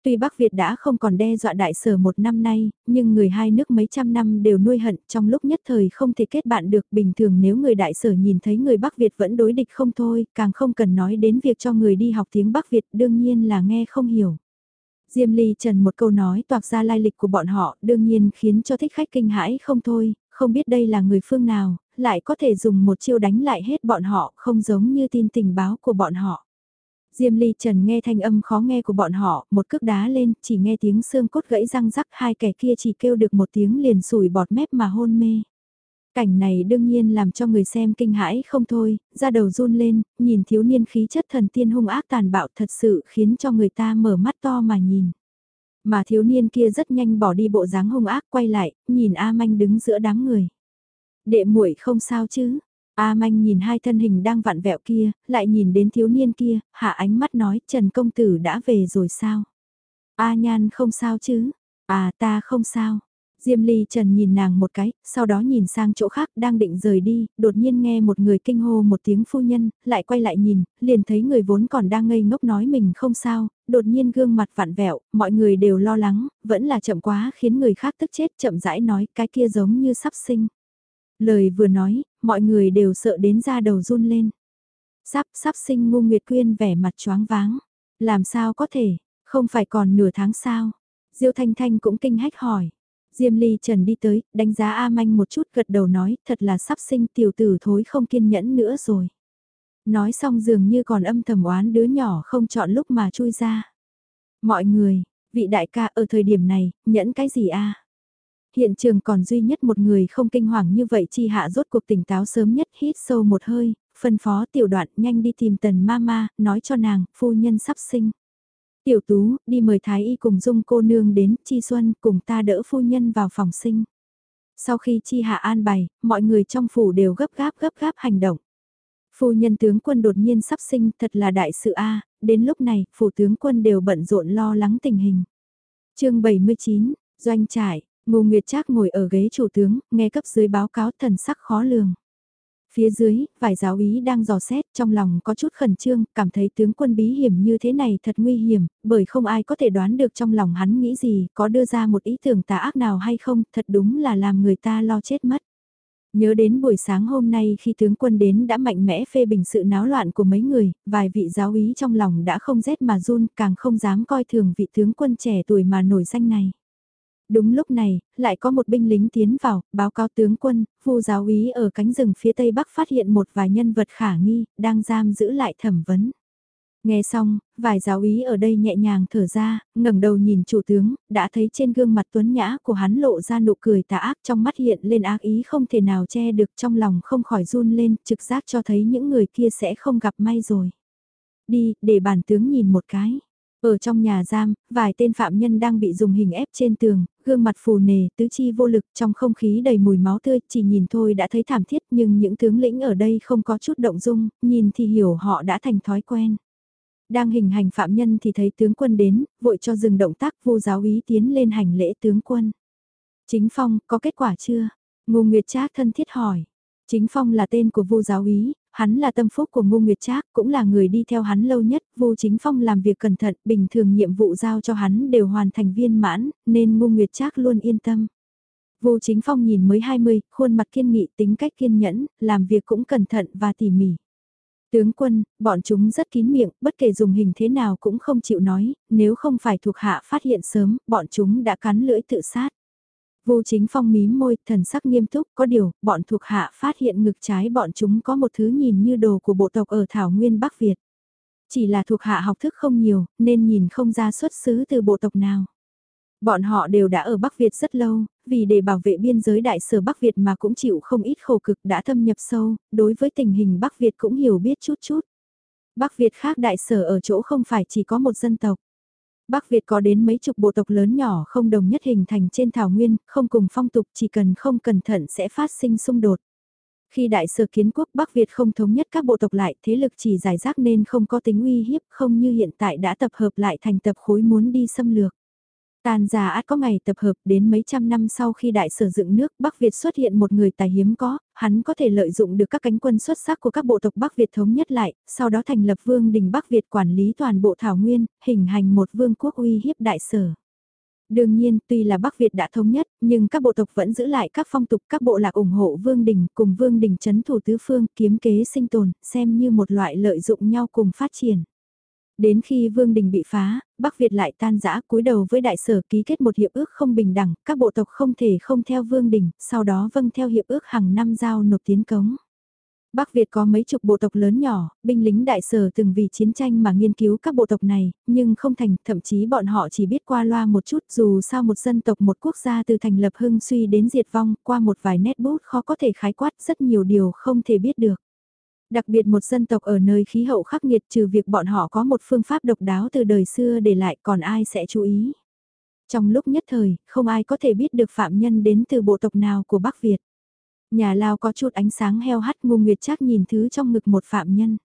Tuy Bắc Việt đã không còn đe dọa đại sở một năm nay, nhưng người hai nước mấy trăm năm đều nuôi hận trong lúc nhất thời không thể kết bạn được bình thường nếu người đại sở nhìn thấy người Bắc Việt vẫn đối địch không thôi, càng không cần nói đến việc cho người đi học tiếng Bắc Việt đương nhiên là nghe không hiểu. Diêm Ly Trần một câu nói toạc ra lai lịch của bọn họ đương nhiên khiến cho thích khách kinh hãi không thôi, không biết đây là người phương nào, lại có thể dùng một chiêu đánh lại hết bọn họ không giống như tin tình báo của bọn họ. Diêm Ly Trần nghe thanh âm khó nghe của bọn họ, một cước đá lên, chỉ nghe tiếng xương cốt gãy răng rắc hai kẻ kia chỉ kêu được một tiếng liền sủi bọt mép mà hôn mê. Cảnh này đương nhiên làm cho người xem kinh hãi không thôi, ra đầu run lên, nhìn thiếu niên khí chất thần tiên hung ác tàn bạo thật sự khiến cho người ta mở mắt to mà nhìn. Mà thiếu niên kia rất nhanh bỏ đi bộ dáng hung ác quay lại, nhìn A Manh đứng giữa đám người. Đệ muội không sao chứ, A Manh nhìn hai thân hình đang vặn vẹo kia, lại nhìn đến thiếu niên kia, hạ ánh mắt nói Trần Công Tử đã về rồi sao? A Nhan không sao chứ? À ta không sao. Diêm Ly Trần nhìn nàng một cái, sau đó nhìn sang chỗ khác đang định rời đi, đột nhiên nghe một người kinh hô một tiếng phu nhân, lại quay lại nhìn, liền thấy người vốn còn đang ngây ngốc nói mình không sao, đột nhiên gương mặt vặn vẹo, mọi người đều lo lắng, vẫn là chậm quá khiến người khác tức chết chậm rãi nói cái kia giống như sắp sinh. Lời vừa nói, mọi người đều sợ đến da đầu run lên. Sắp, sắp sinh ngu Nguyệt Quyên vẻ mặt choáng váng. Làm sao có thể, không phải còn nửa tháng sao? Diêu Thanh Thanh cũng kinh hách hỏi. Diêm Ly Trần đi tới, đánh giá A Manh một chút gật đầu nói, thật là sắp sinh tiểu tử thối không kiên nhẫn nữa rồi. Nói xong dường như còn âm thầm oán đứa nhỏ không chọn lúc mà chui ra. Mọi người, vị đại ca ở thời điểm này, nhẫn cái gì a? Hiện trường còn duy nhất một người không kinh hoàng như vậy chi hạ rốt cuộc tỉnh táo sớm nhất hít sâu một hơi, phân phó tiểu đoạn nhanh đi tìm tần mama, nói cho nàng, phu nhân sắp sinh. Tiểu tú, đi mời Thái Y cùng dung cô nương đến, Chi Xuân cùng ta đỡ phu nhân vào phòng sinh. Sau khi Chi Hạ an bày, mọi người trong phủ đều gấp gáp gấp gáp hành động. Phu nhân tướng quân đột nhiên sắp sinh thật là đại sự A, đến lúc này, phủ tướng quân đều bận rộn lo lắng tình hình. chương 79, Doanh trải Ngô Nguyệt Trác ngồi ở ghế chủ tướng, nghe cấp dưới báo cáo thần sắc khó lường. Phía dưới, vài giáo ý đang dò xét, trong lòng có chút khẩn trương, cảm thấy tướng quân bí hiểm như thế này thật nguy hiểm, bởi không ai có thể đoán được trong lòng hắn nghĩ gì, có đưa ra một ý tưởng tà ác nào hay không, thật đúng là làm người ta lo chết mất. Nhớ đến buổi sáng hôm nay khi tướng quân đến đã mạnh mẽ phê bình sự náo loạn của mấy người, vài vị giáo ý trong lòng đã không rét mà run, càng không dám coi thường vị tướng quân trẻ tuổi mà nổi danh này. Đúng lúc này, lại có một binh lính tiến vào, báo cáo tướng quân, phu giáo úy ở cánh rừng phía tây bắc phát hiện một vài nhân vật khả nghi, đang giam giữ lại thẩm vấn. Nghe xong, vài giáo úy ở đây nhẹ nhàng thở ra, ngẩng đầu nhìn chủ tướng, đã thấy trên gương mặt tuấn nhã của hắn lộ ra nụ cười tà ác trong mắt hiện lên ác ý không thể nào che được trong lòng không khỏi run lên, trực giác cho thấy những người kia sẽ không gặp may rồi. Đi, để bản tướng nhìn một cái. Ở trong nhà giam, vài tên phạm nhân đang bị dùng hình ép trên tường, gương mặt phù nề, tứ chi vô lực trong không khí đầy mùi máu tươi, chỉ nhìn thôi đã thấy thảm thiết nhưng những tướng lĩnh ở đây không có chút động dung, nhìn thì hiểu họ đã thành thói quen. Đang hình hành phạm nhân thì thấy tướng quân đến, vội cho dừng động tác vô giáo ý tiến lên hành lễ tướng quân. Chính Phong, có kết quả chưa? Ngô Nguyệt Trác thân thiết hỏi. Chính Phong là tên của vô giáo ý, hắn là tâm phúc của Ngô Nguyệt Trác, cũng là người đi theo hắn lâu nhất, Vu Chính Phong làm việc cẩn thận, bình thường nhiệm vụ giao cho hắn đều hoàn thành viên mãn, nên Ngô Nguyệt Trác luôn yên tâm. Vu Chính Phong nhìn mới 20, khuôn mặt kiên nghị, tính cách kiên nhẫn, làm việc cũng cẩn thận và tỉ mỉ. Tướng quân, bọn chúng rất kín miệng, bất kể dùng hình thế nào cũng không chịu nói, nếu không phải thuộc hạ phát hiện sớm, bọn chúng đã cắn lưỡi tự sát. Vô chính phong mím môi, thần sắc nghiêm túc, có điều, bọn thuộc hạ phát hiện ngực trái bọn chúng có một thứ nhìn như đồ của bộ tộc ở Thảo Nguyên Bắc Việt. Chỉ là thuộc hạ học thức không nhiều, nên nhìn không ra xuất xứ từ bộ tộc nào. Bọn họ đều đã ở Bắc Việt rất lâu, vì để bảo vệ biên giới đại sở Bắc Việt mà cũng chịu không ít khổ cực đã thâm nhập sâu, đối với tình hình Bắc Việt cũng hiểu biết chút chút. Bắc Việt khác đại sở ở chỗ không phải chỉ có một dân tộc. Bắc Việt có đến mấy chục bộ tộc lớn nhỏ không đồng nhất hình thành trên thảo nguyên, không cùng phong tục chỉ cần không cẩn thận sẽ phát sinh xung đột. Khi đại sở kiến quốc Bắc Việt không thống nhất các bộ tộc lại thế lực chỉ giải rác nên không có tính uy hiếp không như hiện tại đã tập hợp lại thành tập khối muốn đi xâm lược. Tàn già át có ngày tập hợp đến mấy trăm năm sau khi đại sở dựng nước Bắc Việt xuất hiện một người tài hiếm có, hắn có thể lợi dụng được các cánh quân xuất sắc của các bộ tộc Bắc Việt thống nhất lại, sau đó thành lập vương đình Bắc Việt quản lý toàn bộ Thảo Nguyên, hình thành một vương quốc uy hiếp đại sở. Đương nhiên, tuy là Bắc Việt đã thống nhất, nhưng các bộ tộc vẫn giữ lại các phong tục các bộ lạc ủng hộ Vương Đình cùng Vương Đình chấn thủ tứ phương kiếm kế sinh tồn, xem như một loại lợi dụng nhau cùng phát triển. Đến khi Vương Đình bị phá, Bắc Việt lại tan rã cúi đầu với đại sở ký kết một hiệp ước không bình đẳng, các bộ tộc không thể không theo Vương Đình, sau đó vâng theo hiệp ước hàng năm giao nộp tiến cống. Bắc Việt có mấy chục bộ tộc lớn nhỏ, binh lính đại sở từng vì chiến tranh mà nghiên cứu các bộ tộc này, nhưng không thành, thậm chí bọn họ chỉ biết qua loa một chút dù sao một dân tộc một quốc gia từ thành lập hưng suy đến diệt vong, qua một vài nét bút khó có thể khái quát rất nhiều điều không thể biết được. Đặc biệt một dân tộc ở nơi khí hậu khắc nghiệt trừ việc bọn họ có một phương pháp độc đáo từ đời xưa để lại còn ai sẽ chú ý. Trong lúc nhất thời, không ai có thể biết được phạm nhân đến từ bộ tộc nào của Bắc Việt. Nhà lao có chút ánh sáng heo hắt ngu nguyệt chắc nhìn thứ trong ngực một phạm nhân.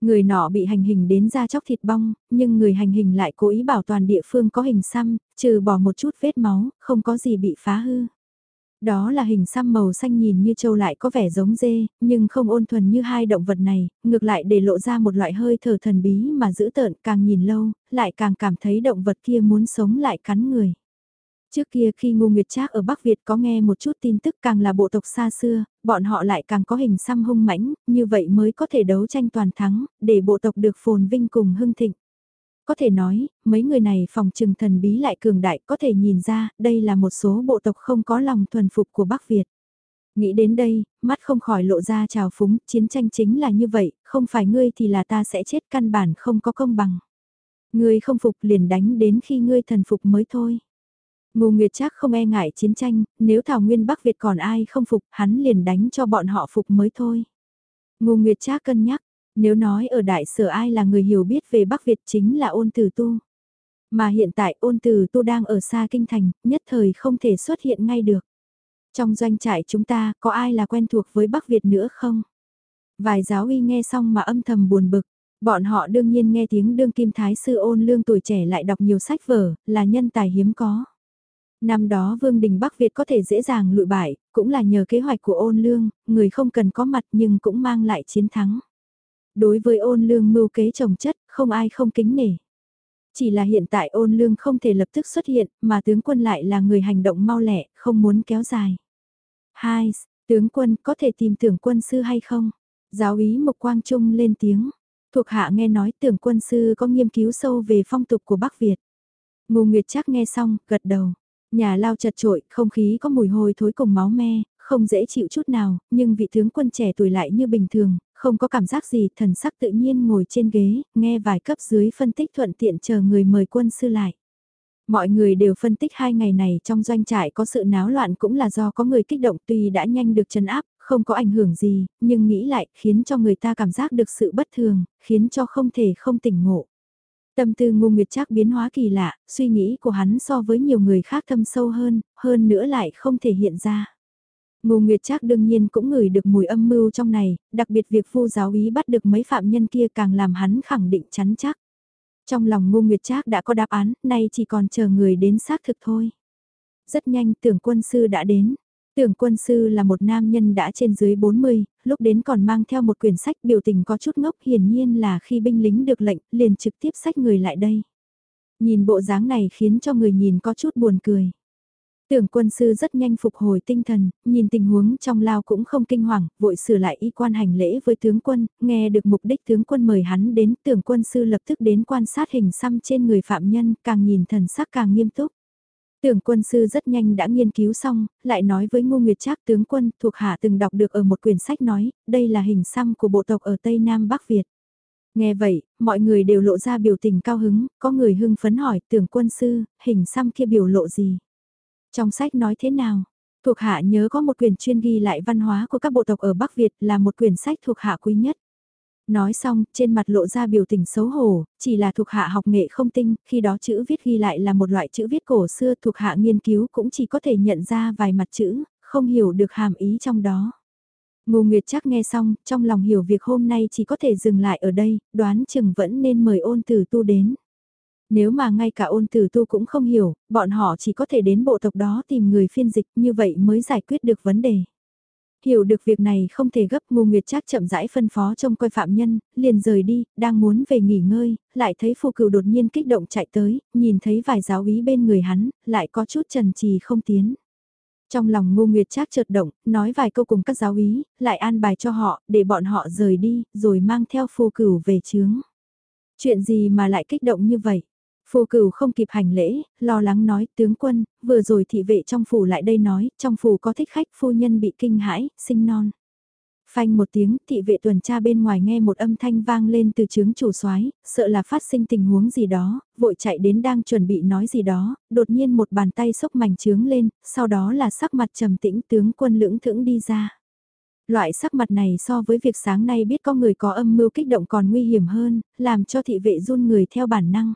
Người nọ bị hành hình đến ra chóc thịt bong, nhưng người hành hình lại cố ý bảo toàn địa phương có hình xăm, trừ bỏ một chút vết máu, không có gì bị phá hư. Đó là hình xăm màu xanh nhìn như trâu lại có vẻ giống dê, nhưng không ôn thuần như hai động vật này, ngược lại để lộ ra một loại hơi thở thần bí mà giữ tợn càng nhìn lâu, lại càng cảm thấy động vật kia muốn sống lại cắn người. Trước kia khi Ngô Nguyệt Trác ở Bắc Việt có nghe một chút tin tức càng là bộ tộc xa xưa, bọn họ lại càng có hình xăm hung mãnh, như vậy mới có thể đấu tranh toàn thắng, để bộ tộc được phồn vinh cùng hưng thịnh. Có thể nói, mấy người này phòng trừng thần bí lại cường đại có thể nhìn ra, đây là một số bộ tộc không có lòng thuần phục của Bắc Việt. Nghĩ đến đây, mắt không khỏi lộ ra trào phúng, chiến tranh chính là như vậy, không phải ngươi thì là ta sẽ chết căn bản không có công bằng. Ngươi không phục liền đánh đến khi ngươi thần phục mới thôi. Ngô Nguyệt chắc không e ngại chiến tranh, nếu Thảo Nguyên Bắc Việt còn ai không phục, hắn liền đánh cho bọn họ phục mới thôi. Ngô Nguyệt Trác cân nhắc, nếu nói ở đại sở ai là người hiểu biết về Bắc Việt chính là ôn tử tu. Mà hiện tại ôn tử tu đang ở xa kinh thành, nhất thời không thể xuất hiện ngay được. Trong doanh trại chúng ta có ai là quen thuộc với Bắc Việt nữa không? Vài giáo uy nghe xong mà âm thầm buồn bực. Bọn họ đương nhiên nghe tiếng đương kim thái sư ôn lương tuổi trẻ lại đọc nhiều sách vở, là nhân tài hiếm có. Năm đó Vương Đình Bắc Việt có thể dễ dàng lụi bại, cũng là nhờ kế hoạch của ôn lương, người không cần có mặt nhưng cũng mang lại chiến thắng. Đối với ôn lương mưu kế trồng chất, không ai không kính nể. Chỉ là hiện tại ôn lương không thể lập tức xuất hiện, mà tướng quân lại là người hành động mau lẹ, không muốn kéo dài. Hai, tướng quân có thể tìm tưởng quân sư hay không? Giáo ý Mộc Quang Trung lên tiếng. Thuộc hạ nghe nói tưởng quân sư có nghiên cứu sâu về phong tục của Bắc Việt. Ngô Nguyệt chắc nghe xong, gật đầu. Nhà lao chật trội, không khí có mùi hôi thối cùng máu me, không dễ chịu chút nào, nhưng vị tướng quân trẻ tuổi lại như bình thường, không có cảm giác gì, thần sắc tự nhiên ngồi trên ghế, nghe vài cấp dưới phân tích thuận tiện chờ người mời quân sư lại. Mọi người đều phân tích hai ngày này trong doanh trại có sự náo loạn cũng là do có người kích động tuy đã nhanh được chấn áp, không có ảnh hưởng gì, nhưng nghĩ lại khiến cho người ta cảm giác được sự bất thường, khiến cho không thể không tỉnh ngộ. Tâm tư ngu nguyệt chắc biến hóa kỳ lạ, suy nghĩ của hắn so với nhiều người khác thâm sâu hơn, hơn nữa lại không thể hiện ra. Ngô Nguyệt Trác đương nhiên cũng ngửi được mùi âm mưu trong này, đặc biệt việc phu giáo ý bắt được mấy phạm nhân kia càng làm hắn khẳng định chắn chắc. Trong lòng Ngô Nguyệt Trác đã có đáp án, nay chỉ còn chờ người đến xác thực thôi. Rất nhanh tưởng quân sư đã đến. Tưởng quân sư là một nam nhân đã trên dưới 40, lúc đến còn mang theo một quyển sách biểu tình có chút ngốc hiển nhiên là khi binh lính được lệnh liền trực tiếp sách người lại đây. Nhìn bộ dáng này khiến cho người nhìn có chút buồn cười. Tưởng quân sư rất nhanh phục hồi tinh thần, nhìn tình huống trong lao cũng không kinh hoàng, vội sửa lại y quan hành lễ với tướng quân, nghe được mục đích tướng quân mời hắn đến, tưởng quân sư lập tức đến quan sát hình xăm trên người phạm nhân, càng nhìn thần sắc càng nghiêm túc. Tưởng quân sư rất nhanh đã nghiên cứu xong, lại nói với Ngô Nguyệt Trác tướng quân thuộc hạ từng đọc được ở một quyển sách nói, đây là hình xăm của bộ tộc ở Tây Nam Bắc Việt. Nghe vậy, mọi người đều lộ ra biểu tình cao hứng, có người hưng phấn hỏi tưởng quân sư, hình xăm kia biểu lộ gì? Trong sách nói thế nào? Thuộc hạ nhớ có một quyển chuyên ghi lại văn hóa của các bộ tộc ở Bắc Việt là một quyển sách thuộc hạ quý nhất. Nói xong, trên mặt lộ ra biểu tình xấu hổ, chỉ là thuộc hạ học nghệ không tinh, khi đó chữ viết ghi lại là một loại chữ viết cổ xưa thuộc hạ nghiên cứu cũng chỉ có thể nhận ra vài mặt chữ, không hiểu được hàm ý trong đó. Ngô Nguyệt chắc nghe xong, trong lòng hiểu việc hôm nay chỉ có thể dừng lại ở đây, đoán chừng vẫn nên mời ôn tử tu đến. Nếu mà ngay cả ôn tử tu cũng không hiểu, bọn họ chỉ có thể đến bộ tộc đó tìm người phiên dịch như vậy mới giải quyết được vấn đề. Hiểu được việc này không thể gấp Ngô Nguyệt chắc chậm rãi phân phó trông coi phạm nhân, liền rời đi, đang muốn về nghỉ ngơi, lại thấy phù cửu đột nhiên kích động chạy tới, nhìn thấy vài giáo úy bên người hắn, lại có chút trần trì không tiến. Trong lòng Ngô Nguyệt Trác chợt động, nói vài câu cùng các giáo úy, lại an bài cho họ, để bọn họ rời đi, rồi mang theo phù cửu về chướng. Chuyện gì mà lại kích động như vậy? Phù cửu không kịp hành lễ, lo lắng nói, tướng quân, vừa rồi thị vệ trong phủ lại đây nói, trong phủ có thích khách phu nhân bị kinh hãi, sinh non. Phanh một tiếng, thị vệ tuần tra bên ngoài nghe một âm thanh vang lên từ trướng chủ soái, sợ là phát sinh tình huống gì đó, vội chạy đến đang chuẩn bị nói gì đó, đột nhiên một bàn tay sốc mảnh trướng lên, sau đó là sắc mặt trầm tĩnh tướng quân lưỡng thững đi ra. Loại sắc mặt này so với việc sáng nay biết có người có âm mưu kích động còn nguy hiểm hơn, làm cho thị vệ run người theo bản năng.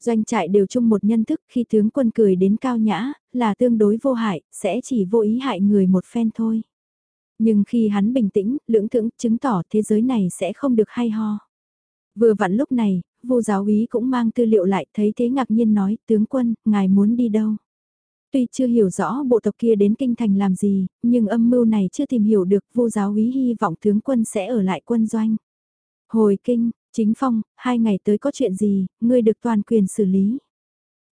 Doanh trại đều chung một nhân thức khi tướng quân cười đến cao nhã, là tương đối vô hại, sẽ chỉ vô ý hại người một phen thôi. Nhưng khi hắn bình tĩnh, lưỡng thưởng, chứng tỏ thế giới này sẽ không được hay ho. Vừa vặn lúc này, vô giáo úy cũng mang tư liệu lại thấy thế ngạc nhiên nói, tướng quân, ngài muốn đi đâu? Tuy chưa hiểu rõ bộ tộc kia đến kinh thành làm gì, nhưng âm mưu này chưa tìm hiểu được vô giáo úy hy vọng tướng quân sẽ ở lại quân doanh. Hồi kinh, Chính phong, hai ngày tới có chuyện gì, ngươi được toàn quyền xử lý.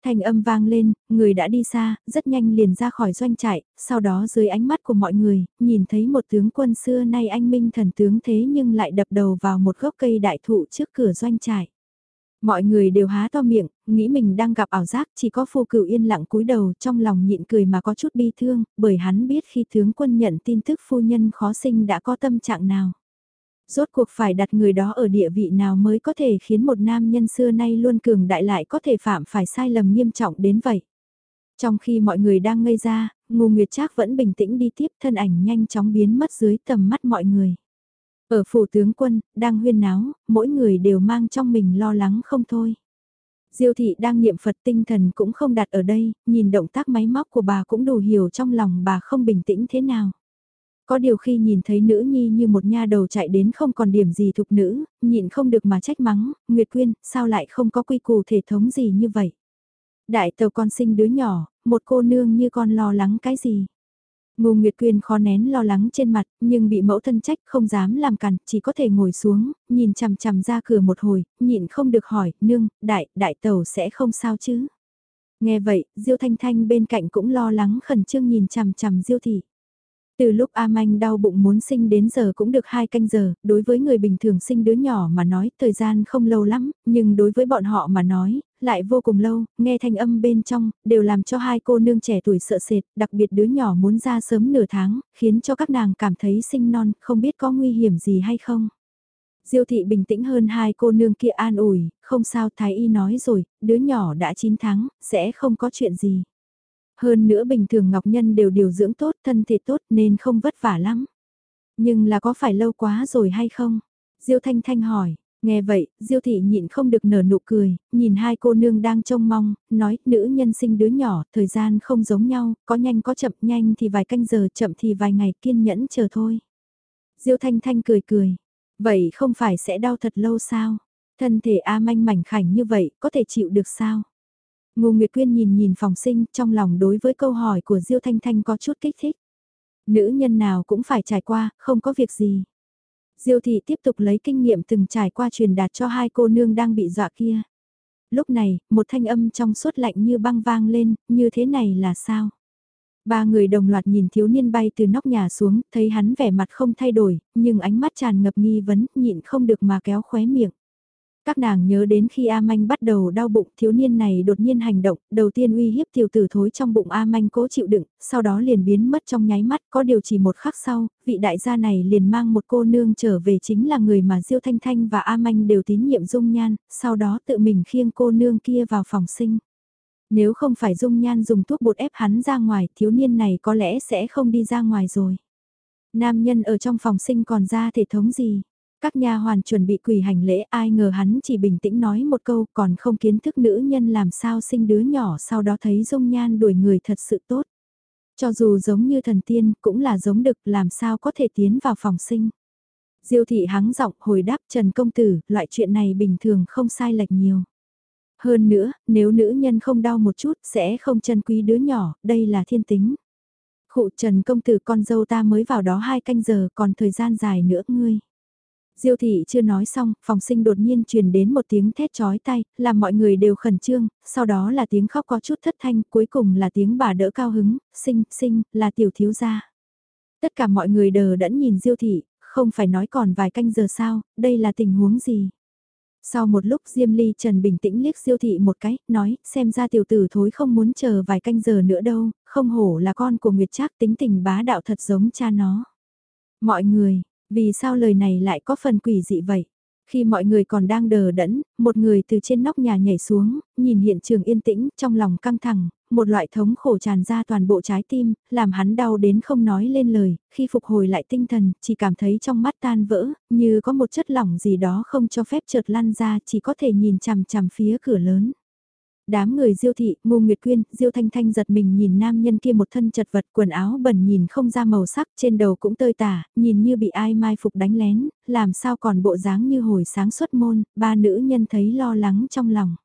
Thành âm vang lên, người đã đi xa, rất nhanh liền ra khỏi doanh trại, sau đó dưới ánh mắt của mọi người, nhìn thấy một tướng quân xưa nay anh minh thần tướng thế nhưng lại đập đầu vào một gốc cây đại thụ trước cửa doanh trại. Mọi người đều há to miệng, nghĩ mình đang gặp ảo giác, chỉ có phu cửu yên lặng cúi đầu trong lòng nhịn cười mà có chút bi thương, bởi hắn biết khi tướng quân nhận tin tức phu nhân khó sinh đã có tâm trạng nào. Rốt cuộc phải đặt người đó ở địa vị nào mới có thể khiến một nam nhân xưa nay luôn cường đại lại có thể phạm phải sai lầm nghiêm trọng đến vậy. Trong khi mọi người đang ngây ra, Ngô Nguyệt Trác vẫn bình tĩnh đi tiếp thân ảnh nhanh chóng biến mất dưới tầm mắt mọi người. Ở phủ tướng quân, đang huyên náo, mỗi người đều mang trong mình lo lắng không thôi. Diêu thị đang niệm Phật tinh thần cũng không đặt ở đây, nhìn động tác máy móc của bà cũng đủ hiểu trong lòng bà không bình tĩnh thế nào. Có điều khi nhìn thấy nữ nhi như một nha đầu chạy đến không còn điểm gì thục nữ, nhịn không được mà trách mắng, Nguyệt Quyên, sao lại không có quy củ thể thống gì như vậy? Đại tàu con sinh đứa nhỏ, một cô nương như con lo lắng cái gì? Ngô Nguyệt Quyên khó nén lo lắng trên mặt, nhưng bị mẫu thân trách không dám làm cằn, chỉ có thể ngồi xuống, nhìn chằm chằm ra cửa một hồi, nhịn không được hỏi, nương, đại, đại tàu sẽ không sao chứ? Nghe vậy, Diêu Thanh Thanh bên cạnh cũng lo lắng khẩn trương nhìn chằm chằm Diêu Thị. Từ lúc A Manh đau bụng muốn sinh đến giờ cũng được hai canh giờ, đối với người bình thường sinh đứa nhỏ mà nói thời gian không lâu lắm, nhưng đối với bọn họ mà nói, lại vô cùng lâu, nghe thanh âm bên trong, đều làm cho hai cô nương trẻ tuổi sợ sệt, đặc biệt đứa nhỏ muốn ra sớm nửa tháng, khiến cho các nàng cảm thấy sinh non, không biết có nguy hiểm gì hay không. Diêu thị bình tĩnh hơn hai cô nương kia an ủi, không sao thái y nói rồi, đứa nhỏ đã 9 tháng, sẽ không có chuyện gì. Hơn nữa bình thường Ngọc Nhân đều điều dưỡng tốt, thân thể tốt nên không vất vả lắm. Nhưng là có phải lâu quá rồi hay không? Diêu Thanh Thanh hỏi, nghe vậy, Diêu Thị nhịn không được nở nụ cười, nhìn hai cô nương đang trông mong, nói nữ nhân sinh đứa nhỏ, thời gian không giống nhau, có nhanh có chậm, nhanh thì vài canh giờ, chậm thì vài ngày kiên nhẫn chờ thôi. Diêu Thanh Thanh cười cười, vậy không phải sẽ đau thật lâu sao? Thân thể A manh mảnh khảnh như vậy, có thể chịu được sao? Ngô Nguyệt Quyên nhìn nhìn phòng sinh trong lòng đối với câu hỏi của Diêu Thanh Thanh có chút kích thích. Nữ nhân nào cũng phải trải qua, không có việc gì. Diêu Thị tiếp tục lấy kinh nghiệm từng trải qua truyền đạt cho hai cô nương đang bị dọa kia. Lúc này, một thanh âm trong suốt lạnh như băng vang lên, như thế này là sao? Ba người đồng loạt nhìn thiếu niên bay từ nóc nhà xuống, thấy hắn vẻ mặt không thay đổi, nhưng ánh mắt tràn ngập nghi vấn, nhịn không được mà kéo khóe miệng. Các nàng nhớ đến khi A Manh bắt đầu đau bụng, thiếu niên này đột nhiên hành động, đầu tiên uy hiếp tiểu tử thối trong bụng A Manh cố chịu đựng, sau đó liền biến mất trong nháy mắt, có điều chỉ một khắc sau, vị đại gia này liền mang một cô nương trở về chính là người mà Diêu Thanh Thanh và A Manh đều tín nhiệm dung nhan, sau đó tự mình khiêng cô nương kia vào phòng sinh. Nếu không phải dung nhan dùng thuốc bột ép hắn ra ngoài, thiếu niên này có lẽ sẽ không đi ra ngoài rồi. Nam nhân ở trong phòng sinh còn ra thể thống gì? Các nhà hoàn chuẩn bị quỳ hành lễ ai ngờ hắn chỉ bình tĩnh nói một câu còn không kiến thức nữ nhân làm sao sinh đứa nhỏ sau đó thấy dung nhan đuổi người thật sự tốt. Cho dù giống như thần tiên cũng là giống đực làm sao có thể tiến vào phòng sinh. Diêu thị hắng giọng hồi đáp Trần Công Tử, loại chuyện này bình thường không sai lệch nhiều. Hơn nữa, nếu nữ nhân không đau một chút sẽ không chân quý đứa nhỏ, đây là thiên tính. Khụ Trần Công Tử con dâu ta mới vào đó hai canh giờ còn thời gian dài nữa ngươi. Diêu thị chưa nói xong, phòng sinh đột nhiên truyền đến một tiếng thét chói tay, làm mọi người đều khẩn trương, sau đó là tiếng khóc có chút thất thanh, cuối cùng là tiếng bà đỡ cao hứng, sinh, sinh, là tiểu thiếu gia. Tất cả mọi người đờ đẫn nhìn Diêu thị, không phải nói còn vài canh giờ sao, đây là tình huống gì? Sau một lúc Diêm Ly Trần bình tĩnh liếc Diêu thị một cái, nói, xem ra tiểu tử thối không muốn chờ vài canh giờ nữa đâu, không hổ là con của Nguyệt Trác tính tình bá đạo thật giống cha nó. Mọi người, vì sao lời này lại có phần quỷ dị vậy? Khi mọi người còn đang đờ đẫn, một người từ trên nóc nhà nhảy xuống, nhìn hiện trường yên tĩnh, trong lòng căng thẳng, một loại thống khổ tràn ra toàn bộ trái tim, làm hắn đau đến không nói lên lời, khi phục hồi lại tinh thần, chỉ cảm thấy trong mắt tan vỡ, như có một chất lỏng gì đó không cho phép trượt lăn ra, chỉ có thể nhìn chằm chằm phía cửa lớn. Đám người diêu thị, ngô nguyệt quyên, diêu thanh thanh giật mình nhìn nam nhân kia một thân chật vật quần áo bẩn nhìn không ra màu sắc trên đầu cũng tơi tả, nhìn như bị ai mai phục đánh lén, làm sao còn bộ dáng như hồi sáng xuất môn, ba nữ nhân thấy lo lắng trong lòng.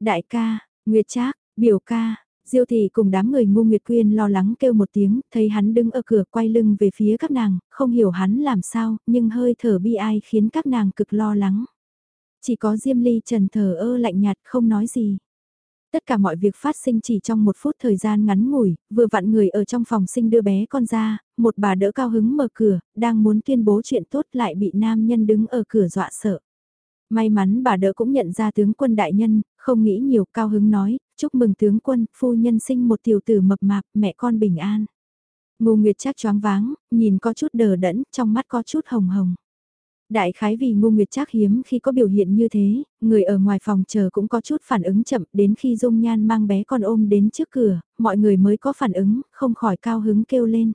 Đại ca, Nguyệt Trác, biểu ca, Diêu thị cùng đám người ngu Nguyệt Quyên lo lắng kêu một tiếng, thấy hắn đứng ở cửa quay lưng về phía các nàng, không hiểu hắn làm sao, nhưng hơi thở bi ai khiến các nàng cực lo lắng. Chỉ có Diêm Ly Trần thờ ơ lạnh nhạt không nói gì. Tất cả mọi việc phát sinh chỉ trong một phút thời gian ngắn ngủi, vừa vặn người ở trong phòng sinh đưa bé con ra, một bà đỡ cao hứng mở cửa, đang muốn tuyên bố chuyện tốt lại bị nam nhân đứng ở cửa dọa sợ. May mắn bà đỡ cũng nhận ra tướng quân đại nhân, không nghĩ nhiều cao hứng nói, chúc mừng tướng quân, phu nhân sinh một tiểu tử mập mạp, mẹ con bình an. Ngô Nguyệt chắc choáng váng, nhìn có chút đờ đẫn, trong mắt có chút hồng hồng. Đại khái vì ngu nguyệt trác hiếm khi có biểu hiện như thế, người ở ngoài phòng chờ cũng có chút phản ứng chậm đến khi dung nhan mang bé con ôm đến trước cửa, mọi người mới có phản ứng, không khỏi cao hứng kêu lên.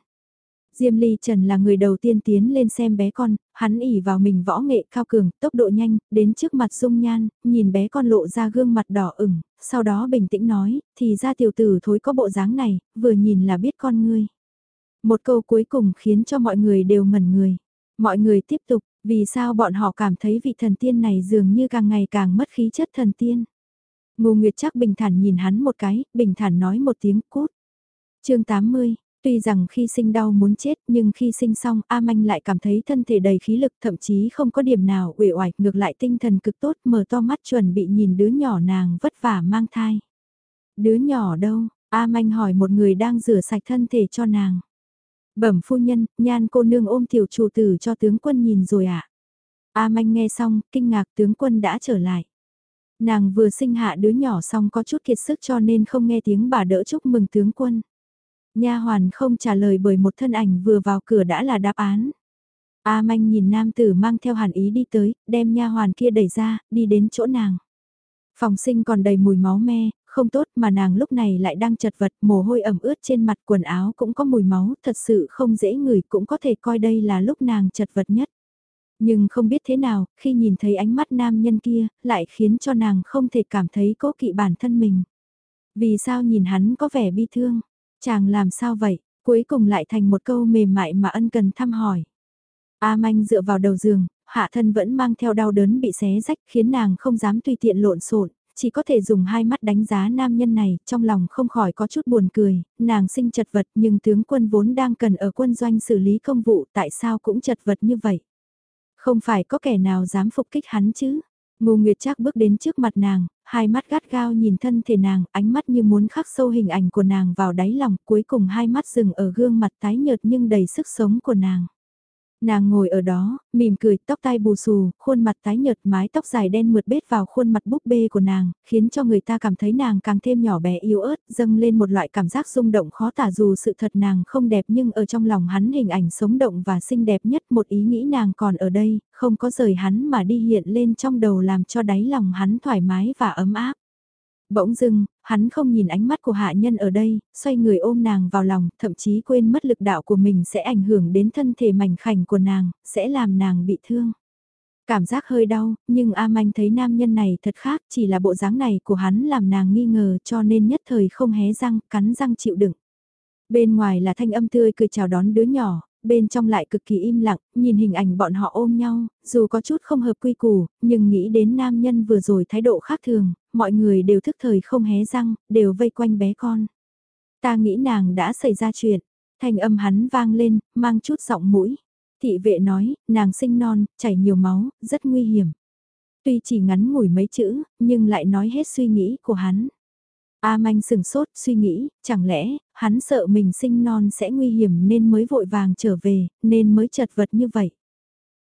Diêm Ly Trần là người đầu tiên tiến lên xem bé con, hắn ỉ vào mình võ nghệ cao cường, tốc độ nhanh, đến trước mặt dung nhan, nhìn bé con lộ ra gương mặt đỏ ửng, sau đó bình tĩnh nói, thì ra tiểu tử thối có bộ dáng này, vừa nhìn là biết con ngươi. Một câu cuối cùng khiến cho mọi người đều ngẩn người. Mọi người tiếp tục, vì sao bọn họ cảm thấy vị thần tiên này dường như càng ngày càng mất khí chất thần tiên. Ngô Nguyệt chắc bình thản nhìn hắn một cái, bình thản nói một tiếng cút. chương 80, Tuy rằng khi sinh đau muốn chết nhưng khi sinh xong A Manh lại cảm thấy thân thể đầy khí lực thậm chí không có điểm nào uể oải ngược lại tinh thần cực tốt mở to mắt chuẩn bị nhìn đứa nhỏ nàng vất vả mang thai. Đứa nhỏ đâu? A Manh hỏi một người đang rửa sạch thân thể cho nàng. Bẩm phu nhân, nhan cô nương ôm tiểu chủ tử cho tướng quân nhìn rồi ạ. À? A Manh nghe xong, kinh ngạc tướng quân đã trở lại. Nàng vừa sinh hạ đứa nhỏ xong có chút kiệt sức cho nên không nghe tiếng bà đỡ chúc mừng tướng quân. Nha hoàn không trả lời bởi một thân ảnh vừa vào cửa đã là đáp án. A manh nhìn nam tử mang theo hàn ý đi tới, đem nha hoàn kia đẩy ra, đi đến chỗ nàng. Phòng sinh còn đầy mùi máu me, không tốt mà nàng lúc này lại đang chật vật, mồ hôi ẩm ướt trên mặt quần áo cũng có mùi máu, thật sự không dễ ngửi cũng có thể coi đây là lúc nàng chật vật nhất. Nhưng không biết thế nào, khi nhìn thấy ánh mắt nam nhân kia, lại khiến cho nàng không thể cảm thấy cố kỵ bản thân mình. Vì sao nhìn hắn có vẻ bi thương? Chàng làm sao vậy? Cuối cùng lại thành một câu mềm mại mà ân cần thăm hỏi. A manh dựa vào đầu giường, hạ thân vẫn mang theo đau đớn bị xé rách khiến nàng không dám tùy tiện lộn xộn chỉ có thể dùng hai mắt đánh giá nam nhân này, trong lòng không khỏi có chút buồn cười, nàng sinh chật vật nhưng tướng quân vốn đang cần ở quân doanh xử lý công vụ tại sao cũng chật vật như vậy. Không phải có kẻ nào dám phục kích hắn chứ, Ngô Nguyệt Trác bước đến trước mặt nàng, hai mắt gắt gao nhìn thân thể nàng, ánh mắt như muốn khắc sâu hình ảnh của nàng vào đáy lòng, cuối cùng hai mắt dừng ở gương mặt tái nhợt nhưng đầy sức sống của nàng. Nàng ngồi ở đó, mỉm cười, tóc tai bù xù, khuôn mặt tái nhợt mái tóc dài đen mượt bết vào khuôn mặt búp bê của nàng, khiến cho người ta cảm thấy nàng càng thêm nhỏ bé yếu ớt, dâng lên một loại cảm giác rung động khó tả dù sự thật nàng không đẹp nhưng ở trong lòng hắn hình ảnh sống động và xinh đẹp nhất một ý nghĩ nàng còn ở đây, không có rời hắn mà đi hiện lên trong đầu làm cho đáy lòng hắn thoải mái và ấm áp. Bỗng dưng, hắn không nhìn ánh mắt của hạ nhân ở đây, xoay người ôm nàng vào lòng, thậm chí quên mất lực đạo của mình sẽ ảnh hưởng đến thân thể mảnh khảnh của nàng, sẽ làm nàng bị thương. Cảm giác hơi đau, nhưng A Manh thấy nam nhân này thật khác, chỉ là bộ dáng này của hắn làm nàng nghi ngờ cho nên nhất thời không hé răng, cắn răng chịu đựng. Bên ngoài là thanh âm tươi cười chào đón đứa nhỏ, bên trong lại cực kỳ im lặng, nhìn hình ảnh bọn họ ôm nhau, dù có chút không hợp quy củ, nhưng nghĩ đến nam nhân vừa rồi thái độ khác thường, mọi người đều thức thời không hé răng, đều vây quanh bé con. Ta nghĩ nàng đã xảy ra chuyện, thanh âm hắn vang lên, mang chút giọng mũi. Thị vệ nói, nàng sinh non, chảy nhiều máu, rất nguy hiểm. Tuy chỉ ngắn ngủi mấy chữ, nhưng lại nói hết suy nghĩ của hắn. A Manh sừng sốt, suy nghĩ, chẳng lẽ, hắn sợ mình sinh non sẽ nguy hiểm nên mới vội vàng trở về, nên mới chật vật như vậy.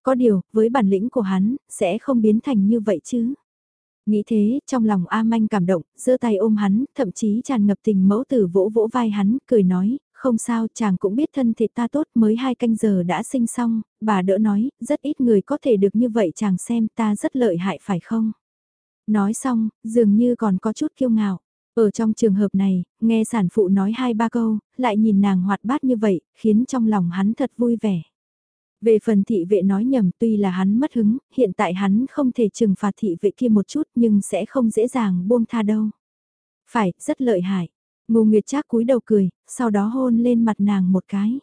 Có điều, với bản lĩnh của hắn, sẽ không biến thành như vậy chứ. Nghĩ thế, trong lòng A Manh cảm động, giơ tay ôm hắn, thậm chí tràn ngập tình mẫu tử vỗ vỗ vai hắn, cười nói, không sao, chàng cũng biết thân thể ta tốt mới hai canh giờ đã sinh xong, bà đỡ nói, rất ít người có thể được như vậy chàng xem ta rất lợi hại phải không? Nói xong, dường như còn có chút kiêu ngạo. Ở trong trường hợp này, nghe sản phụ nói hai ba câu, lại nhìn nàng hoạt bát như vậy, khiến trong lòng hắn thật vui vẻ. Về phần thị vệ nói nhầm tuy là hắn mất hứng, hiện tại hắn không thể trừng phạt thị vệ kia một chút nhưng sẽ không dễ dàng buông tha đâu. Phải, rất lợi hại. Ngô Nguyệt Trác cúi đầu cười, sau đó hôn lên mặt nàng một cái.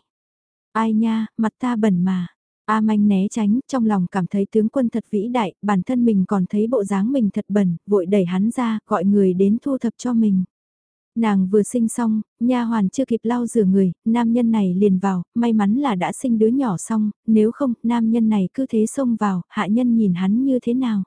Ai nha, mặt ta bẩn mà. A manh né tránh, trong lòng cảm thấy tướng quân thật vĩ đại, bản thân mình còn thấy bộ dáng mình thật bẩn, vội đẩy hắn ra, gọi người đến thu thập cho mình. Nàng vừa sinh xong, nha hoàn chưa kịp lau rửa người, nam nhân này liền vào, may mắn là đã sinh đứa nhỏ xong, nếu không, nam nhân này cứ thế xông vào, hạ nhân nhìn hắn như thế nào.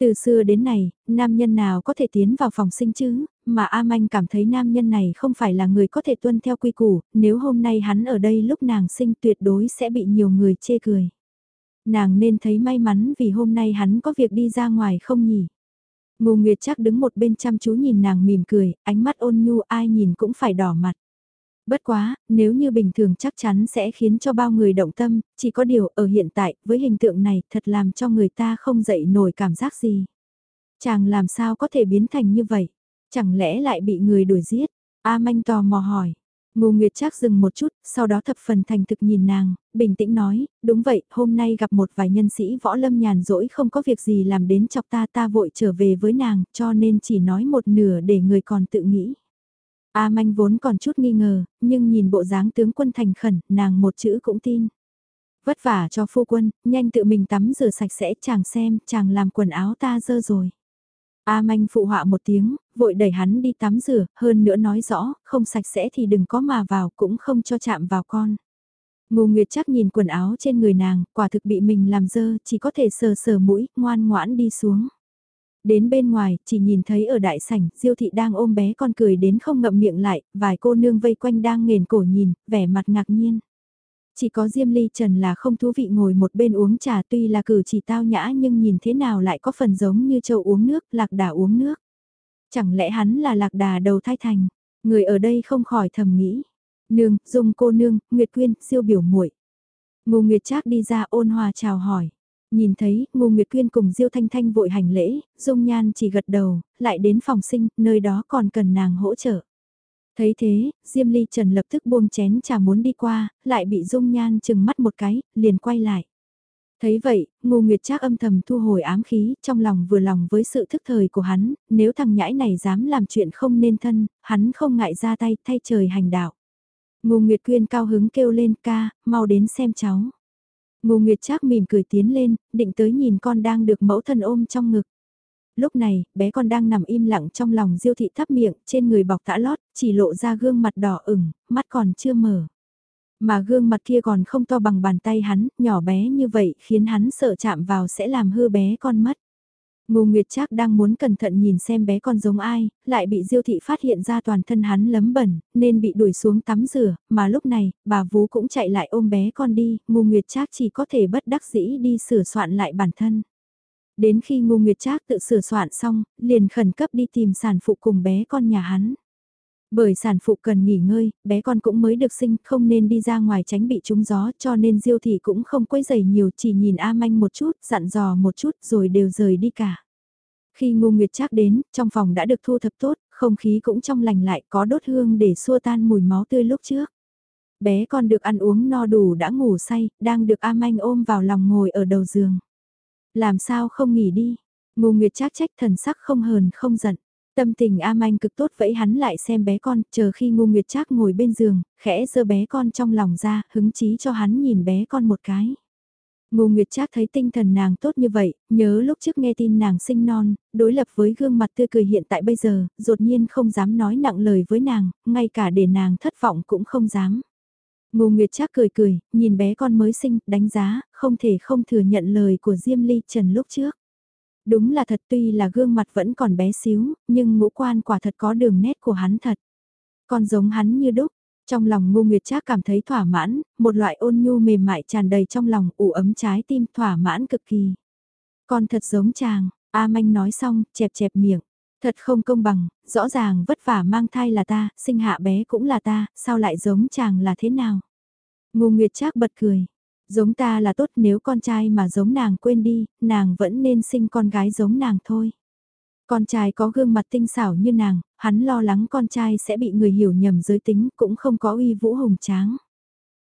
Từ xưa đến nay, nam nhân nào có thể tiến vào phòng sinh chứ, mà A Manh cảm thấy nam nhân này không phải là người có thể tuân theo quy củ, nếu hôm nay hắn ở đây lúc nàng sinh tuyệt đối sẽ bị nhiều người chê cười. Nàng nên thấy may mắn vì hôm nay hắn có việc đi ra ngoài không nhỉ. Ngô Nguyệt chắc đứng một bên chăm chú nhìn nàng mỉm cười, ánh mắt ôn nhu ai nhìn cũng phải đỏ mặt. Bất quá, nếu như bình thường chắc chắn sẽ khiến cho bao người động tâm, chỉ có điều ở hiện tại, với hình tượng này thật làm cho người ta không dậy nổi cảm giác gì. Chàng làm sao có thể biến thành như vậy? Chẳng lẽ lại bị người đuổi giết? A Manh tò mò hỏi. Ngô Nguyệt Trác dừng một chút, sau đó thập phần thành thực nhìn nàng, bình tĩnh nói, đúng vậy, hôm nay gặp một vài nhân sĩ võ lâm nhàn rỗi không có việc gì làm đến chọc ta ta vội trở về với nàng, cho nên chỉ nói một nửa để người còn tự nghĩ. A manh vốn còn chút nghi ngờ, nhưng nhìn bộ dáng tướng quân thành khẩn, nàng một chữ cũng tin. Vất vả cho phu quân, nhanh tự mình tắm rửa sạch sẽ chàng xem, chàng làm quần áo ta dơ rồi. A manh phụ họa một tiếng, vội đẩy hắn đi tắm rửa, hơn nữa nói rõ, không sạch sẽ thì đừng có mà vào, cũng không cho chạm vào con. Ngô Nguyệt chắc nhìn quần áo trên người nàng, quả thực bị mình làm dơ, chỉ có thể sờ sờ mũi, ngoan ngoãn đi xuống. Đến bên ngoài, chỉ nhìn thấy ở đại sảnh, Diêu thị đang ôm bé con cười đến không ngậm miệng lại, vài cô nương vây quanh đang nghền cổ nhìn, vẻ mặt ngạc nhiên. Chỉ có Diêm Ly Trần là không thú vị ngồi một bên uống trà tuy là cử chỉ tao nhã nhưng nhìn thế nào lại có phần giống như châu uống nước, lạc đà uống nước. Chẳng lẽ hắn là lạc đà đầu thai thành, người ở đây không khỏi thầm nghĩ. Nương, dung cô nương, Nguyệt Quyên, siêu biểu muội Ngô Nguyệt Trác đi ra ôn hòa chào hỏi. Nhìn thấy, Ngô Nguyệt Quyên cùng Diêu Thanh Thanh vội hành lễ, Dung Nhan chỉ gật đầu, lại đến phòng sinh, nơi đó còn cần nàng hỗ trợ. Thấy thế, Diêm Ly Trần lập tức buông chén trà muốn đi qua, lại bị Dung Nhan chừng mắt một cái, liền quay lại. Thấy vậy, Ngô Nguyệt Trác âm thầm thu hồi ám khí, trong lòng vừa lòng với sự thức thời của hắn, nếu thằng nhãi này dám làm chuyện không nên thân, hắn không ngại ra tay thay trời hành đạo. Ngô Nguyệt Quyên cao hứng kêu lên ca, mau đến xem cháu. Ngô Nguyệt Trác mỉm cười tiến lên, định tới nhìn con đang được mẫu thân ôm trong ngực. Lúc này, bé con đang nằm im lặng trong lòng diêu thị thắp miệng, trên người bọc tã lót, chỉ lộ ra gương mặt đỏ ửng, mắt còn chưa mở. Mà gương mặt kia còn không to bằng bàn tay hắn, nhỏ bé như vậy khiến hắn sợ chạm vào sẽ làm hư bé con mất. Ngô Nguyệt Trác đang muốn cẩn thận nhìn xem bé con giống ai, lại bị Diêu thị phát hiện ra toàn thân hắn lấm bẩn, nên bị đuổi xuống tắm rửa, mà lúc này, bà Vú cũng chạy lại ôm bé con đi, Ngô Nguyệt Trác chỉ có thể bất đắc dĩ đi sửa soạn lại bản thân. Đến khi Ngô Nguyệt Trác tự sửa soạn xong, liền khẩn cấp đi tìm sản phụ cùng bé con nhà hắn. Bởi sản phụ cần nghỉ ngơi, bé con cũng mới được sinh, không nên đi ra ngoài tránh bị trúng gió cho nên Diêu Thị cũng không quấy rầy nhiều chỉ nhìn A Manh một chút, dặn dò một chút rồi đều rời đi cả. Khi Ngô Nguyệt Trác đến, trong phòng đã được thu thập tốt, không khí cũng trong lành lại có đốt hương để xua tan mùi máu tươi lúc trước. Bé con được ăn uống no đủ đã ngủ say, đang được A Manh ôm vào lòng ngồi ở đầu giường. Làm sao không nghỉ đi? Ngô Nguyệt Trác trách thần sắc không hờn không giận. Tâm tình A Manh cực tốt vẫy hắn lại xem bé con, chờ khi Ngô Nguyệt Trác ngồi bên giường, khẽ giơ bé con trong lòng ra, hứng chí cho hắn nhìn bé con một cái. Ngô Nguyệt Trác thấy tinh thần nàng tốt như vậy, nhớ lúc trước nghe tin nàng sinh non, đối lập với gương mặt tươi cười hiện tại bây giờ, đột nhiên không dám nói nặng lời với nàng, ngay cả để nàng thất vọng cũng không dám. Ngô Nguyệt Trác cười cười, nhìn bé con mới sinh, đánh giá, không thể không thừa nhận lời của Diêm Ly Trần lúc trước. Đúng là thật tuy là gương mặt vẫn còn bé xíu, nhưng ngũ quan quả thật có đường nét của hắn thật. Còn giống hắn như đúc, trong lòng Ngô Nguyệt Trác cảm thấy thỏa mãn, một loại ôn nhu mềm mại tràn đầy trong lòng, ủ ấm trái tim thỏa mãn cực kỳ. Con thật giống chàng, A Manh nói xong, chẹp chẹp miệng. Thật không công bằng, rõ ràng vất vả mang thai là ta, sinh hạ bé cũng là ta, sao lại giống chàng là thế nào? Ngô Nguyệt Trác bật cười. Giống ta là tốt nếu con trai mà giống nàng quên đi, nàng vẫn nên sinh con gái giống nàng thôi. Con trai có gương mặt tinh xảo như nàng, hắn lo lắng con trai sẽ bị người hiểu nhầm giới tính cũng không có uy vũ hùng tráng.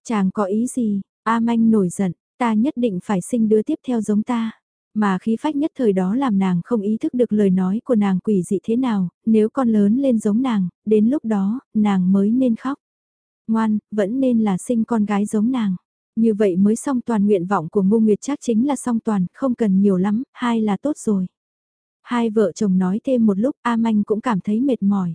Chàng có ý gì, A Manh nổi giận, ta nhất định phải sinh đứa tiếp theo giống ta. Mà khí phách nhất thời đó làm nàng không ý thức được lời nói của nàng quỷ dị thế nào, nếu con lớn lên giống nàng, đến lúc đó, nàng mới nên khóc. Ngoan, vẫn nên là sinh con gái giống nàng. Như vậy mới xong toàn nguyện vọng của Ngô Nguyệt chắc chính là xong toàn, không cần nhiều lắm, hai là tốt rồi. Hai vợ chồng nói thêm một lúc, A Manh cũng cảm thấy mệt mỏi.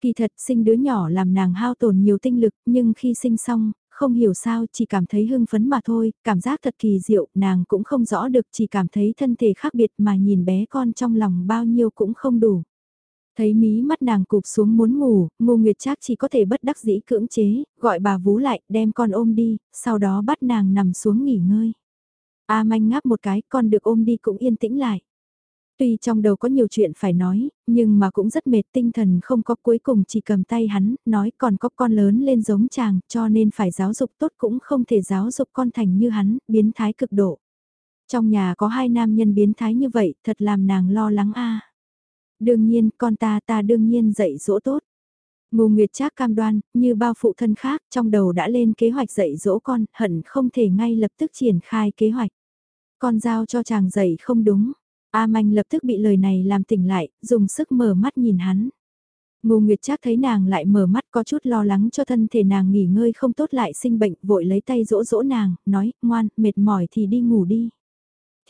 Kỳ thật sinh đứa nhỏ làm nàng hao tổn nhiều tinh lực, nhưng khi sinh xong, không hiểu sao chỉ cảm thấy hưng phấn mà thôi, cảm giác thật kỳ diệu, nàng cũng không rõ được chỉ cảm thấy thân thể khác biệt mà nhìn bé con trong lòng bao nhiêu cũng không đủ. Thấy mí mắt nàng cụp xuống muốn ngủ, ngô nguyệt trác chỉ có thể bất đắc dĩ cưỡng chế, gọi bà vú lại, đem con ôm đi, sau đó bắt nàng nằm xuống nghỉ ngơi. A manh ngáp một cái, con được ôm đi cũng yên tĩnh lại. Tuy trong đầu có nhiều chuyện phải nói, nhưng mà cũng rất mệt tinh thần không có cuối cùng chỉ cầm tay hắn, nói còn có con lớn lên giống chàng, cho nên phải giáo dục tốt cũng không thể giáo dục con thành như hắn, biến thái cực độ. Trong nhà có hai nam nhân biến thái như vậy, thật làm nàng lo lắng a. Đương nhiên, con ta ta đương nhiên dạy dỗ tốt. Ngô Nguyệt Trác cam đoan, như bao phụ thân khác, trong đầu đã lên kế hoạch dạy dỗ con, hận không thể ngay lập tức triển khai kế hoạch. Con giao cho chàng dạy không đúng. A Manh lập tức bị lời này làm tỉnh lại, dùng sức mở mắt nhìn hắn. Ngô Nguyệt Trác thấy nàng lại mở mắt có chút lo lắng cho thân thể nàng nghỉ ngơi không tốt lại sinh bệnh, vội lấy tay dỗ dỗ nàng, nói, ngoan, mệt mỏi thì đi ngủ đi.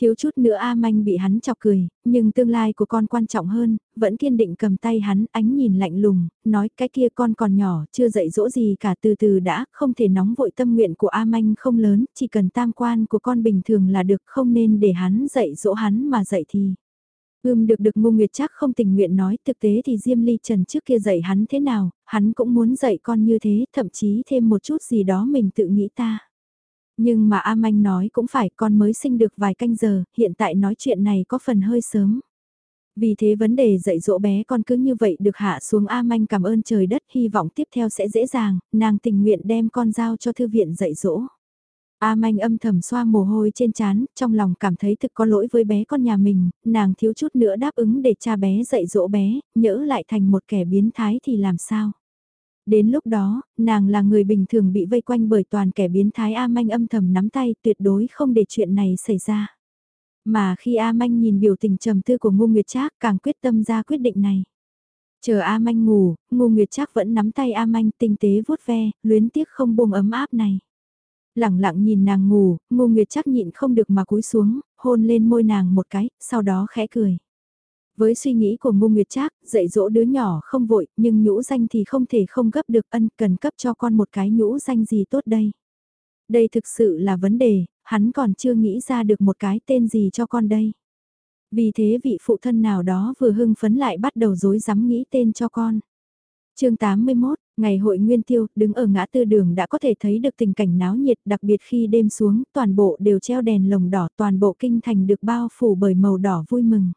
Thiếu chút nữa A Manh bị hắn chọc cười, nhưng tương lai của con quan trọng hơn, vẫn kiên định cầm tay hắn, ánh nhìn lạnh lùng, nói cái kia con còn nhỏ, chưa dạy dỗ gì cả từ từ đã, không thể nóng vội tâm nguyện của A Manh không lớn, chỉ cần tam quan của con bình thường là được, không nên để hắn dạy dỗ hắn mà dạy thì. Ưm được được Ngô Nguyệt chắc không tình nguyện nói thực tế thì Diêm Ly Trần trước kia dạy hắn thế nào, hắn cũng muốn dạy con như thế, thậm chí thêm một chút gì đó mình tự nghĩ ta. Nhưng mà A Manh nói cũng phải con mới sinh được vài canh giờ, hiện tại nói chuyện này có phần hơi sớm. Vì thế vấn đề dạy dỗ bé con cứ như vậy được hạ xuống A Manh cảm ơn trời đất hy vọng tiếp theo sẽ dễ dàng, nàng tình nguyện đem con giao cho thư viện dạy dỗ. A Manh âm thầm xoa mồ hôi trên trán, trong lòng cảm thấy thực có lỗi với bé con nhà mình, nàng thiếu chút nữa đáp ứng để cha bé dạy dỗ bé, nhỡ lại thành một kẻ biến thái thì làm sao. Đến lúc đó, nàng là người bình thường bị vây quanh bởi toàn kẻ biến thái A Manh âm thầm nắm tay tuyệt đối không để chuyện này xảy ra. Mà khi A Manh nhìn biểu tình trầm tư của Ngô Nguyệt Trác càng quyết tâm ra quyết định này. Chờ A Manh ngủ, Ngô Nguyệt Trác vẫn nắm tay A Manh tinh tế vuốt ve, luyến tiếc không buông ấm áp này. Lặng lặng nhìn nàng ngủ, Ngô Nguyệt Trác nhịn không được mà cúi xuống, hôn lên môi nàng một cái, sau đó khẽ cười. Với suy nghĩ của Ngô Nguyệt Trác, dạy dỗ đứa nhỏ không vội, nhưng nhũ danh thì không thể không gấp được ân, cần cấp cho con một cái nhũ danh gì tốt đây. Đây thực sự là vấn đề, hắn còn chưa nghĩ ra được một cái tên gì cho con đây. Vì thế vị phụ thân nào đó vừa hưng phấn lại bắt đầu dối rắm nghĩ tên cho con. chương 81, ngày hội Nguyên Tiêu, đứng ở ngã tư đường đã có thể thấy được tình cảnh náo nhiệt đặc biệt khi đêm xuống, toàn bộ đều treo đèn lồng đỏ, toàn bộ kinh thành được bao phủ bởi màu đỏ vui mừng.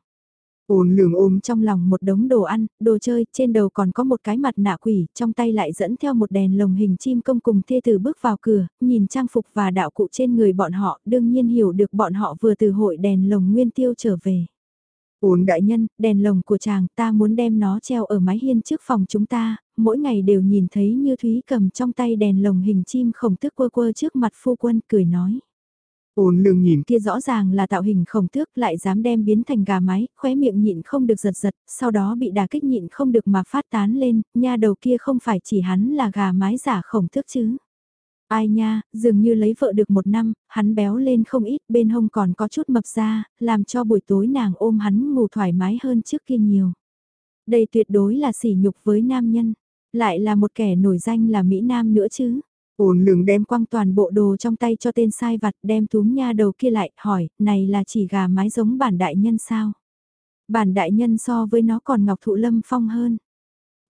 Ôn lường ôm trong lòng một đống đồ ăn, đồ chơi, trên đầu còn có một cái mặt nạ quỷ, trong tay lại dẫn theo một đèn lồng hình chim công cùng thê tử bước vào cửa, nhìn trang phục và đạo cụ trên người bọn họ, đương nhiên hiểu được bọn họ vừa từ hội đèn lồng nguyên tiêu trở về. Ôn đại nhân, đèn lồng của chàng, ta muốn đem nó treo ở mái hiên trước phòng chúng ta, mỗi ngày đều nhìn thấy như Thúy cầm trong tay đèn lồng hình chim khổng tức quơ quơ trước mặt phu quân cười nói. Ôn lương nhìn kia rõ ràng là tạo hình khổng tước lại dám đem biến thành gà mái, khóe miệng nhịn không được giật giật, sau đó bị đà kích nhịn không được mà phát tán lên, nha đầu kia không phải chỉ hắn là gà mái giả khổng tước chứ. Ai nha, dường như lấy vợ được một năm, hắn béo lên không ít, bên hông còn có chút mập ra, làm cho buổi tối nàng ôm hắn ngủ thoải mái hơn trước kia nhiều. Đây tuyệt đối là sỉ nhục với nam nhân, lại là một kẻ nổi danh là Mỹ Nam nữa chứ. Ôn lường đem quăng toàn bộ đồ trong tay cho tên sai vặt đem túm nha đầu kia lại, hỏi, này là chỉ gà mái giống bản đại nhân sao? Bản đại nhân so với nó còn ngọc thụ lâm phong hơn.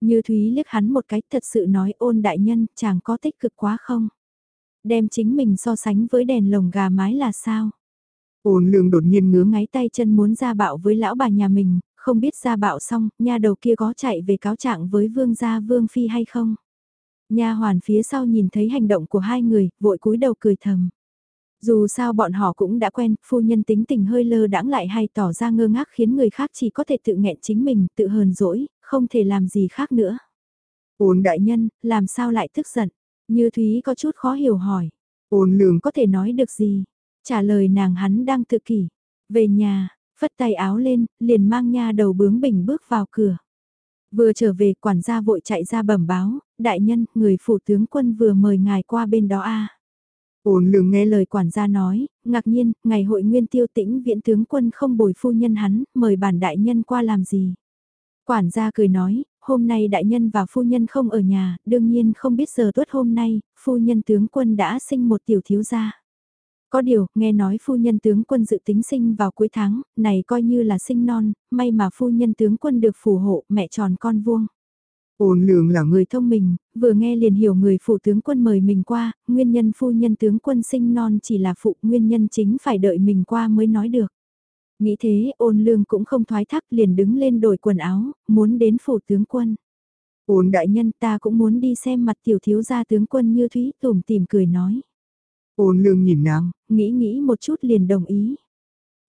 Như Thúy liếc hắn một cái thật sự nói ôn đại nhân, chàng có tích cực quá không? Đem chính mình so sánh với đèn lồng gà mái là sao? Ôn lương đột nhiên ngứa ngáy tay chân muốn ra bạo với lão bà nhà mình, không biết ra bạo xong, nha đầu kia có chạy về cáo trạng với vương gia vương phi hay không? Nha hoàn phía sau nhìn thấy hành động của hai người, vội cúi đầu cười thầm. Dù sao bọn họ cũng đã quen, phu nhân tính tình hơi lơ đãng lại hay tỏ ra ngơ ngác khiến người khác chỉ có thể tự nghẹn chính mình, tự hờn dỗi, không thể làm gì khác nữa. Ôn đại nhân, làm sao lại tức giận? Như Thúy có chút khó hiểu hỏi. Ôn lường có thể nói được gì? Trả lời nàng hắn đang tự kỷ. Về nhà, phất tay áo lên, liền mang nha đầu bướng bỉnh bước vào cửa. Vừa trở về quản gia vội chạy ra bẩm báo, đại nhân, người phủ tướng quân vừa mời ngài qua bên đó a. Ôn lường nghe lời quản gia nói, ngạc nhiên, ngày hội nguyên tiêu tĩnh viện tướng quân không bồi phu nhân hắn, mời bản đại nhân qua làm gì. Quản gia cười nói, hôm nay đại nhân và phu nhân không ở nhà, đương nhiên không biết giờ tuất hôm nay, phu nhân tướng quân đã sinh một tiểu thiếu gia. Có điều, nghe nói phu nhân tướng quân dự tính sinh vào cuối tháng, này coi như là sinh non, may mà phu nhân tướng quân được phù hộ, mẹ tròn con vuông. Ôn lường là người thông minh, vừa nghe liền hiểu người phụ tướng quân mời mình qua, nguyên nhân phu nhân tướng quân sinh non chỉ là phụ, nguyên nhân chính phải đợi mình qua mới nói được. Nghĩ thế ôn lương cũng không thoái thác liền đứng lên đổi quần áo, muốn đến phủ tướng quân. Ôn đại nhân ta cũng muốn đi xem mặt tiểu thiếu gia tướng quân như thúy tùm tìm cười nói. Ôn lương nhìn nàng, nghĩ nghĩ một chút liền đồng ý.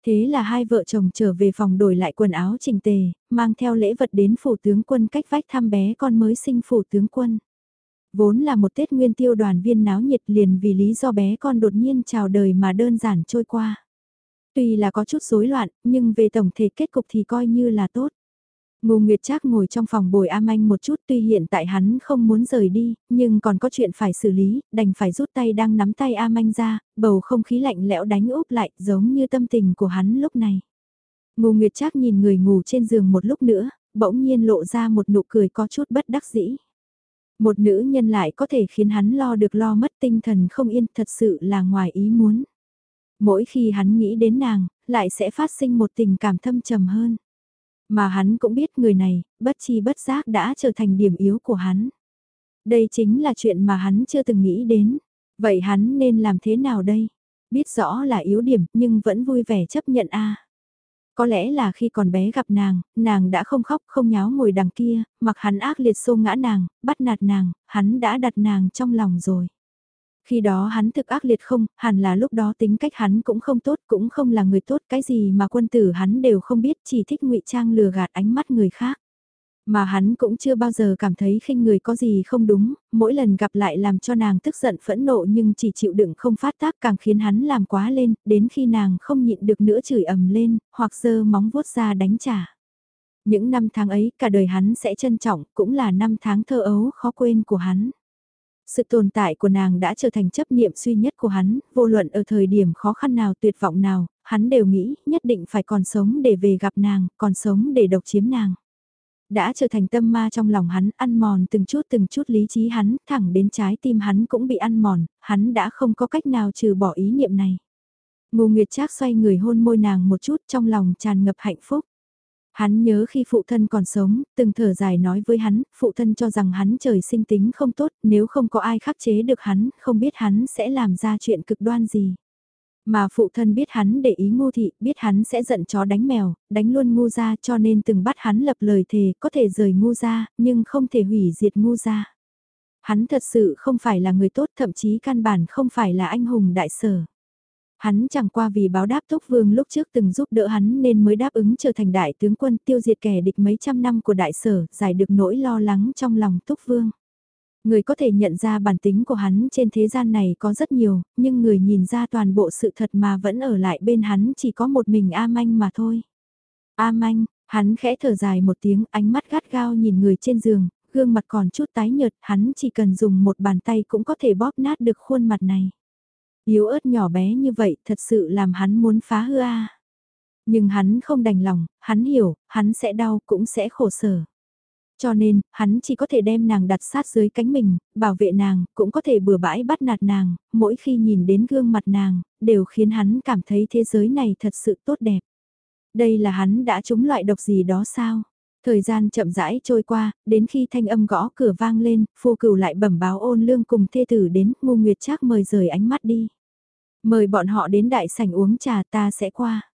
Thế là hai vợ chồng trở về phòng đổi lại quần áo chỉnh tề, mang theo lễ vật đến phủ tướng quân cách vách thăm bé con mới sinh phủ tướng quân. Vốn là một Tết nguyên tiêu đoàn viên náo nhiệt liền vì lý do bé con đột nhiên chào đời mà đơn giản trôi qua. Tuy là có chút rối loạn, nhưng về tổng thể kết cục thì coi như là tốt. Ngô Nguyệt Trác ngồi trong phòng bồi A Manh một chút tuy hiện tại hắn không muốn rời đi, nhưng còn có chuyện phải xử lý, đành phải rút tay đang nắm tay A Manh ra, bầu không khí lạnh lẽo đánh úp lại giống như tâm tình của hắn lúc này. Ngô Nguyệt Trác nhìn người ngủ trên giường một lúc nữa, bỗng nhiên lộ ra một nụ cười có chút bất đắc dĩ. Một nữ nhân lại có thể khiến hắn lo được lo mất tinh thần không yên thật sự là ngoài ý muốn. Mỗi khi hắn nghĩ đến nàng, lại sẽ phát sinh một tình cảm thâm trầm hơn. Mà hắn cũng biết người này, bất chi bất giác đã trở thành điểm yếu của hắn. Đây chính là chuyện mà hắn chưa từng nghĩ đến. Vậy hắn nên làm thế nào đây? Biết rõ là yếu điểm nhưng vẫn vui vẻ chấp nhận a. Có lẽ là khi còn bé gặp nàng, nàng đã không khóc không nháo ngồi đằng kia, mặc hắn ác liệt xô ngã nàng, bắt nạt nàng, hắn đã đặt nàng trong lòng rồi. Khi đó hắn thực ác liệt không, hẳn là lúc đó tính cách hắn cũng không tốt, cũng không là người tốt, cái gì mà quân tử hắn đều không biết, chỉ thích ngụy trang lừa gạt ánh mắt người khác. Mà hắn cũng chưa bao giờ cảm thấy khinh người có gì không đúng, mỗi lần gặp lại làm cho nàng tức giận phẫn nộ nhưng chỉ chịu đựng không phát tác càng khiến hắn làm quá lên, đến khi nàng không nhịn được nữa chửi ầm lên, hoặc giơ móng vuốt ra đánh trả. Những năm tháng ấy cả đời hắn sẽ trân trọng, cũng là năm tháng thơ ấu khó quên của hắn. Sự tồn tại của nàng đã trở thành chấp niệm duy nhất của hắn, vô luận ở thời điểm khó khăn nào tuyệt vọng nào, hắn đều nghĩ nhất định phải còn sống để về gặp nàng, còn sống để độc chiếm nàng. Đã trở thành tâm ma trong lòng hắn, ăn mòn từng chút từng chút lý trí hắn, thẳng đến trái tim hắn cũng bị ăn mòn, hắn đã không có cách nào trừ bỏ ý niệm này. Ngô Nguyệt Trác xoay người hôn môi nàng một chút trong lòng tràn ngập hạnh phúc. Hắn nhớ khi phụ thân còn sống, từng thở dài nói với hắn, phụ thân cho rằng hắn trời sinh tính không tốt, nếu không có ai khắc chế được hắn, không biết hắn sẽ làm ra chuyện cực đoan gì. Mà phụ thân biết hắn để ý ngu thị, biết hắn sẽ giận chó đánh mèo, đánh luôn ngu ra cho nên từng bắt hắn lập lời thề có thể rời ngu ra, nhưng không thể hủy diệt ngu ra. Hắn thật sự không phải là người tốt, thậm chí căn bản không phải là anh hùng đại sở. Hắn chẳng qua vì báo đáp Túc Vương lúc trước từng giúp đỡ hắn nên mới đáp ứng trở thành đại tướng quân tiêu diệt kẻ địch mấy trăm năm của đại sở, giải được nỗi lo lắng trong lòng Túc Vương. Người có thể nhận ra bản tính của hắn trên thế gian này có rất nhiều, nhưng người nhìn ra toàn bộ sự thật mà vẫn ở lại bên hắn chỉ có một mình A Manh mà thôi. A Manh, hắn khẽ thở dài một tiếng ánh mắt gắt gao nhìn người trên giường, gương mặt còn chút tái nhợt, hắn chỉ cần dùng một bàn tay cũng có thể bóp nát được khuôn mặt này. Yếu ớt nhỏ bé như vậy thật sự làm hắn muốn phá hư a. Nhưng hắn không đành lòng, hắn hiểu, hắn sẽ đau cũng sẽ khổ sở. Cho nên, hắn chỉ có thể đem nàng đặt sát dưới cánh mình, bảo vệ nàng, cũng có thể bừa bãi bắt nạt nàng, mỗi khi nhìn đến gương mặt nàng, đều khiến hắn cảm thấy thế giới này thật sự tốt đẹp. Đây là hắn đã trúng loại độc gì đó sao? Thời gian chậm rãi trôi qua, đến khi thanh âm gõ cửa vang lên, phu cửu lại bẩm báo ôn lương cùng thê tử đến, ngu nguyệt chắc mời rời ánh mắt đi. Mời bọn họ đến đại sảnh uống trà ta sẽ qua.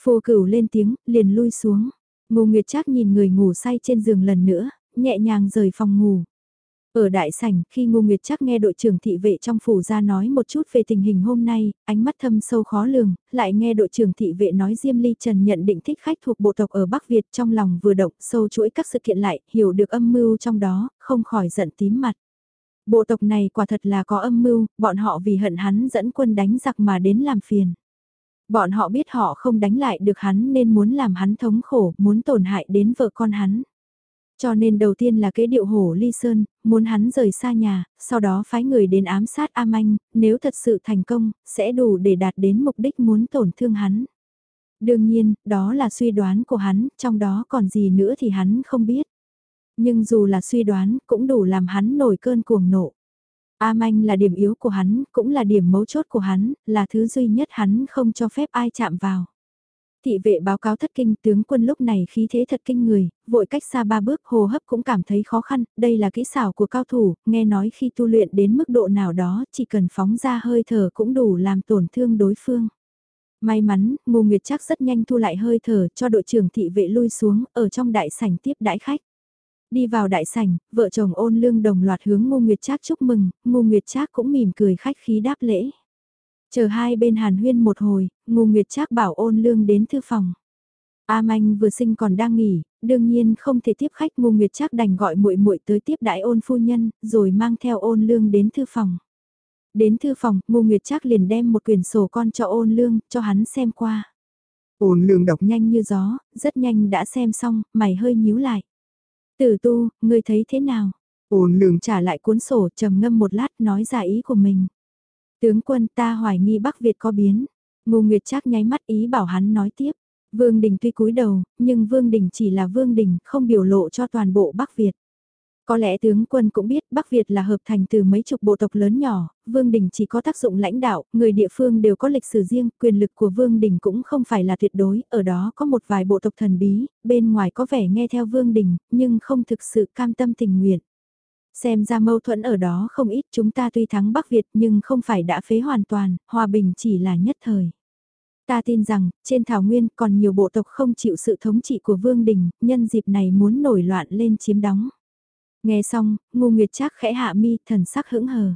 Phù cửu lên tiếng, liền lui xuống. Ngô Nguyệt Trác nhìn người ngủ say trên giường lần nữa, nhẹ nhàng rời phòng ngủ. Ở đại sảnh, khi Ngô Nguyệt Trác nghe đội trưởng thị vệ trong phủ ra nói một chút về tình hình hôm nay, ánh mắt thâm sâu khó lường, lại nghe đội trưởng thị vệ nói Diêm Ly Trần nhận định thích khách thuộc bộ tộc ở Bắc Việt trong lòng vừa động sâu chuỗi các sự kiện lại, hiểu được âm mưu trong đó, không khỏi giận tím mặt. Bộ tộc này quả thật là có âm mưu, bọn họ vì hận hắn dẫn quân đánh giặc mà đến làm phiền. Bọn họ biết họ không đánh lại được hắn nên muốn làm hắn thống khổ, muốn tổn hại đến vợ con hắn. Cho nên đầu tiên là kế điệu hổ ly sơn, muốn hắn rời xa nhà, sau đó phái người đến ám sát A Manh, nếu thật sự thành công, sẽ đủ để đạt đến mục đích muốn tổn thương hắn. Đương nhiên, đó là suy đoán của hắn, trong đó còn gì nữa thì hắn không biết. Nhưng dù là suy đoán, cũng đủ làm hắn nổi cơn cuồng nộ. A Manh là điểm yếu của hắn, cũng là điểm mấu chốt của hắn, là thứ duy nhất hắn không cho phép ai chạm vào. Thị vệ báo cáo thất kinh tướng quân lúc này khí thế thật kinh người, vội cách xa ba bước hồ hấp cũng cảm thấy khó khăn, đây là kỹ xảo của cao thủ, nghe nói khi tu luyện đến mức độ nào đó chỉ cần phóng ra hơi thở cũng đủ làm tổn thương đối phương. May mắn, Ngô Nguyệt chắc rất nhanh thu lại hơi thở cho đội trưởng thị vệ lui xuống ở trong đại sảnh tiếp đãi khách. Đi vào đại sảnh, vợ chồng ôn lương đồng loạt hướng Ngô Nguyệt Trác chúc mừng, Ngô Nguyệt Trác cũng mỉm cười khách khí đáp lễ. Chờ hai bên hàn huyên một hồi, Ngô Nguyệt Trác bảo ôn lương đến thư phòng. A Manh vừa sinh còn đang nghỉ, đương nhiên không thể tiếp khách Ngô Nguyệt Trác đành gọi muội muội tới tiếp đại ôn phu nhân, rồi mang theo ôn lương đến thư phòng. Đến thư phòng, Ngô Nguyệt Trác liền đem một quyển sổ con cho ôn lương, cho hắn xem qua. Ôn lương đọc nhanh như gió, rất nhanh đã xem xong, mày hơi nhíu lại. Tử tu, ngươi thấy thế nào? Ôn lường trả lại cuốn sổ trầm ngâm một lát nói ra ý của mình. Tướng quân ta hoài nghi Bắc Việt có biến. Ngô Nguyệt Trác nháy mắt ý bảo hắn nói tiếp. Vương Đình tuy cúi đầu, nhưng Vương Đình chỉ là Vương Đình, không biểu lộ cho toàn bộ Bắc Việt. Có lẽ tướng quân cũng biết Bắc Việt là hợp thành từ mấy chục bộ tộc lớn nhỏ, Vương Đình chỉ có tác dụng lãnh đạo, người địa phương đều có lịch sử riêng, quyền lực của Vương Đình cũng không phải là tuyệt đối, ở đó có một vài bộ tộc thần bí, bên ngoài có vẻ nghe theo Vương Đình, nhưng không thực sự cam tâm tình nguyện. Xem ra mâu thuẫn ở đó không ít chúng ta tuy thắng Bắc Việt nhưng không phải đã phế hoàn toàn, hòa bình chỉ là nhất thời. Ta tin rằng, trên Thảo Nguyên còn nhiều bộ tộc không chịu sự thống trị của Vương Đình, nhân dịp này muốn nổi loạn lên chiếm đóng. Nghe xong, ngu nguyệt trác khẽ hạ mi, thần sắc hững hờ.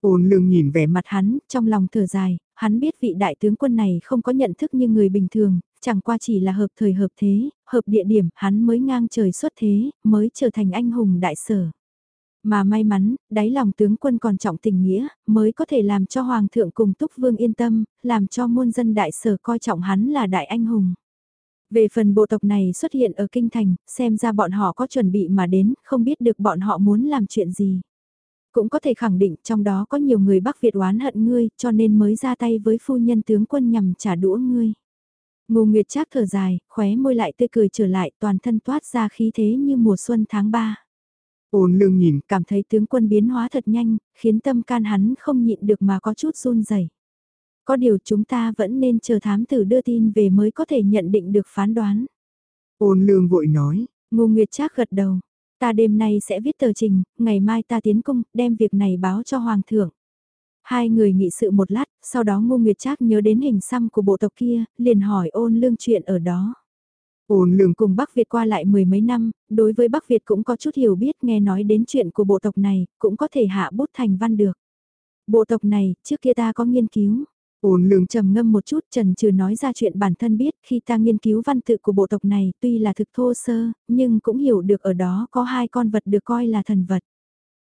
Ôn lương nhìn vẻ mặt hắn, trong lòng thở dài, hắn biết vị đại tướng quân này không có nhận thức như người bình thường, chẳng qua chỉ là hợp thời hợp thế, hợp địa điểm, hắn mới ngang trời xuất thế, mới trở thành anh hùng đại sở. Mà may mắn, đáy lòng tướng quân còn trọng tình nghĩa, mới có thể làm cho Hoàng thượng cùng Túc Vương yên tâm, làm cho muôn dân đại sở coi trọng hắn là đại anh hùng. Về phần bộ tộc này xuất hiện ở Kinh Thành, xem ra bọn họ có chuẩn bị mà đến, không biết được bọn họ muốn làm chuyện gì. Cũng có thể khẳng định trong đó có nhiều người Bắc Việt oán hận ngươi, cho nên mới ra tay với phu nhân tướng quân nhằm trả đũa ngươi. Ngô Nguyệt Trác thở dài, khóe môi lại tươi cười trở lại, toàn thân toát ra khí thế như mùa xuân tháng 3. Ôn lương nhìn, cảm thấy tướng quân biến hóa thật nhanh, khiến tâm can hắn không nhịn được mà có chút run rẩy. Có điều chúng ta vẫn nên chờ thám tử đưa tin về mới có thể nhận định được phán đoán. Ôn lương vội nói, Ngô Nguyệt Trác gật đầu, ta đêm nay sẽ viết tờ trình, ngày mai ta tiến cung, đem việc này báo cho Hoàng thượng. Hai người nghị sự một lát, sau đó Ngô Nguyệt Trác nhớ đến hình xăm của bộ tộc kia, liền hỏi ôn lương chuyện ở đó. Ôn lương cùng Bắc Việt qua lại mười mấy năm, đối với Bắc Việt cũng có chút hiểu biết nghe nói đến chuyện của bộ tộc này, cũng có thể hạ bút thành văn được. Bộ tộc này, trước kia ta có nghiên cứu. Ôn lương trầm ngâm một chút trần trừ nói ra chuyện bản thân biết khi ta nghiên cứu văn tự của bộ tộc này tuy là thực thô sơ, nhưng cũng hiểu được ở đó có hai con vật được coi là thần vật.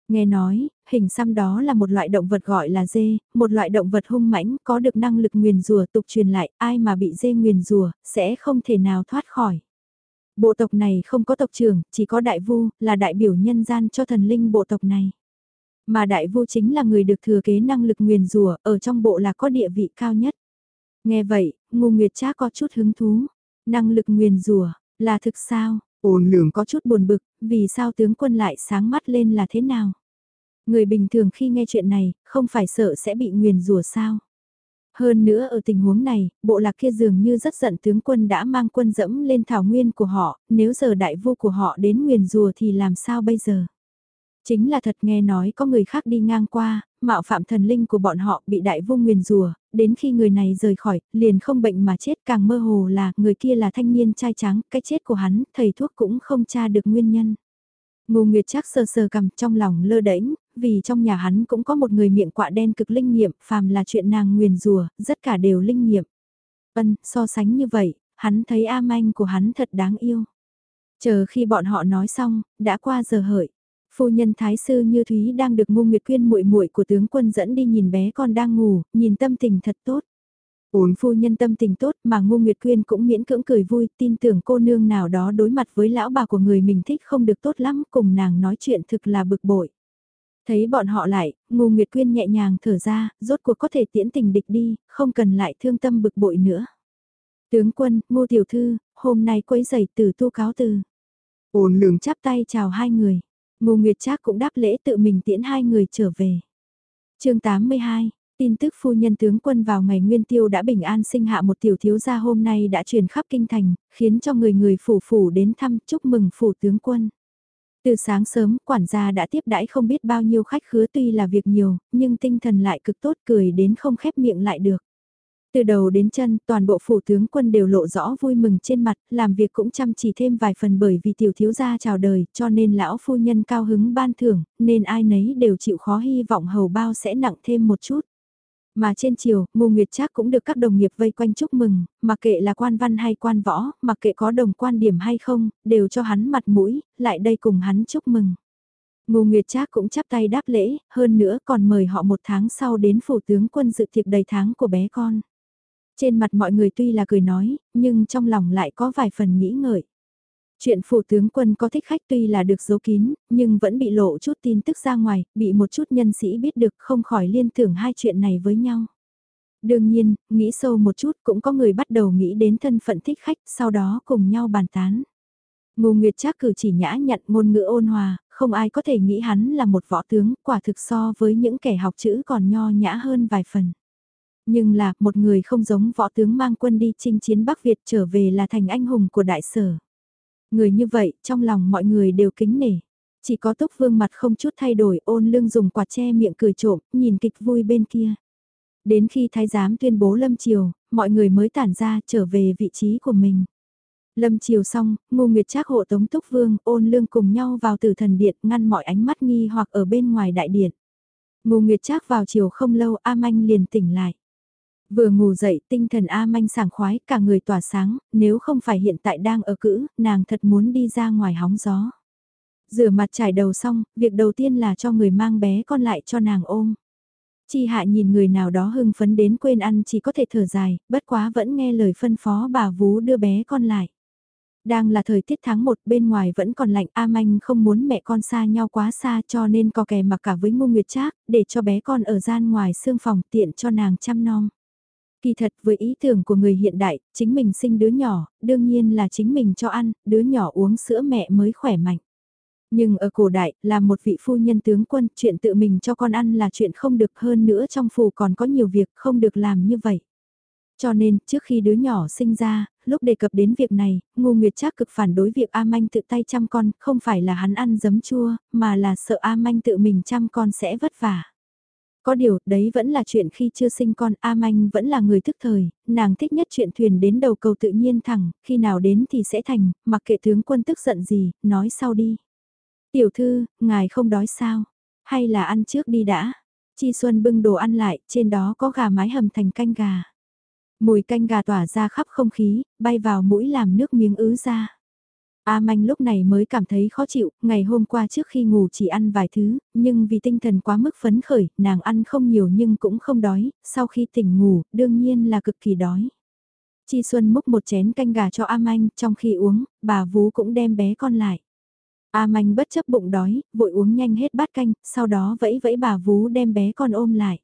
Nghe nói, hình xăm đó là một loại động vật gọi là dê, một loại động vật hung mãnh có được năng lực nguyền rùa tục truyền lại, ai mà bị dê nguyền rùa, sẽ không thể nào thoát khỏi. Bộ tộc này không có tộc trưởng, chỉ có đại vu, là đại biểu nhân gian cho thần linh bộ tộc này. Mà đại vu chính là người được thừa kế năng lực nguyền rủa ở trong bộ là có địa vị cao nhất. Nghe vậy, ngu nguyệt trác có chút hứng thú. Năng lực nguyền rủa là thực sao? Ôn lường có chút buồn bực, vì sao tướng quân lại sáng mắt lên là thế nào? Người bình thường khi nghe chuyện này, không phải sợ sẽ bị nguyền rủa sao? Hơn nữa ở tình huống này, bộ lạc kia dường như rất giận tướng quân đã mang quân dẫm lên thảo nguyên của họ, nếu giờ đại vua của họ đến nguyền rùa thì làm sao bây giờ? Chính là thật nghe nói có người khác đi ngang qua, mạo phạm thần linh của bọn họ bị đại vô nguyền rùa, đến khi người này rời khỏi, liền không bệnh mà chết càng mơ hồ là người kia là thanh niên trai trắng, cái chết của hắn, thầy thuốc cũng không tra được nguyên nhân. Ngô Nguyệt chắc sờ sờ cầm trong lòng lơ đễnh, vì trong nhà hắn cũng có một người miệng quạ đen cực linh nghiệm, phàm là chuyện nàng nguyền rùa, tất cả đều linh nghiệm. Ân, so sánh như vậy, hắn thấy A Manh của hắn thật đáng yêu. Chờ khi bọn họ nói xong, đã qua giờ hợi. Phu nhân thái sư Như Thúy đang được Ngô Nguyệt Quyên muội muội của tướng quân dẫn đi nhìn bé con đang ngủ, nhìn tâm tình thật tốt. Ổn phu nhân tâm tình tốt mà Ngô Nguyệt Quyên cũng miễn cưỡng cười vui, tin tưởng cô nương nào đó đối mặt với lão bà của người mình thích không được tốt lắm, cùng nàng nói chuyện thực là bực bội. Thấy bọn họ lại, Ngô Nguyệt Quyên nhẹ nhàng thở ra, rốt cuộc có thể tiễn tình địch đi, không cần lại thương tâm bực bội nữa. Tướng quân, Ngô Tiểu Thư, hôm nay quấy giày từ tu cáo từ. Ổn lường chắp tay chào hai người. Ngô Nguyệt Trác cũng đáp lễ tự mình tiễn hai người trở về. chương 82, tin tức phu nhân tướng quân vào ngày nguyên tiêu đã bình an sinh hạ một tiểu thiếu gia hôm nay đã truyền khắp kinh thành, khiến cho người người phủ phủ đến thăm chúc mừng phủ tướng quân. Từ sáng sớm, quản gia đã tiếp đãi không biết bao nhiêu khách khứa tuy là việc nhiều, nhưng tinh thần lại cực tốt cười đến không khép miệng lại được. Từ đầu đến chân, toàn bộ phủ tướng quân đều lộ rõ vui mừng trên mặt, làm việc cũng chăm chỉ thêm vài phần bởi vì tiểu thiếu gia chào đời, cho nên lão phu nhân cao hứng ban thưởng, nên ai nấy đều chịu khó hy vọng hầu bao sẽ nặng thêm một chút. Mà trên chiều, Ngô Nguyệt Trác cũng được các đồng nghiệp vây quanh chúc mừng, mặc kệ là quan văn hay quan võ, mặc kệ có đồng quan điểm hay không, đều cho hắn mặt mũi, lại đây cùng hắn chúc mừng. Ngô Nguyệt Trác cũng chắp tay đáp lễ, hơn nữa còn mời họ một tháng sau đến phủ tướng quân dự tiệc đầy tháng của bé con. Trên mặt mọi người tuy là cười nói, nhưng trong lòng lại có vài phần nghĩ ngợi. Chuyện phủ tướng quân có thích khách tuy là được giấu kín, nhưng vẫn bị lộ chút tin tức ra ngoài, bị một chút nhân sĩ biết được không khỏi liên tưởng hai chuyện này với nhau. Đương nhiên, nghĩ sâu một chút cũng có người bắt đầu nghĩ đến thân phận thích khách, sau đó cùng nhau bàn tán. Ngô Nguyệt Trác cử chỉ nhã nhặn ngôn ngữ ôn hòa, không ai có thể nghĩ hắn là một võ tướng, quả thực so với những kẻ học chữ còn nho nhã hơn vài phần. Nhưng là, một người không giống võ tướng mang quân đi chinh chiến Bắc Việt trở về là thành anh hùng của đại sở. Người như vậy, trong lòng mọi người đều kính nể. Chỉ có túc vương mặt không chút thay đổi ôn lương dùng quạt che miệng cười trộm, nhìn kịch vui bên kia. Đến khi thái giám tuyên bố lâm triều mọi người mới tản ra trở về vị trí của mình. Lâm triều xong, ngu nguyệt trác hộ tống túc vương ôn lương cùng nhau vào tử thần điện ngăn mọi ánh mắt nghi hoặc ở bên ngoài đại điện. Ngô Nguyệt Trác vào chiều không lâu A Manh liền tỉnh lại. Vừa ngủ dậy tinh thần A Manh sảng khoái cả người tỏa sáng, nếu không phải hiện tại đang ở cữ, nàng thật muốn đi ra ngoài hóng gió. Rửa mặt trải đầu xong, việc đầu tiên là cho người mang bé con lại cho nàng ôm. Chi hạ nhìn người nào đó hưng phấn đến quên ăn chỉ có thể thở dài, bất quá vẫn nghe lời phân phó bà vú đưa bé con lại. Đang là thời tiết tháng 1 bên ngoài vẫn còn lạnh A Manh không muốn mẹ con xa nhau quá xa cho nên có kè mặc cả với ngô nguyệt trác để cho bé con ở gian ngoài xương phòng tiện cho nàng chăm nom. Kỳ thật với ý tưởng của người hiện đại, chính mình sinh đứa nhỏ, đương nhiên là chính mình cho ăn, đứa nhỏ uống sữa mẹ mới khỏe mạnh. Nhưng ở cổ đại, là một vị phu nhân tướng quân, chuyện tự mình cho con ăn là chuyện không được hơn nữa trong phủ còn có nhiều việc không được làm như vậy. Cho nên, trước khi đứa nhỏ sinh ra, lúc đề cập đến việc này, Ngô Nguyệt Trác cực phản đối việc A Manh tự tay chăm con, không phải là hắn ăn giấm chua, mà là sợ A Manh tự mình chăm con sẽ vất vả. Có điều, đấy vẫn là chuyện khi chưa sinh con, A Manh vẫn là người thức thời, nàng thích nhất chuyện thuyền đến đầu cầu tự nhiên thẳng, khi nào đến thì sẽ thành, mặc kệ tướng quân tức giận gì, nói sau đi. Tiểu thư, ngài không đói sao? Hay là ăn trước đi đã? Chi Xuân bưng đồ ăn lại, trên đó có gà mái hầm thành canh gà. Mùi canh gà tỏa ra khắp không khí, bay vào mũi làm nước miếng ứ ra. A Manh lúc này mới cảm thấy khó chịu, ngày hôm qua trước khi ngủ chỉ ăn vài thứ, nhưng vì tinh thần quá mức phấn khởi, nàng ăn không nhiều nhưng cũng không đói, sau khi tỉnh ngủ, đương nhiên là cực kỳ đói. Chi Xuân múc một chén canh gà cho A Manh, trong khi uống, bà vú cũng đem bé con lại. A Manh bất chấp bụng đói, vội uống nhanh hết bát canh, sau đó vẫy vẫy bà vú đem bé con ôm lại.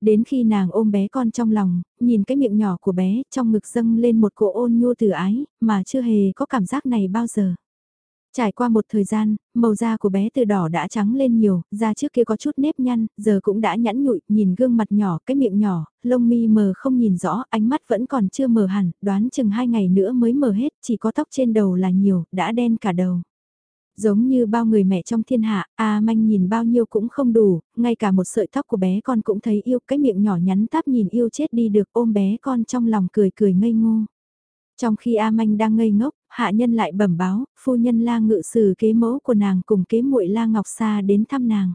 Đến khi nàng ôm bé con trong lòng, nhìn cái miệng nhỏ của bé, trong ngực dâng lên một cỗ ôn nhu từ ái, mà chưa hề có cảm giác này bao giờ. Trải qua một thời gian, màu da của bé từ đỏ đã trắng lên nhiều, da trước kia có chút nếp nhăn, giờ cũng đã nhẵn nhụi, nhìn gương mặt nhỏ, cái miệng nhỏ, lông mi mờ không nhìn rõ, ánh mắt vẫn còn chưa mờ hẳn, đoán chừng hai ngày nữa mới mờ hết, chỉ có tóc trên đầu là nhiều, đã đen cả đầu. Giống như bao người mẹ trong thiên hạ, A Manh nhìn bao nhiêu cũng không đủ, ngay cả một sợi tóc của bé con cũng thấy yêu, cái miệng nhỏ nhắn táp nhìn yêu chết đi được ôm bé con trong lòng cười cười ngây ngô. Trong khi A Manh đang ngây ngốc, hạ nhân lại bẩm báo, phu nhân la ngự sử kế mẫu của nàng cùng kế muội la ngọc sa đến thăm nàng.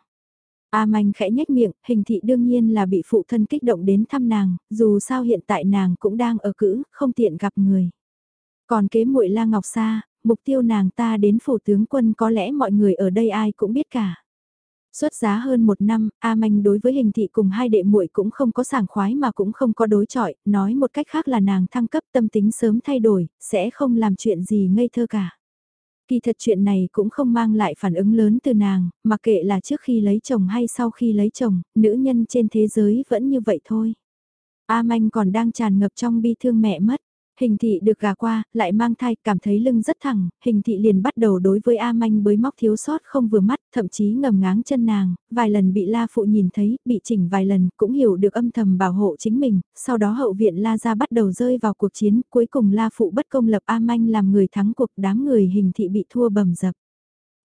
A Manh khẽ nhếch miệng, hình thị đương nhiên là bị phụ thân kích động đến thăm nàng, dù sao hiện tại nàng cũng đang ở cữ, không tiện gặp người. Còn kế muội la ngọc sa, mục tiêu nàng ta đến phủ tướng quân có lẽ mọi người ở đây ai cũng biết cả. Xuất giá hơn một năm, A Manh đối với hình thị cùng hai đệ muội cũng không có sảng khoái mà cũng không có đối chọi, nói một cách khác là nàng thăng cấp tâm tính sớm thay đổi, sẽ không làm chuyện gì ngây thơ cả. Kỳ thật chuyện này cũng không mang lại phản ứng lớn từ nàng, mặc kệ là trước khi lấy chồng hay sau khi lấy chồng, nữ nhân trên thế giới vẫn như vậy thôi. A Manh còn đang tràn ngập trong bi thương mẹ mất. Hình thị được gà qua, lại mang thai, cảm thấy lưng rất thẳng, hình thị liền bắt đầu đối với A Manh bới móc thiếu sót không vừa mắt, thậm chí ngầm ngáng chân nàng, vài lần bị La Phụ nhìn thấy, bị chỉnh vài lần, cũng hiểu được âm thầm bảo hộ chính mình, sau đó hậu viện La ra bắt đầu rơi vào cuộc chiến, cuối cùng La Phụ bất công lập A Manh làm người thắng cuộc đám người hình thị bị thua bầm dập.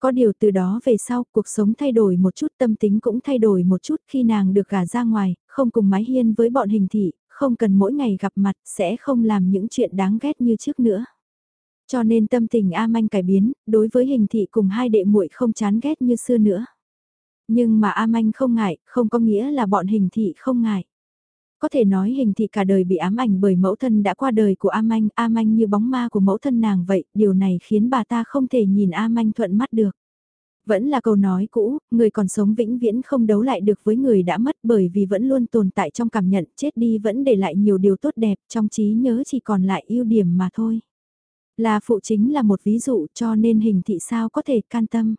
Có điều từ đó về sau, cuộc sống thay đổi một chút, tâm tính cũng thay đổi một chút khi nàng được gả ra ngoài, không cùng mái hiên với bọn hình thị, không cần mỗi ngày gặp mặt sẽ không làm những chuyện đáng ghét như trước nữa. Cho nên tâm tình A Manh cải biến, đối với hình thị cùng hai đệ muội không chán ghét như xưa nữa. Nhưng mà A Manh không ngại, không có nghĩa là bọn hình thị không ngại. Có thể nói hình thị cả đời bị ám ảnh bởi mẫu thân đã qua đời của A Manh, A Manh như bóng ma của mẫu thân nàng vậy, điều này khiến bà ta không thể nhìn A Manh thuận mắt được. Vẫn là câu nói cũ, người còn sống vĩnh viễn không đấu lại được với người đã mất bởi vì vẫn luôn tồn tại trong cảm nhận chết đi vẫn để lại nhiều điều tốt đẹp trong trí nhớ chỉ còn lại ưu điểm mà thôi. Là phụ chính là một ví dụ cho nên hình thị sao có thể can tâm.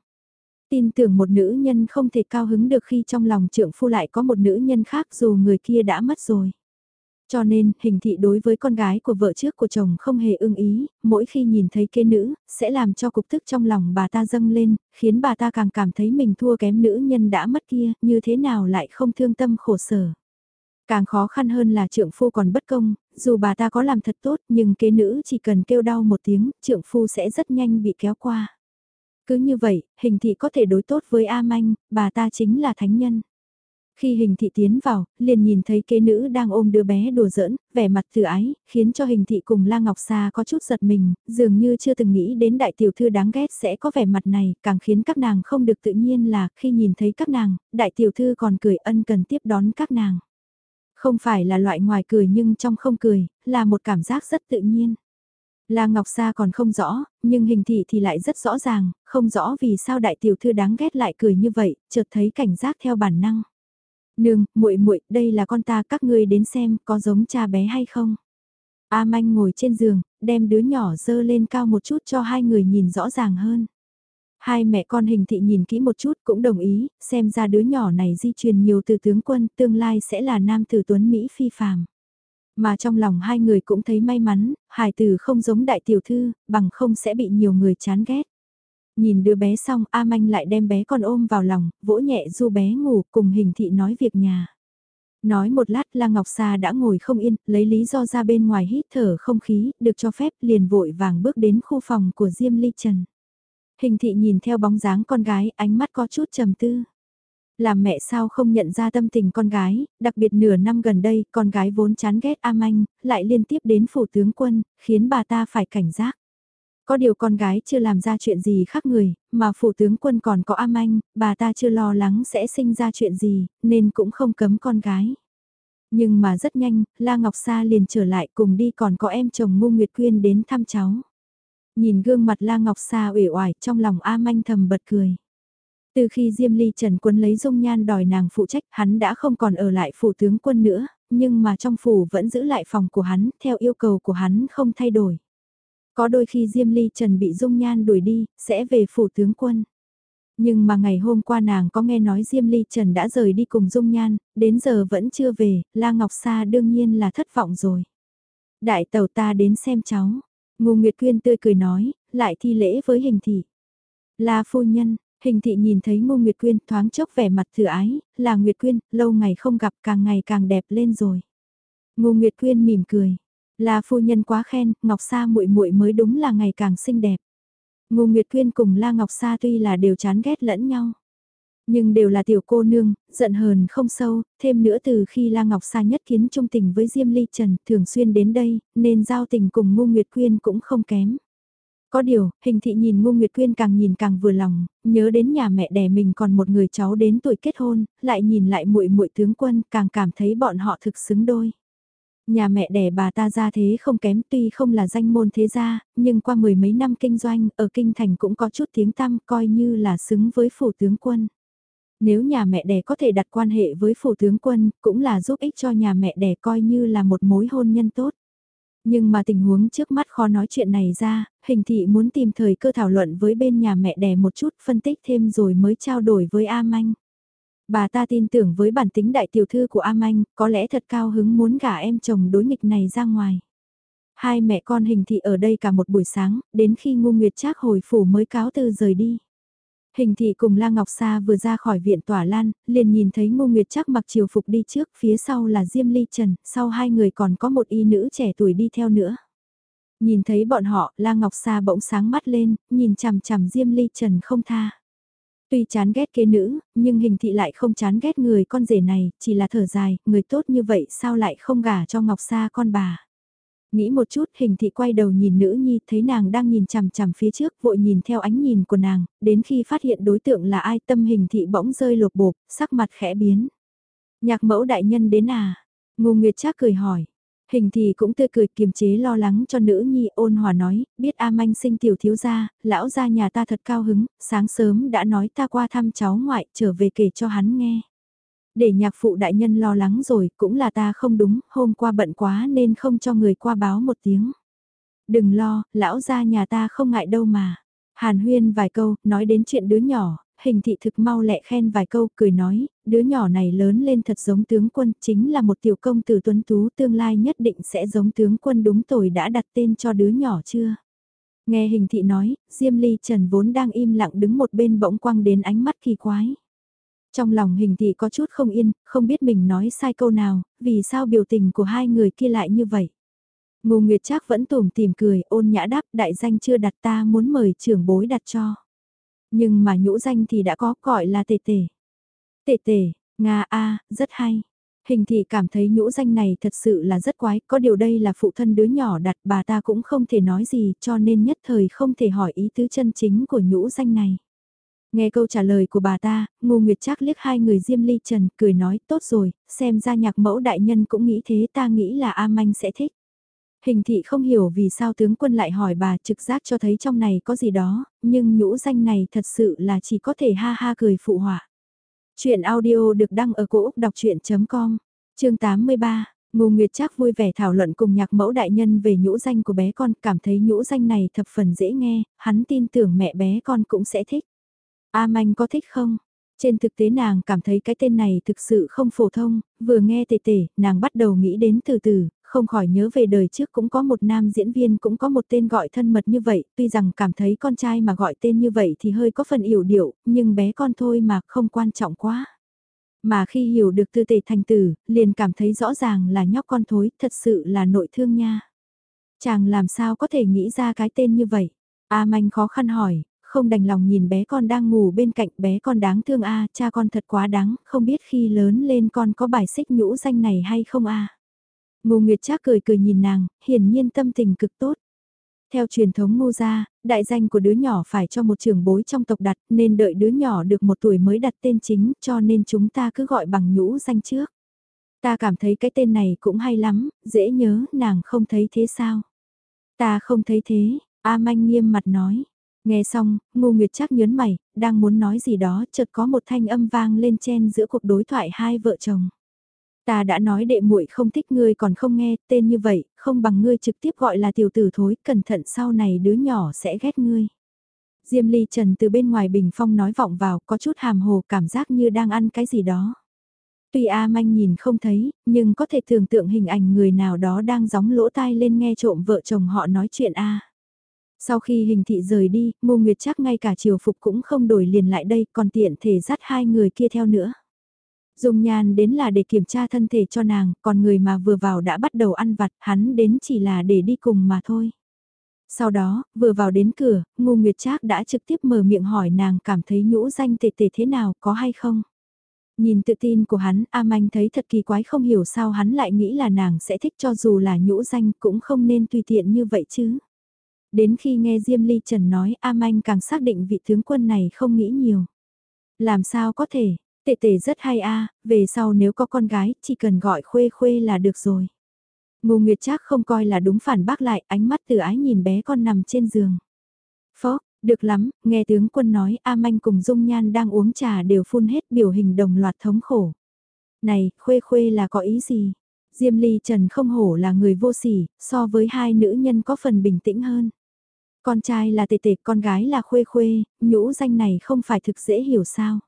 Tin tưởng một nữ nhân không thể cao hứng được khi trong lòng trượng phu lại có một nữ nhân khác dù người kia đã mất rồi. Cho nên, hình thị đối với con gái của vợ trước của chồng không hề ưng ý, mỗi khi nhìn thấy kê nữ, sẽ làm cho cục tức trong lòng bà ta dâng lên, khiến bà ta càng cảm thấy mình thua kém nữ nhân đã mất kia, như thế nào lại không thương tâm khổ sở. Càng khó khăn hơn là trượng phu còn bất công, dù bà ta có làm thật tốt nhưng kế nữ chỉ cần kêu đau một tiếng, trượng phu sẽ rất nhanh bị kéo qua. Cứ như vậy, hình thị có thể đối tốt với A Manh, bà ta chính là thánh nhân. Khi hình thị tiến vào, liền nhìn thấy kế nữ đang ôm đứa bé đùa giỡn, vẻ mặt từ ái, khiến cho hình thị cùng La Ngọc Sa có chút giật mình, dường như chưa từng nghĩ đến đại tiểu thư đáng ghét sẽ có vẻ mặt này, càng khiến các nàng không được tự nhiên là khi nhìn thấy các nàng, đại tiểu thư còn cười ân cần tiếp đón các nàng. Không phải là loại ngoài cười nhưng trong không cười, là một cảm giác rất tự nhiên. La Ngọc Sa còn không rõ, nhưng hình thị thì lại rất rõ ràng, không rõ vì sao đại tiểu thư đáng ghét lại cười như vậy, chợt thấy cảnh giác theo bản năng. Nương, muội muội, đây là con ta, các ngươi đến xem có giống cha bé hay không. A Manh ngồi trên giường, đem đứa nhỏ dơ lên cao một chút cho hai người nhìn rõ ràng hơn. Hai mẹ con hình thị nhìn kỹ một chút cũng đồng ý, xem ra đứa nhỏ này di truyền nhiều từ tướng quân, tương lai sẽ là nam tử tuấn Mỹ phi phàm. Mà trong lòng hai người cũng thấy may mắn, hài tử không giống đại tiểu thư, bằng không sẽ bị nhiều người chán ghét. Nhìn đứa bé xong, A Manh lại đem bé con ôm vào lòng, vỗ nhẹ du bé ngủ cùng hình thị nói việc nhà. Nói một lát La Ngọc Sa đã ngồi không yên, lấy lý do ra bên ngoài hít thở không khí, được cho phép liền vội vàng bước đến khu phòng của Diêm Ly Trần. Hình thị nhìn theo bóng dáng con gái, ánh mắt có chút trầm tư. Làm mẹ sao không nhận ra tâm tình con gái, đặc biệt nửa năm gần đây, con gái vốn chán ghét A Manh, lại liên tiếp đến phủ tướng quân, khiến bà ta phải cảnh giác. Có điều con gái chưa làm ra chuyện gì khác người, mà phủ tướng quân còn có A Manh, bà ta chưa lo lắng sẽ sinh ra chuyện gì, nên cũng không cấm con gái. Nhưng mà rất nhanh, La Ngọc Sa liền trở lại cùng đi còn có em chồng Ngô Nguyệt Quyên đến thăm cháu. Nhìn gương mặt La Ngọc Sa uể oải trong lòng A Manh thầm bật cười. Từ khi Diêm Ly Trần Quân lấy dung nhan đòi nàng phụ trách hắn đã không còn ở lại phủ tướng quân nữa, nhưng mà trong phủ vẫn giữ lại phòng của hắn, theo yêu cầu của hắn không thay đổi. Có đôi khi Diêm Ly Trần bị dung nhan đuổi đi, sẽ về phủ tướng quân. Nhưng mà ngày hôm qua nàng có nghe nói Diêm Ly Trần đã rời đi cùng dung nhan, đến giờ vẫn chưa về, La Ngọc Sa đương nhiên là thất vọng rồi. Đại tàu ta đến xem cháu. Ngô Nguyệt Quyên tươi cười nói, lại thi lễ với hình thị. La phu nhân, hình thị nhìn thấy Ngô Nguyệt Quyên thoáng chốc vẻ mặt thừa ái, là Nguyệt Quyên, lâu ngày không gặp càng ngày càng đẹp lên rồi. Ngô Nguyệt Quyên mỉm cười, La phu nhân quá khen, Ngọc Sa muội muội mới đúng là ngày càng xinh đẹp. Ngô Nguyệt Quyên cùng La Ngọc Sa tuy là đều chán ghét lẫn nhau. Nhưng đều là tiểu cô nương, giận hờn không sâu, thêm nữa từ khi La Ngọc Sa nhất kiến trung tình với Diêm Ly Trần thường xuyên đến đây, nên giao tình cùng Ngô Nguyệt Quyên cũng không kém. Có điều, hình thị nhìn Ngô Nguyệt Quyên càng nhìn càng vừa lòng, nhớ đến nhà mẹ đẻ mình còn một người cháu đến tuổi kết hôn, lại nhìn lại muội muội tướng quân, càng cảm thấy bọn họ thực xứng đôi. Nhà mẹ đẻ bà ta ra thế không kém tuy không là danh môn thế gia, nhưng qua mười mấy năm kinh doanh ở kinh thành cũng có chút tiếng tăm coi như là xứng với phủ tướng quân. Nếu nhà mẹ đẻ có thể đặt quan hệ với phủ tướng quân, cũng là giúp ích cho nhà mẹ đẻ coi như là một mối hôn nhân tốt. Nhưng mà tình huống trước mắt khó nói chuyện này ra, hình thị muốn tìm thời cơ thảo luận với bên nhà mẹ đẻ một chút phân tích thêm rồi mới trao đổi với A Manh. Bà ta tin tưởng với bản tính đại tiểu thư của A Anh, có lẽ thật cao hứng muốn gả em chồng đối nghịch này ra ngoài. Hai mẹ con hình thị ở đây cả một buổi sáng, đến khi ngu nguyệt trác hồi phủ mới cáo từ rời đi. Hình thị cùng La Ngọc Sa vừa ra khỏi viện tỏa lan, liền nhìn thấy Ngô Nguyệt trác mặc chiều phục đi trước, phía sau là Diêm Ly Trần, sau hai người còn có một y nữ trẻ tuổi đi theo nữa. Nhìn thấy bọn họ, La Ngọc Sa bỗng sáng mắt lên, nhìn chằm chằm Diêm Ly Trần không tha. Tuy chán ghét kế nữ, nhưng hình thị lại không chán ghét người con rể này, chỉ là thở dài, người tốt như vậy sao lại không gả cho Ngọc Sa con bà. Nghĩ một chút hình thị quay đầu nhìn nữ nhi thấy nàng đang nhìn chằm chằm phía trước vội nhìn theo ánh nhìn của nàng, đến khi phát hiện đối tượng là ai tâm hình thị bỗng rơi lột bột, sắc mặt khẽ biến. Nhạc mẫu đại nhân đến à? Ngô Nguyệt Trác cười hỏi. Hình thì cũng tươi cười kiềm chế lo lắng cho nữ nhi ôn hòa nói, biết A Manh sinh tiểu thiếu gia, lão gia nhà ta thật cao hứng, sáng sớm đã nói ta qua thăm cháu ngoại trở về kể cho hắn nghe. Để nhạc phụ đại nhân lo lắng rồi, cũng là ta không đúng, hôm qua bận quá nên không cho người qua báo một tiếng. Đừng lo, lão gia nhà ta không ngại đâu mà. Hàn huyên vài câu, nói đến chuyện đứa nhỏ, hình thị thực mau lẹ khen vài câu, cười nói, đứa nhỏ này lớn lên thật giống tướng quân, chính là một tiểu công tử tuấn tú tương lai nhất định sẽ giống tướng quân đúng tuổi đã đặt tên cho đứa nhỏ chưa. Nghe hình thị nói, Diêm Ly Trần vốn đang im lặng đứng một bên bỗng quăng đến ánh mắt kỳ quái. Trong lòng hình thị có chút không yên, không biết mình nói sai câu nào, vì sao biểu tình của hai người kia lại như vậy. Ngô Nguyệt Trác vẫn tủm tìm cười, ôn nhã đáp đại danh chưa đặt ta muốn mời trưởng bối đặt cho. Nhưng mà nhũ danh thì đã có gọi là tề tề. Tề tề, Nga A, rất hay. Hình thị cảm thấy nhũ danh này thật sự là rất quái, có điều đây là phụ thân đứa nhỏ đặt bà ta cũng không thể nói gì cho nên nhất thời không thể hỏi ý tứ chân chính của nhũ danh này. Nghe câu trả lời của bà ta, Ngô Nguyệt Trác liếc hai người Diêm Ly Trần, cười nói, tốt rồi, xem ra nhạc mẫu đại nhân cũng nghĩ thế ta nghĩ là A Manh sẽ thích. Hình thị không hiểu vì sao tướng quân lại hỏi bà trực giác cho thấy trong này có gì đó, nhưng nhũ danh này thật sự là chỉ có thể ha ha cười phụ họa. Chuyện audio được đăng ở cổ Úc đọc chuyện.com, chương 83. Ngô Nguyệt Trác vui vẻ thảo luận cùng nhạc mẫu đại nhân về nhũ danh của bé con, cảm thấy nhũ danh này thập phần dễ nghe, hắn tin tưởng mẹ bé con cũng sẽ thích. A Manh có thích không? Trên thực tế nàng cảm thấy cái tên này thực sự không phổ thông, vừa nghe tề tề, nàng bắt đầu nghĩ đến từ từ, không khỏi nhớ về đời trước cũng có một nam diễn viên cũng có một tên gọi thân mật như vậy, tuy rằng cảm thấy con trai mà gọi tên như vậy thì hơi có phần yểu điệu, nhưng bé con thôi mà không quan trọng quá. Mà khi hiểu được tư tề thành tử, liền cảm thấy rõ ràng là nhóc con thối, thật sự là nội thương nha. Chàng làm sao có thể nghĩ ra cái tên như vậy? A Manh khó khăn hỏi, không đành lòng nhìn bé con đang ngủ bên cạnh bé con đáng thương a cha con thật quá đáng, không biết khi lớn lên con có bài xích nhũ danh này hay không a Ngô Nguyệt Trác cười cười nhìn nàng, hiển nhiên tâm tình cực tốt. Theo truyền thống ngô gia, đại danh của đứa nhỏ phải cho một trưởng bối trong tộc đặt nên đợi đứa nhỏ được một tuổi mới đặt tên chính cho nên chúng ta cứ gọi bằng nhũ danh trước. Ta cảm thấy cái tên này cũng hay lắm, dễ nhớ, nàng không thấy thế sao? Ta không thấy thế, A Manh nghiêm mặt nói. Nghe xong, Ngô Nguyệt chắc nhớn mày, đang muốn nói gì đó, chợt có một thanh âm vang lên chen giữa cuộc đối thoại hai vợ chồng. Ta đã nói đệ muội không thích ngươi còn không nghe, tên như vậy, không bằng ngươi trực tiếp gọi là tiểu tử thối, cẩn thận sau này đứa nhỏ sẽ ghét ngươi. Diêm Ly Trần từ bên ngoài bình phong nói vọng vào, có chút hàm hồ cảm giác như đang ăn cái gì đó. Tuy A Manh nhìn không thấy, nhưng có thể tưởng tượng hình ảnh người nào đó đang gióng lỗ tai lên nghe trộm vợ chồng họ nói chuyện A. Sau khi hình thị rời đi, Ngô Nguyệt chắc ngay cả chiều phục cũng không đổi liền lại đây, còn tiện thể dắt hai người kia theo nữa. Dung nhan đến là để kiểm tra thân thể cho nàng, còn người mà vừa vào đã bắt đầu ăn vặt, hắn đến chỉ là để đi cùng mà thôi. Sau đó, vừa vào đến cửa, Ngô Nguyệt Trác đã trực tiếp mở miệng hỏi nàng cảm thấy nhũ danh tệ tệ thế nào, có hay không? Nhìn tự tin của hắn, A Manh thấy thật kỳ quái không hiểu sao hắn lại nghĩ là nàng sẽ thích cho dù là nhũ danh cũng không nên tùy tiện như vậy chứ. Đến khi nghe Diêm Ly Trần nói A Manh càng xác định vị tướng quân này không nghĩ nhiều. Làm sao có thể, tệ tệ rất hay a về sau nếu có con gái chỉ cần gọi khuê khuê là được rồi. Ngô Nguyệt Trác không coi là đúng phản bác lại ánh mắt từ ái nhìn bé con nằm trên giường. Phó, được lắm, nghe tướng quân nói A Manh cùng Dung Nhan đang uống trà đều phun hết biểu hình đồng loạt thống khổ. Này, khuê khuê là có ý gì? Diêm Ly Trần không hổ là người vô sỉ, so với hai nữ nhân có phần bình tĩnh hơn. Con trai là tề tề, con gái là khuê khuê, nhũ danh này không phải thực dễ hiểu sao.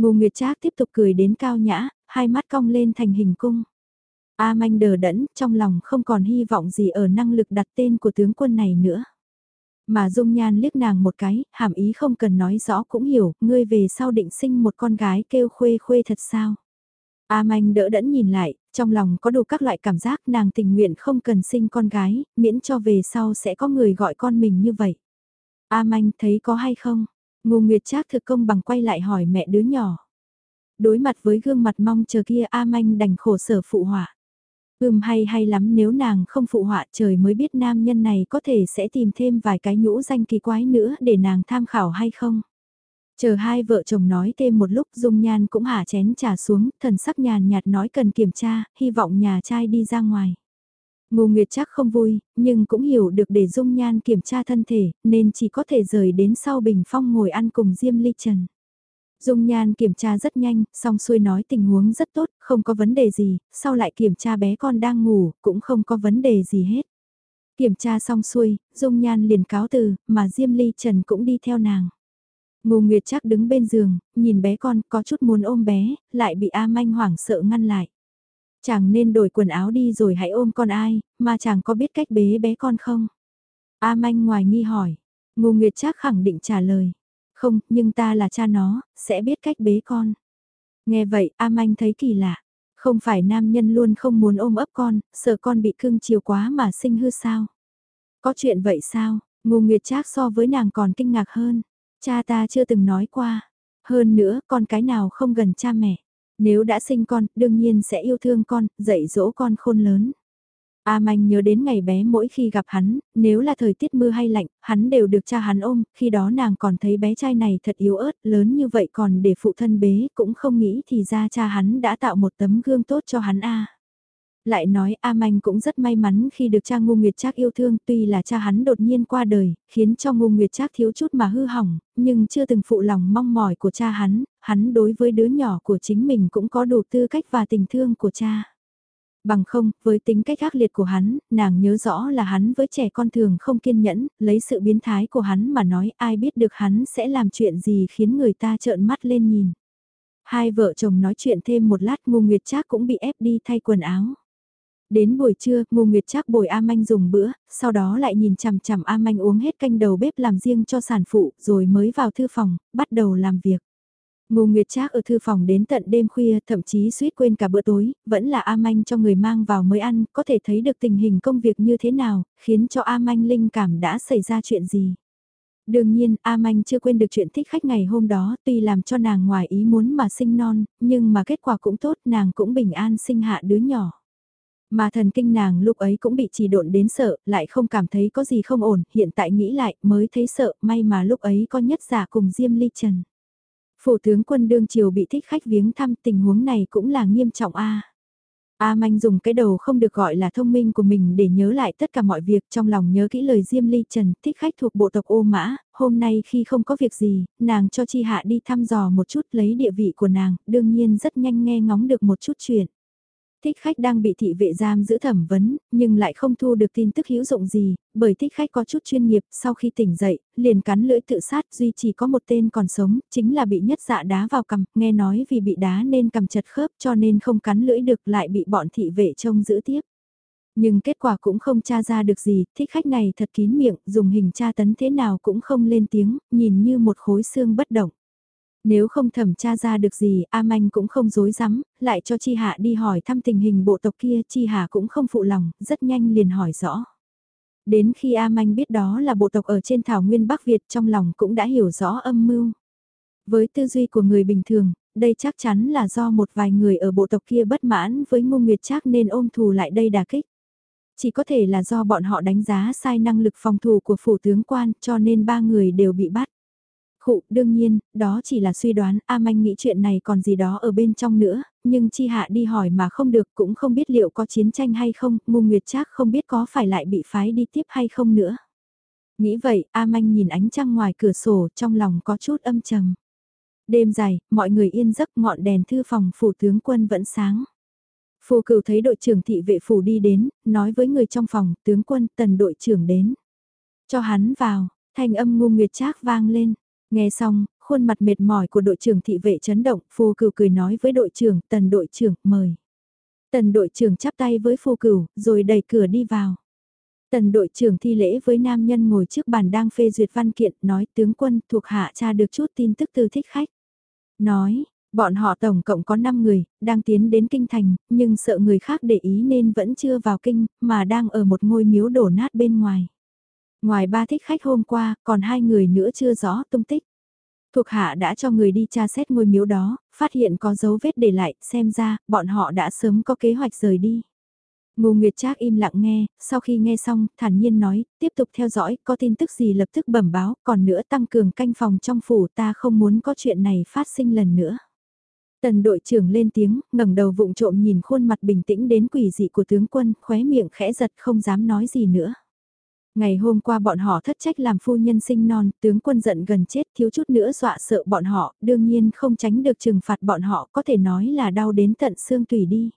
Ngô Nguyệt Trác tiếp tục cười đến cao nhã, hai mắt cong lên thành hình cung. A manh đờ đẫn, trong lòng không còn hy vọng gì ở năng lực đặt tên của tướng quân này nữa. Mà dung nhan liếc nàng một cái, hàm ý không cần nói rõ cũng hiểu, ngươi về sau định sinh một con gái kêu khuê khuê thật sao. A manh đỡ đẫn nhìn lại, trong lòng có đủ các loại cảm giác nàng tình nguyện không cần sinh con gái, miễn cho về sau sẽ có người gọi con mình như vậy. A manh thấy có hay không? Ngô Nguyệt Trác thực công bằng quay lại hỏi mẹ đứa nhỏ. Đối mặt với gương mặt mong chờ kia A Manh đành khổ sở phụ họa. Ưm hay hay lắm nếu nàng không phụ họa trời mới biết nam nhân này có thể sẽ tìm thêm vài cái nhũ danh kỳ quái nữa để nàng tham khảo hay không. Chờ hai vợ chồng nói thêm một lúc Dung Nhan cũng hạ chén trà xuống, thần sắc nhàn nhạt nói cần kiểm tra, hy vọng nhà trai đi ra ngoài. Ngô Nguyệt chắc không vui, nhưng cũng hiểu được để Dung Nhan kiểm tra thân thể, nên chỉ có thể rời đến sau bình phong ngồi ăn cùng Diêm Ly Trần. Dung Nhan kiểm tra rất nhanh, xong xuôi nói tình huống rất tốt, không có vấn đề gì, sau lại kiểm tra bé con đang ngủ, cũng không có vấn đề gì hết. Kiểm tra xong xuôi, Dung Nhan liền cáo từ, mà Diêm Ly Trần cũng đi theo nàng. Ngô Nguyệt chắc đứng bên giường, nhìn bé con có chút muốn ôm bé, lại bị A Manh hoảng sợ ngăn lại. Chàng nên đổi quần áo đi rồi hãy ôm con ai, mà chàng có biết cách bế bé con không? A Manh ngoài nghi hỏi. Ngô Nguyệt chắc khẳng định trả lời. Không, nhưng ta là cha nó, sẽ biết cách bế con. Nghe vậy, A Manh thấy kỳ lạ. Không phải nam nhân luôn không muốn ôm ấp con, sợ con bị cưng chiều quá mà sinh hư sao? Có chuyện vậy sao? Ngô Nguyệt Trác so với nàng còn kinh ngạc hơn. Cha ta chưa từng nói qua. Hơn nữa, con cái nào không gần cha mẹ. Nếu đã sinh con, đương nhiên sẽ yêu thương con, dạy dỗ con khôn lớn. A Manh nhớ đến ngày bé mỗi khi gặp hắn, nếu là thời tiết mưa hay lạnh, hắn đều được cha hắn ôm, khi đó nàng còn thấy bé trai này thật yếu ớt, lớn như vậy còn để phụ thân bế, cũng không nghĩ thì ra cha hắn đã tạo một tấm gương tốt cho hắn A. Lại nói A Manh cũng rất may mắn khi được cha Ngô Nguyệt Trác yêu thương tuy là cha hắn đột nhiên qua đời, khiến cho Ngô Nguyệt Trác thiếu chút mà hư hỏng, nhưng chưa từng phụ lòng mong mỏi của cha hắn, hắn đối với đứa nhỏ của chính mình cũng có đủ tư cách và tình thương của cha. Bằng không, với tính cách ác liệt của hắn, nàng nhớ rõ là hắn với trẻ con thường không kiên nhẫn, lấy sự biến thái của hắn mà nói ai biết được hắn sẽ làm chuyện gì khiến người ta trợn mắt lên nhìn. Hai vợ chồng nói chuyện thêm một lát Ngô Nguyệt Trác cũng bị ép đi thay quần áo. Đến buổi trưa, Ngô Nguyệt Trác bồi A Manh dùng bữa, sau đó lại nhìn chằm chằm A Manh uống hết canh đầu bếp làm riêng cho sản phụ, rồi mới vào thư phòng, bắt đầu làm việc. Ngô Nguyệt Trác ở thư phòng đến tận đêm khuya, thậm chí suýt quên cả bữa tối, vẫn là A Manh cho người mang vào mới ăn, có thể thấy được tình hình công việc như thế nào, khiến cho A Manh linh cảm đã xảy ra chuyện gì. Đương nhiên, A Manh chưa quên được chuyện thích khách ngày hôm đó, tuy làm cho nàng ngoài ý muốn mà sinh non, nhưng mà kết quả cũng tốt, nàng cũng bình an sinh hạ đứa nhỏ. Mà thần kinh nàng lúc ấy cũng bị trì độn đến sợ, lại không cảm thấy có gì không ổn, hiện tại nghĩ lại mới thấy sợ, may mà lúc ấy có nhất giả cùng Diêm Ly Trần. Phủ tướng quân đương triều bị thích khách viếng thăm tình huống này cũng là nghiêm trọng a. A Manh dùng cái đầu không được gọi là thông minh của mình để nhớ lại tất cả mọi việc trong lòng nhớ kỹ lời Diêm Ly Trần, thích khách thuộc bộ tộc ô mã, hôm nay khi không có việc gì, nàng cho Chi Hạ đi thăm dò một chút lấy địa vị của nàng, đương nhiên rất nhanh nghe ngóng được một chút chuyện. Thích khách đang bị thị vệ giam giữ thẩm vấn, nhưng lại không thu được tin tức hữu dụng gì, bởi thích khách có chút chuyên nghiệp, sau khi tỉnh dậy, liền cắn lưỡi tự sát duy chỉ có một tên còn sống, chính là bị nhất dạ đá vào cằm, nghe nói vì bị đá nên cằm chật khớp cho nên không cắn lưỡi được lại bị bọn thị vệ trông giữ tiếp. Nhưng kết quả cũng không tra ra được gì, thích khách này thật kín miệng, dùng hình tra tấn thế nào cũng không lên tiếng, nhìn như một khối xương bất động. Nếu không thẩm tra ra được gì, A Manh cũng không dối rắm lại cho Chi Hạ đi hỏi thăm tình hình bộ tộc kia, Chi Hạ cũng không phụ lòng, rất nhanh liền hỏi rõ. Đến khi A Manh biết đó là bộ tộc ở trên thảo nguyên Bắc Việt trong lòng cũng đã hiểu rõ âm mưu. Với tư duy của người bình thường, đây chắc chắn là do một vài người ở bộ tộc kia bất mãn với Ngô Nguyệt Trác nên ôm thù lại đây đà kích. Chỉ có thể là do bọn họ đánh giá sai năng lực phòng thủ của phủ tướng quan cho nên ba người đều bị bắt. Khụ, đương nhiên, đó chỉ là suy đoán, A Manh nghĩ chuyện này còn gì đó ở bên trong nữa, nhưng Chi Hạ đi hỏi mà không được cũng không biết liệu có chiến tranh hay không, Ngô Nguyệt Trác không biết có phải lại bị phái đi tiếp hay không nữa. Nghĩ vậy, A Manh nhìn ánh trăng ngoài cửa sổ trong lòng có chút âm trầm. Đêm dài, mọi người yên giấc ngọn đèn thư phòng phủ tướng quân vẫn sáng. Phù cửu thấy đội trưởng thị vệ phủ đi đến, nói với người trong phòng, tướng quân tần đội trưởng đến. Cho hắn vào, thanh âm ngu nguyệt trác vang lên. Nghe xong, khuôn mặt mệt mỏi của đội trưởng thị vệ chấn động, phù cửu cười nói với đội trưởng, tần đội trưởng, mời. Tần đội trưởng chắp tay với phù cửu, rồi đẩy cửa đi vào. Tần đội trưởng thi lễ với nam nhân ngồi trước bàn đang phê duyệt văn kiện, nói tướng quân thuộc hạ tra được chút tin tức từ thích khách. Nói, bọn họ tổng cộng có 5 người, đang tiến đến kinh thành, nhưng sợ người khác để ý nên vẫn chưa vào kinh, mà đang ở một ngôi miếu đổ nát bên ngoài. Ngoài ba thích khách hôm qua, còn hai người nữa chưa rõ tung tích. Thuộc hạ đã cho người đi tra xét ngôi miếu đó, phát hiện có dấu vết để lại, xem ra, bọn họ đã sớm có kế hoạch rời đi. Ngô Nguyệt Trác im lặng nghe, sau khi nghe xong, thản nhiên nói, tiếp tục theo dõi, có tin tức gì lập tức bẩm báo, còn nữa tăng cường canh phòng trong phủ ta không muốn có chuyện này phát sinh lần nữa. Tần đội trưởng lên tiếng, ngẩng đầu vụng trộm nhìn khuôn mặt bình tĩnh đến quỷ dị của tướng quân, khóe miệng khẽ giật không dám nói gì nữa. Ngày hôm qua bọn họ thất trách làm phu nhân sinh non, tướng quân giận gần chết thiếu chút nữa dọa sợ bọn họ, đương nhiên không tránh được trừng phạt bọn họ có thể nói là đau đến tận xương tùy đi.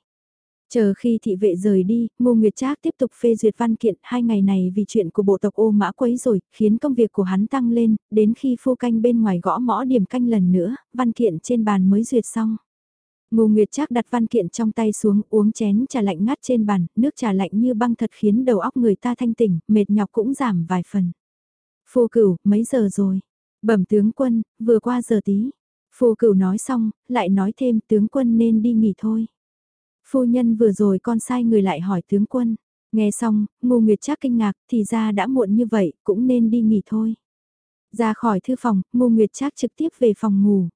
Chờ khi thị vệ rời đi, Ngô Nguyệt Trác tiếp tục phê duyệt văn kiện, hai ngày này vì chuyện của bộ tộc ô mã quấy rồi, khiến công việc của hắn tăng lên, đến khi phu canh bên ngoài gõ mõ điểm canh lần nữa, văn kiện trên bàn mới duyệt xong. Ngô Nguyệt Trác đặt văn kiện trong tay xuống uống chén trà lạnh ngắt trên bàn, nước trà lạnh như băng thật khiến đầu óc người ta thanh tỉnh, mệt nhọc cũng giảm vài phần. Phu cửu, mấy giờ rồi? Bẩm tướng quân, vừa qua giờ tí. Phu cửu nói xong, lại nói thêm tướng quân nên đi nghỉ thôi. Phu nhân vừa rồi con sai người lại hỏi tướng quân. Nghe xong, Ngô Nguyệt Trác kinh ngạc, thì ra đã muộn như vậy, cũng nên đi nghỉ thôi. Ra khỏi thư phòng, Ngô Nguyệt Trác trực tiếp về phòng ngủ.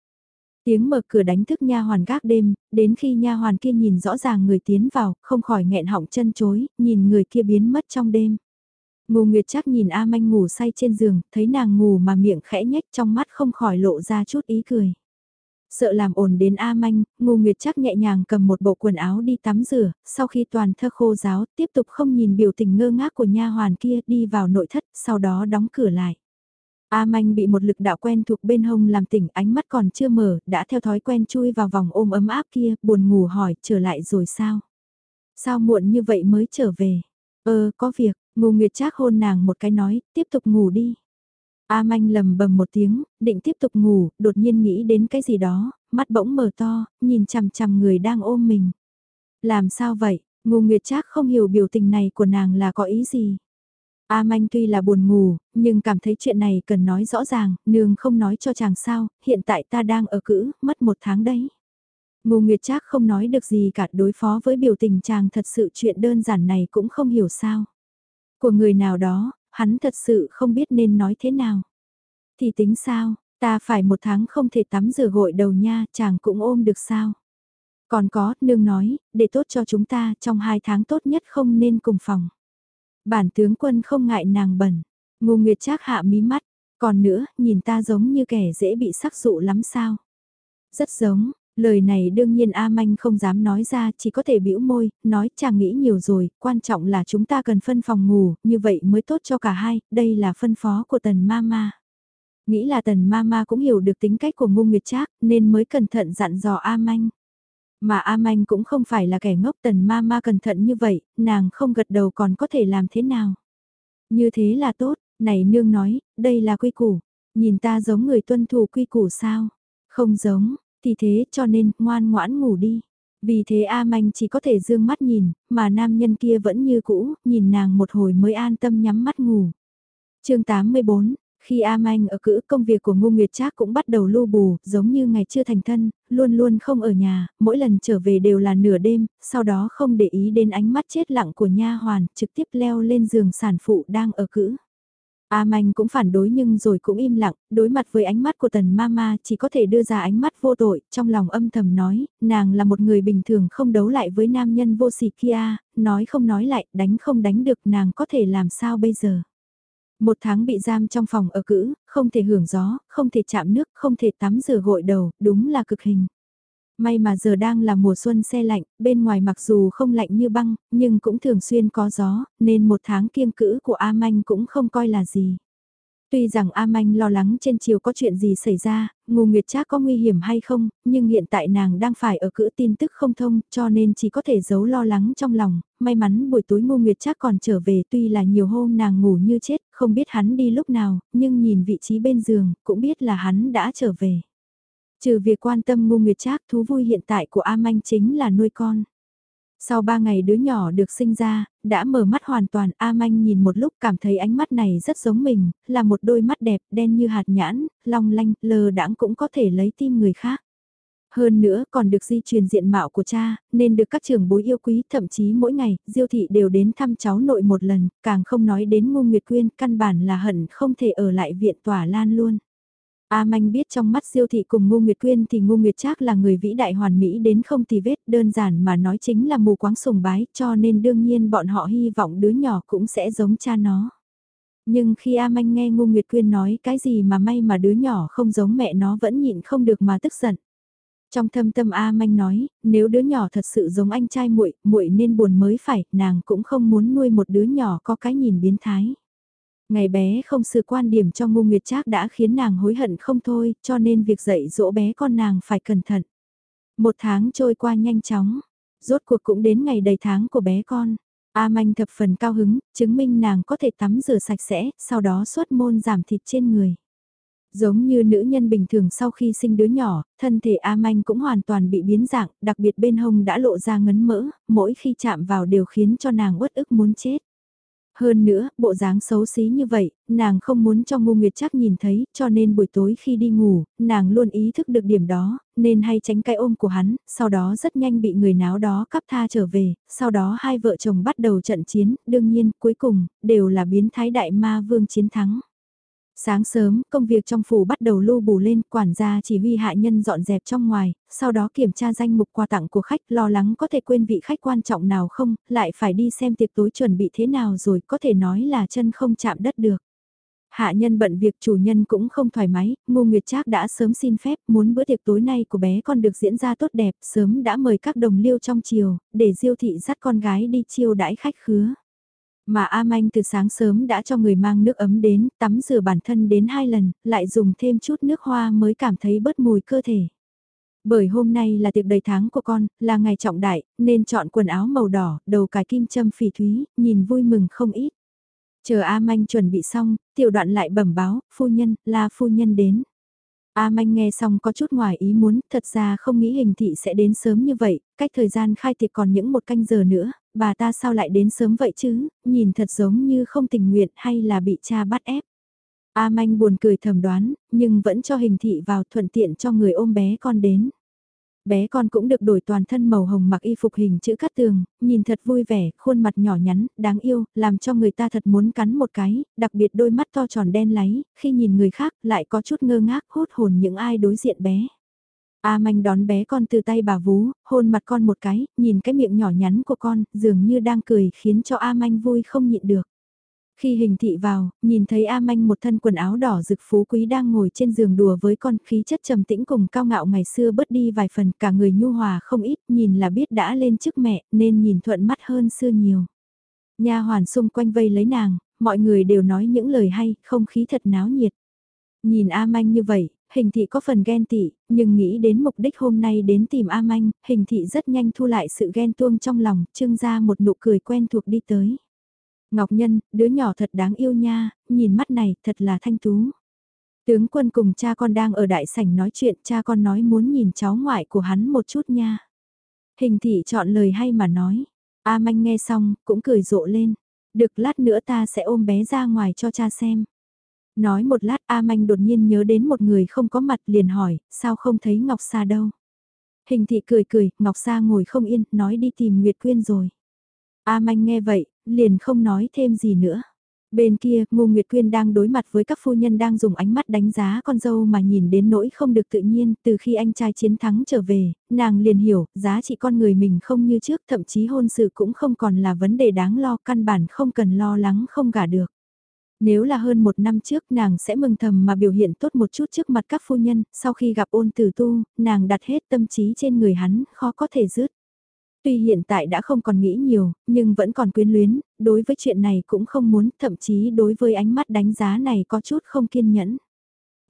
Tiếng mở cửa đánh thức nha hoàn gác đêm, đến khi nha hoàn kia nhìn rõ ràng người tiến vào, không khỏi nghẹn họng chân chối, nhìn người kia biến mất trong đêm. Ngô Nguyệt chắc nhìn A Manh ngủ say trên giường, thấy nàng ngủ mà miệng khẽ nhếch trong mắt không khỏi lộ ra chút ý cười. Sợ làm ổn đến A Manh, Ngô Nguyệt chắc nhẹ nhàng cầm một bộ quần áo đi tắm rửa, sau khi toàn thơ khô giáo tiếp tục không nhìn biểu tình ngơ ngác của nha hoàn kia đi vào nội thất, sau đó đóng cửa lại. A Manh bị một lực đạo quen thuộc bên hông làm tỉnh ánh mắt còn chưa mở, đã theo thói quen chui vào vòng ôm ấm áp kia, buồn ngủ hỏi, trở lại rồi sao? Sao muộn như vậy mới trở về? Ờ, có việc, ngô nguyệt trác hôn nàng một cái nói, tiếp tục ngủ đi. A Manh lầm bầm một tiếng, định tiếp tục ngủ, đột nhiên nghĩ đến cái gì đó, mắt bỗng mở to, nhìn chằm chằm người đang ôm mình. Làm sao vậy? Ngô Nguyệt Trác không hiểu biểu tình này của nàng là có ý gì. A Manh tuy là buồn ngủ, nhưng cảm thấy chuyện này cần nói rõ ràng, nương không nói cho chàng sao, hiện tại ta đang ở cữ, mất một tháng đấy. Ngô Nguyệt Trác không nói được gì cả đối phó với biểu tình chàng thật sự chuyện đơn giản này cũng không hiểu sao. Của người nào đó, hắn thật sự không biết nên nói thế nào. Thì tính sao, ta phải một tháng không thể tắm rửa gội đầu nha, chàng cũng ôm được sao. Còn có, nương nói, để tốt cho chúng ta, trong hai tháng tốt nhất không nên cùng phòng. Bản tướng quân không ngại nàng bẩn. Ngô Nguyệt Trác hạ mí mắt. Còn nữa, nhìn ta giống như kẻ dễ bị sắc dụ lắm sao? Rất giống, lời này đương nhiên A Manh không dám nói ra, chỉ có thể bĩu môi, nói chàng nghĩ nhiều rồi, quan trọng là chúng ta cần phân phòng ngủ, như vậy mới tốt cho cả hai, đây là phân phó của tần mama. Nghĩ là tần mama cũng hiểu được tính cách của Ngô Nguyệt Trác, nên mới cẩn thận dặn dò A Manh. Mà A Manh cũng không phải là kẻ ngốc tần ma ma cẩn thận như vậy, nàng không gật đầu còn có thể làm thế nào. Như thế là tốt, này nương nói, đây là quy củ, nhìn ta giống người tuân thủ quy củ sao? Không giống, thì thế cho nên ngoan ngoãn ngủ đi. Vì thế A Manh chỉ có thể dương mắt nhìn, mà nam nhân kia vẫn như cũ, nhìn nàng một hồi mới an tâm nhắm mắt ngủ. chương 84, khi A Manh ở cữ công việc của Ngô Nguyệt Trác cũng bắt đầu lưu bù, giống như ngày chưa thành thân, luôn luôn không ở nhà, mỗi lần trở về đều là nửa đêm, sau đó không để ý đến ánh mắt chết lặng của nha hoàn, trực tiếp leo lên giường sản phụ đang ở cữ. A Manh cũng phản đối nhưng rồi cũng im lặng, đối mặt với ánh mắt của tần mama chỉ có thể đưa ra ánh mắt vô tội, trong lòng âm thầm nói, nàng là một người bình thường không đấu lại với nam nhân vô sỉ kia, nói không nói lại, đánh không đánh được nàng có thể làm sao bây giờ. Một tháng bị giam trong phòng ở cữ, không thể hưởng gió, không thể chạm nước, không thể tắm rửa gội đầu, đúng là cực hình. May mà giờ đang là mùa xuân xe lạnh, bên ngoài mặc dù không lạnh như băng, nhưng cũng thường xuyên có gió, nên một tháng kiêng cữ của A Manh cũng không coi là gì. Tuy rằng A Manh lo lắng trên chiều có chuyện gì xảy ra, ngô nguyệt trác có nguy hiểm hay không, nhưng hiện tại nàng đang phải ở cữ tin tức không thông cho nên chỉ có thể giấu lo lắng trong lòng. May mắn buổi tối ngô nguyệt trác còn trở về tuy là nhiều hôm nàng ngủ như chết, không biết hắn đi lúc nào, nhưng nhìn vị trí bên giường, cũng biết là hắn đã trở về. Trừ việc quan tâm ngô nguyệt trác thú vui hiện tại của A Manh chính là nuôi con. Sau ba ngày đứa nhỏ được sinh ra, đã mở mắt hoàn toàn, A Manh nhìn một lúc cảm thấy ánh mắt này rất giống mình, là một đôi mắt đẹp, đen như hạt nhãn, long lanh, lờ đãng cũng có thể lấy tim người khác. Hơn nữa còn được di truyền diện mạo của cha, nên được các trưởng bối yêu quý, thậm chí mỗi ngày, Diêu thị đều đến thăm cháu nội một lần, càng không nói đến Ngô Nguyệt Quyên, căn bản là hận không thể ở lại viện tỏa lan luôn. A Manh biết trong mắt Diêu thị cùng Ngô Nguyệt Quyên thì Ngô Nguyệt Trác là người vĩ đại hoàn mỹ đến không tì vết, đơn giản mà nói chính là mù quáng sùng bái, cho nên đương nhiên bọn họ hy vọng đứa nhỏ cũng sẽ giống cha nó. Nhưng khi A Manh nghe Ngô Nguyệt Quyên nói cái gì mà may mà đứa nhỏ không giống mẹ nó vẫn nhịn không được mà tức giận. Trong thâm tâm A Manh nói, nếu đứa nhỏ thật sự giống anh trai muội, muội nên buồn mới phải, nàng cũng không muốn nuôi một đứa nhỏ có cái nhìn biến thái. Ngày bé không sự quan điểm cho ngu nguyệt trác đã khiến nàng hối hận không thôi, cho nên việc dạy dỗ bé con nàng phải cẩn thận. Một tháng trôi qua nhanh chóng, rốt cuộc cũng đến ngày đầy tháng của bé con. A Manh thập phần cao hứng, chứng minh nàng có thể tắm rửa sạch sẽ, sau đó xuất môn giảm thịt trên người. Giống như nữ nhân bình thường sau khi sinh đứa nhỏ, thân thể A Manh cũng hoàn toàn bị biến dạng, đặc biệt bên hông đã lộ ra ngấn mỡ, mỗi khi chạm vào đều khiến cho nàng uất ức muốn chết. Hơn nữa, bộ dáng xấu xí như vậy, nàng không muốn cho Ngô nguyệt chắc nhìn thấy, cho nên buổi tối khi đi ngủ, nàng luôn ý thức được điểm đó, nên hay tránh cái ôm của hắn, sau đó rất nhanh bị người náo đó cắp tha trở về, sau đó hai vợ chồng bắt đầu trận chiến, đương nhiên, cuối cùng, đều là biến thái đại ma vương chiến thắng. Sáng sớm, công việc trong phủ bắt đầu lưu bù lên, quản gia chỉ huy hạ nhân dọn dẹp trong ngoài, sau đó kiểm tra danh mục quà tặng của khách, lo lắng có thể quên vị khách quan trọng nào không, lại phải đi xem tiệc tối chuẩn bị thế nào rồi, có thể nói là chân không chạm đất được. Hạ nhân bận việc chủ nhân cũng không thoải mái, Ngô Nguyệt Trác đã sớm xin phép muốn bữa tiệc tối nay của bé con được diễn ra tốt đẹp, sớm đã mời các đồng liêu trong chiều, để diêu thị dắt con gái đi chiêu đãi khách khứa. Mà A Manh từ sáng sớm đã cho người mang nước ấm đến, tắm rửa bản thân đến hai lần, lại dùng thêm chút nước hoa mới cảm thấy bớt mùi cơ thể. Bởi hôm nay là tiệc đầy tháng của con, là ngày trọng đại, nên chọn quần áo màu đỏ, đầu cài kim châm phỉ thúy, nhìn vui mừng không ít. Chờ A Manh chuẩn bị xong, tiểu đoạn lại bẩm báo, phu nhân, là phu nhân đến. A Manh nghe xong có chút ngoài ý muốn, thật ra không nghĩ hình thị sẽ đến sớm như vậy, cách thời gian khai tiệc còn những một canh giờ nữa, bà ta sao lại đến sớm vậy chứ, nhìn thật giống như không tình nguyện hay là bị cha bắt ép. A Manh buồn cười thầm đoán, nhưng vẫn cho hình thị vào thuận tiện cho người ôm bé con đến bé con cũng được đổi toàn thân màu hồng mặc y phục hình chữ cắt tường, nhìn thật vui vẻ, khuôn mặt nhỏ nhắn, đáng yêu, làm cho người ta thật muốn cắn một cái, đặc biệt đôi mắt to tròn đen láy, khi nhìn người khác lại có chút ngơ ngác hốt hồn những ai đối diện bé. A manh đón bé con từ tay bà vú, hôn mặt con một cái, nhìn cái miệng nhỏ nhắn của con, dường như đang cười khiến cho A manh vui không nhịn được. Khi hình thị vào, nhìn thấy A Manh một thân quần áo đỏ rực phú quý đang ngồi trên giường đùa với con khí chất trầm tĩnh cùng cao ngạo ngày xưa bớt đi vài phần cả người nhu hòa không ít nhìn là biết đã lên trước mẹ nên nhìn thuận mắt hơn xưa nhiều. Nha hoàn xung quanh vây lấy nàng, mọi người đều nói những lời hay, không khí thật náo nhiệt. Nhìn A Manh như vậy, hình thị có phần ghen tị, nhưng nghĩ đến mục đích hôm nay đến tìm A Manh, hình thị rất nhanh thu lại sự ghen tuông trong lòng, trưng ra một nụ cười quen thuộc đi tới. Ngọc Nhân, đứa nhỏ thật đáng yêu nha, nhìn mắt này thật là thanh tú. Tướng quân cùng cha con đang ở đại sảnh nói chuyện, cha con nói muốn nhìn cháu ngoại của hắn một chút nha. Hình thị chọn lời hay mà nói. A Manh nghe xong, cũng cười rộ lên. Được lát nữa ta sẽ ôm bé ra ngoài cho cha xem. Nói một lát A Manh đột nhiên nhớ đến một người không có mặt liền hỏi, sao không thấy Ngọc Sa đâu. Hình thị cười cười, Ngọc Sa ngồi không yên, nói đi tìm Nguyệt Quyên rồi. A Manh nghe vậy, liền không nói thêm gì nữa. Bên kia, Ngô Nguyệt Quyên đang đối mặt với các phu nhân đang dùng ánh mắt đánh giá con dâu mà nhìn đến nỗi không được tự nhiên, từ khi anh trai chiến thắng trở về, nàng liền hiểu, giá trị con người mình không như trước, thậm chí hôn sự cũng không còn là vấn đề đáng lo, căn bản không cần lo lắng không gả được. Nếu là hơn một năm trước nàng sẽ mừng thầm mà biểu hiện tốt một chút trước mặt các phu nhân, sau khi gặp ôn tử tu, nàng đặt hết tâm trí trên người hắn, khó có thể dứt. Tuy hiện tại đã không còn nghĩ nhiều, nhưng vẫn còn quyến luyến, đối với chuyện này cũng không muốn, thậm chí đối với ánh mắt đánh giá này có chút không kiên nhẫn.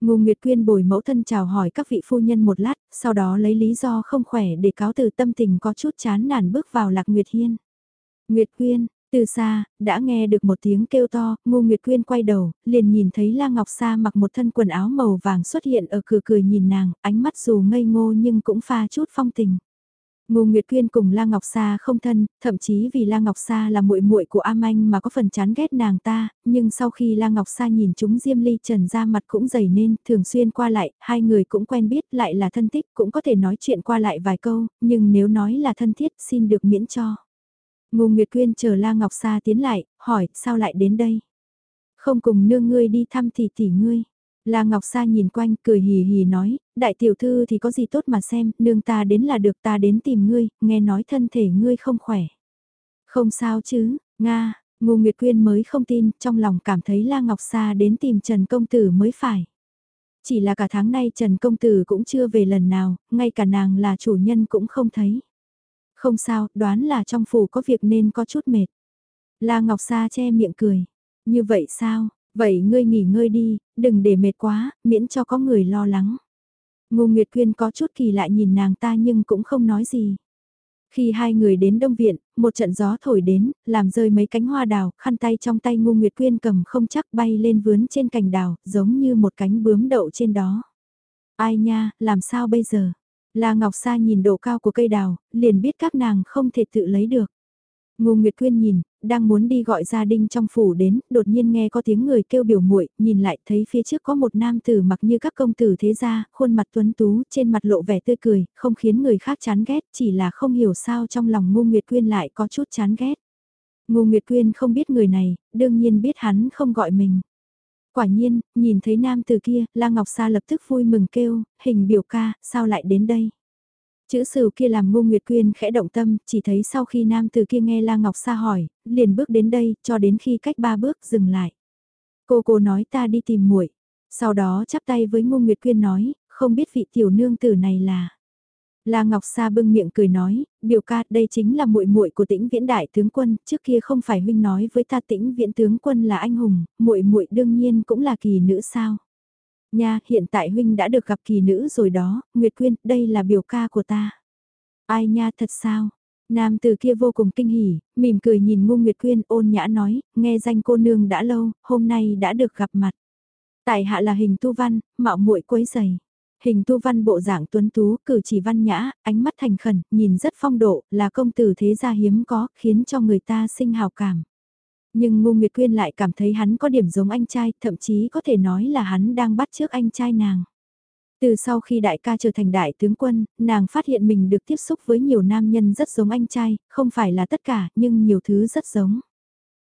Ngô Nguyệt Quyên bồi mẫu thân chào hỏi các vị phu nhân một lát, sau đó lấy lý do không khỏe để cáo từ tâm tình có chút chán nản bước vào Lạc Nguyệt Hiên. Nguyệt Quyên, từ xa, đã nghe được một tiếng kêu to, Ngô Nguyệt Quyên quay đầu, liền nhìn thấy La Ngọc Sa mặc một thân quần áo màu vàng xuất hiện ở cửa cười nhìn nàng, ánh mắt dù ngây ngô nhưng cũng pha chút phong tình. Ngô Nguyệt Quyên cùng La Ngọc Sa không thân, thậm chí vì La Ngọc Sa là muội muội của A Manh mà có phần chán ghét nàng ta, nhưng sau khi La Ngọc Sa nhìn chúng Diêm Ly Trần ra mặt cũng dày nên, thường xuyên qua lại, hai người cũng quen biết lại là thân thích, cũng có thể nói chuyện qua lại vài câu, nhưng nếu nói là thân thiết xin được miễn cho. Ngô Nguyệt Quyên chờ La Ngọc Sa tiến lại, hỏi sao lại đến đây? Không cùng nương ngươi đi thăm tỷ tỷ ngươi. La Ngọc Sa nhìn quanh cười hì hì nói, đại tiểu thư thì có gì tốt mà xem, nương ta đến là được ta đến tìm ngươi, nghe nói thân thể ngươi không khỏe. Không sao chứ, Nga, Ngô Nguyệt Quyên mới không tin, trong lòng cảm thấy La Ngọc Sa đến tìm Trần Công Tử mới phải. Chỉ là cả tháng nay Trần Công Tử cũng chưa về lần nào, ngay cả nàng là chủ nhân cũng không thấy. Không sao, đoán là trong phủ có việc nên có chút mệt. La Ngọc Sa che miệng cười. Như vậy sao, vậy ngươi nghỉ ngơi đi, đừng để mệt quá, miễn cho có người lo lắng. Ngô Nguyệt Quyên có chút kỳ lại nhìn nàng ta nhưng cũng không nói gì. Khi hai người đến Đông Viện, một trận gió thổi đến, làm rơi mấy cánh hoa đào, khăn tay trong tay Ngô Nguyệt Quyên cầm không chắc bay lên vướn trên cành đào, giống như một cánh bướm đậu trên đó. Ai nha, làm sao bây giờ? La Ngọc Sa nhìn độ cao của cây đào, liền biết các nàng không thể tự lấy được. Ngô Nguyệt Quyên nhìn, đang muốn đi gọi gia đình trong phủ đến, đột nhiên nghe có tiếng người kêu biểu muội, nhìn lại thấy phía trước có một nam tử mặc như các công tử thế gia, khuôn mặt tuấn tú, trên mặt lộ vẻ tươi cười, không khiến người khác chán ghét, chỉ là không hiểu sao trong lòng Ngô Nguyệt Quyên lại có chút chán ghét. Ngô Nguyệt Quyên không biết người này, đương nhiên biết hắn không gọi mình. Quả nhiên, nhìn thấy nam tử kia, La Ngọc Sa lập tức vui mừng kêu, hình biểu ca, sao lại đến đây? Chữ sửu kia làm Ngô Nguyệt Quyên khẽ động tâm, chỉ thấy sau khi nam từ kia nghe La Ngọc Sa hỏi, liền bước đến đây, cho đến khi cách ba bước dừng lại. Cô cô nói ta đi tìm muội. Sau đó chắp tay với Ngô Nguyệt Quyên nói, không biết vị tiểu nương tử này là. La Ngọc Sa bưng miệng cười nói, biểu ca, đây chính là muội muội của Tĩnh Viễn đại tướng quân, trước kia không phải huynh nói với ta Tĩnh Viễn tướng quân là anh hùng, muội muội đương nhiên cũng là kỳ nữ sao? Nha, hiện tại huynh đã được gặp kỳ nữ rồi đó, Nguyệt Quyên, đây là biểu ca của ta. Ai nha, thật sao? Nam từ kia vô cùng kinh hỉ, mỉm cười nhìn ngu Nguyệt Quyên ôn nhã nói, nghe danh cô nương đã lâu, hôm nay đã được gặp mặt. Tại hạ là hình tu văn, mạo muội quấy giày. Hình tu văn bộ dạng tuấn tú, cử chỉ văn nhã, ánh mắt thành khẩn, nhìn rất phong độ, là công tử thế gia hiếm có, khiến cho người ta sinh hào cảm. Nhưng Ngô Nguyệt Quyên lại cảm thấy hắn có điểm giống anh trai, thậm chí có thể nói là hắn đang bắt trước anh trai nàng. Từ sau khi đại ca trở thành đại tướng quân, nàng phát hiện mình được tiếp xúc với nhiều nam nhân rất giống anh trai, không phải là tất cả, nhưng nhiều thứ rất giống.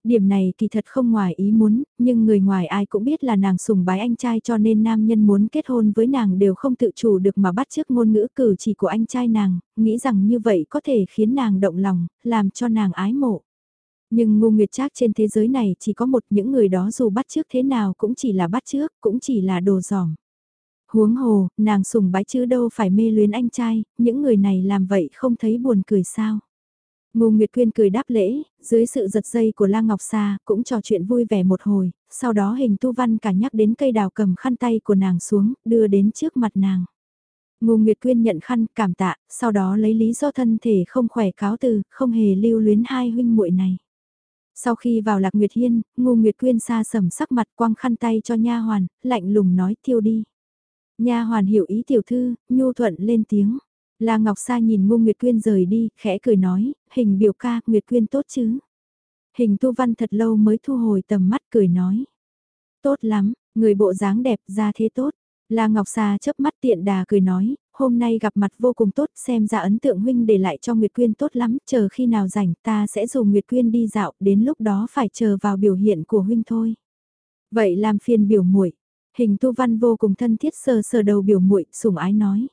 Điểm này kỳ thật không ngoài ý muốn, nhưng người ngoài ai cũng biết là nàng sùng bái anh trai cho nên nam nhân muốn kết hôn với nàng đều không tự chủ được mà bắt chước ngôn ngữ cử chỉ của anh trai nàng, nghĩ rằng như vậy có thể khiến nàng động lòng, làm cho nàng ái mộ. Nhưng ngu nguyệt trác trên thế giới này chỉ có một những người đó dù bắt trước thế nào cũng chỉ là bắt trước, cũng chỉ là đồ giỏm. Huống hồ, nàng sùng bái chứ đâu phải mê luyến anh trai, những người này làm vậy không thấy buồn cười sao. Ngô Nguyệt Quyên cười đáp lễ, dưới sự giật dây của La Ngọc Sa, cũng trò chuyện vui vẻ một hồi, sau đó hình tu văn cả nhắc đến cây đào cầm khăn tay của nàng xuống, đưa đến trước mặt nàng. Ngô Nguyệt Quyên nhận khăn, cảm tạ, sau đó lấy lý do thân thể không khỏe cáo từ, không hề lưu luyến hai huynh muội này. Sau khi vào Lạc Nguyệt Hiên, Ngô Nguyệt Quyên xa sầm sắc mặt quăng khăn tay cho nha hoàn, lạnh lùng nói tiêu đi. Nha hoàn hiểu ý tiểu thư, nhu thuận lên tiếng. La Ngọc Sa nhìn Ngô Nguyệt Quyên rời đi, khẽ cười nói, hình biểu ca, Nguyệt Quyên tốt chứ. Hình tu văn thật lâu mới thu hồi tầm mắt cười nói. Tốt lắm, người bộ dáng đẹp ra thế tốt. La Ngọc Sa chớp mắt tiện đà cười nói, hôm nay gặp mặt vô cùng tốt, xem ra ấn tượng huynh để lại cho Nguyệt Quyên tốt lắm, chờ khi nào rảnh ta sẽ dùng Nguyệt Quyên đi dạo, đến lúc đó phải chờ vào biểu hiện của huynh thôi. Vậy làm phiền biểu muội hình tu văn vô cùng thân thiết sờ sờ đầu biểu muội sủng ái nói.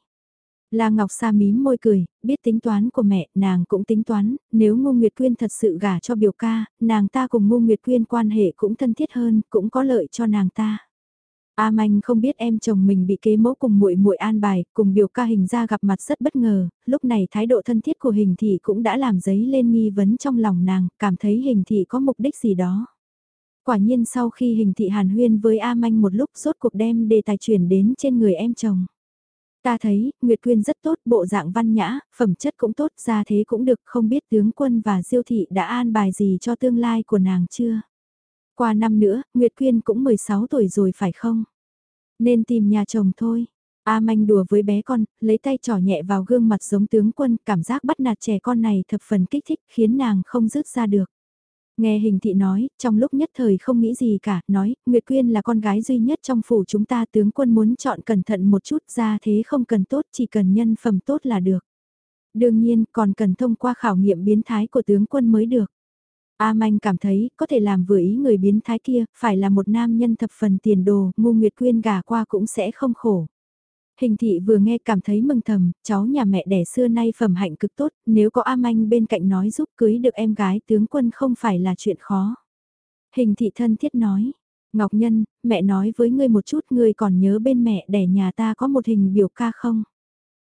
La Ngọc Sa mím môi cười, biết tính toán của mẹ, nàng cũng tính toán, nếu Ngô Nguyệt Quyên thật sự gả cho biểu ca, nàng ta cùng Ngô Nguyệt Quyên quan hệ cũng thân thiết hơn, cũng có lợi cho nàng ta. A Manh không biết em chồng mình bị kế mẫu cùng muội muội an bài, cùng biểu ca hình ra gặp mặt rất bất ngờ, lúc này thái độ thân thiết của hình thị cũng đã làm giấy lên nghi vấn trong lòng nàng, cảm thấy hình thị có mục đích gì đó. Quả nhiên sau khi hình thị hàn huyên với A Manh một lúc rốt cuộc đem đề tài chuyển đến trên người em chồng. Ta thấy, Nguyệt Quyên rất tốt, bộ dạng văn nhã, phẩm chất cũng tốt, ra thế cũng được, không biết tướng quân và diêu thị đã an bài gì cho tương lai của nàng chưa? Qua năm nữa, Nguyệt Quyên cũng 16 tuổi rồi phải không? Nên tìm nhà chồng thôi. A manh đùa với bé con, lấy tay trỏ nhẹ vào gương mặt giống tướng quân, cảm giác bắt nạt trẻ con này thập phần kích thích, khiến nàng không dứt ra được. Nghe hình thị nói, trong lúc nhất thời không nghĩ gì cả, nói, Nguyệt Quyên là con gái duy nhất trong phủ chúng ta tướng quân muốn chọn cẩn thận một chút ra thế không cần tốt, chỉ cần nhân phẩm tốt là được. Đương nhiên, còn cần thông qua khảo nghiệm biến thái của tướng quân mới được. A Manh cảm thấy có thể làm vừa ý người biến thái kia, phải là một nam nhân thập phần tiền đồ, ngu nguyệt quyên gà qua cũng sẽ không khổ. Hình thị vừa nghe cảm thấy mừng thầm, cháu nhà mẹ đẻ xưa nay phẩm hạnh cực tốt, nếu có Am Anh bên cạnh nói giúp cưới được em gái tướng quân không phải là chuyện khó. Hình thị thân thiết nói, Ngọc Nhân, mẹ nói với ngươi một chút ngươi còn nhớ bên mẹ đẻ nhà ta có một hình biểu ca không?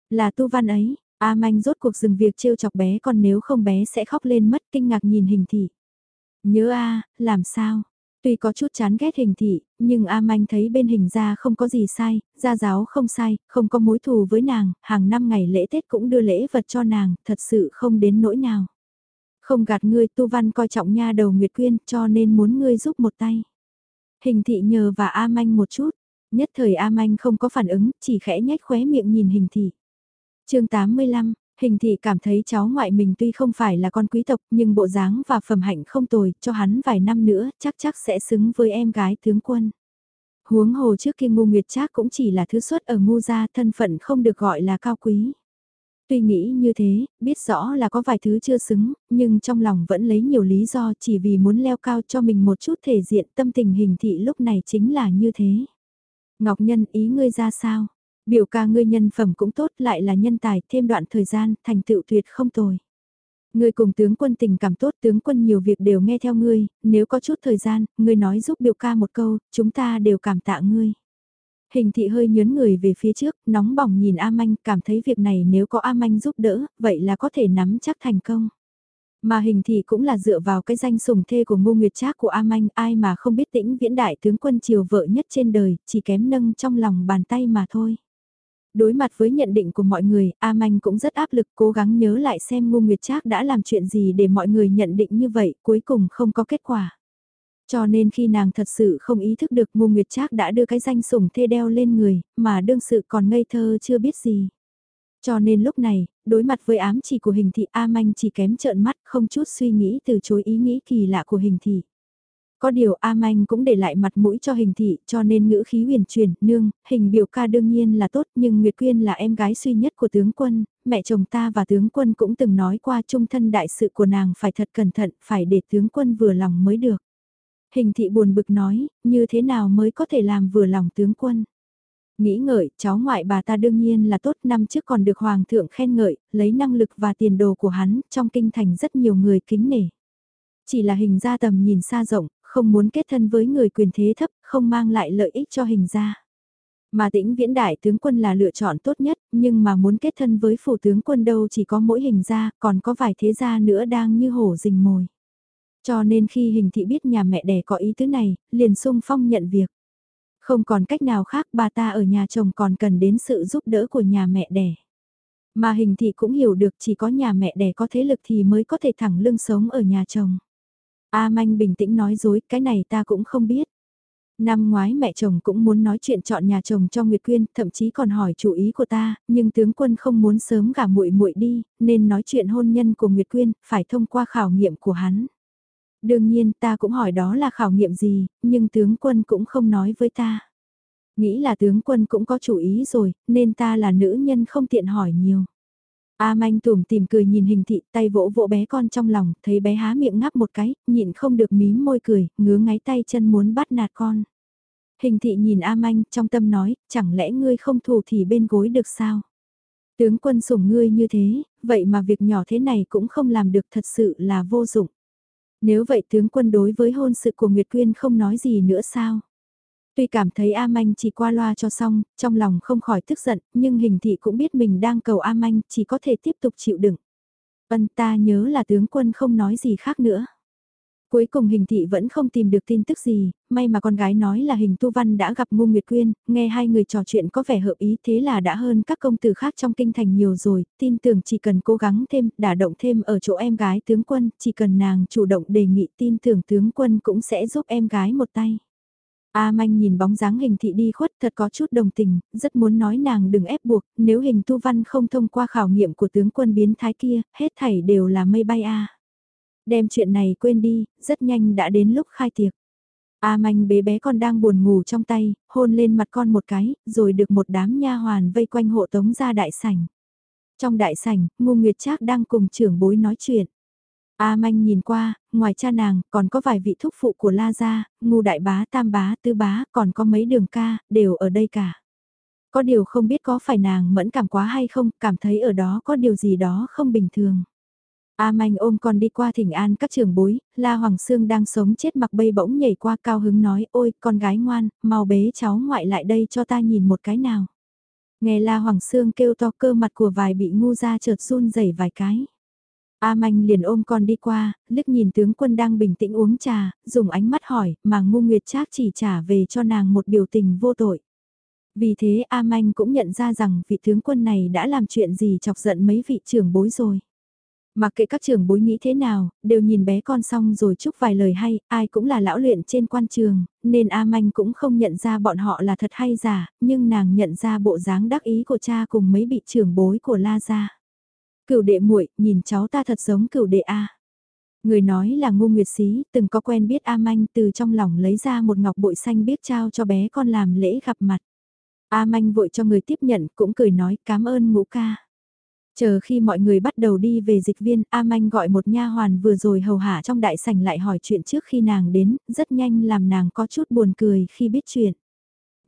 Là tu văn ấy, A Manh rốt cuộc dừng việc trêu chọc bé còn nếu không bé sẽ khóc lên mất kinh ngạc nhìn hình thị. Nhớ A, làm sao? Tuy có chút chán ghét hình thị, nhưng A Manh thấy bên hình ra không có gì sai, gia giáo không sai, không có mối thù với nàng, hàng năm ngày lễ Tết cũng đưa lễ vật cho nàng, thật sự không đến nỗi nào. Không gạt ngươi tu văn coi trọng nha đầu Nguyệt Quyên cho nên muốn ngươi giúp một tay. Hình thị nhờ và A Manh một chút, nhất thời A Manh không có phản ứng, chỉ khẽ nhếch khóe miệng nhìn hình thị. chương 85, Hình thị cảm thấy cháu ngoại mình tuy không phải là con quý tộc nhưng bộ dáng và phẩm hạnh không tồi, cho hắn vài năm nữa chắc chắc sẽ xứng với em gái tướng quân. Huống hồ trước kia ngu nguyệt trác cũng chỉ là thứ xuất ở ngu gia thân phận không được gọi là cao quý. Tuy nghĩ như thế, biết rõ là có vài thứ chưa xứng, nhưng trong lòng vẫn lấy nhiều lý do chỉ vì muốn leo cao cho mình một chút thể diện tâm tình hình thị lúc này chính là như thế. Ngọc Nhân ý ngươi ra sao? Biểu ca ngươi nhân phẩm cũng tốt lại là nhân tài thêm đoạn thời gian thành tựu tuyệt không tồi. Ngươi cùng tướng quân tình cảm tốt tướng quân nhiều việc đều nghe theo ngươi, nếu có chút thời gian, ngươi nói giúp biểu ca một câu, chúng ta đều cảm tạ ngươi. Hình thị hơi nhớn người về phía trước, nóng bỏng nhìn A Manh, cảm thấy việc này nếu có A Manh giúp đỡ, vậy là có thể nắm chắc thành công. Mà hình thị cũng là dựa vào cái danh sùng thê của ngô nguyệt trác của A Manh, ai mà không biết tĩnh viễn đại tướng quân triều vợ nhất trên đời, chỉ kém nâng trong lòng bàn tay mà thôi. Đối mặt với nhận định của mọi người, A Manh cũng rất áp lực cố gắng nhớ lại xem Ngô Nguyệt Trác đã làm chuyện gì để mọi người nhận định như vậy, cuối cùng không có kết quả. Cho nên khi nàng thật sự không ý thức được Ngô Nguyệt Trác đã đưa cái danh sủng thê đeo lên người, mà đương sự còn ngây thơ chưa biết gì. Cho nên lúc này, đối mặt với ám chỉ của hình thị A Manh chỉ kém trợn mắt không chút suy nghĩ từ chối ý nghĩ kỳ lạ của hình thị. Có điều A Manh cũng để lại mặt mũi cho hình thị cho nên ngữ khí huyền truyền, nương, hình biểu ca đương nhiên là tốt nhưng Nguyệt Quyên là em gái duy nhất của tướng quân, mẹ chồng ta và tướng quân cũng từng nói qua trung thân đại sự của nàng phải thật cẩn thận, phải để tướng quân vừa lòng mới được. Hình thị buồn bực nói, như thế nào mới có thể làm vừa lòng tướng quân. Nghĩ ngợi, cháu ngoại bà ta đương nhiên là tốt năm trước còn được hoàng thượng khen ngợi, lấy năng lực và tiền đồ của hắn, trong kinh thành rất nhiều người kính nể. Chỉ là hình ra tầm nhìn xa rộng, không muốn kết thân với người quyền thế thấp, không mang lại lợi ích cho hình gia. Mà tĩnh viễn đại tướng quân là lựa chọn tốt nhất, nhưng mà muốn kết thân với phủ tướng quân đâu chỉ có mỗi hình gia, còn có vài thế gia nữa đang như hổ rình mồi. Cho nên khi hình thị biết nhà mẹ đẻ có ý tứ này, liền sung phong nhận việc. Không còn cách nào khác bà ta ở nhà chồng còn cần đến sự giúp đỡ của nhà mẹ đẻ. Mà hình thị cũng hiểu được chỉ có nhà mẹ đẻ có thế lực thì mới có thể thẳng lưng sống ở nhà chồng. A Manh bình tĩnh nói dối, cái này ta cũng không biết. Năm ngoái mẹ chồng cũng muốn nói chuyện chọn nhà chồng cho Nguyệt Quyên, thậm chí còn hỏi chủ ý của ta, nhưng tướng quân không muốn sớm gả muội muội đi, nên nói chuyện hôn nhân của Nguyệt Quyên phải thông qua khảo nghiệm của hắn. Đương nhiên ta cũng hỏi đó là khảo nghiệm gì, nhưng tướng quân cũng không nói với ta. Nghĩ là tướng quân cũng có chủ ý rồi, nên ta là nữ nhân không tiện hỏi nhiều. A manh tủm tìm cười nhìn hình thị tay vỗ vỗ bé con trong lòng, thấy bé há miệng ngắp một cái, nhịn không được mím môi cười, ngứa ngáy tay chân muốn bắt nạt con. Hình thị nhìn A manh trong tâm nói, chẳng lẽ ngươi không thù thì bên gối được sao? Tướng quân sủng ngươi như thế, vậy mà việc nhỏ thế này cũng không làm được thật sự là vô dụng. Nếu vậy tướng quân đối với hôn sự của Nguyệt Quyên không nói gì nữa sao? Tuy cảm thấy A Manh chỉ qua loa cho xong, trong lòng không khỏi tức giận, nhưng hình thị cũng biết mình đang cầu A Manh, chỉ có thể tiếp tục chịu đựng. vân ta nhớ là tướng quân không nói gì khác nữa. Cuối cùng hình thị vẫn không tìm được tin tức gì, may mà con gái nói là hình tu văn đã gặp Ngô Nguyệt Quyên, nghe hai người trò chuyện có vẻ hợp ý thế là đã hơn các công tử khác trong kinh thành nhiều rồi, tin tưởng chỉ cần cố gắng thêm, đả động thêm ở chỗ em gái tướng quân, chỉ cần nàng chủ động đề nghị tin tưởng tướng quân cũng sẽ giúp em gái một tay. A Manh nhìn bóng dáng hình thị đi khuất thật có chút đồng tình, rất muốn nói nàng đừng ép buộc, nếu hình tu văn không thông qua khảo nghiệm của tướng quân biến thái kia, hết thảy đều là mây bay A. Đem chuyện này quên đi, rất nhanh đã đến lúc khai tiệc. A Manh bế bé con đang buồn ngủ trong tay, hôn lên mặt con một cái, rồi được một đám nha hoàn vây quanh hộ tống ra đại sảnh. Trong đại sảnh, Ngô Nguyệt Trác đang cùng trưởng bối nói chuyện. A Manh nhìn qua, ngoài cha nàng, còn có vài vị thúc phụ của La Gia, ngu đại bá, tam bá, tư bá, còn có mấy đường ca, đều ở đây cả. Có điều không biết có phải nàng mẫn cảm quá hay không, cảm thấy ở đó có điều gì đó không bình thường. A Manh ôm con đi qua thỉnh an các trường bối, La Hoàng Sương đang sống chết mặc bay bỗng nhảy qua cao hứng nói ôi con gái ngoan, mau bế cháu ngoại lại đây cho ta nhìn một cái nào. Nghe La Hoàng Sương kêu to cơ mặt của vài bị ngu ra chợt run rẩy vài cái. A Manh liền ôm con đi qua, liếc nhìn tướng quân đang bình tĩnh uống trà, dùng ánh mắt hỏi, mà ngu nguyệt trác chỉ trả về cho nàng một biểu tình vô tội. Vì thế A Manh cũng nhận ra rằng vị tướng quân này đã làm chuyện gì chọc giận mấy vị trưởng bối rồi. Mặc kệ các trưởng bối nghĩ thế nào, đều nhìn bé con xong rồi chúc vài lời hay, ai cũng là lão luyện trên quan trường, nên A Manh cũng không nhận ra bọn họ là thật hay giả, nhưng nàng nhận ra bộ dáng đắc ý của cha cùng mấy vị trưởng bối của La Gia. Cửu đệ muội nhìn cháu ta thật giống cửu đệ A. Người nói là ngu nguyệt xí, từng có quen biết A Manh từ trong lòng lấy ra một ngọc bội xanh biết trao cho bé con làm lễ gặp mặt. A Manh vội cho người tiếp nhận cũng cười nói cảm ơn ngũ ca. Chờ khi mọi người bắt đầu đi về dịch viên, A Manh gọi một nha hoàn vừa rồi hầu hạ trong đại sảnh lại hỏi chuyện trước khi nàng đến, rất nhanh làm nàng có chút buồn cười khi biết chuyện.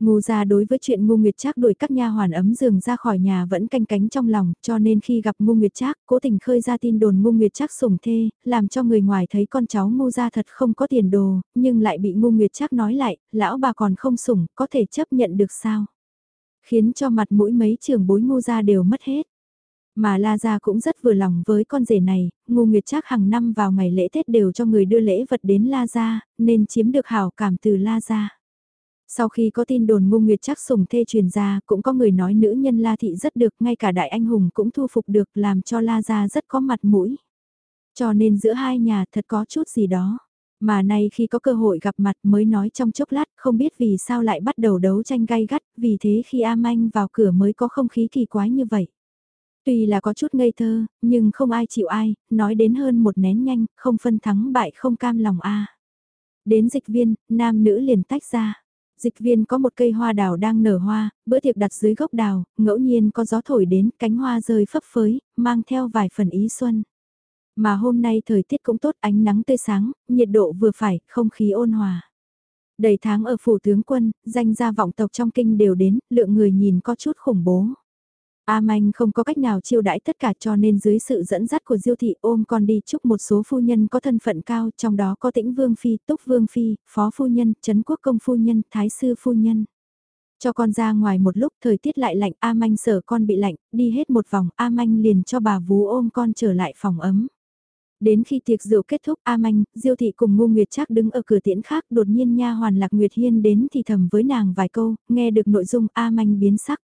Ngu gia đối với chuyện ngu nguyệt trác đuổi các nha hoàn ấm giường ra khỏi nhà vẫn canh cánh trong lòng, cho nên khi gặp ngu nguyệt trác, cố tình khơi ra tin đồn ngu nguyệt trác sủng thê, làm cho người ngoài thấy con cháu ngu gia thật không có tiền đồ, nhưng lại bị ngu nguyệt trác nói lại, lão bà còn không sủng, có thể chấp nhận được sao? Khiến cho mặt mũi mấy trường bối ngu gia đều mất hết. Mà La Gia cũng rất vừa lòng với con rể này, Ngô nguyệt trác hàng năm vào ngày lễ Tết đều cho người đưa lễ vật đến La Gia, nên chiếm được hảo cảm từ La Gia. Sau khi có tin đồn ngu nguyệt chắc sùng thê truyền ra, cũng có người nói nữ nhân La Thị rất được, ngay cả đại anh hùng cũng thu phục được làm cho La Gia rất có mặt mũi. Cho nên giữa hai nhà thật có chút gì đó. Mà nay khi có cơ hội gặp mặt mới nói trong chốc lát không biết vì sao lại bắt đầu đấu tranh gay gắt, vì thế khi A Manh vào cửa mới có không khí kỳ quái như vậy. Tuy là có chút ngây thơ, nhưng không ai chịu ai, nói đến hơn một nén nhanh, không phân thắng bại không cam lòng A. Đến dịch viên, nam nữ liền tách ra. Dịch viên có một cây hoa đào đang nở hoa, bữa tiệc đặt dưới gốc đào, ngẫu nhiên có gió thổi đến, cánh hoa rơi phấp phới, mang theo vài phần ý xuân. Mà hôm nay thời tiết cũng tốt, ánh nắng tươi sáng, nhiệt độ vừa phải, không khí ôn hòa. Đầy tháng ở phủ tướng quân, danh gia vọng tộc trong kinh đều đến, lượng người nhìn có chút khủng bố. A Manh không có cách nào chiêu đãi tất cả cho nên dưới sự dẫn dắt của Diêu thị ôm con đi chúc một số phu nhân có thân phận cao, trong đó có Tĩnh Vương phi, Túc Vương phi, Phó phu nhân, Trấn Quốc công phu nhân, Thái sư phu nhân. Cho con ra ngoài một lúc thời tiết lại lạnh, A Manh sợ con bị lạnh, đi hết một vòng, A Manh liền cho bà vú ôm con trở lại phòng ấm. Đến khi tiệc rượu kết thúc A Manh, Diêu thị cùng Ngô Nguyệt Trác đứng ở cửa tiễn khác, đột nhiên nha hoàn Lạc Nguyệt Hiên đến thì thầm với nàng vài câu, nghe được nội dung A Manh biến sắc.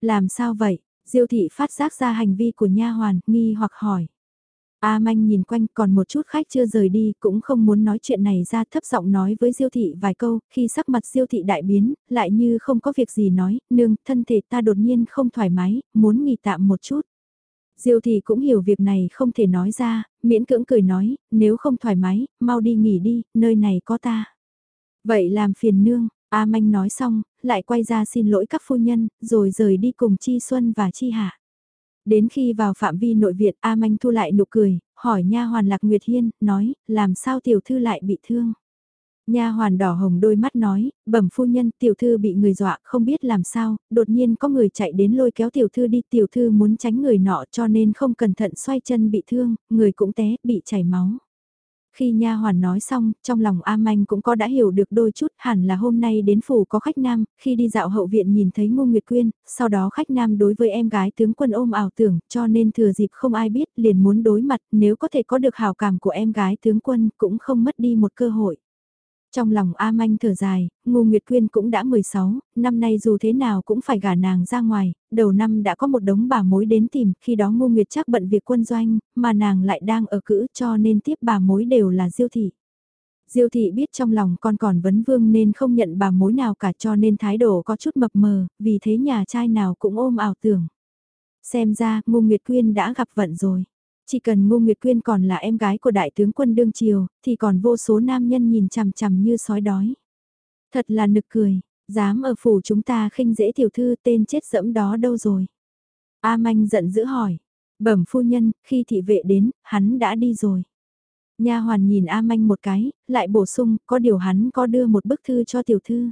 Làm sao vậy? Diêu thị phát giác ra hành vi của nha hoàn, nghi hoặc hỏi. A Manh nhìn quanh còn một chút khách chưa rời đi cũng không muốn nói chuyện này ra thấp giọng nói với Diêu thị vài câu, khi sắc mặt Diêu thị đại biến, lại như không có việc gì nói, nương, thân thể ta đột nhiên không thoải mái, muốn nghỉ tạm một chút. Diêu thị cũng hiểu việc này không thể nói ra, miễn cưỡng cười nói, nếu không thoải mái, mau đi nghỉ đi, nơi này có ta. Vậy làm phiền nương, A Manh nói xong, lại quay ra xin lỗi các phu nhân, rồi rời đi cùng Chi Xuân và Chi Hạ. Đến khi vào phạm vi nội viện, A Manh thu lại nụ cười, hỏi nha hoàn Lạc Nguyệt Hiên, nói, làm sao tiểu thư lại bị thương? Nha hoàn đỏ hồng đôi mắt nói, bẩm phu nhân, tiểu thư bị người dọa, không biết làm sao, đột nhiên có người chạy đến lôi kéo tiểu thư đi, tiểu thư muốn tránh người nọ cho nên không cẩn thận xoay chân bị thương, người cũng té, bị chảy máu. Khi nha hoàn nói xong, trong lòng A Manh cũng có đã hiểu được đôi chút hẳn là hôm nay đến phủ có khách nam, khi đi dạo hậu viện nhìn thấy Ngô Nguyệt Quyên, sau đó khách nam đối với em gái tướng quân ôm ảo tưởng, cho nên thừa dịp không ai biết liền muốn đối mặt nếu có thể có được hào cảm của em gái tướng quân cũng không mất đi một cơ hội. Trong lòng A Manh thở dài, Ngô Nguyệt Quyên cũng đã 16, năm nay dù thế nào cũng phải gả nàng ra ngoài, đầu năm đã có một đống bà mối đến tìm, khi đó Ngô Nguyệt chắc bận việc quân doanh, mà nàng lại đang ở cữ cho nên tiếp bà mối đều là diêu thị. Diêu thị biết trong lòng con còn vấn vương nên không nhận bà mối nào cả cho nên thái độ có chút mập mờ, vì thế nhà trai nào cũng ôm ảo tưởng. Xem ra, Ngô Nguyệt Quyên đã gặp vận rồi. Chỉ cần Ngô Nguyệt Quyên còn là em gái của đại tướng quân đương triều, thì còn vô số nam nhân nhìn chằm chằm như sói đói. Thật là nực cười, dám ở phủ chúng ta khinh dễ tiểu thư tên chết dẫm đó đâu rồi. A Manh giận dữ hỏi, bẩm phu nhân, khi thị vệ đến, hắn đã đi rồi. Nha hoàn nhìn A Manh một cái, lại bổ sung, có điều hắn có đưa một bức thư cho tiểu thư.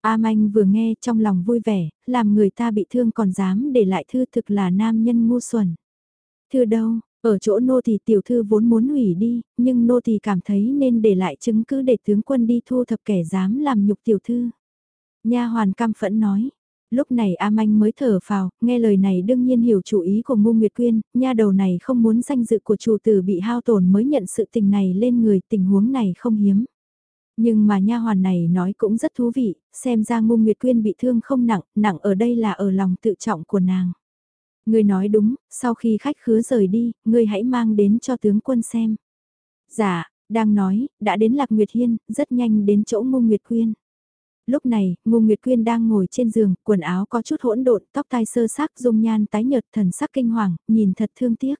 A Manh vừa nghe trong lòng vui vẻ, làm người ta bị thương còn dám để lại thư thực là nam nhân ngu xuẩn. Thư đâu, ở chỗ nô thì tiểu thư vốn muốn hủy đi, nhưng nô thì cảm thấy nên để lại chứng cứ để tướng quân đi thu thập kẻ dám làm nhục tiểu thư. Nha hoàn cam phẫn nói, lúc này A Manh mới thở phào, nghe lời này đương nhiên hiểu chủ ý của Ngô Nguyệt Quyên, nha đầu này không muốn danh dự của chủ tử bị hao tổn mới nhận sự tình này lên người, tình huống này không hiếm. Nhưng mà nha hoàn này nói cũng rất thú vị, xem ra Ngô Nguyệt Quyên bị thương không nặng, nặng ở đây là ở lòng tự trọng của nàng ngươi nói đúng, sau khi khách khứa rời đi, ngươi hãy mang đến cho tướng quân xem. Dạ, đang nói, đã đến Lạc Nguyệt Hiên, rất nhanh đến chỗ Ngô Nguyệt Quyên. Lúc này, Ngô Nguyệt Quyên đang ngồi trên giường, quần áo có chút hỗn độn, tóc tai sơ xác, dung nhan tái nhợt, thần sắc kinh hoàng, nhìn thật thương tiếc.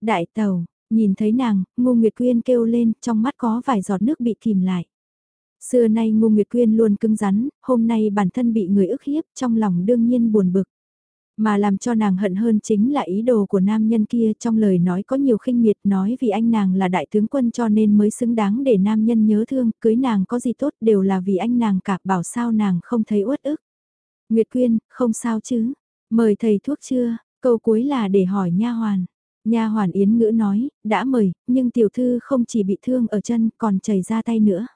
Đại tàu, nhìn thấy nàng, Ngô Nguyệt Quyên kêu lên, trong mắt có vài giọt nước bị kìm lại. Xưa nay Ngô Nguyệt Quyên luôn cứng rắn, hôm nay bản thân bị người ức hiếp, trong lòng đương nhiên buồn bực. Mà làm cho nàng hận hơn chính là ý đồ của nam nhân kia trong lời nói có nhiều khinh miệt nói vì anh nàng là đại tướng quân cho nên mới xứng đáng để nam nhân nhớ thương, cưới nàng có gì tốt đều là vì anh nàng cả bảo sao nàng không thấy uất ức. Nguyệt Quyên, không sao chứ, mời thầy thuốc chưa, câu cuối là để hỏi nha hoàn. Nha hoàn Yến ngữ nói, đã mời, nhưng tiểu thư không chỉ bị thương ở chân còn chảy ra tay nữa.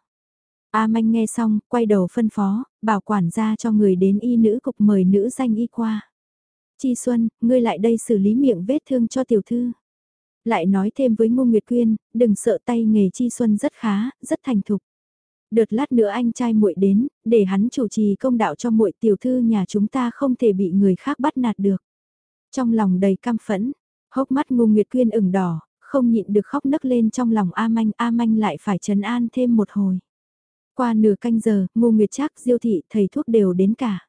A Manh nghe xong, quay đầu phân phó, bảo quản ra cho người đến y nữ cục mời nữ danh y qua. Chi Xuân, ngươi lại đây xử lý miệng vết thương cho tiểu thư. Lại nói thêm với Ngô Nguyệt Quyên, đừng sợ tay nghề Chi Xuân rất khá, rất thành thục. Đợt lát nữa anh trai muội đến, để hắn chủ trì công đạo cho muội tiểu thư nhà chúng ta không thể bị người khác bắt nạt được. Trong lòng đầy cam phẫn, hốc mắt Ngô Nguyệt Quyên ửng đỏ, không nhịn được khóc nấc lên trong lòng A Manh, A Manh lại phải trấn an thêm một hồi. Qua nửa canh giờ, Ngô Nguyệt Trác, Diêu thị, thầy thuốc đều đến cả.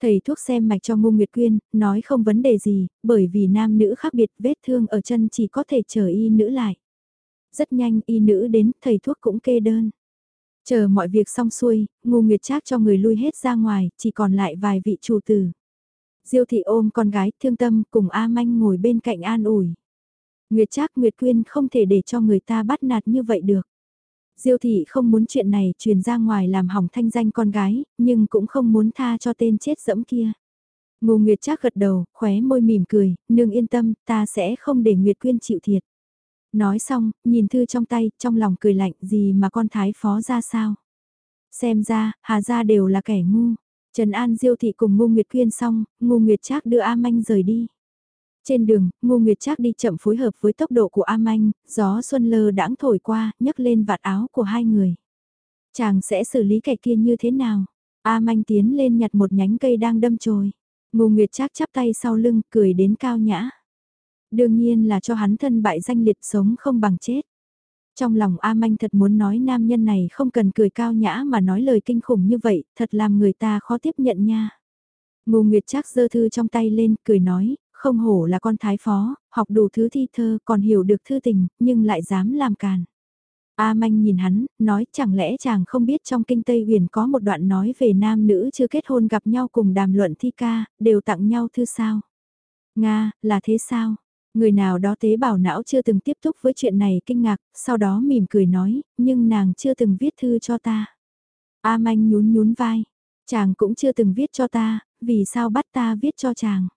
Thầy thuốc xem mạch cho Ngô Nguyệt Quyên, nói không vấn đề gì, bởi vì nam nữ khác biệt vết thương ở chân chỉ có thể chờ y nữ lại. Rất nhanh y nữ đến, thầy thuốc cũng kê đơn. Chờ mọi việc xong xuôi, Ngô Nguyệt Trác cho người lui hết ra ngoài, chỉ còn lại vài vị chủ tử. Diêu thị ôm con gái thương tâm cùng A Manh ngồi bên cạnh an ủi. Nguyệt Trác Nguyệt Quyên không thể để cho người ta bắt nạt như vậy được. Diêu thị không muốn chuyện này truyền ra ngoài làm hỏng thanh danh con gái, nhưng cũng không muốn tha cho tên chết dẫm kia. Ngô Nguyệt Trác gật đầu, khóe môi mỉm cười, nương yên tâm, ta sẽ không để Nguyệt Quyên chịu thiệt. Nói xong, nhìn thư trong tay, trong lòng cười lạnh gì mà con thái phó ra sao. Xem ra, Hà gia đều là kẻ ngu. Trần An Diêu thị cùng Ngô Nguyệt Quyên xong, Ngô Nguyệt Trác đưa A Manh rời đi. Trên đường, Ngô Nguyệt Trác đi chậm phối hợp với tốc độ của A Manh, gió xuân lơ đãng thổi qua, nhấc lên vạt áo của hai người. Chàng sẽ xử lý kẻ kia như thế nào? A Manh tiến lên nhặt một nhánh cây đang đâm chồi. Ngô Nguyệt Trác chắp tay sau lưng, cười đến cao nhã. Đương nhiên là cho hắn thân bại danh liệt sống không bằng chết. Trong lòng A Manh thật muốn nói nam nhân này không cần cười cao nhã mà nói lời kinh khủng như vậy, thật làm người ta khó tiếp nhận nha. Ngô Nguyệt Trác giơ thư trong tay lên, cười nói, không hổ là con thái phó, học đủ thứ thi thơ còn hiểu được thư tình, nhưng lại dám làm càn. A Manh nhìn hắn, nói chẳng lẽ chàng không biết trong kinh Tây huyền có một đoạn nói về nam nữ chưa kết hôn gặp nhau cùng đàm luận thi ca, đều tặng nhau thư sao? Nga, là thế sao? Người nào đó tế bào não chưa từng tiếp xúc với chuyện này kinh ngạc, sau đó mỉm cười nói, nhưng nàng chưa từng viết thư cho ta. A Manh nhún nhún vai, chàng cũng chưa từng viết cho ta, vì sao bắt ta viết cho chàng?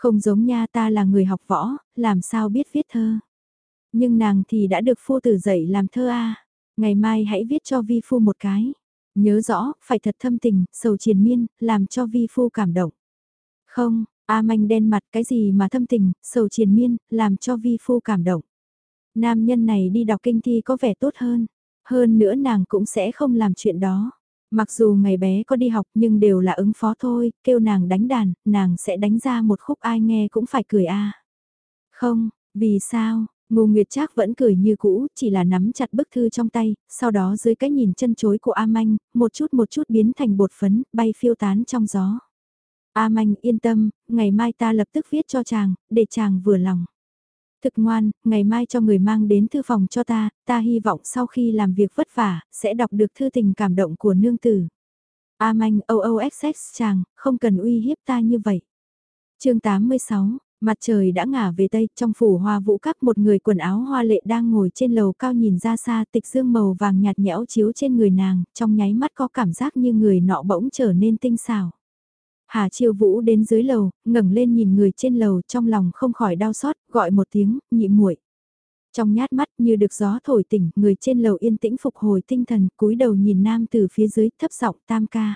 Không giống nha ta là người học võ, làm sao biết viết thơ. Nhưng nàng thì đã được phu tử dạy làm thơ a Ngày mai hãy viết cho vi phu một cái. Nhớ rõ, phải thật thâm tình, sầu triền miên, làm cho vi phu cảm động. Không, A manh đen mặt cái gì mà thâm tình, sầu triền miên, làm cho vi phu cảm động. Nam nhân này đi đọc kinh thi có vẻ tốt hơn. Hơn nữa nàng cũng sẽ không làm chuyện đó. Mặc dù ngày bé có đi học nhưng đều là ứng phó thôi, kêu nàng đánh đàn, nàng sẽ đánh ra một khúc ai nghe cũng phải cười a. Không, vì sao? Ngô Nguyệt Trác vẫn cười như cũ, chỉ là nắm chặt bức thư trong tay, sau đó dưới cái nhìn chân chối của A Manh, một chút một chút biến thành bột phấn, bay phiêu tán trong gió. A Manh yên tâm, ngày mai ta lập tức viết cho chàng, để chàng vừa lòng. Thực ngoan, ngày mai cho người mang đến thư phòng cho ta, ta hy vọng sau khi làm việc vất vả, sẽ đọc được thư tình cảm động của nương tử. A manh OOXX chàng, không cần uy hiếp ta như vậy. chương 86, Mặt trời đã ngả về tây, trong phủ hoa vũ các một người quần áo hoa lệ đang ngồi trên lầu cao nhìn ra xa tịch dương màu vàng nhạt nhẽo chiếu trên người nàng, trong nháy mắt có cảm giác như người nọ bỗng trở nên tinh xảo. Hà Chiêu Vũ đến dưới lầu, ngẩng lên nhìn người trên lầu trong lòng không khỏi đau xót, gọi một tiếng, nhị muội. Trong nhát mắt như được gió thổi tỉnh, người trên lầu yên tĩnh phục hồi tinh thần, cúi đầu nhìn nam từ phía dưới thấp giọng tam ca.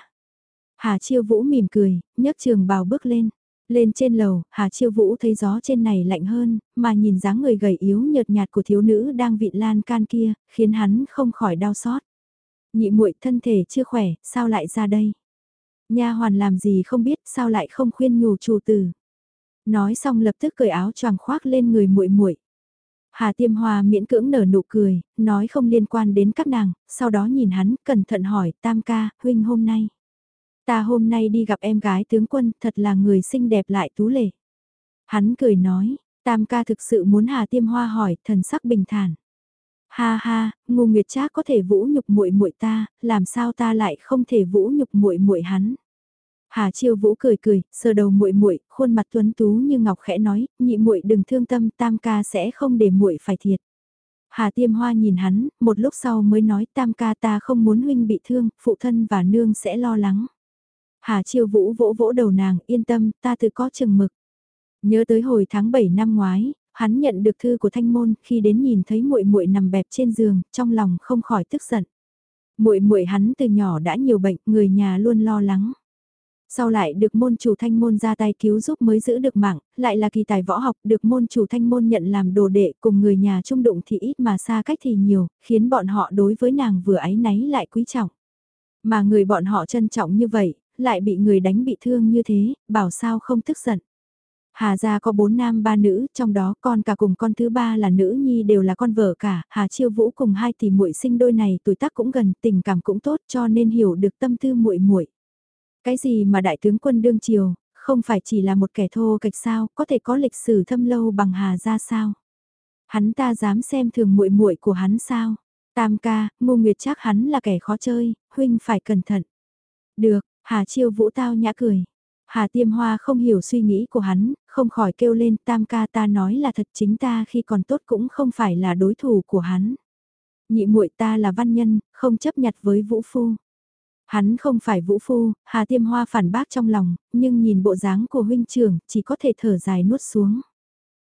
Hà Chiêu Vũ mỉm cười, nhấc trường bào bước lên. Lên trên lầu, Hà Chiêu Vũ thấy gió trên này lạnh hơn, mà nhìn dáng người gầy yếu nhợt nhạt của thiếu nữ đang vịn lan can kia, khiến hắn không khỏi đau xót. Nhị muội thân thể chưa khỏe, sao lại ra đây? Nha hoàn làm gì không biết, sao lại không khuyên nhủ chủ tử? Nói xong lập tức cởi áo choàng khoác lên người muội muội. Hà Tiêm Hoa miễn cưỡng nở nụ cười, nói không liên quan đến các nàng, sau đó nhìn hắn, cẩn thận hỏi, Tam ca, huynh hôm nay. Ta hôm nay đi gặp em gái tướng quân, thật là người xinh đẹp lại tú lệ. Hắn cười nói, Tam ca thực sự muốn Hà Tiêm Hoa hỏi, thần sắc bình thản. Ha ha, Ngô Nguyệt Trác có thể vũ nhục muội muội ta, làm sao ta lại không thể vũ nhục muội muội hắn? Hà Chiêu Vũ cười cười, sờ đầu muội muội, khuôn mặt tuấn tú như ngọc khẽ nói, nhị muội đừng thương tâm, Tam ca sẽ không để muội phải thiệt. Hà Tiêm Hoa nhìn hắn, một lúc sau mới nói Tam ca ta không muốn huynh bị thương, phụ thân và nương sẽ lo lắng. Hà Chiêu Vũ vỗ vỗ đầu nàng, yên tâm, ta tự có chừng mực. Nhớ tới hồi tháng 7 năm ngoái, hắn nhận được thư của Thanh Môn, khi đến nhìn thấy muội muội nằm bẹp trên giường, trong lòng không khỏi tức giận. Muội muội hắn từ nhỏ đã nhiều bệnh, người nhà luôn lo lắng. Sau lại được môn chủ thanh môn ra tay cứu giúp mới giữ được mạng, lại là kỳ tài võ học được môn chủ thanh môn nhận làm đồ đệ cùng người nhà trung đụng thì ít mà xa cách thì nhiều, khiến bọn họ đối với nàng vừa ái náy lại quý trọng. Mà người bọn họ trân trọng như vậy, lại bị người đánh bị thương như thế, bảo sao không tức giận. Hà gia có bốn nam ba nữ, trong đó con cả cùng con thứ ba là nữ nhi đều là con vợ cả, Hà Chiêu Vũ cùng hai tỷ muội sinh đôi này tuổi tác cũng gần, tình cảm cũng tốt cho nên hiểu được tâm tư muội muội. Cái gì mà đại tướng quân đương triều, không phải chỉ là một kẻ thô kịch sao, có thể có lịch sử thâm lâu bằng Hà gia sao? Hắn ta dám xem thường muội muội của hắn sao? Tam ca, Ngô Nguyệt chắc hắn là kẻ khó chơi, huynh phải cẩn thận. Được, Hà Chiêu Vũ tao nhã cười. Hà Tiêm Hoa không hiểu suy nghĩ của hắn, không khỏi kêu lên tam ca ta nói là thật chính ta khi còn tốt cũng không phải là đối thủ của hắn. Nhị muội ta là văn nhân, không chấp nhặt với Vũ Phu. Hắn không phải Vũ Phu, Hà Tiêm Hoa phản bác trong lòng, nhưng nhìn bộ dáng của huynh trưởng, chỉ có thể thở dài nuốt xuống.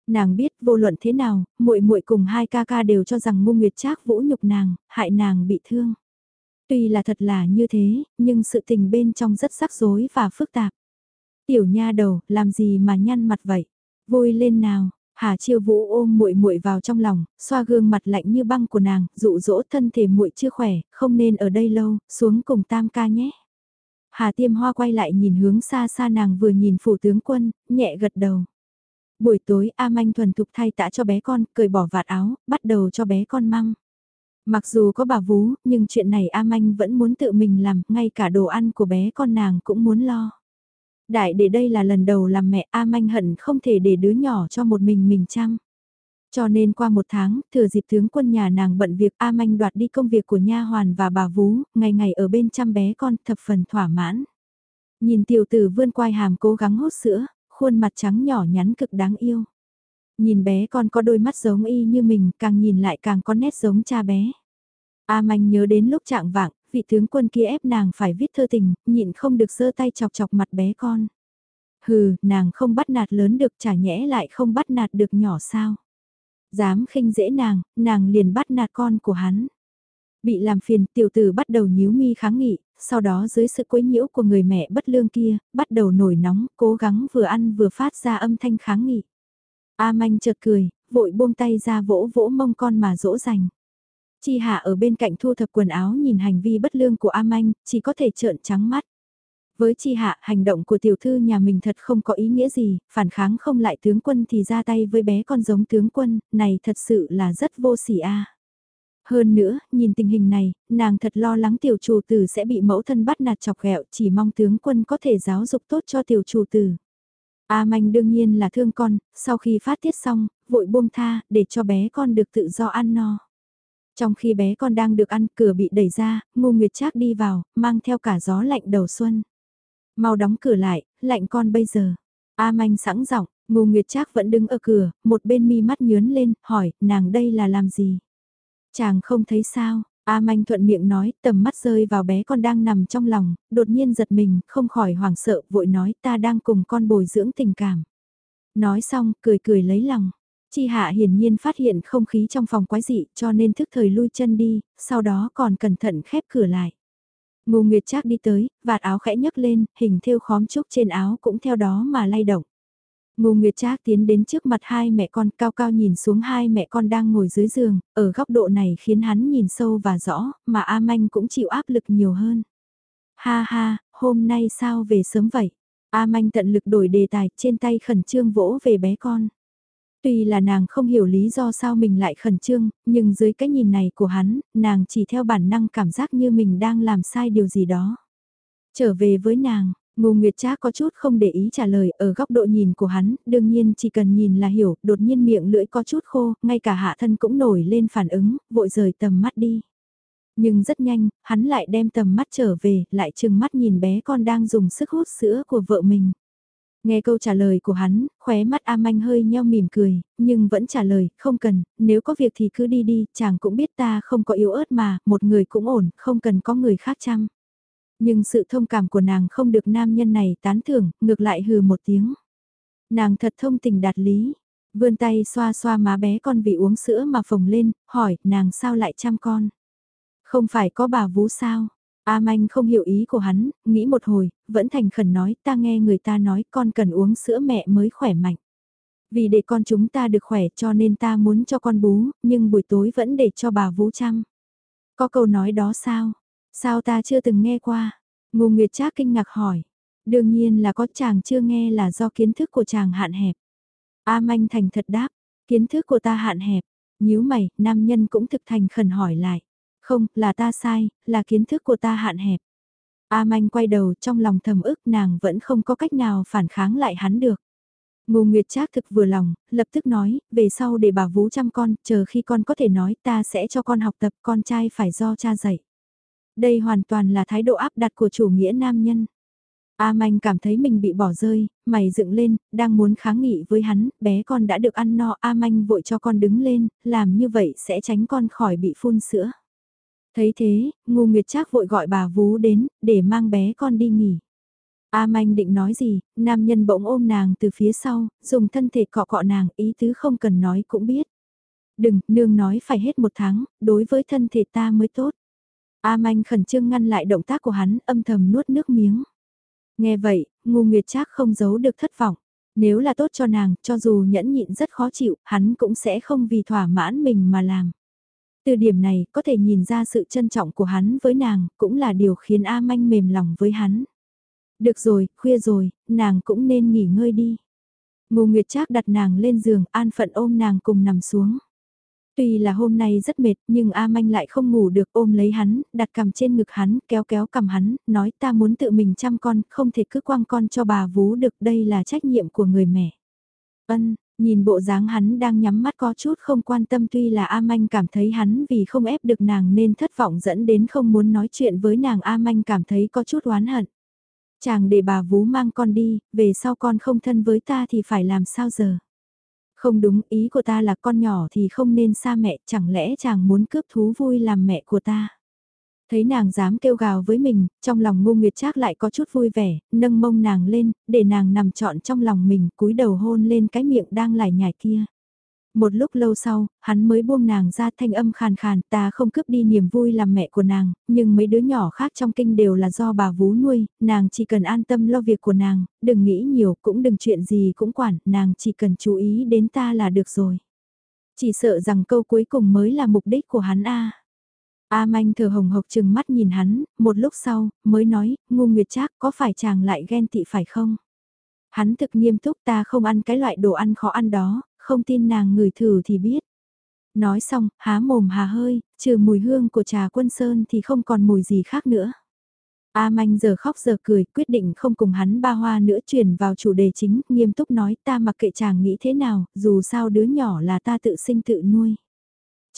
Nàng biết vô luận thế nào, muội muội cùng hai ca ca đều cho rằng Ngô Nguyệt Trác vũ nhục nàng, hại nàng bị thương. Tuy là thật là như thế, nhưng sự tình bên trong rất rắc rối và phức tạp. Tiểu nha đầu, làm gì mà nhăn mặt vậy? Vui lên nào, Hà Chiêu Vũ ôm muội muội vào trong lòng, xoa gương mặt lạnh như băng của nàng, dụ dỗ thân thể muội chưa khỏe, không nên ở đây lâu, xuống cùng Tam ca nhé. Hà Tiêm Hoa quay lại nhìn hướng xa xa nàng vừa nhìn phủ tướng quân, nhẹ gật đầu. Buổi tối A Manh thuần thục thay tã cho bé con, cởi bỏ vạt áo, bắt đầu cho bé con măng. Mặc dù có bà vú, nhưng chuyện này A Manh vẫn muốn tự mình làm, ngay cả đồ ăn của bé con nàng cũng muốn lo. Đại để đây là lần đầu làm mẹ A Manh hận không thể để đứa nhỏ cho một mình mình chăm. Cho nên qua một tháng, thừa dịp tướng quân nhà nàng bận việc A Manh đoạt đi công việc của nha hoàn và bà vú, ngày ngày ở bên chăm bé con thập phần thỏa mãn. Nhìn tiểu tử vươn quai hàm cố gắng hốt sữa, khuôn mặt trắng nhỏ nhắn cực đáng yêu. Nhìn bé con có đôi mắt giống y như mình, càng nhìn lại càng có nét giống cha bé. A Manh nhớ đến lúc trạng vạng, vị tướng quân kia ép nàng phải viết thơ tình, nhịn không được giơ tay chọc chọc mặt bé con. Hừ, nàng không bắt nạt lớn được chả nhẽ lại không bắt nạt được nhỏ sao. Dám khinh dễ nàng, nàng liền bắt nạt con của hắn. Bị làm phiền, tiểu tử bắt đầu nhíu mi kháng nghị, sau đó dưới sự quấy nhiễu của người mẹ bất lương kia, bắt đầu nổi nóng, cố gắng vừa ăn vừa phát ra âm thanh kháng nghị. A manh chợt cười, vội buông tay ra vỗ vỗ mông con mà dỗ dành. Chi Hạ ở bên cạnh thu thập quần áo nhìn hành vi bất lương của A Manh, chỉ có thể trợn trắng mắt. Với Chi Hạ, hành động của tiểu thư nhà mình thật không có ý nghĩa gì, phản kháng không lại tướng quân thì ra tay với bé con giống tướng quân, này thật sự là rất vô sỉ a. Hơn nữa, nhìn tình hình này, nàng thật lo lắng tiểu chủ tử sẽ bị mẫu thân bắt nạt chọc ghẹo, chỉ mong tướng quân có thể giáo dục tốt cho tiểu chủ tử. A Manh đương nhiên là thương con, sau khi phát tiết xong, vội buông tha, để cho bé con được tự do ăn no. Trong khi bé con đang được ăn, cửa bị đẩy ra, Ngô Nguyệt Trác đi vào, mang theo cả gió lạnh đầu xuân. Mau đóng cửa lại, lạnh con bây giờ. A Manh sẵn giọng, Ngô Nguyệt Trác vẫn đứng ở cửa, một bên mi mắt nhướn lên, hỏi, nàng đây là làm gì? Chàng không thấy sao? A Manh thuận miệng nói, tầm mắt rơi vào bé con đang nằm trong lòng, đột nhiên giật mình, không khỏi hoảng sợ, vội nói ta đang cùng con bồi dưỡng tình cảm. Nói xong, cười cười lấy lòng. Chi hạ hiển nhiên phát hiện không khí trong phòng quái dị cho nên thức thời lui chân đi, sau đó còn cẩn thận khép cửa lại. Ngô Nguyệt Trác đi tới, vạt áo khẽ nhấc lên, hình thêu khóm trúc trên áo cũng theo đó mà lay động. Ngô Nguyệt Trác tiến đến trước mặt hai mẹ con cao cao nhìn xuống hai mẹ con đang ngồi dưới giường, ở góc độ này khiến hắn nhìn sâu và rõ, mà A Manh cũng chịu áp lực nhiều hơn. Ha ha, hôm nay sao về sớm vậy? A Manh tận lực đổi đề tài, trên tay khẩn trương vỗ về bé con. Tuy là nàng không hiểu lý do sao mình lại khẩn trương, nhưng dưới cái nhìn này của hắn, nàng chỉ theo bản năng cảm giác như mình đang làm sai điều gì đó. Trở về với nàng, Ngô Nguyệt Trác có chút không để ý trả lời ở góc độ nhìn của hắn, đương nhiên chỉ cần nhìn là hiểu, đột nhiên miệng lưỡi có chút khô, ngay cả hạ thân cũng nổi lên phản ứng, vội rời tầm mắt đi. Nhưng rất nhanh, hắn lại đem tầm mắt trở về, lại chừng mắt nhìn bé con đang dùng sức hút sữa của vợ mình. Nghe câu trả lời của hắn, khóe mắt A Manh hơi nheo mỉm cười, nhưng vẫn trả lời, không cần, nếu có việc thì cứ đi đi, chàng cũng biết ta không có yếu ớt mà, một người cũng ổn, không cần có người khác chăm. Nhưng sự thông cảm của nàng không được nam nhân này tán thưởng, ngược lại hừ một tiếng. Nàng thật thông tình đạt lý, vươn tay xoa xoa má bé con vì uống sữa mà phồng lên, hỏi, nàng sao lại chăm con? Không phải có bà vú sao? A Manh không hiểu ý của hắn, nghĩ một hồi, vẫn thành khẩn nói ta nghe người ta nói con cần uống sữa mẹ mới khỏe mạnh. Vì để con chúng ta được khỏe cho nên ta muốn cho con bú, nhưng buổi tối vẫn để cho bà vú chăm. Có câu nói đó sao? Sao ta chưa từng nghe qua? Ngô Nguyệt Trác kinh ngạc hỏi. Đương nhiên là có chàng chưa nghe là do kiến thức của chàng hạn hẹp. A Manh thành thật đáp, kiến thức của ta hạn hẹp. nhíu mày, nam nhân cũng thực thành khẩn hỏi lại. Không, là ta sai, là kiến thức của ta hạn hẹp. A Manh quay đầu trong lòng thầm ức nàng vẫn không có cách nào phản kháng lại hắn được. Ngô Nguyệt Trác thực vừa lòng, lập tức nói, về sau để bà vú chăm con, chờ khi con có thể nói ta sẽ cho con học tập con trai phải do cha dạy. Đây hoàn toàn là thái độ áp đặt của chủ nghĩa nam nhân. A Manh cảm thấy mình bị bỏ rơi, mày dựng lên, đang muốn kháng nghị với hắn, bé con đã được ăn no, A Manh vội cho con đứng lên, làm như vậy sẽ tránh con khỏi bị phun sữa. Thấy thế, Ngô nguyệt trác vội gọi bà vú đến, để mang bé con đi nghỉ. A Manh định nói gì, nam nhân bỗng ôm nàng từ phía sau, dùng thân thể cọ cọ nàng, ý tứ không cần nói cũng biết. Đừng, nương nói phải hết một tháng, đối với thân thể ta mới tốt. A Manh khẩn trương ngăn lại động tác của hắn, âm thầm nuốt nước miếng. Nghe vậy, Ngô nguyệt trác không giấu được thất vọng. Nếu là tốt cho nàng, cho dù nhẫn nhịn rất khó chịu, hắn cũng sẽ không vì thỏa mãn mình mà làm. Từ điểm này, có thể nhìn ra sự trân trọng của hắn với nàng, cũng là điều khiến A Manh mềm lòng với hắn. Được rồi, khuya rồi, nàng cũng nên nghỉ ngơi đi. Ngô Nguyệt Trác đặt nàng lên giường, an phận ôm nàng cùng nằm xuống. Tuy là hôm nay rất mệt nhưng A Manh lại không ngủ được ôm lấy hắn, đặt cằm trên ngực hắn, kéo kéo cằm hắn, nói ta muốn tự mình chăm con, không thể cứ quăng con cho bà vú được đây là trách nhiệm của người mẹ. Ân, nhìn bộ dáng hắn đang nhắm mắt có chút không quan tâm tuy là A Manh cảm thấy hắn vì không ép được nàng nên thất vọng dẫn đến không muốn nói chuyện với nàng A Manh cảm thấy có chút oán hận. Chàng để bà vú mang con đi, về sau con không thân với ta thì phải làm sao giờ? Không đúng, ý của ta là con nhỏ thì không nên xa mẹ, chẳng lẽ chàng muốn cướp thú vui làm mẹ của ta? Thấy nàng dám kêu gào với mình, trong lòng ngu nguyệt trác lại có chút vui vẻ, nâng mông nàng lên, để nàng nằm trọn trong lòng mình, cúi đầu hôn lên cái miệng đang lải nhải kia. Một lúc lâu sau, hắn mới buông nàng ra thanh âm khàn khàn, ta không cướp đi niềm vui làm mẹ của nàng, nhưng mấy đứa nhỏ khác trong kinh đều là do bà vú nuôi, nàng chỉ cần an tâm lo việc của nàng, đừng nghĩ nhiều, cũng đừng chuyện gì cũng quản, nàng chỉ cần chú ý đến ta là được rồi. Chỉ sợ rằng câu cuối cùng mới là mục đích của hắn a. A Manh thở hồng hộc chừng mắt nhìn hắn, một lúc sau, mới nói, ngu nguyệt trác có phải chàng lại ghen tị phải không? Hắn thực nghiêm túc ta không ăn cái loại đồ ăn khó ăn đó, không tin nàng ngửi thử thì biết. Nói xong, há mồm hà hơi, trừ mùi hương của trà quân sơn thì không còn mùi gì khác nữa. A Manh giờ khóc giờ cười, quyết định không cùng hắn ba hoa nữa chuyển vào chủ đề chính, nghiêm túc nói ta mặc kệ chàng nghĩ thế nào, dù sao đứa nhỏ là ta tự sinh tự nuôi.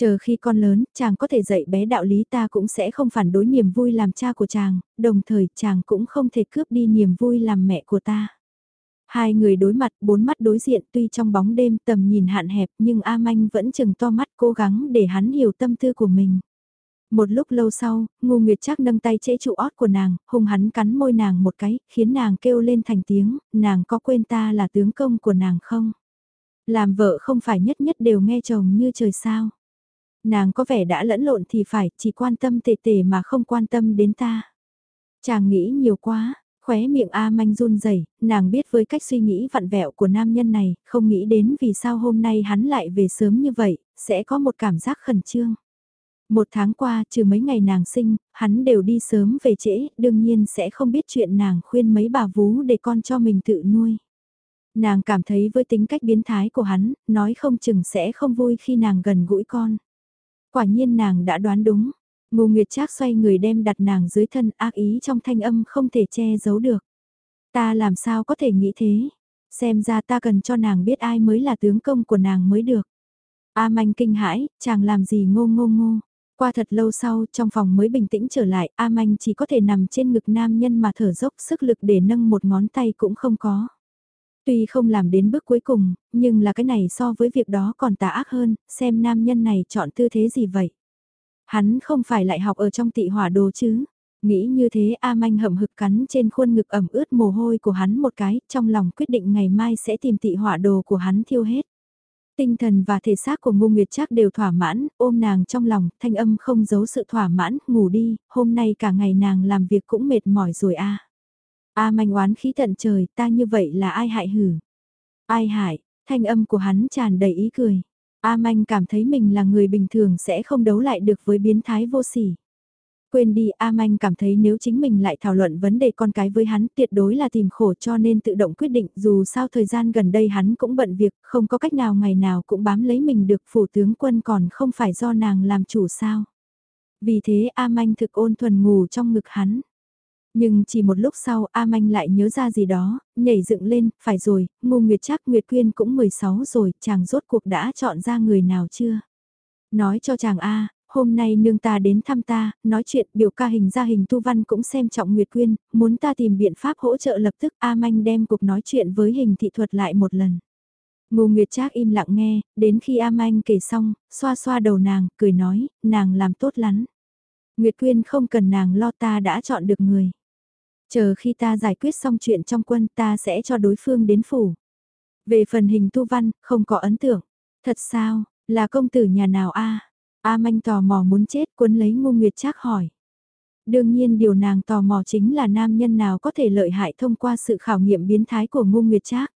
Chờ khi con lớn, chàng có thể dạy bé đạo lý ta cũng sẽ không phản đối niềm vui làm cha của chàng, đồng thời chàng cũng không thể cướp đi niềm vui làm mẹ của ta. Hai người đối mặt, bốn mắt đối diện tuy trong bóng đêm tầm nhìn hạn hẹp nhưng A Manh vẫn chừng to mắt cố gắng để hắn hiểu tâm tư của mình. Một lúc lâu sau, ngô nguyệt trác nâng tay chế trụ ót của nàng, hung hắn cắn môi nàng một cái, khiến nàng kêu lên thành tiếng, nàng có quên ta là tướng công của nàng không? Làm vợ không phải nhất nhất đều nghe chồng như trời sao. Nàng có vẻ đã lẫn lộn thì phải, chỉ quan tâm tề tề mà không quan tâm đến ta. Chàng nghĩ nhiều quá, khóe miệng A manh run rẩy nàng biết với cách suy nghĩ vặn vẹo của nam nhân này, không nghĩ đến vì sao hôm nay hắn lại về sớm như vậy, sẽ có một cảm giác khẩn trương. Một tháng qua, trừ mấy ngày nàng sinh, hắn đều đi sớm về trễ, đương nhiên sẽ không biết chuyện nàng khuyên mấy bà vú để con cho mình tự nuôi. Nàng cảm thấy với tính cách biến thái của hắn, nói không chừng sẽ không vui khi nàng gần gũi con. Quả nhiên nàng đã đoán đúng. Ngô Nguyệt Trác xoay người đem đặt nàng dưới thân ác ý trong thanh âm không thể che giấu được. Ta làm sao có thể nghĩ thế? Xem ra ta cần cho nàng biết ai mới là tướng công của nàng mới được. A manh kinh hãi, chàng làm gì ngô ngô ngô. Qua thật lâu sau, trong phòng mới bình tĩnh trở lại, A manh chỉ có thể nằm trên ngực nam nhân mà thở dốc sức lực để nâng một ngón tay cũng không có. Tuy không làm đến bước cuối cùng, nhưng là cái này so với việc đó còn tà ác hơn, xem nam nhân này chọn tư thế gì vậy. Hắn không phải lại học ở trong tị hỏa đồ chứ. Nghĩ như thế A Manh hậm hực cắn trên khuôn ngực ẩm ướt mồ hôi của hắn một cái, trong lòng quyết định ngày mai sẽ tìm tị hỏa đồ của hắn thiêu hết. Tinh thần và thể xác của Ngô Nguyệt trác đều thỏa mãn, ôm nàng trong lòng, thanh âm không giấu sự thỏa mãn, ngủ đi, hôm nay cả ngày nàng làm việc cũng mệt mỏi rồi a. A manh oán khí tận trời, ta như vậy là ai hại hử? Ai hại? Thanh âm của hắn tràn đầy ý cười. A manh cảm thấy mình là người bình thường sẽ không đấu lại được với biến thái vô sỉ. Quên đi A Manh cảm thấy nếu chính mình lại thảo luận vấn đề con cái với hắn tuyệt đối là tìm khổ cho nên tự động quyết định dù sao thời gian gần đây hắn cũng bận việc không có cách nào ngày nào cũng bám lấy mình được phủ tướng quân còn không phải do nàng làm chủ sao. Vì thế A Manh thực ôn thuần ngủ trong ngực hắn. Nhưng chỉ một lúc sau A Manh lại nhớ ra gì đó, nhảy dựng lên, phải rồi, ngu Nguyệt chắc Nguyệt Quyên cũng 16 rồi, chàng rốt cuộc đã chọn ra người nào chưa? Nói cho chàng A, hôm nay nương ta đến thăm ta, nói chuyện biểu ca hình ra hình tu văn cũng xem trọng Nguyệt Quyên, muốn ta tìm biện pháp hỗ trợ lập tức A Manh đem cuộc nói chuyện với hình thị thuật lại một lần. Ngô Nguyệt Trác im lặng nghe, đến khi A Manh kể xong, xoa xoa đầu nàng, cười nói, nàng làm tốt lắm. Nguyệt Quyên không cần nàng lo ta đã chọn được người. Chờ khi ta giải quyết xong chuyện trong quân ta sẽ cho đối phương đến phủ. Về phần hình tu văn, không có ấn tượng. Thật sao, là công tử nhà nào a? A manh tò mò muốn chết quân lấy ngô nguyệt trác hỏi. Đương nhiên điều nàng tò mò chính là nam nhân nào có thể lợi hại thông qua sự khảo nghiệm biến thái của ngô nguyệt trác.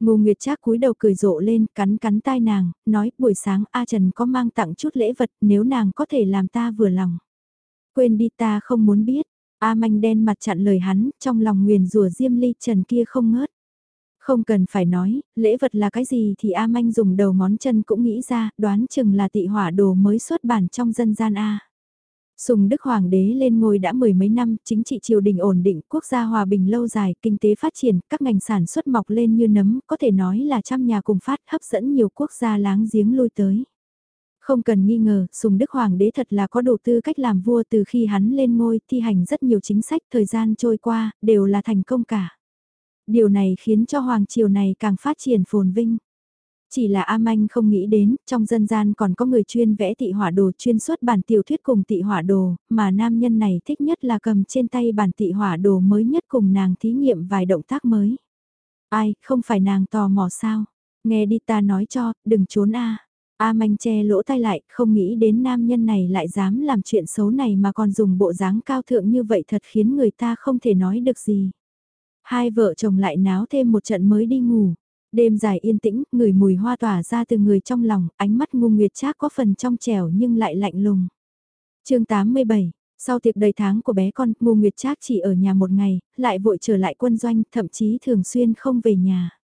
Ngô Nguyệt Trác cúi đầu cười rộ lên, cắn cắn tai nàng, nói, buổi sáng A Trần có mang tặng chút lễ vật, nếu nàng có thể làm ta vừa lòng. Quên đi ta không muốn biết, A manh đen mặt chặn lời hắn, trong lòng nguyền rủa Diêm Ly Trần kia không ngớt. Không cần phải nói, lễ vật là cái gì thì A manh dùng đầu ngón chân cũng nghĩ ra, đoán chừng là tị hỏa đồ mới xuất bản trong dân gian A. Sùng Đức Hoàng đế lên ngôi đã mười mấy năm, chính trị triều đình ổn định, quốc gia hòa bình lâu dài, kinh tế phát triển, các ngành sản xuất mọc lên như nấm, có thể nói là trăm nhà cùng phát hấp dẫn nhiều quốc gia láng giếng lui tới. Không cần nghi ngờ, Sùng Đức Hoàng đế thật là có đủ tư cách làm vua từ khi hắn lên ngôi thi hành rất nhiều chính sách thời gian trôi qua, đều là thành công cả. Điều này khiến cho Hoàng triều này càng phát triển phồn vinh. Chỉ là A Manh không nghĩ đến, trong dân gian còn có người chuyên vẽ tị hỏa đồ chuyên xuất bản tiểu thuyết cùng tị hỏa đồ, mà nam nhân này thích nhất là cầm trên tay bản tị hỏa đồ mới nhất cùng nàng thí nghiệm vài động tác mới. Ai, không phải nàng tò mò sao? Nghe đi ta nói cho, đừng trốn A. A manh che lỗ tai lại, không nghĩ đến nam nhân này lại dám làm chuyện xấu này mà còn dùng bộ dáng cao thượng như vậy thật khiến người ta không thể nói được gì. Hai vợ chồng lại náo thêm một trận mới đi ngủ. Đêm dài yên tĩnh, người mùi hoa tỏa ra từ người trong lòng, ánh mắt ngu nguyệt trác có phần trong trẻo nhưng lại lạnh lùng. chương 87 sau tiệc đầy tháng của bé con, Ngô Nguyệt Trác chỉ ở nhà một ngày, lại vội trở lại quân doanh, thậm chí thường xuyên không về nhà.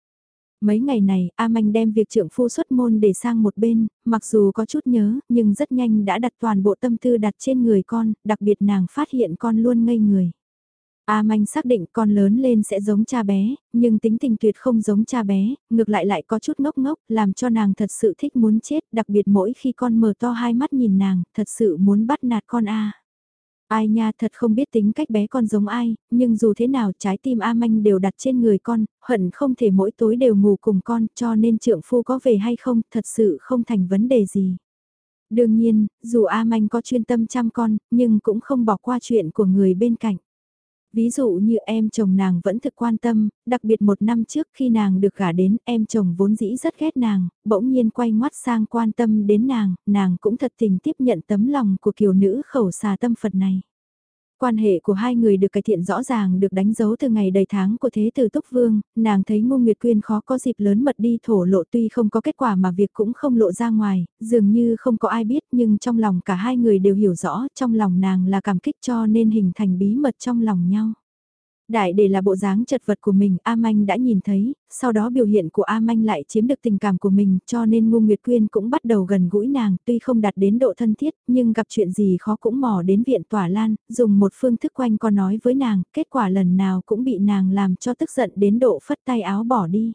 Mấy ngày này, A Manh đem việc trưởng phu xuất môn để sang một bên, mặc dù có chút nhớ, nhưng rất nhanh đã đặt toàn bộ tâm tư đặt trên người con, đặc biệt nàng phát hiện con luôn ngây người. A Manh xác định con lớn lên sẽ giống cha bé, nhưng tính tình tuyệt không giống cha bé, ngược lại lại có chút ngốc ngốc, làm cho nàng thật sự thích muốn chết, đặc biệt mỗi khi con mở to hai mắt nhìn nàng, thật sự muốn bắt nạt con A. Ai nha thật không biết tính cách bé con giống ai, nhưng dù thế nào trái tim A Manh đều đặt trên người con, hận không thể mỗi tối đều ngủ cùng con cho nên trượng phu có về hay không thật sự không thành vấn đề gì. Đương nhiên, dù A Manh có chuyên tâm chăm con, nhưng cũng không bỏ qua chuyện của người bên cạnh. Ví dụ như em chồng nàng vẫn thực quan tâm, đặc biệt một năm trước khi nàng được gả đến, em chồng vốn dĩ rất ghét nàng, bỗng nhiên quay ngoắt sang quan tâm đến nàng, nàng cũng thật tình tiếp nhận tấm lòng của kiều nữ khẩu xà tâm Phật này. Quan hệ của hai người được cải thiện rõ ràng được đánh dấu từ ngày đầy tháng của thế tử Túc Vương, nàng thấy Ngô Nguyệt Quyên khó có dịp lớn mật đi thổ lộ tuy không có kết quả mà việc cũng không lộ ra ngoài, dường như không có ai biết nhưng trong lòng cả hai người đều hiểu rõ trong lòng nàng là cảm kích cho nên hình thành bí mật trong lòng nhau. Đại để là bộ dáng chật vật của mình, A Manh đã nhìn thấy, sau đó biểu hiện của A Manh lại chiếm được tình cảm của mình, cho nên Ngô Nguyệt Quyên cũng bắt đầu gần gũi nàng, tuy không đạt đến độ thân thiết, nhưng gặp chuyện gì khó cũng mò đến viện tỏa lan, dùng một phương thức quanh con nói với nàng, kết quả lần nào cũng bị nàng làm cho tức giận đến độ phất tay áo bỏ đi.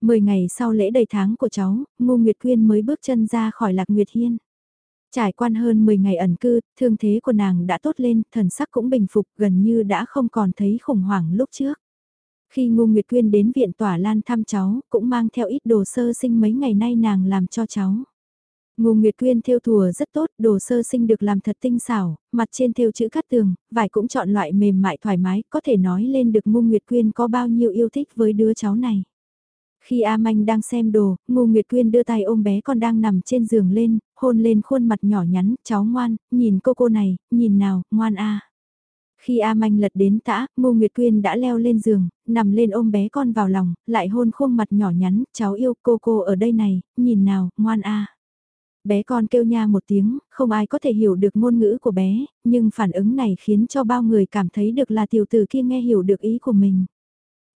Mười ngày sau lễ đầy tháng của cháu, Ngô Nguyệt Quyên mới bước chân ra khỏi Lạc Nguyệt Hiên. Trải quan hơn 10 ngày ẩn cư, thương thế của nàng đã tốt lên, thần sắc cũng bình phục gần như đã không còn thấy khủng hoảng lúc trước. Khi Ngô Nguyệt Quyên đến viện tỏa lan thăm cháu, cũng mang theo ít đồ sơ sinh mấy ngày nay nàng làm cho cháu. Ngô Nguyệt Quyên theo thùa rất tốt, đồ sơ sinh được làm thật tinh xảo, mặt trên theo chữ cắt tường, vải cũng chọn loại mềm mại thoải mái, có thể nói lên được Ngô Nguyệt Quyên có bao nhiêu yêu thích với đứa cháu này. Khi A Manh đang xem đồ, Ngô Nguyệt Quyên đưa tay ôm bé con đang nằm trên giường lên, hôn lên khuôn mặt nhỏ nhắn, cháu ngoan, nhìn cô cô này, nhìn nào, ngoan A. Khi A Manh lật đến tã, Ngô Nguyệt Quyên đã leo lên giường, nằm lên ôm bé con vào lòng, lại hôn khuôn mặt nhỏ nhắn, cháu yêu cô cô ở đây này, nhìn nào, ngoan A. Bé con kêu nha một tiếng, không ai có thể hiểu được ngôn ngữ của bé, nhưng phản ứng này khiến cho bao người cảm thấy được là tiểu tử kia nghe hiểu được ý của mình.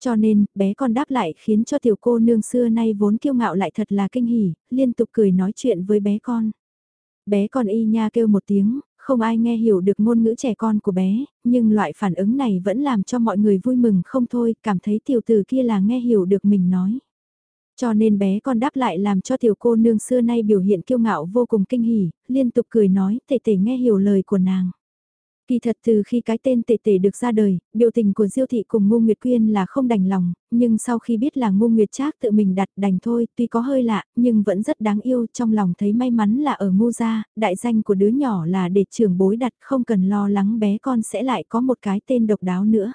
Cho nên, bé con đáp lại khiến cho tiểu cô nương xưa nay vốn kiêu ngạo lại thật là kinh hỉ, liên tục cười nói chuyện với bé con. Bé con y nha kêu một tiếng, không ai nghe hiểu được ngôn ngữ trẻ con của bé, nhưng loại phản ứng này vẫn làm cho mọi người vui mừng không thôi, cảm thấy tiểu tử kia là nghe hiểu được mình nói. Cho nên bé con đáp lại làm cho tiểu cô nương xưa nay biểu hiện kiêu ngạo vô cùng kinh hỉ, liên tục cười nói tệ tệ nghe hiểu lời của nàng. Kỳ thật từ khi cái tên tệ tệ được ra đời, biểu tình của Diêu thị cùng Ngô Nguyệt Quyên là không đành lòng, nhưng sau khi biết là Ngô Nguyệt Trác tự mình đặt đành thôi, tuy có hơi lạ, nhưng vẫn rất đáng yêu, trong lòng thấy may mắn là ở Ngô gia, đại danh của đứa nhỏ là để trưởng bối đặt, không cần lo lắng bé con sẽ lại có một cái tên độc đáo nữa.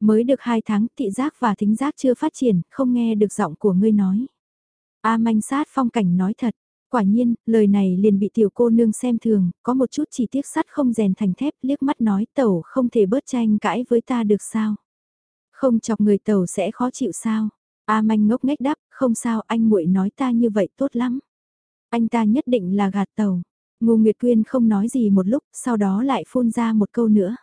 Mới được hai tháng, thị giác và thính giác chưa phát triển, không nghe được giọng của ngươi nói. A manh sát phong cảnh nói thật, Quả nhiên, lời này liền bị tiểu cô nương xem thường, có một chút chỉ tiếc sắt không rèn thành thép liếc mắt nói tẩu không thể bớt tranh cãi với ta được sao. Không chọc người tẩu sẽ khó chịu sao. A manh ngốc nghếch đáp, không sao anh muội nói ta như vậy tốt lắm. Anh ta nhất định là gạt tàu. Ngô Nguyệt Quyên không nói gì một lúc, sau đó lại phun ra một câu nữa.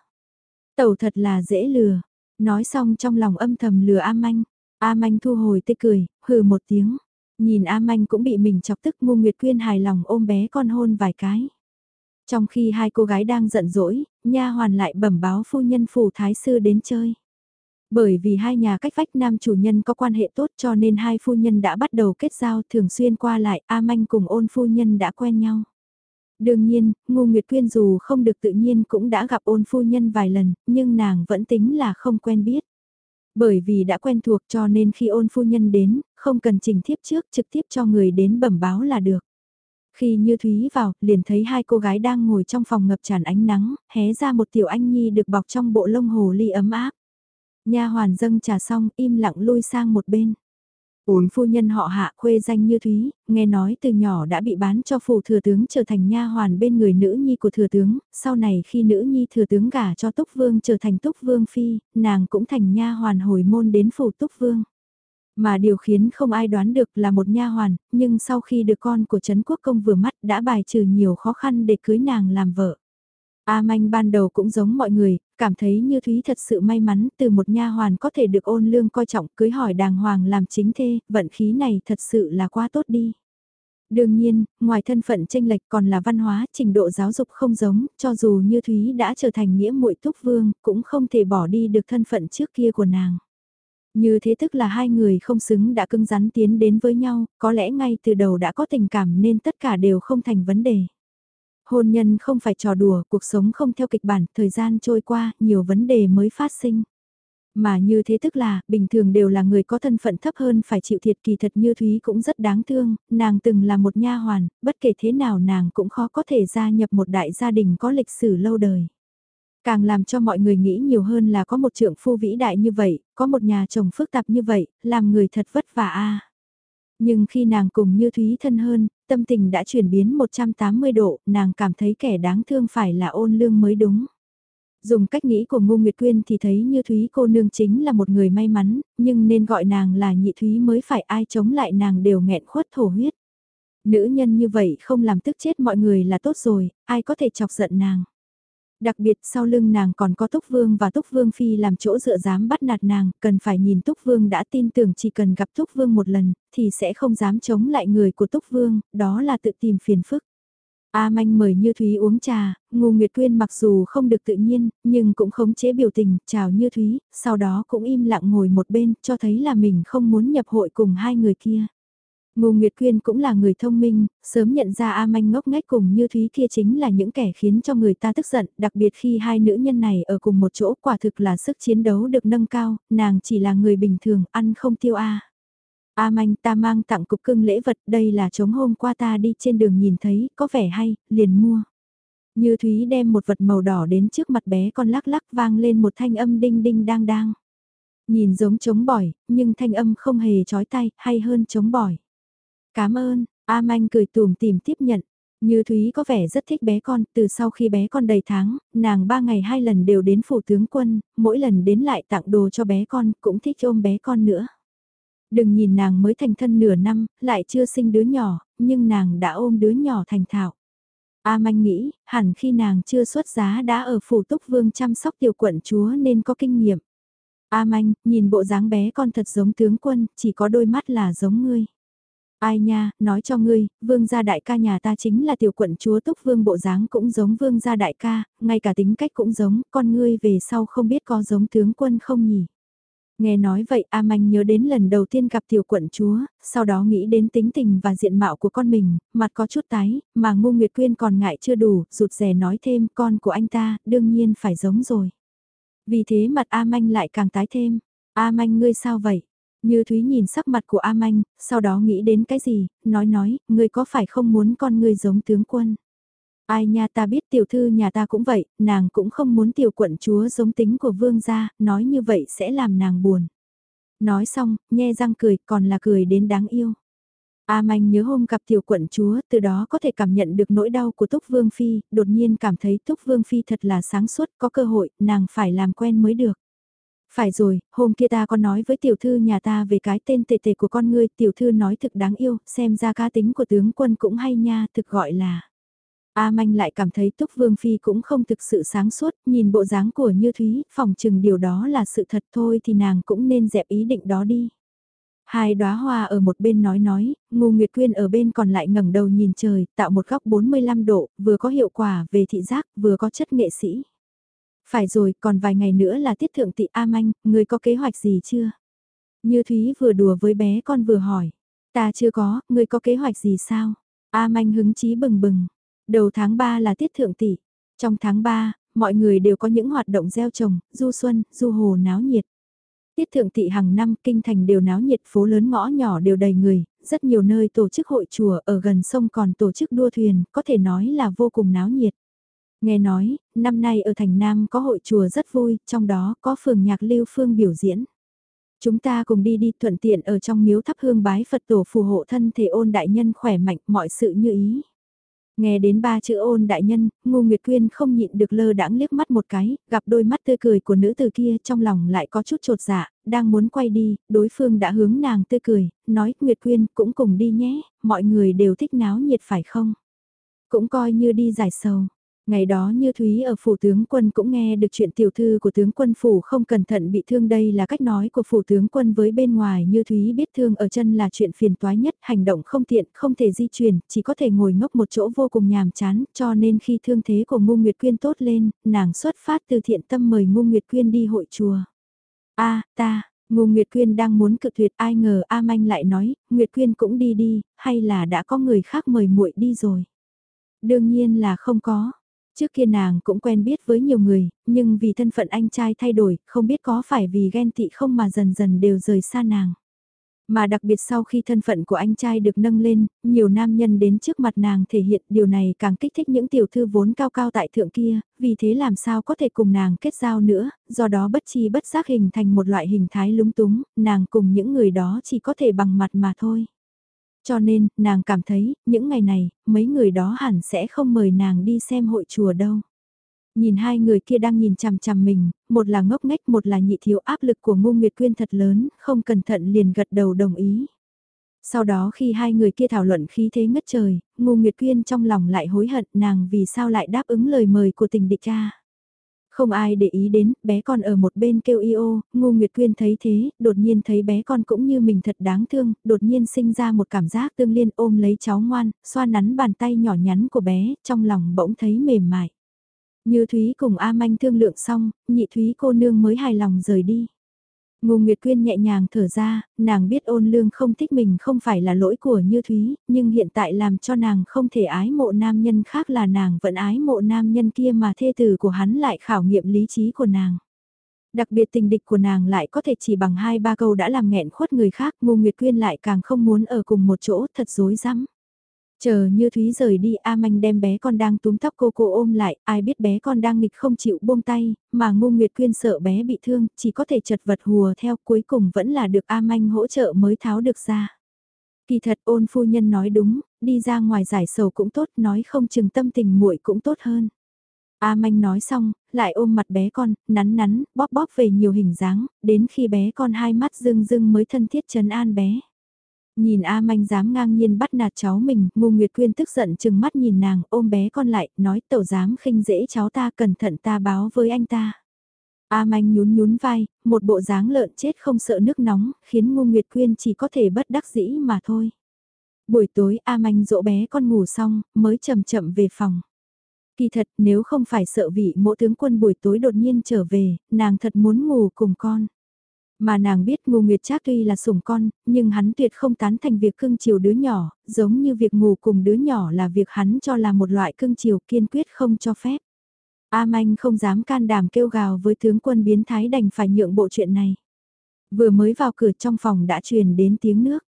tẩu thật là dễ lừa. Nói xong trong lòng âm thầm lừa A Manh. A Manh thu hồi tê cười, hừ một tiếng. Nhìn A Manh cũng bị mình chọc tức Ngô Nguyệt Quyên hài lòng ôm bé con hôn vài cái. Trong khi hai cô gái đang giận dỗi, nha hoàn lại bẩm báo phu nhân phủ thái sư đến chơi. Bởi vì hai nhà cách vách nam chủ nhân có quan hệ tốt cho nên hai phu nhân đã bắt đầu kết giao thường xuyên qua lại A Manh cùng ôn phu nhân đã quen nhau. Đương nhiên, Ngô Nguyệt Quyên dù không được tự nhiên cũng đã gặp ôn phu nhân vài lần, nhưng nàng vẫn tính là không quen biết. Bởi vì đã quen thuộc cho nên khi ôn phu nhân đến, không cần trình thiếp trước trực tiếp cho người đến bẩm báo là được. Khi Như Thúy vào, liền thấy hai cô gái đang ngồi trong phòng ngập tràn ánh nắng, hé ra một tiểu anh nhi được bọc trong bộ lông hồ ly ấm áp. Nha hoàn dâng trà xong, im lặng lui sang một bên uốn phu nhân họ hạ khuê danh như Thúy, nghe nói từ nhỏ đã bị bán cho phủ thừa tướng trở thành nha hoàn bên người nữ nhi của thừa tướng, sau này khi nữ nhi thừa tướng gả cho Túc Vương trở thành Túc Vương Phi, nàng cũng thành nha hoàn hồi môn đến phủ Túc Vương. Mà điều khiến không ai đoán được là một nha hoàn, nhưng sau khi được con của Trấn Quốc Công vừa mắt đã bài trừ nhiều khó khăn để cưới nàng làm vợ. A Manh ban đầu cũng giống mọi người, cảm thấy như Thúy thật sự may mắn từ một nha hoàn có thể được ôn lương coi trọng cưới hỏi đàng hoàng làm chính thê, vận khí này thật sự là quá tốt đi. Đương nhiên, ngoài thân phận tranh lệch còn là văn hóa, trình độ giáo dục không giống, cho dù như Thúy đã trở thành nghĩa muội túc vương, cũng không thể bỏ đi được thân phận trước kia của nàng. Như thế tức là hai người không xứng đã cưng rắn tiến đến với nhau, có lẽ ngay từ đầu đã có tình cảm nên tất cả đều không thành vấn đề. Hôn nhân không phải trò đùa, cuộc sống không theo kịch bản, thời gian trôi qua, nhiều vấn đề mới phát sinh. Mà như thế tức là, bình thường đều là người có thân phận thấp hơn phải chịu thiệt kỳ thật như Thúy cũng rất đáng thương, nàng từng là một nha hoàn, bất kể thế nào nàng cũng khó có thể gia nhập một đại gia đình có lịch sử lâu đời. Càng làm cho mọi người nghĩ nhiều hơn là có một trượng phu vĩ đại như vậy, có một nhà chồng phức tạp như vậy, làm người thật vất vả a. Nhưng khi nàng cùng như Thúy thân hơn, tâm tình đã chuyển biến 180 độ, nàng cảm thấy kẻ đáng thương phải là ôn lương mới đúng. Dùng cách nghĩ của Ngô Nguyệt Quyên thì thấy như Thúy cô nương chính là một người may mắn, nhưng nên gọi nàng là nhị Thúy mới phải ai chống lại nàng đều nghẹn khuất thổ huyết. Nữ nhân như vậy không làm tức chết mọi người là tốt rồi, ai có thể chọc giận nàng. Đặc biệt sau lưng nàng còn có Túc Vương và Túc Vương Phi làm chỗ dựa dám bắt nạt nàng, cần phải nhìn Túc Vương đã tin tưởng chỉ cần gặp Túc Vương một lần, thì sẽ không dám chống lại người của Túc Vương, đó là tự tìm phiền phức. A Manh mời Như Thúy uống trà, Ngô Nguyệt Quyên mặc dù không được tự nhiên, nhưng cũng khống chế biểu tình, chào Như Thúy, sau đó cũng im lặng ngồi một bên, cho thấy là mình không muốn nhập hội cùng hai người kia. Ngô Nguyệt Quyên cũng là người thông minh, sớm nhận ra A Manh ngốc nghếch cùng như Thúy kia chính là những kẻ khiến cho người ta tức giận, đặc biệt khi hai nữ nhân này ở cùng một chỗ quả thực là sức chiến đấu được nâng cao, nàng chỉ là người bình thường, ăn không tiêu A. A Manh ta mang tặng cục cưng lễ vật, đây là chống hôm qua ta đi trên đường nhìn thấy, có vẻ hay, liền mua. Như Thúy đem một vật màu đỏ đến trước mặt bé con lắc lắc vang lên một thanh âm đinh đinh đang đang. Nhìn giống chống bỏi, nhưng thanh âm không hề chói tay, hay hơn chống bỏi. Cảm ơn, A Manh cười tùm tìm tiếp nhận. Như Thúy có vẻ rất thích bé con, từ sau khi bé con đầy tháng, nàng ba ngày hai lần đều đến phủ tướng quân, mỗi lần đến lại tặng đồ cho bé con, cũng thích ôm bé con nữa. Đừng nhìn nàng mới thành thân nửa năm, lại chưa sinh đứa nhỏ, nhưng nàng đã ôm đứa nhỏ thành thạo. A Manh nghĩ, hẳn khi nàng chưa xuất giá đã ở phủ túc vương chăm sóc tiểu quận chúa nên có kinh nghiệm. A Manh, nhìn bộ dáng bé con thật giống tướng quân, chỉ có đôi mắt là giống ngươi. Ai nha, nói cho ngươi, vương gia đại ca nhà ta chính là tiểu quận chúa túc vương bộ dáng cũng giống vương gia đại ca, ngay cả tính cách cũng giống, con ngươi về sau không biết có giống tướng quân không nhỉ. Nghe nói vậy A Manh nhớ đến lần đầu tiên gặp tiểu quận chúa, sau đó nghĩ đến tính tình và diện mạo của con mình, mặt có chút tái, mà ngu Nguyệt Quyên còn ngại chưa đủ, rụt rè nói thêm con của anh ta, đương nhiên phải giống rồi. Vì thế mặt A Manh lại càng tái thêm, A Manh ngươi sao vậy? Như Thúy nhìn sắc mặt của A Manh, sau đó nghĩ đến cái gì, nói nói, ngươi có phải không muốn con ngươi giống tướng quân? Ai nha ta biết tiểu thư nhà ta cũng vậy, nàng cũng không muốn tiểu quận chúa giống tính của vương gia, nói như vậy sẽ làm nàng buồn. Nói xong, nhe răng cười, còn là cười đến đáng yêu. A Manh nhớ hôm gặp tiểu quận chúa, từ đó có thể cảm nhận được nỗi đau của Túc Vương Phi, đột nhiên cảm thấy Túc Vương Phi thật là sáng suốt, có cơ hội, nàng phải làm quen mới được. Phải rồi, hôm kia ta có nói với tiểu thư nhà ta về cái tên tệ tệ của con ngươi, tiểu thư nói thực đáng yêu, xem ra ca tính của tướng quân cũng hay nha, thực gọi là. A Manh lại cảm thấy Túc Vương Phi cũng không thực sự sáng suốt, nhìn bộ dáng của Như Thúy, phòng chừng điều đó là sự thật thôi thì nàng cũng nên dẹp ý định đó đi. Hai đóa hoa ở một bên nói nói, Ngô Nguyệt Quyên ở bên còn lại ngẩng đầu nhìn trời, tạo một góc 45 độ, vừa có hiệu quả về thị giác, vừa có chất nghệ sĩ. Phải rồi, còn vài ngày nữa là tiết thượng tị A Manh, người có kế hoạch gì chưa? Như Thúy vừa đùa với bé con vừa hỏi. Ta chưa có, người có kế hoạch gì sao? A Manh hứng chí bừng bừng. Đầu tháng 3 là tiết thượng tỷ. Trong tháng 3, mọi người đều có những hoạt động gieo trồng, du xuân, du hồ náo nhiệt. Tiết thượng tị hàng năm kinh thành đều náo nhiệt phố lớn ngõ nhỏ đều đầy người, rất nhiều nơi tổ chức hội chùa ở gần sông còn tổ chức đua thuyền, có thể nói là vô cùng náo nhiệt. Nghe nói, năm nay ở thành Nam có hội chùa rất vui, trong đó có phường nhạc lưu phương biểu diễn. Chúng ta cùng đi đi thuận tiện ở trong miếu thắp hương bái Phật tổ phù hộ thân thể ôn đại nhân khỏe mạnh mọi sự như ý. Nghe đến ba chữ ôn đại nhân, Ngô Nguyệt Quyên không nhịn được lơ đãng liếc mắt một cái, gặp đôi mắt tươi cười của nữ từ kia trong lòng lại có chút trột dạ, đang muốn quay đi, đối phương đã hướng nàng tươi cười, nói Nguyệt Quyên cũng cùng đi nhé, mọi người đều thích náo nhiệt phải không? Cũng coi như đi giải sầu. Ngày đó như Thúy ở phủ tướng quân cũng nghe được chuyện tiểu thư của tướng quân phủ không cẩn thận bị thương đây là cách nói của phủ tướng quân với bên ngoài như Thúy biết thương ở chân là chuyện phiền toái nhất, hành động không tiện, không thể di chuyển, chỉ có thể ngồi ngốc một chỗ vô cùng nhàm chán, cho nên khi thương thế của Ngu Nguyệt Quyên tốt lên, nàng xuất phát từ thiện tâm mời Ngu Nguyệt Quyên đi hội chùa. a ta, Ngô Nguyệt Quyên đang muốn cự tuyệt ai ngờ A Manh lại nói, Nguyệt Quyên cũng đi đi, hay là đã có người khác mời muội đi rồi. Đương nhiên là không có. Trước kia nàng cũng quen biết với nhiều người, nhưng vì thân phận anh trai thay đổi, không biết có phải vì ghen tị không mà dần dần đều rời xa nàng. Mà đặc biệt sau khi thân phận của anh trai được nâng lên, nhiều nam nhân đến trước mặt nàng thể hiện điều này càng kích thích những tiểu thư vốn cao cao tại thượng kia, vì thế làm sao có thể cùng nàng kết giao nữa, do đó bất chi bất giác hình thành một loại hình thái lúng túng, nàng cùng những người đó chỉ có thể bằng mặt mà thôi. Cho nên, nàng cảm thấy, những ngày này, mấy người đó hẳn sẽ không mời nàng đi xem hội chùa đâu. Nhìn hai người kia đang nhìn chằm chằm mình, một là ngốc nghếch một là nhị thiếu áp lực của Ngô Nguyệt Quyên thật lớn, không cẩn thận liền gật đầu đồng ý. Sau đó khi hai người kia thảo luận khí thế ngất trời, Ngô Nguyệt Quyên trong lòng lại hối hận nàng vì sao lại đáp ứng lời mời của tình địch cha. Không ai để ý đến, bé con ở một bên kêu yêu, Ngô Nguyệt Quyên thấy thế, đột nhiên thấy bé con cũng như mình thật đáng thương, đột nhiên sinh ra một cảm giác tương liên ôm lấy cháu ngoan, xoa nắn bàn tay nhỏ nhắn của bé, trong lòng bỗng thấy mềm mại. Như Thúy cùng A Manh thương lượng xong, nhị Thúy cô nương mới hài lòng rời đi. Ngô Nguyệt Quyên nhẹ nhàng thở ra, nàng biết ôn lương không thích mình không phải là lỗi của Như Thúy, nhưng hiện tại làm cho nàng không thể ái mộ nam nhân khác là nàng vẫn ái mộ nam nhân kia mà thê tử của hắn lại khảo nghiệm lý trí của nàng. Đặc biệt tình địch của nàng lại có thể chỉ bằng hai ba câu đã làm nghẹn khuất người khác, Ngô Nguyệt Quyên lại càng không muốn ở cùng một chỗ thật dối rắm Chờ như Thúy rời đi A Manh đem bé con đang túm tóc cô cô ôm lại, ai biết bé con đang nghịch không chịu buông tay, mà Ngô Nguyệt Quyên sợ bé bị thương, chỉ có thể chật vật hùa theo cuối cùng vẫn là được A Manh hỗ trợ mới tháo được ra. Kỳ thật ôn phu nhân nói đúng, đi ra ngoài giải sầu cũng tốt, nói không chừng tâm tình muội cũng tốt hơn. A Manh nói xong, lại ôm mặt bé con, nắn nắn, bóp bóp về nhiều hình dáng, đến khi bé con hai mắt rưng rưng mới thân thiết trấn an bé. Nhìn A Manh dám ngang nhiên bắt nạt cháu mình, Ngô Nguyệt Quyên tức giận chừng mắt nhìn nàng, ôm bé con lại, nói tẩu dám khinh dễ cháu ta cẩn thận ta báo với anh ta. A Manh nhún nhún vai, một bộ dáng lợn chết không sợ nước nóng, khiến Ngô Nguyệt Quyên chỉ có thể bất đắc dĩ mà thôi. Buổi tối A Manh dỗ bé con ngủ xong, mới chậm chậm về phòng. Kỳ thật nếu không phải sợ vị mộ tướng quân buổi tối đột nhiên trở về, nàng thật muốn ngủ cùng con. Mà nàng biết ngô nguyệt trác tuy là sủng con, nhưng hắn tuyệt không tán thành việc cưng chiều đứa nhỏ, giống như việc ngủ cùng đứa nhỏ là việc hắn cho là một loại cưng chiều kiên quyết không cho phép. A Manh không dám can đảm kêu gào với tướng quân biến thái đành phải nhượng bộ chuyện này. Vừa mới vào cửa trong phòng đã truyền đến tiếng nước.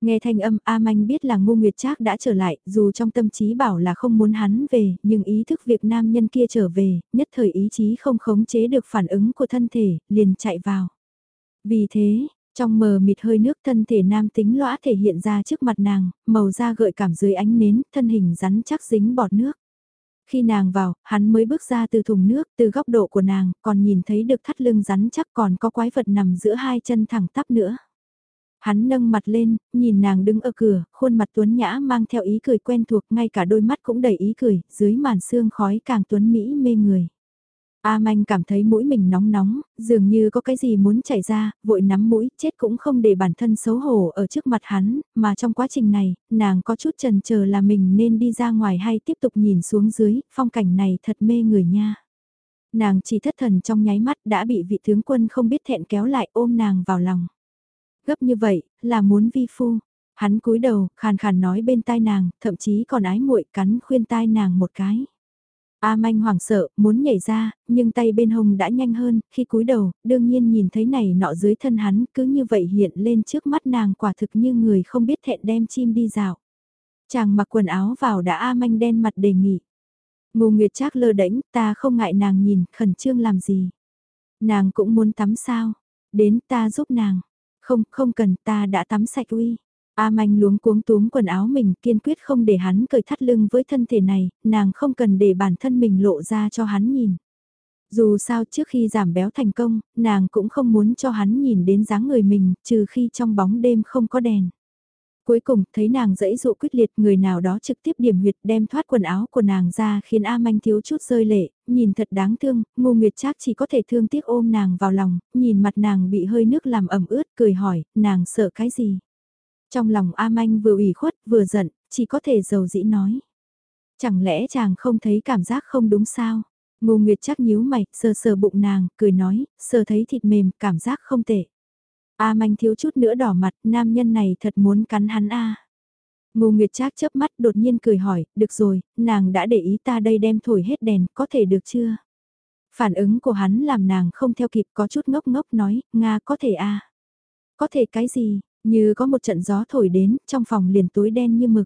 Nghe thanh âm A Manh biết là Ngô Nguyệt Trác đã trở lại, dù trong tâm trí bảo là không muốn hắn về, nhưng ý thức việc nam nhân kia trở về, nhất thời ý chí không khống chế được phản ứng của thân thể, liền chạy vào. Vì thế, trong mờ mịt hơi nước thân thể nam tính lõa thể hiện ra trước mặt nàng, màu da gợi cảm dưới ánh nến, thân hình rắn chắc dính bọt nước. Khi nàng vào, hắn mới bước ra từ thùng nước, từ góc độ của nàng, còn nhìn thấy được thắt lưng rắn chắc còn có quái vật nằm giữa hai chân thẳng tắp nữa. Hắn nâng mặt lên, nhìn nàng đứng ở cửa, khuôn mặt tuấn nhã mang theo ý cười quen thuộc, ngay cả đôi mắt cũng đầy ý cười, dưới màn sương khói càng tuấn mỹ mê người. A Manh cảm thấy mũi mình nóng nóng, dường như có cái gì muốn chảy ra, vội nắm mũi, chết cũng không để bản thân xấu hổ ở trước mặt hắn, mà trong quá trình này, nàng có chút chần chờ là mình nên đi ra ngoài hay tiếp tục nhìn xuống dưới, phong cảnh này thật mê người nha. Nàng chỉ thất thần trong nháy mắt đã bị vị tướng quân không biết thẹn kéo lại ôm nàng vào lòng. Gấp như vậy, là muốn vi phu. Hắn cúi đầu, khàn khàn nói bên tai nàng, thậm chí còn ái muội cắn khuyên tai nàng một cái. A manh hoảng sợ, muốn nhảy ra, nhưng tay bên hông đã nhanh hơn, khi cúi đầu, đương nhiên nhìn thấy này nọ dưới thân hắn, cứ như vậy hiện lên trước mắt nàng quả thực như người không biết thẹn đem chim đi dạo. Chàng mặc quần áo vào đã A manh đen mặt đề nghị. Ngô Nguyệt Trác lơ đễnh, ta không ngại nàng nhìn, khẩn trương làm gì. Nàng cũng muốn tắm sao, đến ta giúp nàng. Không, không cần, ta đã tắm sạch uy. A manh luống cuống túm quần áo mình kiên quyết không để hắn cởi thắt lưng với thân thể này, nàng không cần để bản thân mình lộ ra cho hắn nhìn. Dù sao trước khi giảm béo thành công, nàng cũng không muốn cho hắn nhìn đến dáng người mình, trừ khi trong bóng đêm không có đèn. Cuối cùng, thấy nàng dẫy dụ quyết liệt người nào đó trực tiếp điểm huyệt đem thoát quần áo của nàng ra khiến A Manh thiếu chút rơi lệ, nhìn thật đáng thương, ngô nguyệt trác chỉ có thể thương tiếc ôm nàng vào lòng, nhìn mặt nàng bị hơi nước làm ẩm ướt, cười hỏi, nàng sợ cái gì? Trong lòng A Manh vừa ủy khuất vừa giận, chỉ có thể dầu dĩ nói. Chẳng lẽ chàng không thấy cảm giác không đúng sao? Ngô Nguyệt chắc nhíu mày, sờ sờ bụng nàng, cười nói, sờ thấy thịt mềm, cảm giác không tệ. A Manh thiếu chút nữa đỏ mặt, nam nhân này thật muốn cắn hắn A. Ngô Nguyệt Trác chớp mắt đột nhiên cười hỏi, được rồi, nàng đã để ý ta đây đem thổi hết đèn, có thể được chưa? Phản ứng của hắn làm nàng không theo kịp có chút ngốc ngốc nói, Nga có thể à? Có thể cái gì, như có một trận gió thổi đến, trong phòng liền tối đen như mực.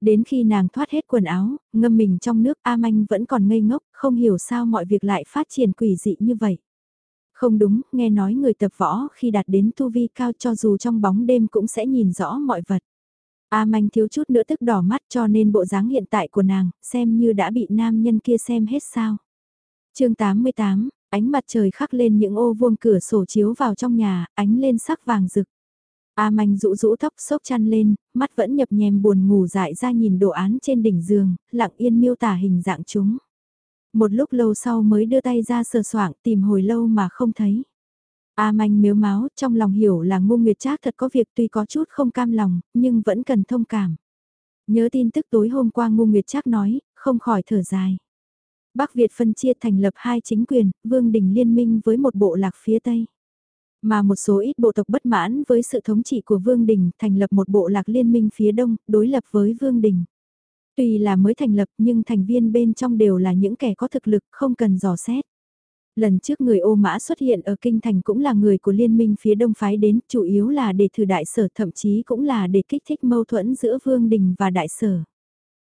Đến khi nàng thoát hết quần áo, ngâm mình trong nước A Manh vẫn còn ngây ngốc, không hiểu sao mọi việc lại phát triển quỷ dị như vậy. Không đúng, nghe nói người tập võ khi đạt đến tu vi cao cho dù trong bóng đêm cũng sẽ nhìn rõ mọi vật. A Manh thiếu chút nữa tức đỏ mắt cho nên bộ dáng hiện tại của nàng, xem như đã bị nam nhân kia xem hết sao. chương 88, ánh mặt trời khắc lên những ô vuông cửa sổ chiếu vào trong nhà, ánh lên sắc vàng rực. A Manh rũ rũ tóc sốc chăn lên, mắt vẫn nhập nhèm buồn ngủ dại ra nhìn đồ án trên đỉnh giường, lặng yên miêu tả hình dạng chúng. Một lúc lâu sau mới đưa tay ra sờ soạng tìm hồi lâu mà không thấy. A manh miếu máu, trong lòng hiểu là ngu nguyệt trác thật có việc tuy có chút không cam lòng, nhưng vẫn cần thông cảm. Nhớ tin tức tối hôm qua ngu nguyệt trác nói, không khỏi thở dài. Bắc Việt phân chia thành lập hai chính quyền, Vương Đình liên minh với một bộ lạc phía Tây. Mà một số ít bộ tộc bất mãn với sự thống trị của Vương Đình thành lập một bộ lạc liên minh phía Đông, đối lập với Vương Đình. Tuy là mới thành lập nhưng thành viên bên trong đều là những kẻ có thực lực không cần dò xét. Lần trước người ô mã xuất hiện ở kinh thành cũng là người của liên minh phía đông phái đến, chủ yếu là để thử đại sở thậm chí cũng là để kích thích mâu thuẫn giữa vương đình và đại sở.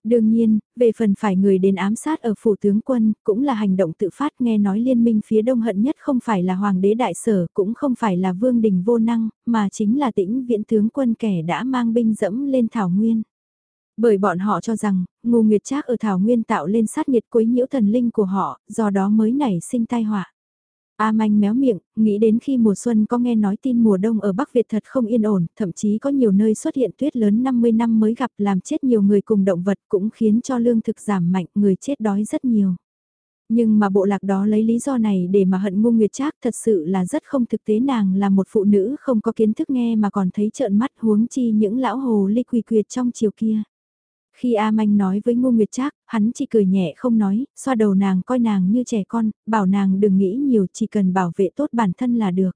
Đương nhiên, về phần phải người đến ám sát ở phủ tướng quân, cũng là hành động tự phát nghe nói liên minh phía đông hận nhất không phải là hoàng đế đại sở, cũng không phải là vương đình vô năng, mà chính là tĩnh viện tướng quân kẻ đã mang binh dẫm lên thảo nguyên. Bởi bọn họ cho rằng, ngu nguyệt trác ở Thảo Nguyên tạo lên sát nhiệt quấy nhiễu thần linh của họ, do đó mới nảy sinh tai họa. A manh méo miệng, nghĩ đến khi mùa xuân có nghe nói tin mùa đông ở Bắc Việt thật không yên ổn, thậm chí có nhiều nơi xuất hiện tuyết lớn 50 năm mới gặp làm chết nhiều người cùng động vật cũng khiến cho lương thực giảm mạnh, người chết đói rất nhiều. Nhưng mà bộ lạc đó lấy lý do này để mà hận ngu nguyệt trác thật sự là rất không thực tế nàng là một phụ nữ không có kiến thức nghe mà còn thấy trợn mắt huống chi những lão hồ ly quỳ quyệt trong chiều kia. Khi A Manh nói với Ngô Nguyệt Trác, hắn chỉ cười nhẹ không nói, xoa đầu nàng coi nàng như trẻ con, bảo nàng đừng nghĩ nhiều chỉ cần bảo vệ tốt bản thân là được.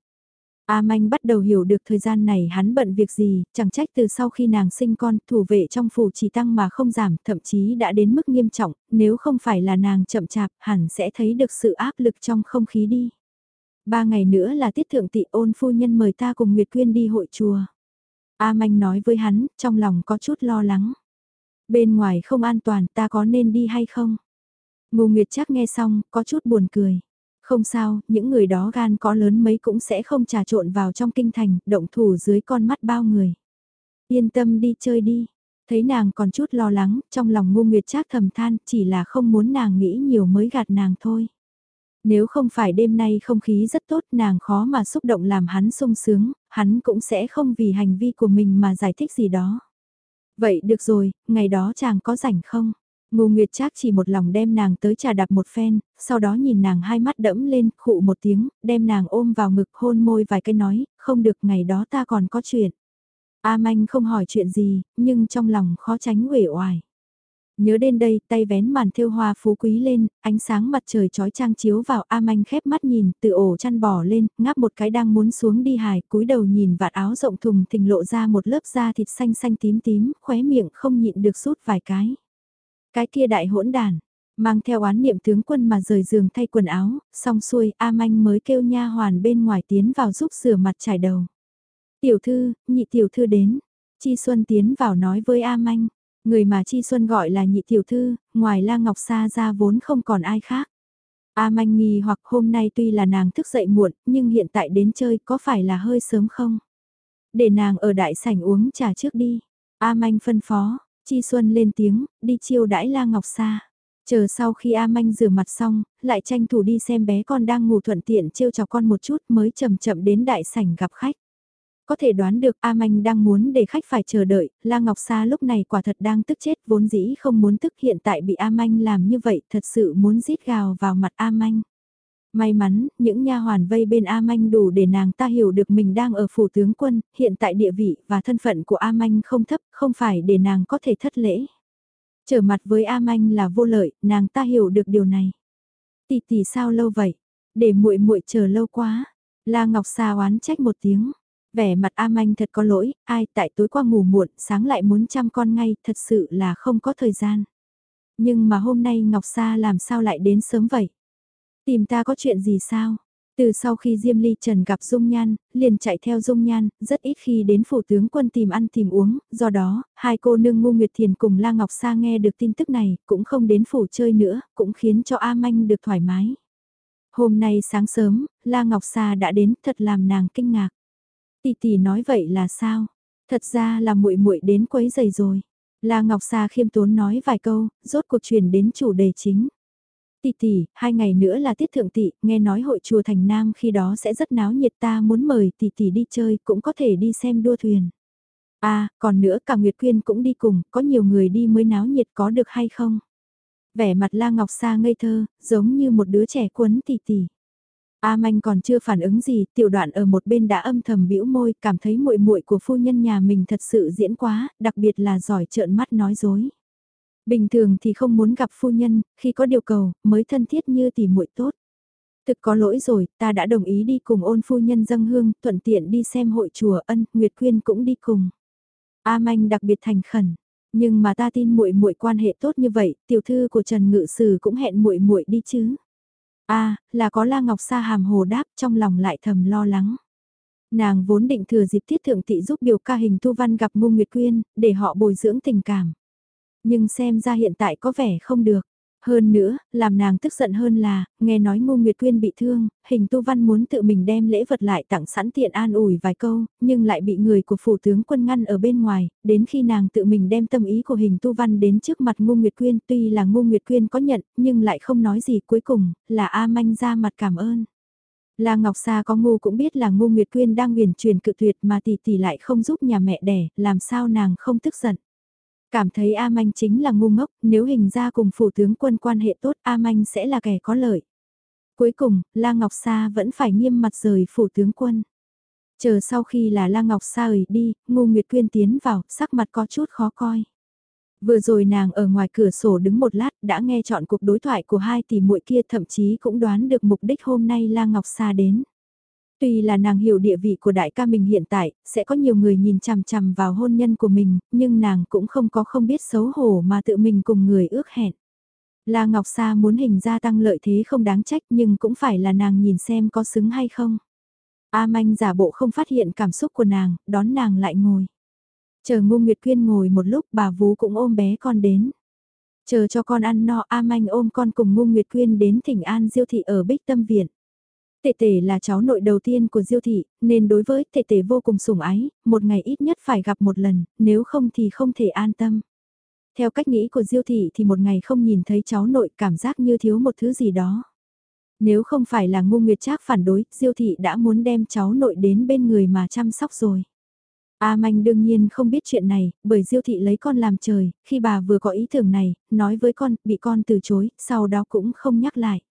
A Manh bắt đầu hiểu được thời gian này hắn bận việc gì, chẳng trách từ sau khi nàng sinh con, thủ vệ trong phủ chỉ tăng mà không giảm, thậm chí đã đến mức nghiêm trọng, nếu không phải là nàng chậm chạp, hẳn sẽ thấy được sự áp lực trong không khí đi. Ba ngày nữa là tiết thượng tị ôn phu nhân mời ta cùng Nguyệt Quyên đi hội chùa. A Manh nói với hắn, trong lòng có chút lo lắng. Bên ngoài không an toàn ta có nên đi hay không? Ngô Nguyệt chắc nghe xong, có chút buồn cười. Không sao, những người đó gan có lớn mấy cũng sẽ không trà trộn vào trong kinh thành, động thủ dưới con mắt bao người. Yên tâm đi chơi đi. Thấy nàng còn chút lo lắng, trong lòng Ngô Nguyệt Trác thầm than, chỉ là không muốn nàng nghĩ nhiều mới gạt nàng thôi. Nếu không phải đêm nay không khí rất tốt nàng khó mà xúc động làm hắn sung sướng, hắn cũng sẽ không vì hành vi của mình mà giải thích gì đó. Vậy được rồi, ngày đó chàng có rảnh không? Ngô Nguyệt Trác chỉ một lòng đem nàng tới trà đạp một phen, sau đó nhìn nàng hai mắt đẫm lên, khụ một tiếng, đem nàng ôm vào ngực hôn môi vài cái nói, không được ngày đó ta còn có chuyện. A Manh không hỏi chuyện gì, nhưng trong lòng khó tránh uể oải. Nhớ đến đây, tay vén màn thêu hoa phú quý lên, ánh sáng mặt trời chói trang chiếu vào A Manh khép mắt nhìn, từ ổ chăn bò lên, ngáp một cái đang muốn xuống đi hài, cúi đầu nhìn vạt áo rộng thùng thình lộ ra một lớp da thịt xanh xanh tím tím, khóe miệng không nhịn được sút vài cái. Cái kia đại hỗn đàn, mang theo oán niệm tướng quân mà rời giường thay quần áo, xong xuôi A Manh mới kêu nha hoàn bên ngoài tiến vào giúp rửa mặt trải đầu. Tiểu thư, nhị tiểu thư đến. Chi Xuân tiến vào nói với A Manh, Người mà Chi Xuân gọi là nhị tiểu thư, ngoài La Ngọc Sa ra vốn không còn ai khác. A Manh nghi hoặc hôm nay tuy là nàng thức dậy muộn, nhưng hiện tại đến chơi có phải là hơi sớm không? Để nàng ở đại sảnh uống trà trước đi. A Manh phân phó, Chi Xuân lên tiếng, đi chiêu đãi La Ngọc Sa. Chờ sau khi A Manh rửa mặt xong, lại tranh thủ đi xem bé con đang ngủ thuận tiện trêu chọc con một chút mới chậm chậm đến đại sảnh gặp khách. Có thể đoán được A Manh đang muốn để khách phải chờ đợi, La Ngọc Sa lúc này quả thật đang tức chết vốn dĩ không muốn tức hiện tại bị A Manh làm như vậy thật sự muốn rít gào vào mặt A Manh. May mắn, những nha hoàn vây bên A Manh đủ để nàng ta hiểu được mình đang ở phủ tướng quân, hiện tại địa vị và thân phận của A Manh không thấp, không phải để nàng có thể thất lễ. Trở mặt với A Manh là vô lợi, nàng ta hiểu được điều này. Tỷ tỷ sao lâu vậy? Để muội muội chờ lâu quá. La Ngọc Sa oán trách một tiếng. Vẻ mặt A Manh thật có lỗi, ai tại tối qua ngủ muộn, sáng lại muốn chăm con ngay, thật sự là không có thời gian. Nhưng mà hôm nay Ngọc Sa làm sao lại đến sớm vậy? Tìm ta có chuyện gì sao? Từ sau khi Diêm Ly Trần gặp Dung Nhan, liền chạy theo Dung Nhan, rất ít khi đến phủ tướng quân tìm ăn tìm uống, do đó, hai cô nương Ngu Nguyệt Thiền cùng La Ngọc Sa nghe được tin tức này, cũng không đến phủ chơi nữa, cũng khiến cho A Manh được thoải mái. Hôm nay sáng sớm, La Ngọc Sa đã đến, thật làm nàng kinh ngạc. Tỷ tỷ nói vậy là sao? Thật ra là muội muội đến quấy giày rồi. La Ngọc Sa khiêm tốn nói vài câu, rốt cuộc truyền đến chủ đề chính. Tỷ tỷ, hai ngày nữa là tiết thượng tỷ, nghe nói hội chùa Thành Nam khi đó sẽ rất náo nhiệt ta muốn mời tỷ tỷ đi chơi, cũng có thể đi xem đua thuyền. À, còn nữa cả Nguyệt Quyên cũng đi cùng, có nhiều người đi mới náo nhiệt có được hay không? Vẻ mặt La Ngọc Sa ngây thơ, giống như một đứa trẻ quấn tỷ tỷ. A Manh còn chưa phản ứng gì, tiểu đoạn ở một bên đã âm thầm bĩu môi, cảm thấy muội muội của phu nhân nhà mình thật sự diễn quá, đặc biệt là giỏi trợn mắt nói dối. Bình thường thì không muốn gặp phu nhân, khi có điều cầu, mới thân thiết như tỷ muội tốt. Thực có lỗi rồi, ta đã đồng ý đi cùng ôn phu nhân dâng hương, thuận tiện đi xem hội chùa ân, Nguyệt Quyên cũng đi cùng. A Manh đặc biệt thành khẩn, nhưng mà ta tin muội muội quan hệ tốt như vậy, tiểu thư của Trần Ngự Sử cũng hẹn muội muội đi chứ. A, là có La Ngọc Sa hàm hồ đáp, trong lòng lại thầm lo lắng. Nàng vốn định thừa dịp tiết thượng thị giúp biểu ca hình thu văn gặp Ngô Nguyệt Quyên, để họ bồi dưỡng tình cảm. Nhưng xem ra hiện tại có vẻ không được. Hơn nữa, làm nàng tức giận hơn là, nghe nói Ngô Nguyệt Quyên bị thương, hình tu văn muốn tự mình đem lễ vật lại tặng sẵn tiện an ủi vài câu, nhưng lại bị người của phủ tướng quân ngăn ở bên ngoài, đến khi nàng tự mình đem tâm ý của hình tu văn đến trước mặt Ngô Nguyệt Quyên, tuy là Ngô Nguyệt Quyên có nhận, nhưng lại không nói gì cuối cùng, là A Manh ra mặt cảm ơn. La Ngọc Sa có ngu cũng biết là Ngô Nguyệt Quyên đang huyền truyền cự tuyệt mà tỷ tỷ lại không giúp nhà mẹ đẻ, làm sao nàng không tức giận. Cảm thấy A Manh chính là ngu ngốc, nếu hình ra cùng phủ tướng quân quan hệ tốt A Manh sẽ là kẻ có lợi. Cuối cùng, La Ngọc Sa vẫn phải nghiêm mặt rời phủ tướng quân. Chờ sau khi là La Ngọc Sa ời đi, Ngô Nguyệt Quyên tiến vào, sắc mặt có chút khó coi. Vừa rồi nàng ở ngoài cửa sổ đứng một lát đã nghe chọn cuộc đối thoại của hai tỷ muội kia thậm chí cũng đoán được mục đích hôm nay La Ngọc Sa đến. Tuy là nàng hiểu địa vị của đại ca mình hiện tại, sẽ có nhiều người nhìn chằm chằm vào hôn nhân của mình, nhưng nàng cũng không có không biết xấu hổ mà tự mình cùng người ước hẹn. La Ngọc Sa muốn hình gia tăng lợi thế không đáng trách nhưng cũng phải là nàng nhìn xem có xứng hay không. A Manh giả bộ không phát hiện cảm xúc của nàng, đón nàng lại ngồi. Chờ Ngô Nguyệt Quyên ngồi một lúc bà vú cũng ôm bé con đến. Chờ cho con ăn no A Manh ôm con cùng Ngô Nguyệt Quyên đến thỉnh an diêu thị ở Bích Tâm Viện. Tệ tệ là cháu nội đầu tiên của Diêu thị, nên đối với tệ tệ vô cùng sủng ái, một ngày ít nhất phải gặp một lần, nếu không thì không thể an tâm. Theo cách nghĩ của Diêu thị thì một ngày không nhìn thấy cháu nội cảm giác như thiếu một thứ gì đó. Nếu không phải là ngu nguyệt trác phản đối, Diêu thị đã muốn đem cháu nội đến bên người mà chăm sóc rồi. A Manh đương nhiên không biết chuyện này, bởi Diêu thị lấy con làm trời, khi bà vừa có ý tưởng này, nói với con, bị con từ chối, sau đó cũng không nhắc lại.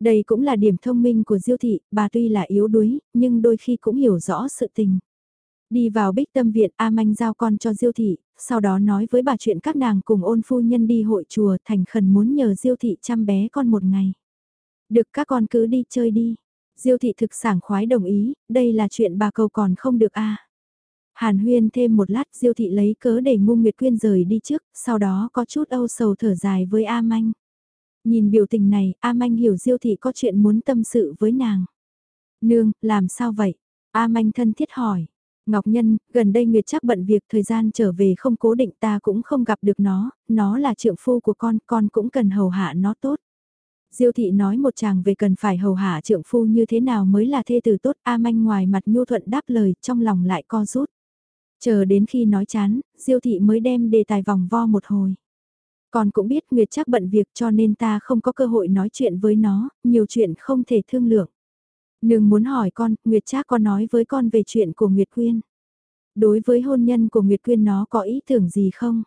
Đây cũng là điểm thông minh của Diêu thị, bà tuy là yếu đuối, nhưng đôi khi cũng hiểu rõ sự tình. Đi vào bích tâm viện A Manh giao con cho Diêu thị, sau đó nói với bà chuyện các nàng cùng ôn phu nhân đi hội chùa thành khẩn muốn nhờ Diêu thị chăm bé con một ngày. Được các con cứ đi chơi đi. Diêu thị thực sảng khoái đồng ý, đây là chuyện bà cầu còn không được a. Hàn huyên thêm một lát Diêu thị lấy cớ để ngu Nguyệt Quyên rời đi trước, sau đó có chút âu sầu thở dài với A Manh. Nhìn biểu tình này, A Manh hiểu Diêu Thị có chuyện muốn tâm sự với nàng. Nương, làm sao vậy? A Manh thân thiết hỏi. Ngọc Nhân, gần đây Nguyệt chắc bận việc thời gian trở về không cố định ta cũng không gặp được nó, nó là trượng phu của con, con cũng cần hầu hạ nó tốt. Diêu thị nói một chàng về cần phải hầu hạ trượng phu như thế nào mới là thê tử tốt, A Manh ngoài mặt nhu thuận đáp lời, trong lòng lại co rút. Chờ đến khi nói chán, Diêu thị mới đem đề tài vòng vo một hồi. Con cũng biết Nguyệt chắc bận việc cho nên ta không có cơ hội nói chuyện với nó, nhiều chuyện không thể thương lượng. Nương muốn hỏi con, Nguyệt chắc có nói với con về chuyện của Nguyệt Quyên. Đối với hôn nhân của Nguyệt Quyên nó có ý tưởng gì không?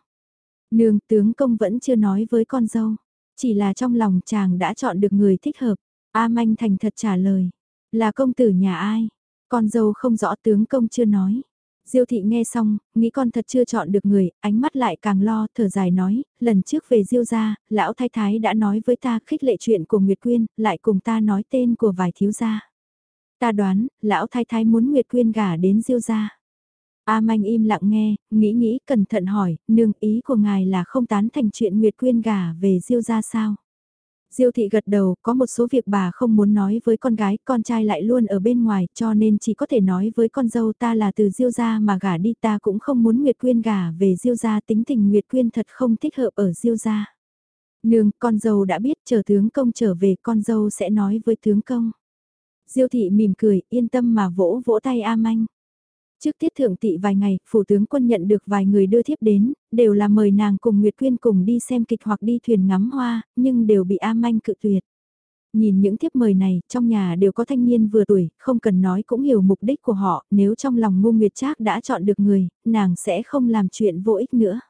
Nương tướng công vẫn chưa nói với con dâu. Chỉ là trong lòng chàng đã chọn được người thích hợp. A Manh thành thật trả lời. Là công tử nhà ai? Con dâu không rõ tướng công chưa nói. Diêu thị nghe xong, nghĩ con thật chưa chọn được người, ánh mắt lại càng lo, thở dài nói, lần trước về Diêu gia, lão thái thái đã nói với ta khích lệ chuyện của Nguyệt Quyên, lại cùng ta nói tên của vài thiếu gia. Ta đoán, lão thái thái muốn Nguyệt Quyên gả đến Diêu gia. A Manh im lặng nghe, nghĩ nghĩ cẩn thận hỏi, nương ý của ngài là không tán thành chuyện Nguyệt Quyên gả về Diêu gia sao? Diêu thị gật đầu, có một số việc bà không muốn nói với con gái, con trai lại luôn ở bên ngoài, cho nên chỉ có thể nói với con dâu ta là từ Diêu gia mà gả đi ta cũng không muốn Nguyệt Quyên gả về Diêu gia tính tình Nguyệt Quyên thật không thích hợp ở Diêu gia. Nương, con dâu đã biết chờ tướng công trở về con dâu sẽ nói với tướng công. Diêu thị mỉm cười, yên tâm mà vỗ vỗ tay A Manh. Trước tiết thượng tị vài ngày, phủ tướng quân nhận được vài người đưa thiếp đến, đều là mời nàng cùng Nguyệt Quyên cùng đi xem kịch hoặc đi thuyền ngắm hoa, nhưng đều bị A Manh cự tuyệt. Nhìn những thiếp mời này, trong nhà đều có thanh niên vừa tuổi, không cần nói cũng hiểu mục đích của họ, nếu trong lòng ngu Nguyệt Trác đã chọn được người, nàng sẽ không làm chuyện vô ích nữa.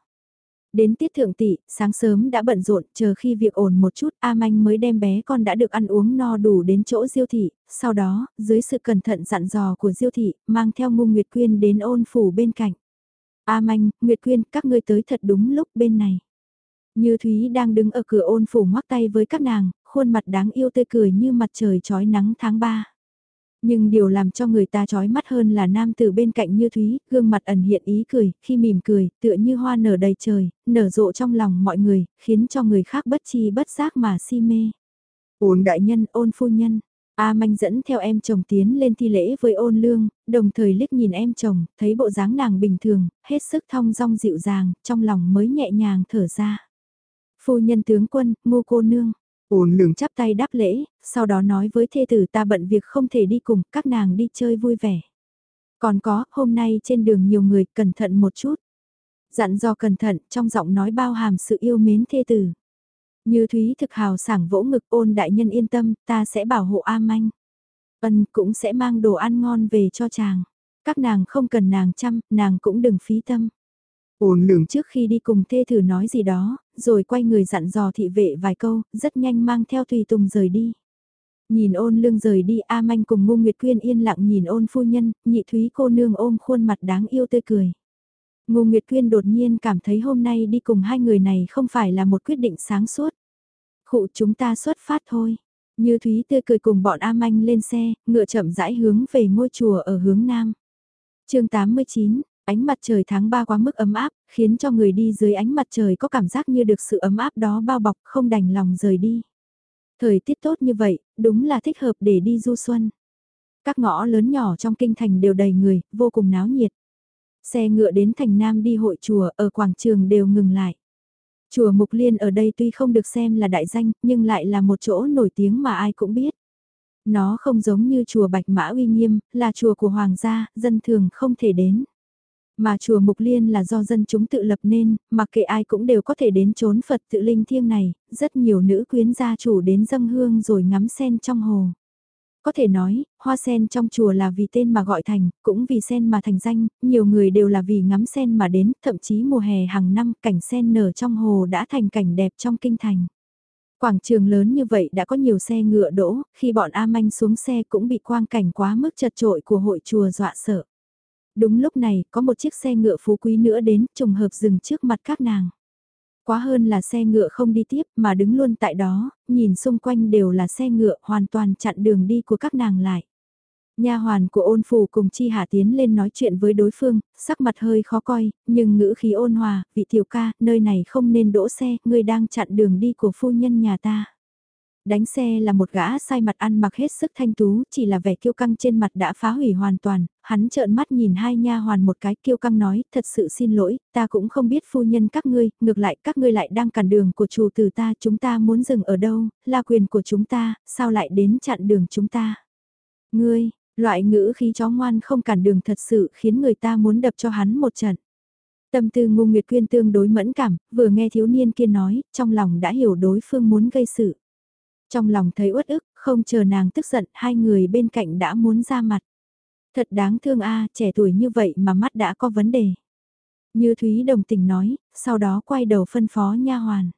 Đến tiết thượng tỷ, sáng sớm đã bận rộn, chờ khi việc ổn một chút, A Manh mới đem bé con đã được ăn uống no đủ đến chỗ diêu thị, sau đó, dưới sự cẩn thận dặn dò của diêu thị, mang theo Ngô Nguyệt Quyên đến ôn phủ bên cạnh. A Manh, Nguyệt Quyên, các ngươi tới thật đúng lúc bên này. Như Thúy đang đứng ở cửa ôn phủ ngoắc tay với các nàng, khuôn mặt đáng yêu tươi cười như mặt trời trói nắng tháng 3. Nhưng điều làm cho người ta chói mắt hơn là nam tử bên cạnh như Thúy, gương mặt ẩn hiện ý cười, khi mỉm cười, tựa như hoa nở đầy trời, nở rộ trong lòng mọi người, khiến cho người khác bất chi bất giác mà si mê. Ôn đại nhân, ôn phu nhân. A Manh dẫn theo em chồng tiến lên thi lễ với ôn lương, đồng thời liếc nhìn em chồng, thấy bộ dáng nàng bình thường, hết sức thong dong dịu dàng, trong lòng mới nhẹ nhàng thở ra. Phu nhân tướng quân, ngô cô nương, Ôn lường chắp tay đáp lễ, sau đó nói với thê tử ta bận việc không thể đi cùng, các nàng đi chơi vui vẻ. Còn có, hôm nay trên đường nhiều người, cẩn thận một chút. Dặn do cẩn thận, trong giọng nói bao hàm sự yêu mến thê tử. Như Thúy thực hào sảng vỗ ngực ôn đại nhân yên tâm, ta sẽ bảo hộ A Manh. Ân cũng sẽ mang đồ ăn ngon về cho chàng. Các nàng không cần nàng chăm, nàng cũng đừng phí tâm. Ôn lường trước khi đi cùng thê thử nói gì đó, rồi quay người dặn dò thị vệ vài câu, rất nhanh mang theo tùy tùng rời đi. Nhìn ôn lương rời đi A Manh cùng Ngô Nguyệt Quyên yên lặng nhìn ôn phu nhân, nhị thúy cô nương ôm khuôn mặt đáng yêu tươi cười. Ngô Nguyệt Quyên đột nhiên cảm thấy hôm nay đi cùng hai người này không phải là một quyết định sáng suốt. Khụ chúng ta xuất phát thôi. Như Thúy tươi cười cùng bọn A Manh lên xe, ngựa chậm rãi hướng về ngôi chùa ở hướng Nam. chương 89, Ánh mặt trời tháng 3 quá mức ấm áp, khiến cho người đi dưới ánh mặt trời có cảm giác như được sự ấm áp đó bao bọc không đành lòng rời đi. Thời tiết tốt như vậy, đúng là thích hợp để đi du xuân. Các ngõ lớn nhỏ trong kinh thành đều đầy người, vô cùng náo nhiệt. Xe ngựa đến thành Nam đi hội chùa ở quảng trường đều ngừng lại. Chùa Mục Liên ở đây tuy không được xem là đại danh, nhưng lại là một chỗ nổi tiếng mà ai cũng biết. Nó không giống như chùa Bạch Mã uy nghiêm, là chùa của hoàng gia, dân thường không thể đến. Mà chùa Mục Liên là do dân chúng tự lập nên, mặc kệ ai cũng đều có thể đến trốn Phật tự linh thiêng này, rất nhiều nữ quyến gia chủ đến dâng hương rồi ngắm sen trong hồ. Có thể nói, hoa sen trong chùa là vì tên mà gọi thành, cũng vì sen mà thành danh, nhiều người đều là vì ngắm sen mà đến, thậm chí mùa hè hàng năm cảnh sen nở trong hồ đã thành cảnh đẹp trong kinh thành. Quảng trường lớn như vậy đã có nhiều xe ngựa đỗ, khi bọn A Manh xuống xe cũng bị quang cảnh quá mức chật trội của hội chùa dọa sợ. Đúng lúc này, có một chiếc xe ngựa phú quý nữa đến, trùng hợp dừng trước mặt các nàng. Quá hơn là xe ngựa không đi tiếp mà đứng luôn tại đó, nhìn xung quanh đều là xe ngựa hoàn toàn chặn đường đi của các nàng lại. Nha hoàn của ôn phù cùng chi hạ tiến lên nói chuyện với đối phương, sắc mặt hơi khó coi, nhưng ngữ khí ôn hòa, vị tiểu ca, nơi này không nên đỗ xe, người đang chặn đường đi của phu nhân nhà ta. Đánh xe là một gã sai mặt ăn mặc hết sức thanh tú, chỉ là vẻ kiêu căng trên mặt đã phá hủy hoàn toàn, hắn trợn mắt nhìn hai nha hoàn một cái kiêu căng nói, thật sự xin lỗi, ta cũng không biết phu nhân các ngươi, ngược lại các ngươi lại đang cản đường của chủ tử ta, chúng ta muốn dừng ở đâu, là quyền của chúng ta, sao lại đến chặn đường chúng ta. Ngươi, loại ngữ khí chó ngoan không cản đường thật sự khiến người ta muốn đập cho hắn một trận. Tâm tư ngu nguyệt quyên tương đối mẫn cảm, vừa nghe thiếu niên kia nói, trong lòng đã hiểu đối phương muốn gây sự. Trong lòng thấy uất ức, không chờ nàng tức giận, hai người bên cạnh đã muốn ra mặt. Thật đáng thương a trẻ tuổi như vậy mà mắt đã có vấn đề. Như Thúy đồng tình nói, sau đó quay đầu phân phó nha hoàn.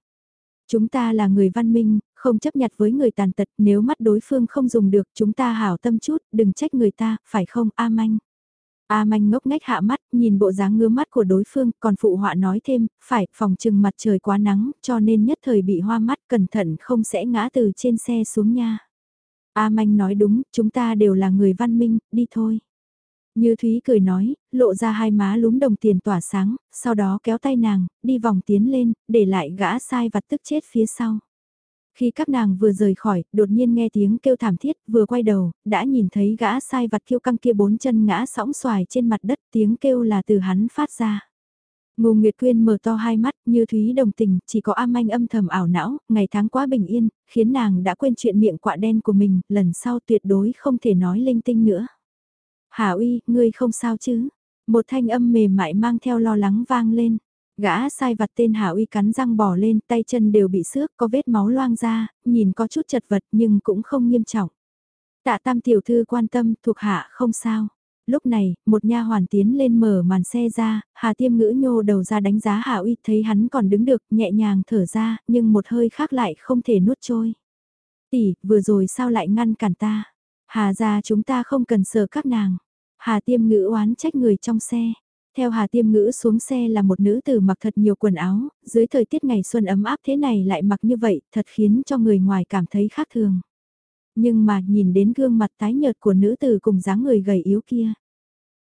Chúng ta là người văn minh, không chấp nhặt với người tàn tật, nếu mắt đối phương không dùng được chúng ta hảo tâm chút, đừng trách người ta, phải không A Manh. A manh ngốc ngách hạ mắt, nhìn bộ dáng ngứa mắt của đối phương, còn phụ họa nói thêm, phải, phòng trừng mặt trời quá nắng, cho nên nhất thời bị hoa mắt, cẩn thận không sẽ ngã từ trên xe xuống nha. A Manh nói đúng, chúng ta đều là người văn minh, đi thôi. Như Thúy cười nói, lộ ra hai má lúm đồng tiền tỏa sáng, sau đó kéo tay nàng, đi vòng tiến lên, để lại gã sai vặt tức chết phía sau. Khi các nàng vừa rời khỏi, đột nhiên nghe tiếng kêu thảm thiết, vừa quay đầu, đã nhìn thấy gã sai vặt kiêu căng kia bốn chân ngã sóng xoài trên mặt đất, tiếng kêu là từ hắn phát ra. Ngô Nguyệt Quyên mở to hai mắt như Thúy đồng tình, chỉ có am anh âm thầm ảo não, ngày tháng quá bình yên, khiến nàng đã quên chuyện miệng quạ đen của mình, lần sau tuyệt đối không thể nói linh tinh nữa. Hà uy, ngươi không sao chứ? Một thanh âm mềm mại mang theo lo lắng vang lên. Gã sai vặt tên Hà uy cắn răng bỏ lên, tay chân đều bị xước, có vết máu loang ra, nhìn có chút chật vật nhưng cũng không nghiêm trọng. Tạ tam tiểu thư quan tâm, thuộc hạ không sao. Lúc này, một nha hoàn tiến lên mở màn xe ra, Hà Tiêm ngữ nhô đầu ra đánh giá Hà Uy, thấy hắn còn đứng được, nhẹ nhàng thở ra, nhưng một hơi khác lại không thể nuốt trôi. Tỷ, vừa rồi sao lại ngăn cản ta? Hà gia chúng ta không cần sợ các nàng. Hà Tiêm ngữ oán trách người trong xe. Theo Hà Tiêm Ngữ xuống xe là một nữ tử mặc thật nhiều quần áo, dưới thời tiết ngày xuân ấm áp thế này lại mặc như vậy, thật khiến cho người ngoài cảm thấy khác thường. Nhưng mà nhìn đến gương mặt tái nhợt của nữ tử cùng dáng người gầy yếu kia.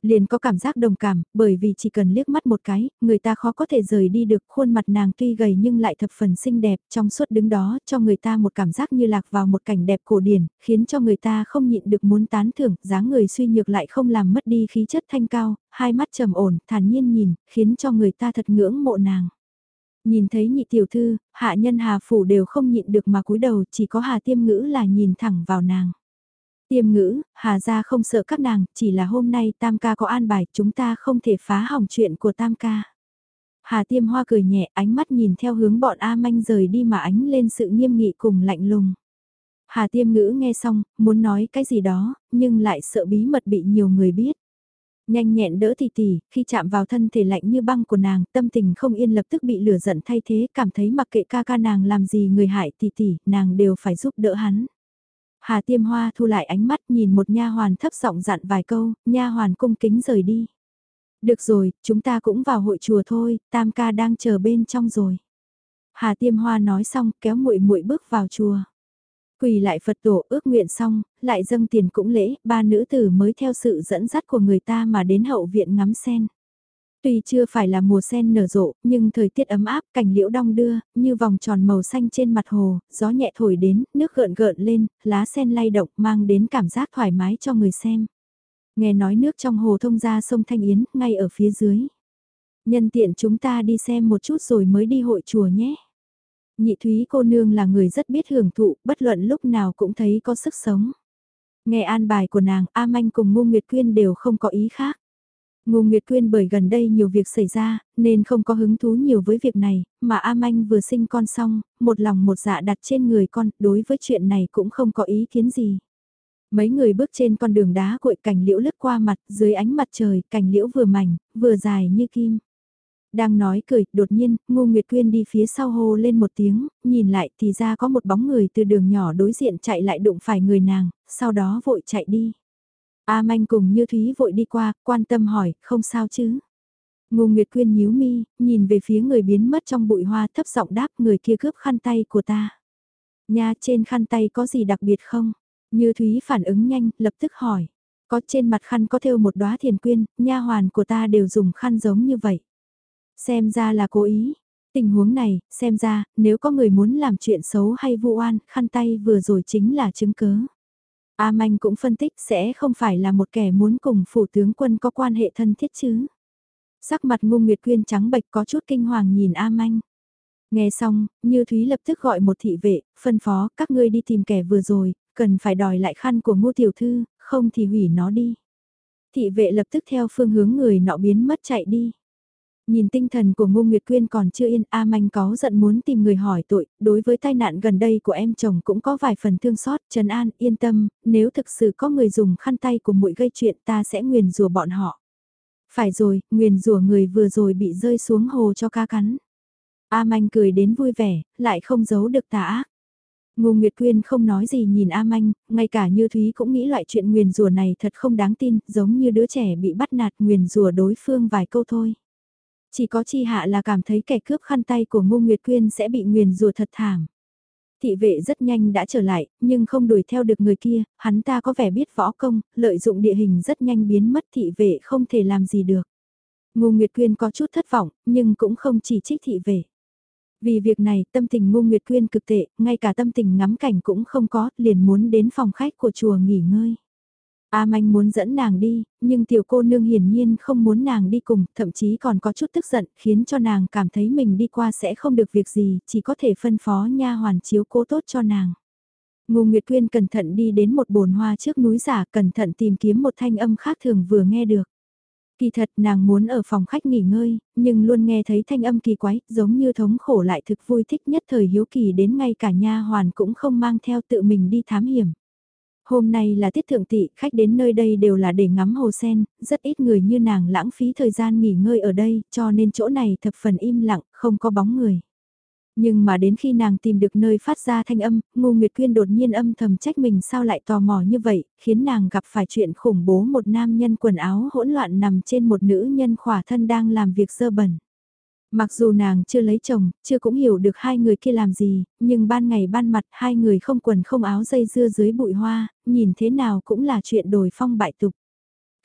Liền có cảm giác đồng cảm, bởi vì chỉ cần liếc mắt một cái, người ta khó có thể rời đi được khuôn mặt nàng tuy gầy nhưng lại thập phần xinh đẹp, trong suốt đứng đó cho người ta một cảm giác như lạc vào một cảnh đẹp cổ điển, khiến cho người ta không nhịn được muốn tán thưởng, dáng người suy nhược lại không làm mất đi khí chất thanh cao, hai mắt trầm ổn, thản nhiên nhìn, khiến cho người ta thật ngưỡng mộ nàng. Nhìn thấy nhị tiểu thư, hạ nhân hà phủ đều không nhịn được mà cúi đầu chỉ có hà tiêm ngữ là nhìn thẳng vào nàng. Tiêm ngữ, hà ra không sợ các nàng, chỉ là hôm nay tam ca có an bài chúng ta không thể phá hỏng chuyện của tam ca. Hà tiêm hoa cười nhẹ ánh mắt nhìn theo hướng bọn A manh rời đi mà ánh lên sự nghiêm nghị cùng lạnh lùng. Hà tiêm ngữ nghe xong, muốn nói cái gì đó, nhưng lại sợ bí mật bị nhiều người biết. Nhanh nhẹn đỡ tỷ tỷ, khi chạm vào thân thể lạnh như băng của nàng, tâm tình không yên lập tức bị lửa giận thay thế, cảm thấy mặc kệ ca ca nàng làm gì người hại tỷ tỷ, nàng đều phải giúp đỡ hắn. Hà Tiêm Hoa thu lại ánh mắt nhìn một nha hoàn thấp giọng dặn vài câu, nha hoàn cung kính rời đi. Được rồi, chúng ta cũng vào hội chùa thôi, Tam ca đang chờ bên trong rồi. Hà Tiêm Hoa nói xong, kéo muội muội bước vào chùa. Quỳ lại Phật tổ ước nguyện xong, lại dâng tiền cũng lễ, ba nữ tử mới theo sự dẫn dắt của người ta mà đến hậu viện ngắm sen. Tuy chưa phải là mùa sen nở rộ, nhưng thời tiết ấm áp, cảnh liễu đong đưa, như vòng tròn màu xanh trên mặt hồ, gió nhẹ thổi đến, nước gợn gợn lên, lá sen lay động mang đến cảm giác thoải mái cho người xem. Nghe nói nước trong hồ thông ra sông Thanh Yến, ngay ở phía dưới. Nhân tiện chúng ta đi xem một chút rồi mới đi hội chùa nhé. Nhị Thúy cô nương là người rất biết hưởng thụ, bất luận lúc nào cũng thấy có sức sống. Nghe an bài của nàng, A Manh cùng Ngô Nguyệt Quyên đều không có ý khác. Ngô Nguyệt Quyên bởi gần đây nhiều việc xảy ra, nên không có hứng thú nhiều với việc này, mà A Manh vừa sinh con xong, một lòng một dạ đặt trên người con, đối với chuyện này cũng không có ý kiến gì. Mấy người bước trên con đường đá cội cảnh liễu lướt qua mặt, dưới ánh mặt trời, cảnh liễu vừa mảnh, vừa dài như kim. Đang nói cười, đột nhiên, Ngô Nguyệt Quyên đi phía sau hô lên một tiếng, nhìn lại thì ra có một bóng người từ đường nhỏ đối diện chạy lại đụng phải người nàng, sau đó vội chạy đi. A Manh cùng Như Thúy vội đi qua, quan tâm hỏi, không sao chứ? Ngô Nguyệt Quyên nhíu mi, nhìn về phía người biến mất trong bụi hoa thấp giọng đáp người kia cướp khăn tay của ta. Nha trên khăn tay có gì đặc biệt không? Như Thúy phản ứng nhanh, lập tức hỏi. Có trên mặt khăn có thêu một đóa thiền quyên, nha hoàn của ta đều dùng khăn giống như vậy. Xem ra là cố ý. Tình huống này, xem ra, nếu có người muốn làm chuyện xấu hay vu oan, khăn tay vừa rồi chính là chứng cớ. A Manh cũng phân tích sẽ không phải là một kẻ muốn cùng phủ tướng quân có quan hệ thân thiết chứ. Sắc mặt ngu nguyệt quyên trắng bệch có chút kinh hoàng nhìn A Manh. Nghe xong, Như Thúy lập tức gọi một thị vệ, phân phó các ngươi đi tìm kẻ vừa rồi, cần phải đòi lại khăn của ngô tiểu thư, không thì hủy nó đi. Thị vệ lập tức theo phương hướng người nọ biến mất chạy đi. Nhìn tinh thần của Ngô Nguyệt Quyên còn chưa yên, A Manh có giận muốn tìm người hỏi tội, đối với tai nạn gần đây của em chồng cũng có vài phần thương xót, Trần An, yên tâm, nếu thực sự có người dùng khăn tay của muội gây chuyện ta sẽ nguyền rủa bọn họ. Phải rồi, nguyền rủa người vừa rồi bị rơi xuống hồ cho ca cắn. A Manh cười đến vui vẻ, lại không giấu được tà ác. Ngô Nguyệt Quyên không nói gì nhìn A Manh, ngay cả như Thúy cũng nghĩ loại chuyện nguyền rủa này thật không đáng tin, giống như đứa trẻ bị bắt nạt nguyền rủa đối phương vài câu thôi. Chỉ có chi hạ là cảm thấy kẻ cướp khăn tay của Ngô Nguyệt Quyên sẽ bị nguyền rủa thật thảm. Thị vệ rất nhanh đã trở lại, nhưng không đuổi theo được người kia, hắn ta có vẻ biết võ công, lợi dụng địa hình rất nhanh biến mất thị vệ không thể làm gì được. Ngô Nguyệt Quyên có chút thất vọng, nhưng cũng không chỉ trích thị vệ. Vì việc này, tâm tình Ngô Nguyệt Quyên cực tệ, ngay cả tâm tình ngắm cảnh cũng không có, liền muốn đến phòng khách của chùa nghỉ ngơi. A Manh muốn dẫn nàng đi, nhưng tiểu cô nương hiển nhiên không muốn nàng đi cùng, thậm chí còn có chút tức giận, khiến cho nàng cảm thấy mình đi qua sẽ không được việc gì, chỉ có thể phân phó nha hoàn chiếu cố tốt cho nàng. Ngô Nguyệt Quyên cẩn thận đi đến một bồn hoa trước núi giả, cẩn thận tìm kiếm một thanh âm khác thường vừa nghe được. Kỳ thật nàng muốn ở phòng khách nghỉ ngơi, nhưng luôn nghe thấy thanh âm kỳ quái, giống như thống khổ lại thực vui thích nhất thời hiếu kỳ đến ngay cả nha hoàn cũng không mang theo tự mình đi thám hiểm. Hôm nay là tiết thượng tị, khách đến nơi đây đều là để ngắm hồ sen, rất ít người như nàng lãng phí thời gian nghỉ ngơi ở đây, cho nên chỗ này thập phần im lặng, không có bóng người. Nhưng mà đến khi nàng tìm được nơi phát ra thanh âm, Ngô Nguyệt Quyên đột nhiên âm thầm trách mình sao lại tò mò như vậy, khiến nàng gặp phải chuyện khủng bố một nam nhân quần áo hỗn loạn nằm trên một nữ nhân khỏa thân đang làm việc dơ bẩn. Mặc dù nàng chưa lấy chồng, chưa cũng hiểu được hai người kia làm gì, nhưng ban ngày ban mặt hai người không quần không áo dây dưa dưới bụi hoa, nhìn thế nào cũng là chuyện đổi phong bại tục.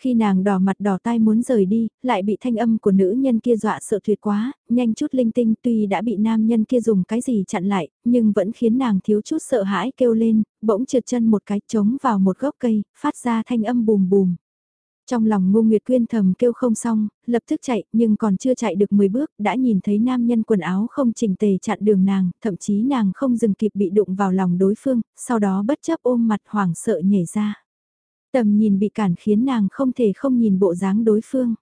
Khi nàng đỏ mặt đỏ tai muốn rời đi, lại bị thanh âm của nữ nhân kia dọa sợ tuyệt quá, nhanh chút linh tinh tuy đã bị nam nhân kia dùng cái gì chặn lại, nhưng vẫn khiến nàng thiếu chút sợ hãi kêu lên, bỗng trượt chân một cái trống vào một gốc cây, phát ra thanh âm bùm bùm. Trong lòng Ngô Nguyệt Quyên thầm kêu không xong, lập tức chạy, nhưng còn chưa chạy được 10 bước, đã nhìn thấy nam nhân quần áo không chỉnh tề chặn đường nàng, thậm chí nàng không dừng kịp bị đụng vào lòng đối phương, sau đó bất chấp ôm mặt hoảng sợ nhảy ra. Tầm nhìn bị cản khiến nàng không thể không nhìn bộ dáng đối phương.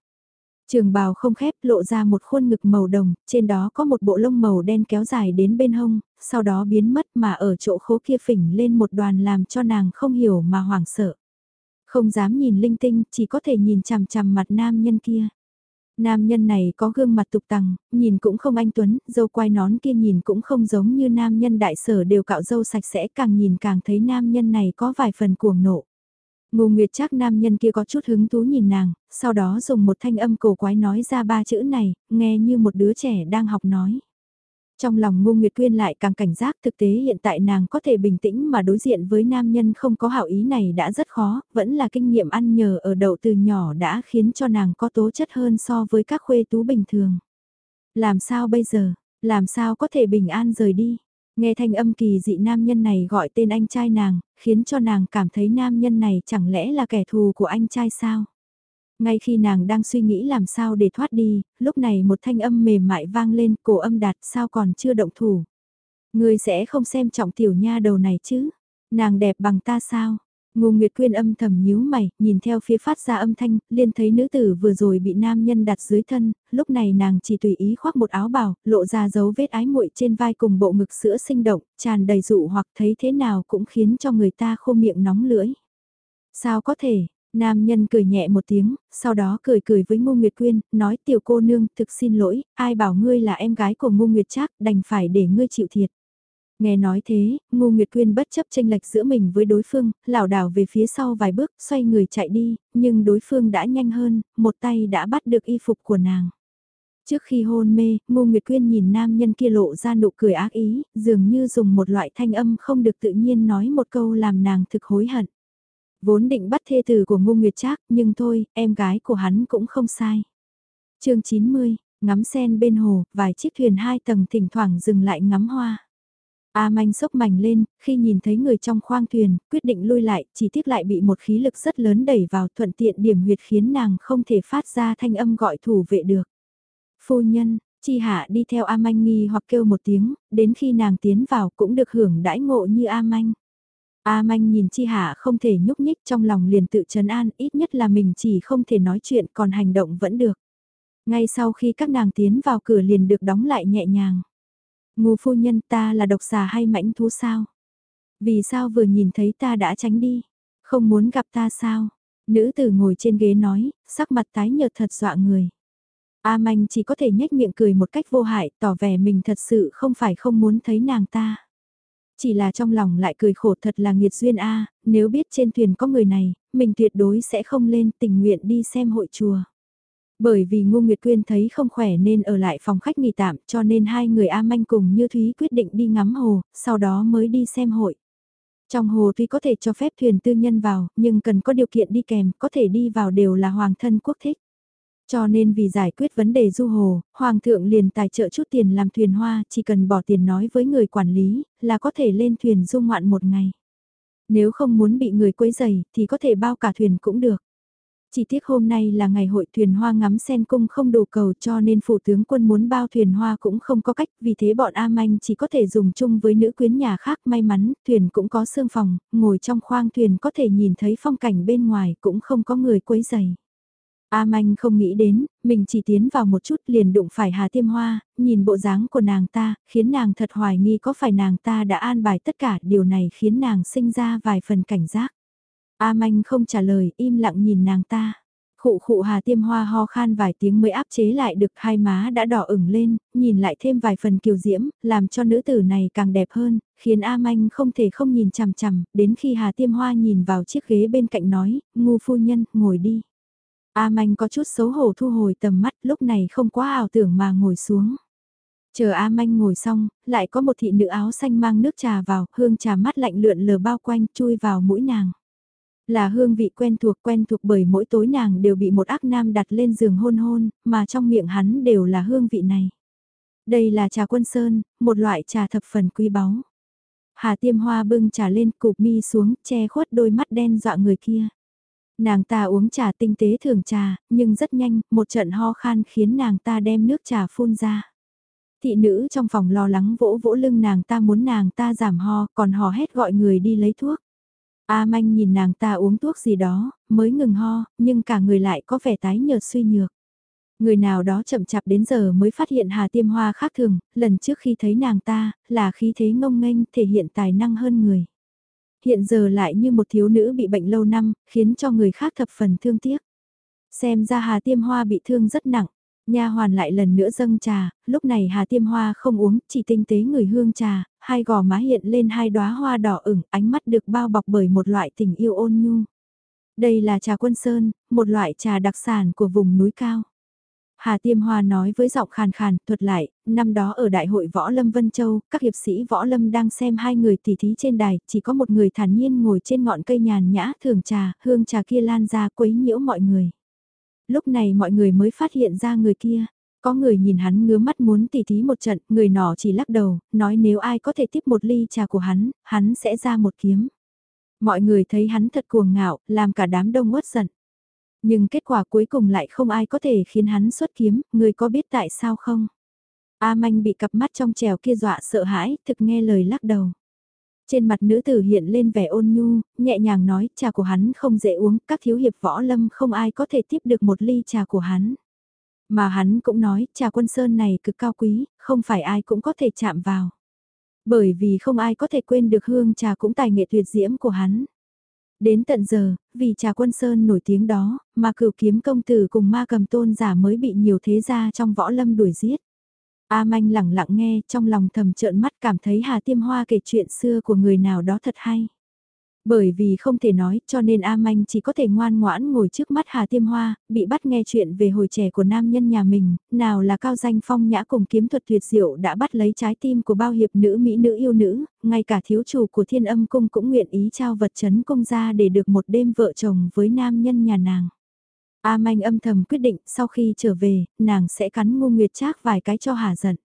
Trường bào không khép lộ ra một khuôn ngực màu đồng, trên đó có một bộ lông màu đen kéo dài đến bên hông, sau đó biến mất mà ở chỗ khố kia phỉnh lên một đoàn làm cho nàng không hiểu mà hoảng sợ. Không dám nhìn linh tinh, chỉ có thể nhìn chằm chằm mặt nam nhân kia. Nam nhân này có gương mặt tục tằng, nhìn cũng không anh tuấn, dâu quai nón kia nhìn cũng không giống như nam nhân đại sở đều cạo dâu sạch sẽ càng nhìn càng thấy nam nhân này có vài phần cuồng nộ. Ngô Nguyệt chắc nam nhân kia có chút hứng thú nhìn nàng, sau đó dùng một thanh âm cổ quái nói ra ba chữ này, nghe như một đứa trẻ đang học nói. Trong lòng Ngô Nguyệt Quyên lại càng cảnh giác thực tế hiện tại nàng có thể bình tĩnh mà đối diện với nam nhân không có hảo ý này đã rất khó, vẫn là kinh nghiệm ăn nhờ ở đậu từ nhỏ đã khiến cho nàng có tố chất hơn so với các khuê tú bình thường. Làm sao bây giờ, làm sao có thể bình an rời đi? Nghe thanh âm kỳ dị nam nhân này gọi tên anh trai nàng, khiến cho nàng cảm thấy nam nhân này chẳng lẽ là kẻ thù của anh trai sao? Ngay khi nàng đang suy nghĩ làm sao để thoát đi, lúc này một thanh âm mềm mại vang lên, cổ âm đạt sao còn chưa động thủ. Người sẽ không xem trọng tiểu nha đầu này chứ? Nàng đẹp bằng ta sao? Ngô Nguyệt Quyên âm thầm nhíu mày, nhìn theo phía phát ra âm thanh, liên thấy nữ tử vừa rồi bị nam nhân đặt dưới thân, lúc này nàng chỉ tùy ý khoác một áo bào, lộ ra dấu vết ái muội trên vai cùng bộ ngực sữa sinh động, tràn đầy dụ hoặc thấy thế nào cũng khiến cho người ta khô miệng nóng lưỡi. Sao có thể, Nam nhân cười nhẹ một tiếng, sau đó cười cười với Ngô Nguyệt Quyên, nói tiểu cô nương thực xin lỗi, ai bảo ngươi là em gái của Ngô Nguyệt Trác đành phải để ngươi chịu thiệt. Nghe nói thế, Ngô Nguyệt Quyên bất chấp tranh lệch giữa mình với đối phương, lảo đảo về phía sau vài bước, xoay người chạy đi, nhưng đối phương đã nhanh hơn, một tay đã bắt được y phục của nàng. Trước khi hôn mê, Ngô Nguyệt Quyên nhìn nam nhân kia lộ ra nụ cười ác ý, dường như dùng một loại thanh âm không được tự nhiên nói một câu làm nàng thực hối hận. Vốn định bắt thê tử của Ngô Nguyệt Trác, nhưng thôi, em gái của hắn cũng không sai. chương 90, ngắm sen bên hồ, vài chiếc thuyền hai tầng thỉnh thoảng dừng lại ngắm hoa. A manh sốc mảnh lên, khi nhìn thấy người trong khoang thuyền, quyết định lui lại, chỉ tiếc lại bị một khí lực rất lớn đẩy vào thuận tiện điểm huyệt khiến nàng không thể phát ra thanh âm gọi thủ vệ được. Phu nhân, chi hạ đi theo A manh nghi hoặc kêu một tiếng, đến khi nàng tiến vào cũng được hưởng đãi ngộ như A manh. A manh nhìn chi hạ không thể nhúc nhích trong lòng liền tự trấn an ít nhất là mình chỉ không thể nói chuyện còn hành động vẫn được. Ngay sau khi các nàng tiến vào cửa liền được đóng lại nhẹ nhàng. Ngô phu nhân ta là độc xà hay mãnh thú sao? Vì sao vừa nhìn thấy ta đã tránh đi? Không muốn gặp ta sao? Nữ tử ngồi trên ghế nói, sắc mặt tái nhợt thật dọa người. A manh chỉ có thể nhếch miệng cười một cách vô hại, tỏ vẻ mình thật sự không phải không muốn thấy nàng ta. Chỉ là trong lòng lại cười khổ thật là nghiệt duyên a nếu biết trên thuyền có người này, mình tuyệt đối sẽ không lên tình nguyện đi xem hội chùa. Bởi vì Ngô Nguyệt Quyên thấy không khỏe nên ở lại phòng khách nghỉ tạm cho nên hai người A Manh cùng Như Thúy quyết định đi ngắm hồ, sau đó mới đi xem hội. Trong hồ tuy có thể cho phép thuyền tư nhân vào, nhưng cần có điều kiện đi kèm, có thể đi vào đều là hoàng thân quốc thích. Cho nên vì giải quyết vấn đề du hồ, Hoàng thượng liền tài trợ chút tiền làm thuyền hoa, chỉ cần bỏ tiền nói với người quản lý, là có thể lên thuyền du ngoạn một ngày. Nếu không muốn bị người quấy dày, thì có thể bao cả thuyền cũng được. Chỉ tiếc hôm nay là ngày hội thuyền hoa ngắm sen cung không đủ cầu cho nên phủ tướng quân muốn bao thuyền hoa cũng không có cách, vì thế bọn A Manh chỉ có thể dùng chung với nữ quyến nhà khác may mắn, thuyền cũng có sương phòng, ngồi trong khoang thuyền có thể nhìn thấy phong cảnh bên ngoài cũng không có người quấy giày. A Manh không nghĩ đến, mình chỉ tiến vào một chút liền đụng phải Hà Tiêm Hoa, nhìn bộ dáng của nàng ta, khiến nàng thật hoài nghi có phải nàng ta đã an bài tất cả, điều này khiến nàng sinh ra vài phần cảnh giác. A Manh không trả lời, im lặng nhìn nàng ta. Khụ khụ Hà Tiêm Hoa ho khan vài tiếng mới áp chế lại được hai má đã đỏ ửng lên, nhìn lại thêm vài phần kiều diễm, làm cho nữ tử này càng đẹp hơn, khiến A Manh không thể không nhìn chằm chằm, đến khi Hà Tiêm Hoa nhìn vào chiếc ghế bên cạnh nói, ngu phu nhân, ngồi đi. A Manh có chút xấu hổ thu hồi tầm mắt lúc này không quá ảo tưởng mà ngồi xuống. Chờ A Manh ngồi xong, lại có một thị nữ áo xanh mang nước trà vào, hương trà mát lạnh lượn lờ bao quanh chui vào mũi nàng. Là hương vị quen thuộc quen thuộc bởi mỗi tối nàng đều bị một ác nam đặt lên giường hôn hôn, mà trong miệng hắn đều là hương vị này. Đây là trà quân sơn, một loại trà thập phần quý báu. Hà tiêm hoa bưng trà lên cụp mi xuống, che khuất đôi mắt đen dọa người kia. Nàng ta uống trà tinh tế thường trà, nhưng rất nhanh, một trận ho khan khiến nàng ta đem nước trà phun ra. Thị nữ trong phòng lo lắng vỗ vỗ lưng nàng ta muốn nàng ta giảm ho, còn hò hét gọi người đi lấy thuốc. A manh nhìn nàng ta uống thuốc gì đó, mới ngừng ho, nhưng cả người lại có vẻ tái nhợt suy nhược. Người nào đó chậm chạp đến giờ mới phát hiện Hà Tiêm Hoa khác thường, lần trước khi thấy nàng ta, là khí thế ngông nghênh thể hiện tài năng hơn người. Hiện giờ lại như một thiếu nữ bị bệnh lâu năm, khiến cho người khác thập phần thương tiếc. Xem ra Hà Tiêm Hoa bị thương rất nặng, nha hoàn lại lần nữa dâng trà, lúc này Hà Tiêm Hoa không uống, chỉ tinh tế người hương trà, hai gò má hiện lên hai đóa hoa đỏ ửng, ánh mắt được bao bọc bởi một loại tình yêu ôn nhu. Đây là trà quân sơn, một loại trà đặc sản của vùng núi cao. Hà Tiêm Hoa nói với giọng khàn khàn, thuật lại, năm đó ở Đại hội Võ Lâm Vân Châu, các hiệp sĩ Võ Lâm đang xem hai người tỉ thí trên đài, chỉ có một người thản nhiên ngồi trên ngọn cây nhàn nhã thường trà, hương trà kia lan ra quấy nhiễu mọi người. Lúc này mọi người mới phát hiện ra người kia. Có người nhìn hắn ngứa mắt muốn tỉ thí một trận, người nọ chỉ lắc đầu, nói nếu ai có thể tiếp một ly trà của hắn, hắn sẽ ra một kiếm. Mọi người thấy hắn thật cuồng ngạo, làm cả đám đông uất giận. Nhưng kết quả cuối cùng lại không ai có thể khiến hắn xuất kiếm, người có biết tại sao không? A Manh bị cặp mắt trong trèo kia dọa sợ hãi, thực nghe lời lắc đầu. Trên mặt nữ tử hiện lên vẻ ôn nhu, nhẹ nhàng nói trà của hắn không dễ uống, các thiếu hiệp võ lâm không ai có thể tiếp được một ly trà của hắn. Mà hắn cũng nói trà quân sơn này cực cao quý, không phải ai cũng có thể chạm vào. Bởi vì không ai có thể quên được hương trà cũng tài nghệ tuyệt diễm của hắn. Đến tận giờ, vì trà quân sơn nổi tiếng đó, mà cửu kiếm công tử cùng ma cầm tôn giả mới bị nhiều thế gia trong võ lâm đuổi giết. A manh lẳng lặng nghe, trong lòng thầm trợn mắt cảm thấy Hà Tiêm Hoa kể chuyện xưa của người nào đó thật hay. Bởi vì không thể nói cho nên A Manh chỉ có thể ngoan ngoãn ngồi trước mắt Hà Tiêm Hoa, bị bắt nghe chuyện về hồi trẻ của nam nhân nhà mình, nào là cao danh phong nhã cùng kiếm thuật tuyệt diệu đã bắt lấy trái tim của bao hiệp nữ mỹ nữ yêu nữ, ngay cả thiếu chủ của thiên âm cung cũng nguyện ý trao vật chấn công ra để được một đêm vợ chồng với nam nhân nhà nàng. A Manh âm thầm quyết định sau khi trở về, nàng sẽ cắn ngu nguyệt trác vài cái cho hà giận.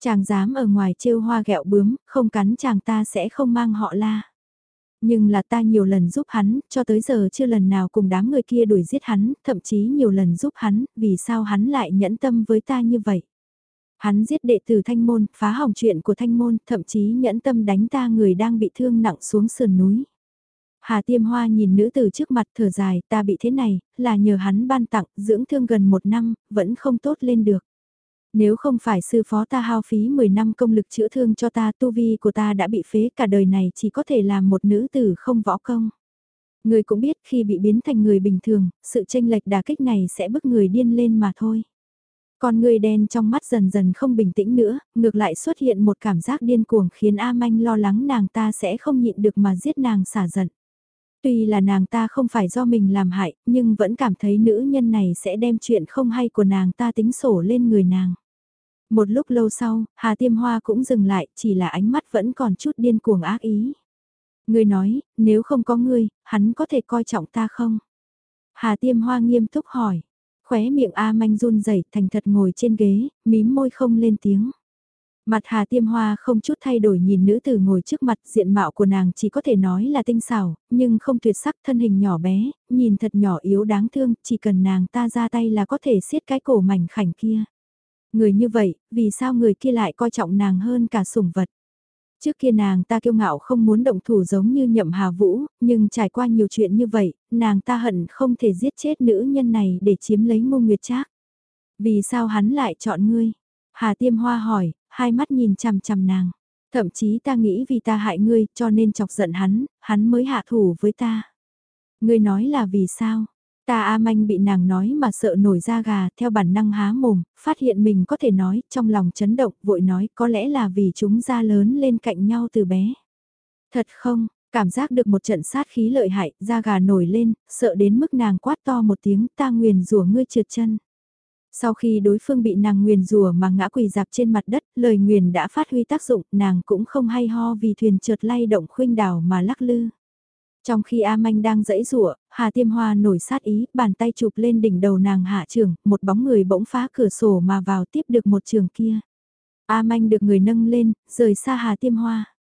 Chàng dám ở ngoài trêu hoa gẹo bướm, không cắn chàng ta sẽ không mang họ la. Nhưng là ta nhiều lần giúp hắn, cho tới giờ chưa lần nào cùng đám người kia đuổi giết hắn, thậm chí nhiều lần giúp hắn, vì sao hắn lại nhẫn tâm với ta như vậy. Hắn giết đệ tử thanh môn, phá hỏng chuyện của thanh môn, thậm chí nhẫn tâm đánh ta người đang bị thương nặng xuống sườn núi. Hà tiêm hoa nhìn nữ tử trước mặt thở dài, ta bị thế này, là nhờ hắn ban tặng, dưỡng thương gần một năm, vẫn không tốt lên được. Nếu không phải sư phó ta hao phí 10 năm công lực chữa thương cho ta tu vi của ta đã bị phế cả đời này chỉ có thể làm một nữ tử không võ công. Người cũng biết khi bị biến thành người bình thường, sự tranh lệch đà kích này sẽ bức người điên lên mà thôi. Con người đen trong mắt dần dần không bình tĩnh nữa, ngược lại xuất hiện một cảm giác điên cuồng khiến A Manh lo lắng nàng ta sẽ không nhịn được mà giết nàng xả giận. Tuy là nàng ta không phải do mình làm hại, nhưng vẫn cảm thấy nữ nhân này sẽ đem chuyện không hay của nàng ta tính sổ lên người nàng. Một lúc lâu sau, Hà Tiêm Hoa cũng dừng lại, chỉ là ánh mắt vẫn còn chút điên cuồng ác ý. Ngươi nói, nếu không có ngươi, hắn có thể coi trọng ta không? Hà Tiêm Hoa nghiêm túc hỏi. Khóe miệng A Manh run rẩy thành thật ngồi trên ghế, mím môi không lên tiếng. Mặt Hà Tiêm Hoa không chút thay đổi nhìn nữ tử ngồi trước mặt diện mạo của nàng chỉ có thể nói là tinh xảo, nhưng không tuyệt sắc thân hình nhỏ bé, nhìn thật nhỏ yếu đáng thương, chỉ cần nàng ta ra tay là có thể siết cái cổ mảnh khảnh kia. Người như vậy, vì sao người kia lại coi trọng nàng hơn cả sủng vật? Trước kia nàng ta kiêu ngạo không muốn động thủ giống như nhậm hà vũ, nhưng trải qua nhiều chuyện như vậy, nàng ta hận không thể giết chết nữ nhân này để chiếm lấy ngô nguyệt trác. Vì sao hắn lại chọn ngươi? Hà tiêm hoa hỏi, hai mắt nhìn chằm chằm nàng. Thậm chí ta nghĩ vì ta hại ngươi cho nên chọc giận hắn, hắn mới hạ thủ với ta. Ngươi nói là vì sao? Ta A Manh bị nàng nói mà sợ nổi da gà, theo bản năng há mồm, phát hiện mình có thể nói, trong lòng chấn động, vội nói có lẽ là vì chúng ra lớn lên cạnh nhau từ bé. Thật không, cảm giác được một trận sát khí lợi hại, da gà nổi lên, sợ đến mức nàng quát to một tiếng ta nguyền rủa ngươi trượt chân. Sau khi đối phương bị nàng nguyền rủa mà ngã quỳ dạp trên mặt đất, lời nguyền đã phát huy tác dụng, nàng cũng không hay ho vì thuyền trượt lay động khuynh đảo mà lắc lư. Trong khi A Manh đang dẫy rủa Hà Tiêm Hoa nổi sát ý, bàn tay chụp lên đỉnh đầu nàng hạ trường, một bóng người bỗng phá cửa sổ mà vào tiếp được một trường kia. A Manh được người nâng lên, rời xa Hà Tiêm Hoa.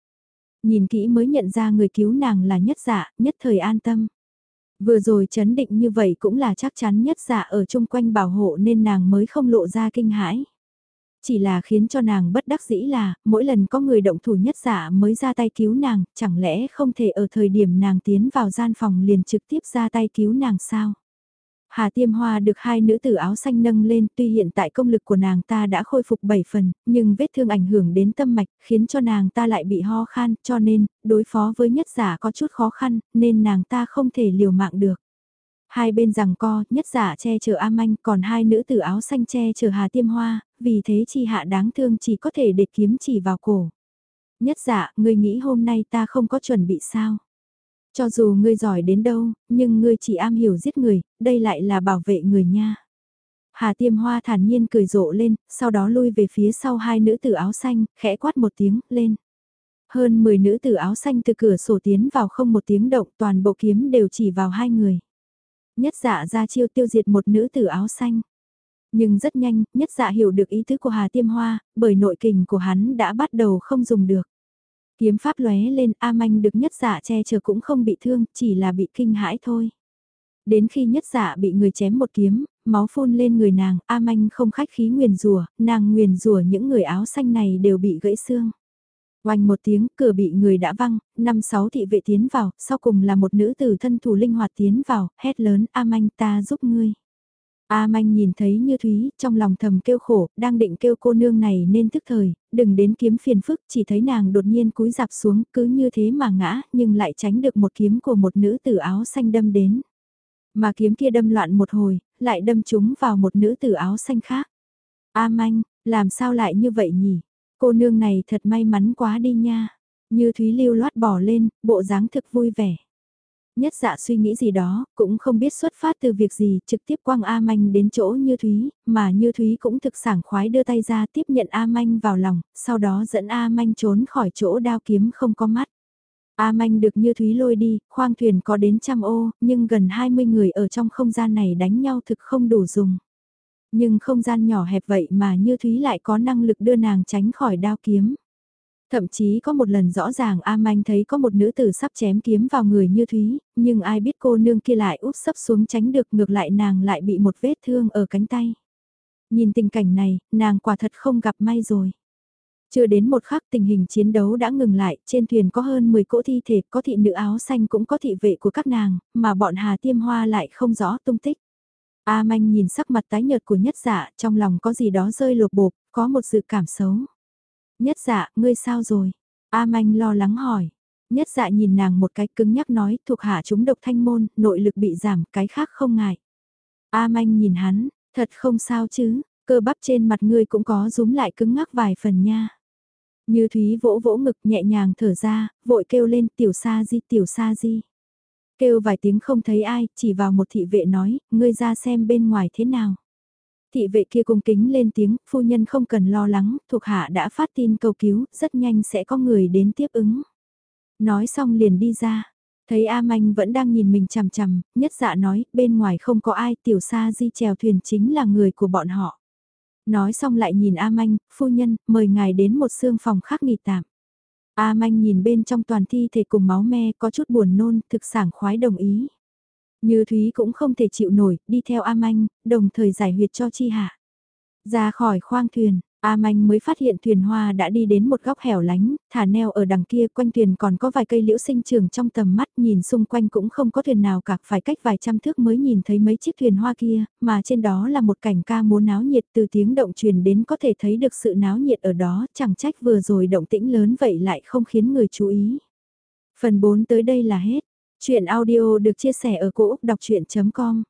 Nhìn kỹ mới nhận ra người cứu nàng là nhất dạ, nhất thời an tâm. Vừa rồi chấn định như vậy cũng là chắc chắn nhất dạ ở chung quanh bảo hộ nên nàng mới không lộ ra kinh hãi. Chỉ là khiến cho nàng bất đắc dĩ là, mỗi lần có người động thủ nhất giả mới ra tay cứu nàng, chẳng lẽ không thể ở thời điểm nàng tiến vào gian phòng liền trực tiếp ra tay cứu nàng sao? Hà Tiêm Hoa được hai nữ tử áo xanh nâng lên tuy hiện tại công lực của nàng ta đã khôi phục 7 phần, nhưng vết thương ảnh hưởng đến tâm mạch khiến cho nàng ta lại bị ho khan cho nên, đối phó với nhất giả có chút khó khăn nên nàng ta không thể liều mạng được. Hai bên rằng co, nhất giả che chở A Manh, còn hai nữ tử áo xanh che chở Hà Tiêm Hoa, vì thế chi hạ đáng thương chỉ có thể để kiếm chỉ vào cổ. Nhất giả, ngươi nghĩ hôm nay ta không có chuẩn bị sao? Cho dù ngươi giỏi đến đâu, nhưng ngươi chỉ am hiểu giết người, đây lại là bảo vệ người nha. Hà Tiêm Hoa thản nhiên cười rộ lên, sau đó lui về phía sau hai nữ tử áo xanh, khẽ quát một tiếng, lên. Hơn 10 nữ tử áo xanh từ cửa sổ tiến vào không một tiếng động, toàn bộ kiếm đều chỉ vào hai người nhất dạ ra chiêu tiêu diệt một nữ tử áo xanh. Nhưng rất nhanh, nhất dạ hiểu được ý tứ của Hà Tiêm Hoa, bởi nội kình của hắn đã bắt đầu không dùng được. Kiếm pháp lóe lên A Manh được nhất dạ che chở cũng không bị thương, chỉ là bị kinh hãi thôi. Đến khi nhất dạ bị người chém một kiếm, máu phun lên người nàng, A Manh không khách khí nguyền rủa, nàng nguyền rủa những người áo xanh này đều bị gãy xương. Oanh một tiếng, cửa bị người đã văng, năm sáu thị vệ tiến vào, sau cùng là một nữ tử thân thủ linh hoạt tiến vào, hét lớn, A Manh ta giúp ngươi. A Manh nhìn thấy như Thúy, trong lòng thầm kêu khổ, đang định kêu cô nương này nên thức thời, đừng đến kiếm phiền phức, chỉ thấy nàng đột nhiên cúi dạp xuống, cứ như thế mà ngã, nhưng lại tránh được một kiếm của một nữ tử áo xanh đâm đến. Mà kiếm kia đâm loạn một hồi, lại đâm trúng vào một nữ tử áo xanh khác. A Manh, làm sao lại như vậy nhỉ? Cô nương này thật may mắn quá đi nha. Như Thúy lưu loát bỏ lên, bộ dáng thực vui vẻ. Nhất dạ suy nghĩ gì đó, cũng không biết xuất phát từ việc gì, trực tiếp quăng A Manh đến chỗ Như Thúy, mà Như Thúy cũng thực sảng khoái đưa tay ra tiếp nhận A Manh vào lòng, sau đó dẫn A Manh trốn khỏi chỗ đao kiếm không có mắt. A Manh được Như Thúy lôi đi, khoang thuyền có đến trăm ô, nhưng gần 20 người ở trong không gian này đánh nhau thực không đủ dùng. Nhưng không gian nhỏ hẹp vậy mà Như Thúy lại có năng lực đưa nàng tránh khỏi đao kiếm. Thậm chí có một lần rõ ràng A Manh thấy có một nữ tử sắp chém kiếm vào người Như Thúy, nhưng ai biết cô nương kia lại úp sấp xuống tránh được ngược lại nàng lại bị một vết thương ở cánh tay. Nhìn tình cảnh này, nàng quả thật không gặp may rồi. Chưa đến một khắc tình hình chiến đấu đã ngừng lại, trên thuyền có hơn 10 cỗ thi thể, có thị nữ áo xanh cũng có thị vệ của các nàng, mà bọn Hà Tiêm Hoa lại không rõ tung tích. A Manh nhìn sắc mặt tái nhợt của nhất dạ, trong lòng có gì đó rơi lột bột, có một dự cảm xấu. Nhất dạ, ngươi sao rồi? A Manh lo lắng hỏi. Nhất dạ nhìn nàng một cái cứng nhắc nói thuộc hạ chúng độc thanh môn, nội lực bị giảm, cái khác không ngại. A Manh nhìn hắn, thật không sao chứ, cơ bắp trên mặt ngươi cũng có rúm lại cứng ngắc vài phần nha. Như Thúy vỗ vỗ ngực nhẹ nhàng thở ra, vội kêu lên tiểu sa di tiểu sa di. Kêu vài tiếng không thấy ai, chỉ vào một thị vệ nói, ngươi ra xem bên ngoài thế nào. Thị vệ kia cung kính lên tiếng, phu nhân không cần lo lắng, thuộc hạ đã phát tin cầu cứu, rất nhanh sẽ có người đến tiếp ứng. Nói xong liền đi ra, thấy A Manh vẫn đang nhìn mình chằm chằm, nhất dạ nói, bên ngoài không có ai, tiểu sa di chèo thuyền chính là người của bọn họ. Nói xong lại nhìn A Manh, phu nhân, mời ngài đến một xương phòng khác nghỉ tạm. A Manh nhìn bên trong toàn thi thể cùng máu me có chút buồn nôn, thực sảng khoái đồng ý. Như Thúy cũng không thể chịu nổi, đi theo A Manh, đồng thời giải huyệt cho chi hạ. Ra khỏi khoang thuyền, A Manh mới phát hiện thuyền hoa đã đi đến một góc hẻo lánh, thả neo ở đằng kia quanh thuyền còn có vài cây liễu sinh trường trong tầm mắt nhìn xung quanh cũng không có thuyền nào cả phải cách vài trăm thước mới nhìn thấy mấy chiếc thuyền hoa kia, mà trên đó là một cảnh ca múa náo nhiệt từ tiếng động truyền đến có thể thấy được sự náo nhiệt ở đó, chẳng trách vừa rồi động tĩnh lớn vậy lại không khiến người chú ý. Phần 4 tới đây là hết. Chuyện audio được chia sẻ ở cỗ đọc chuyện.com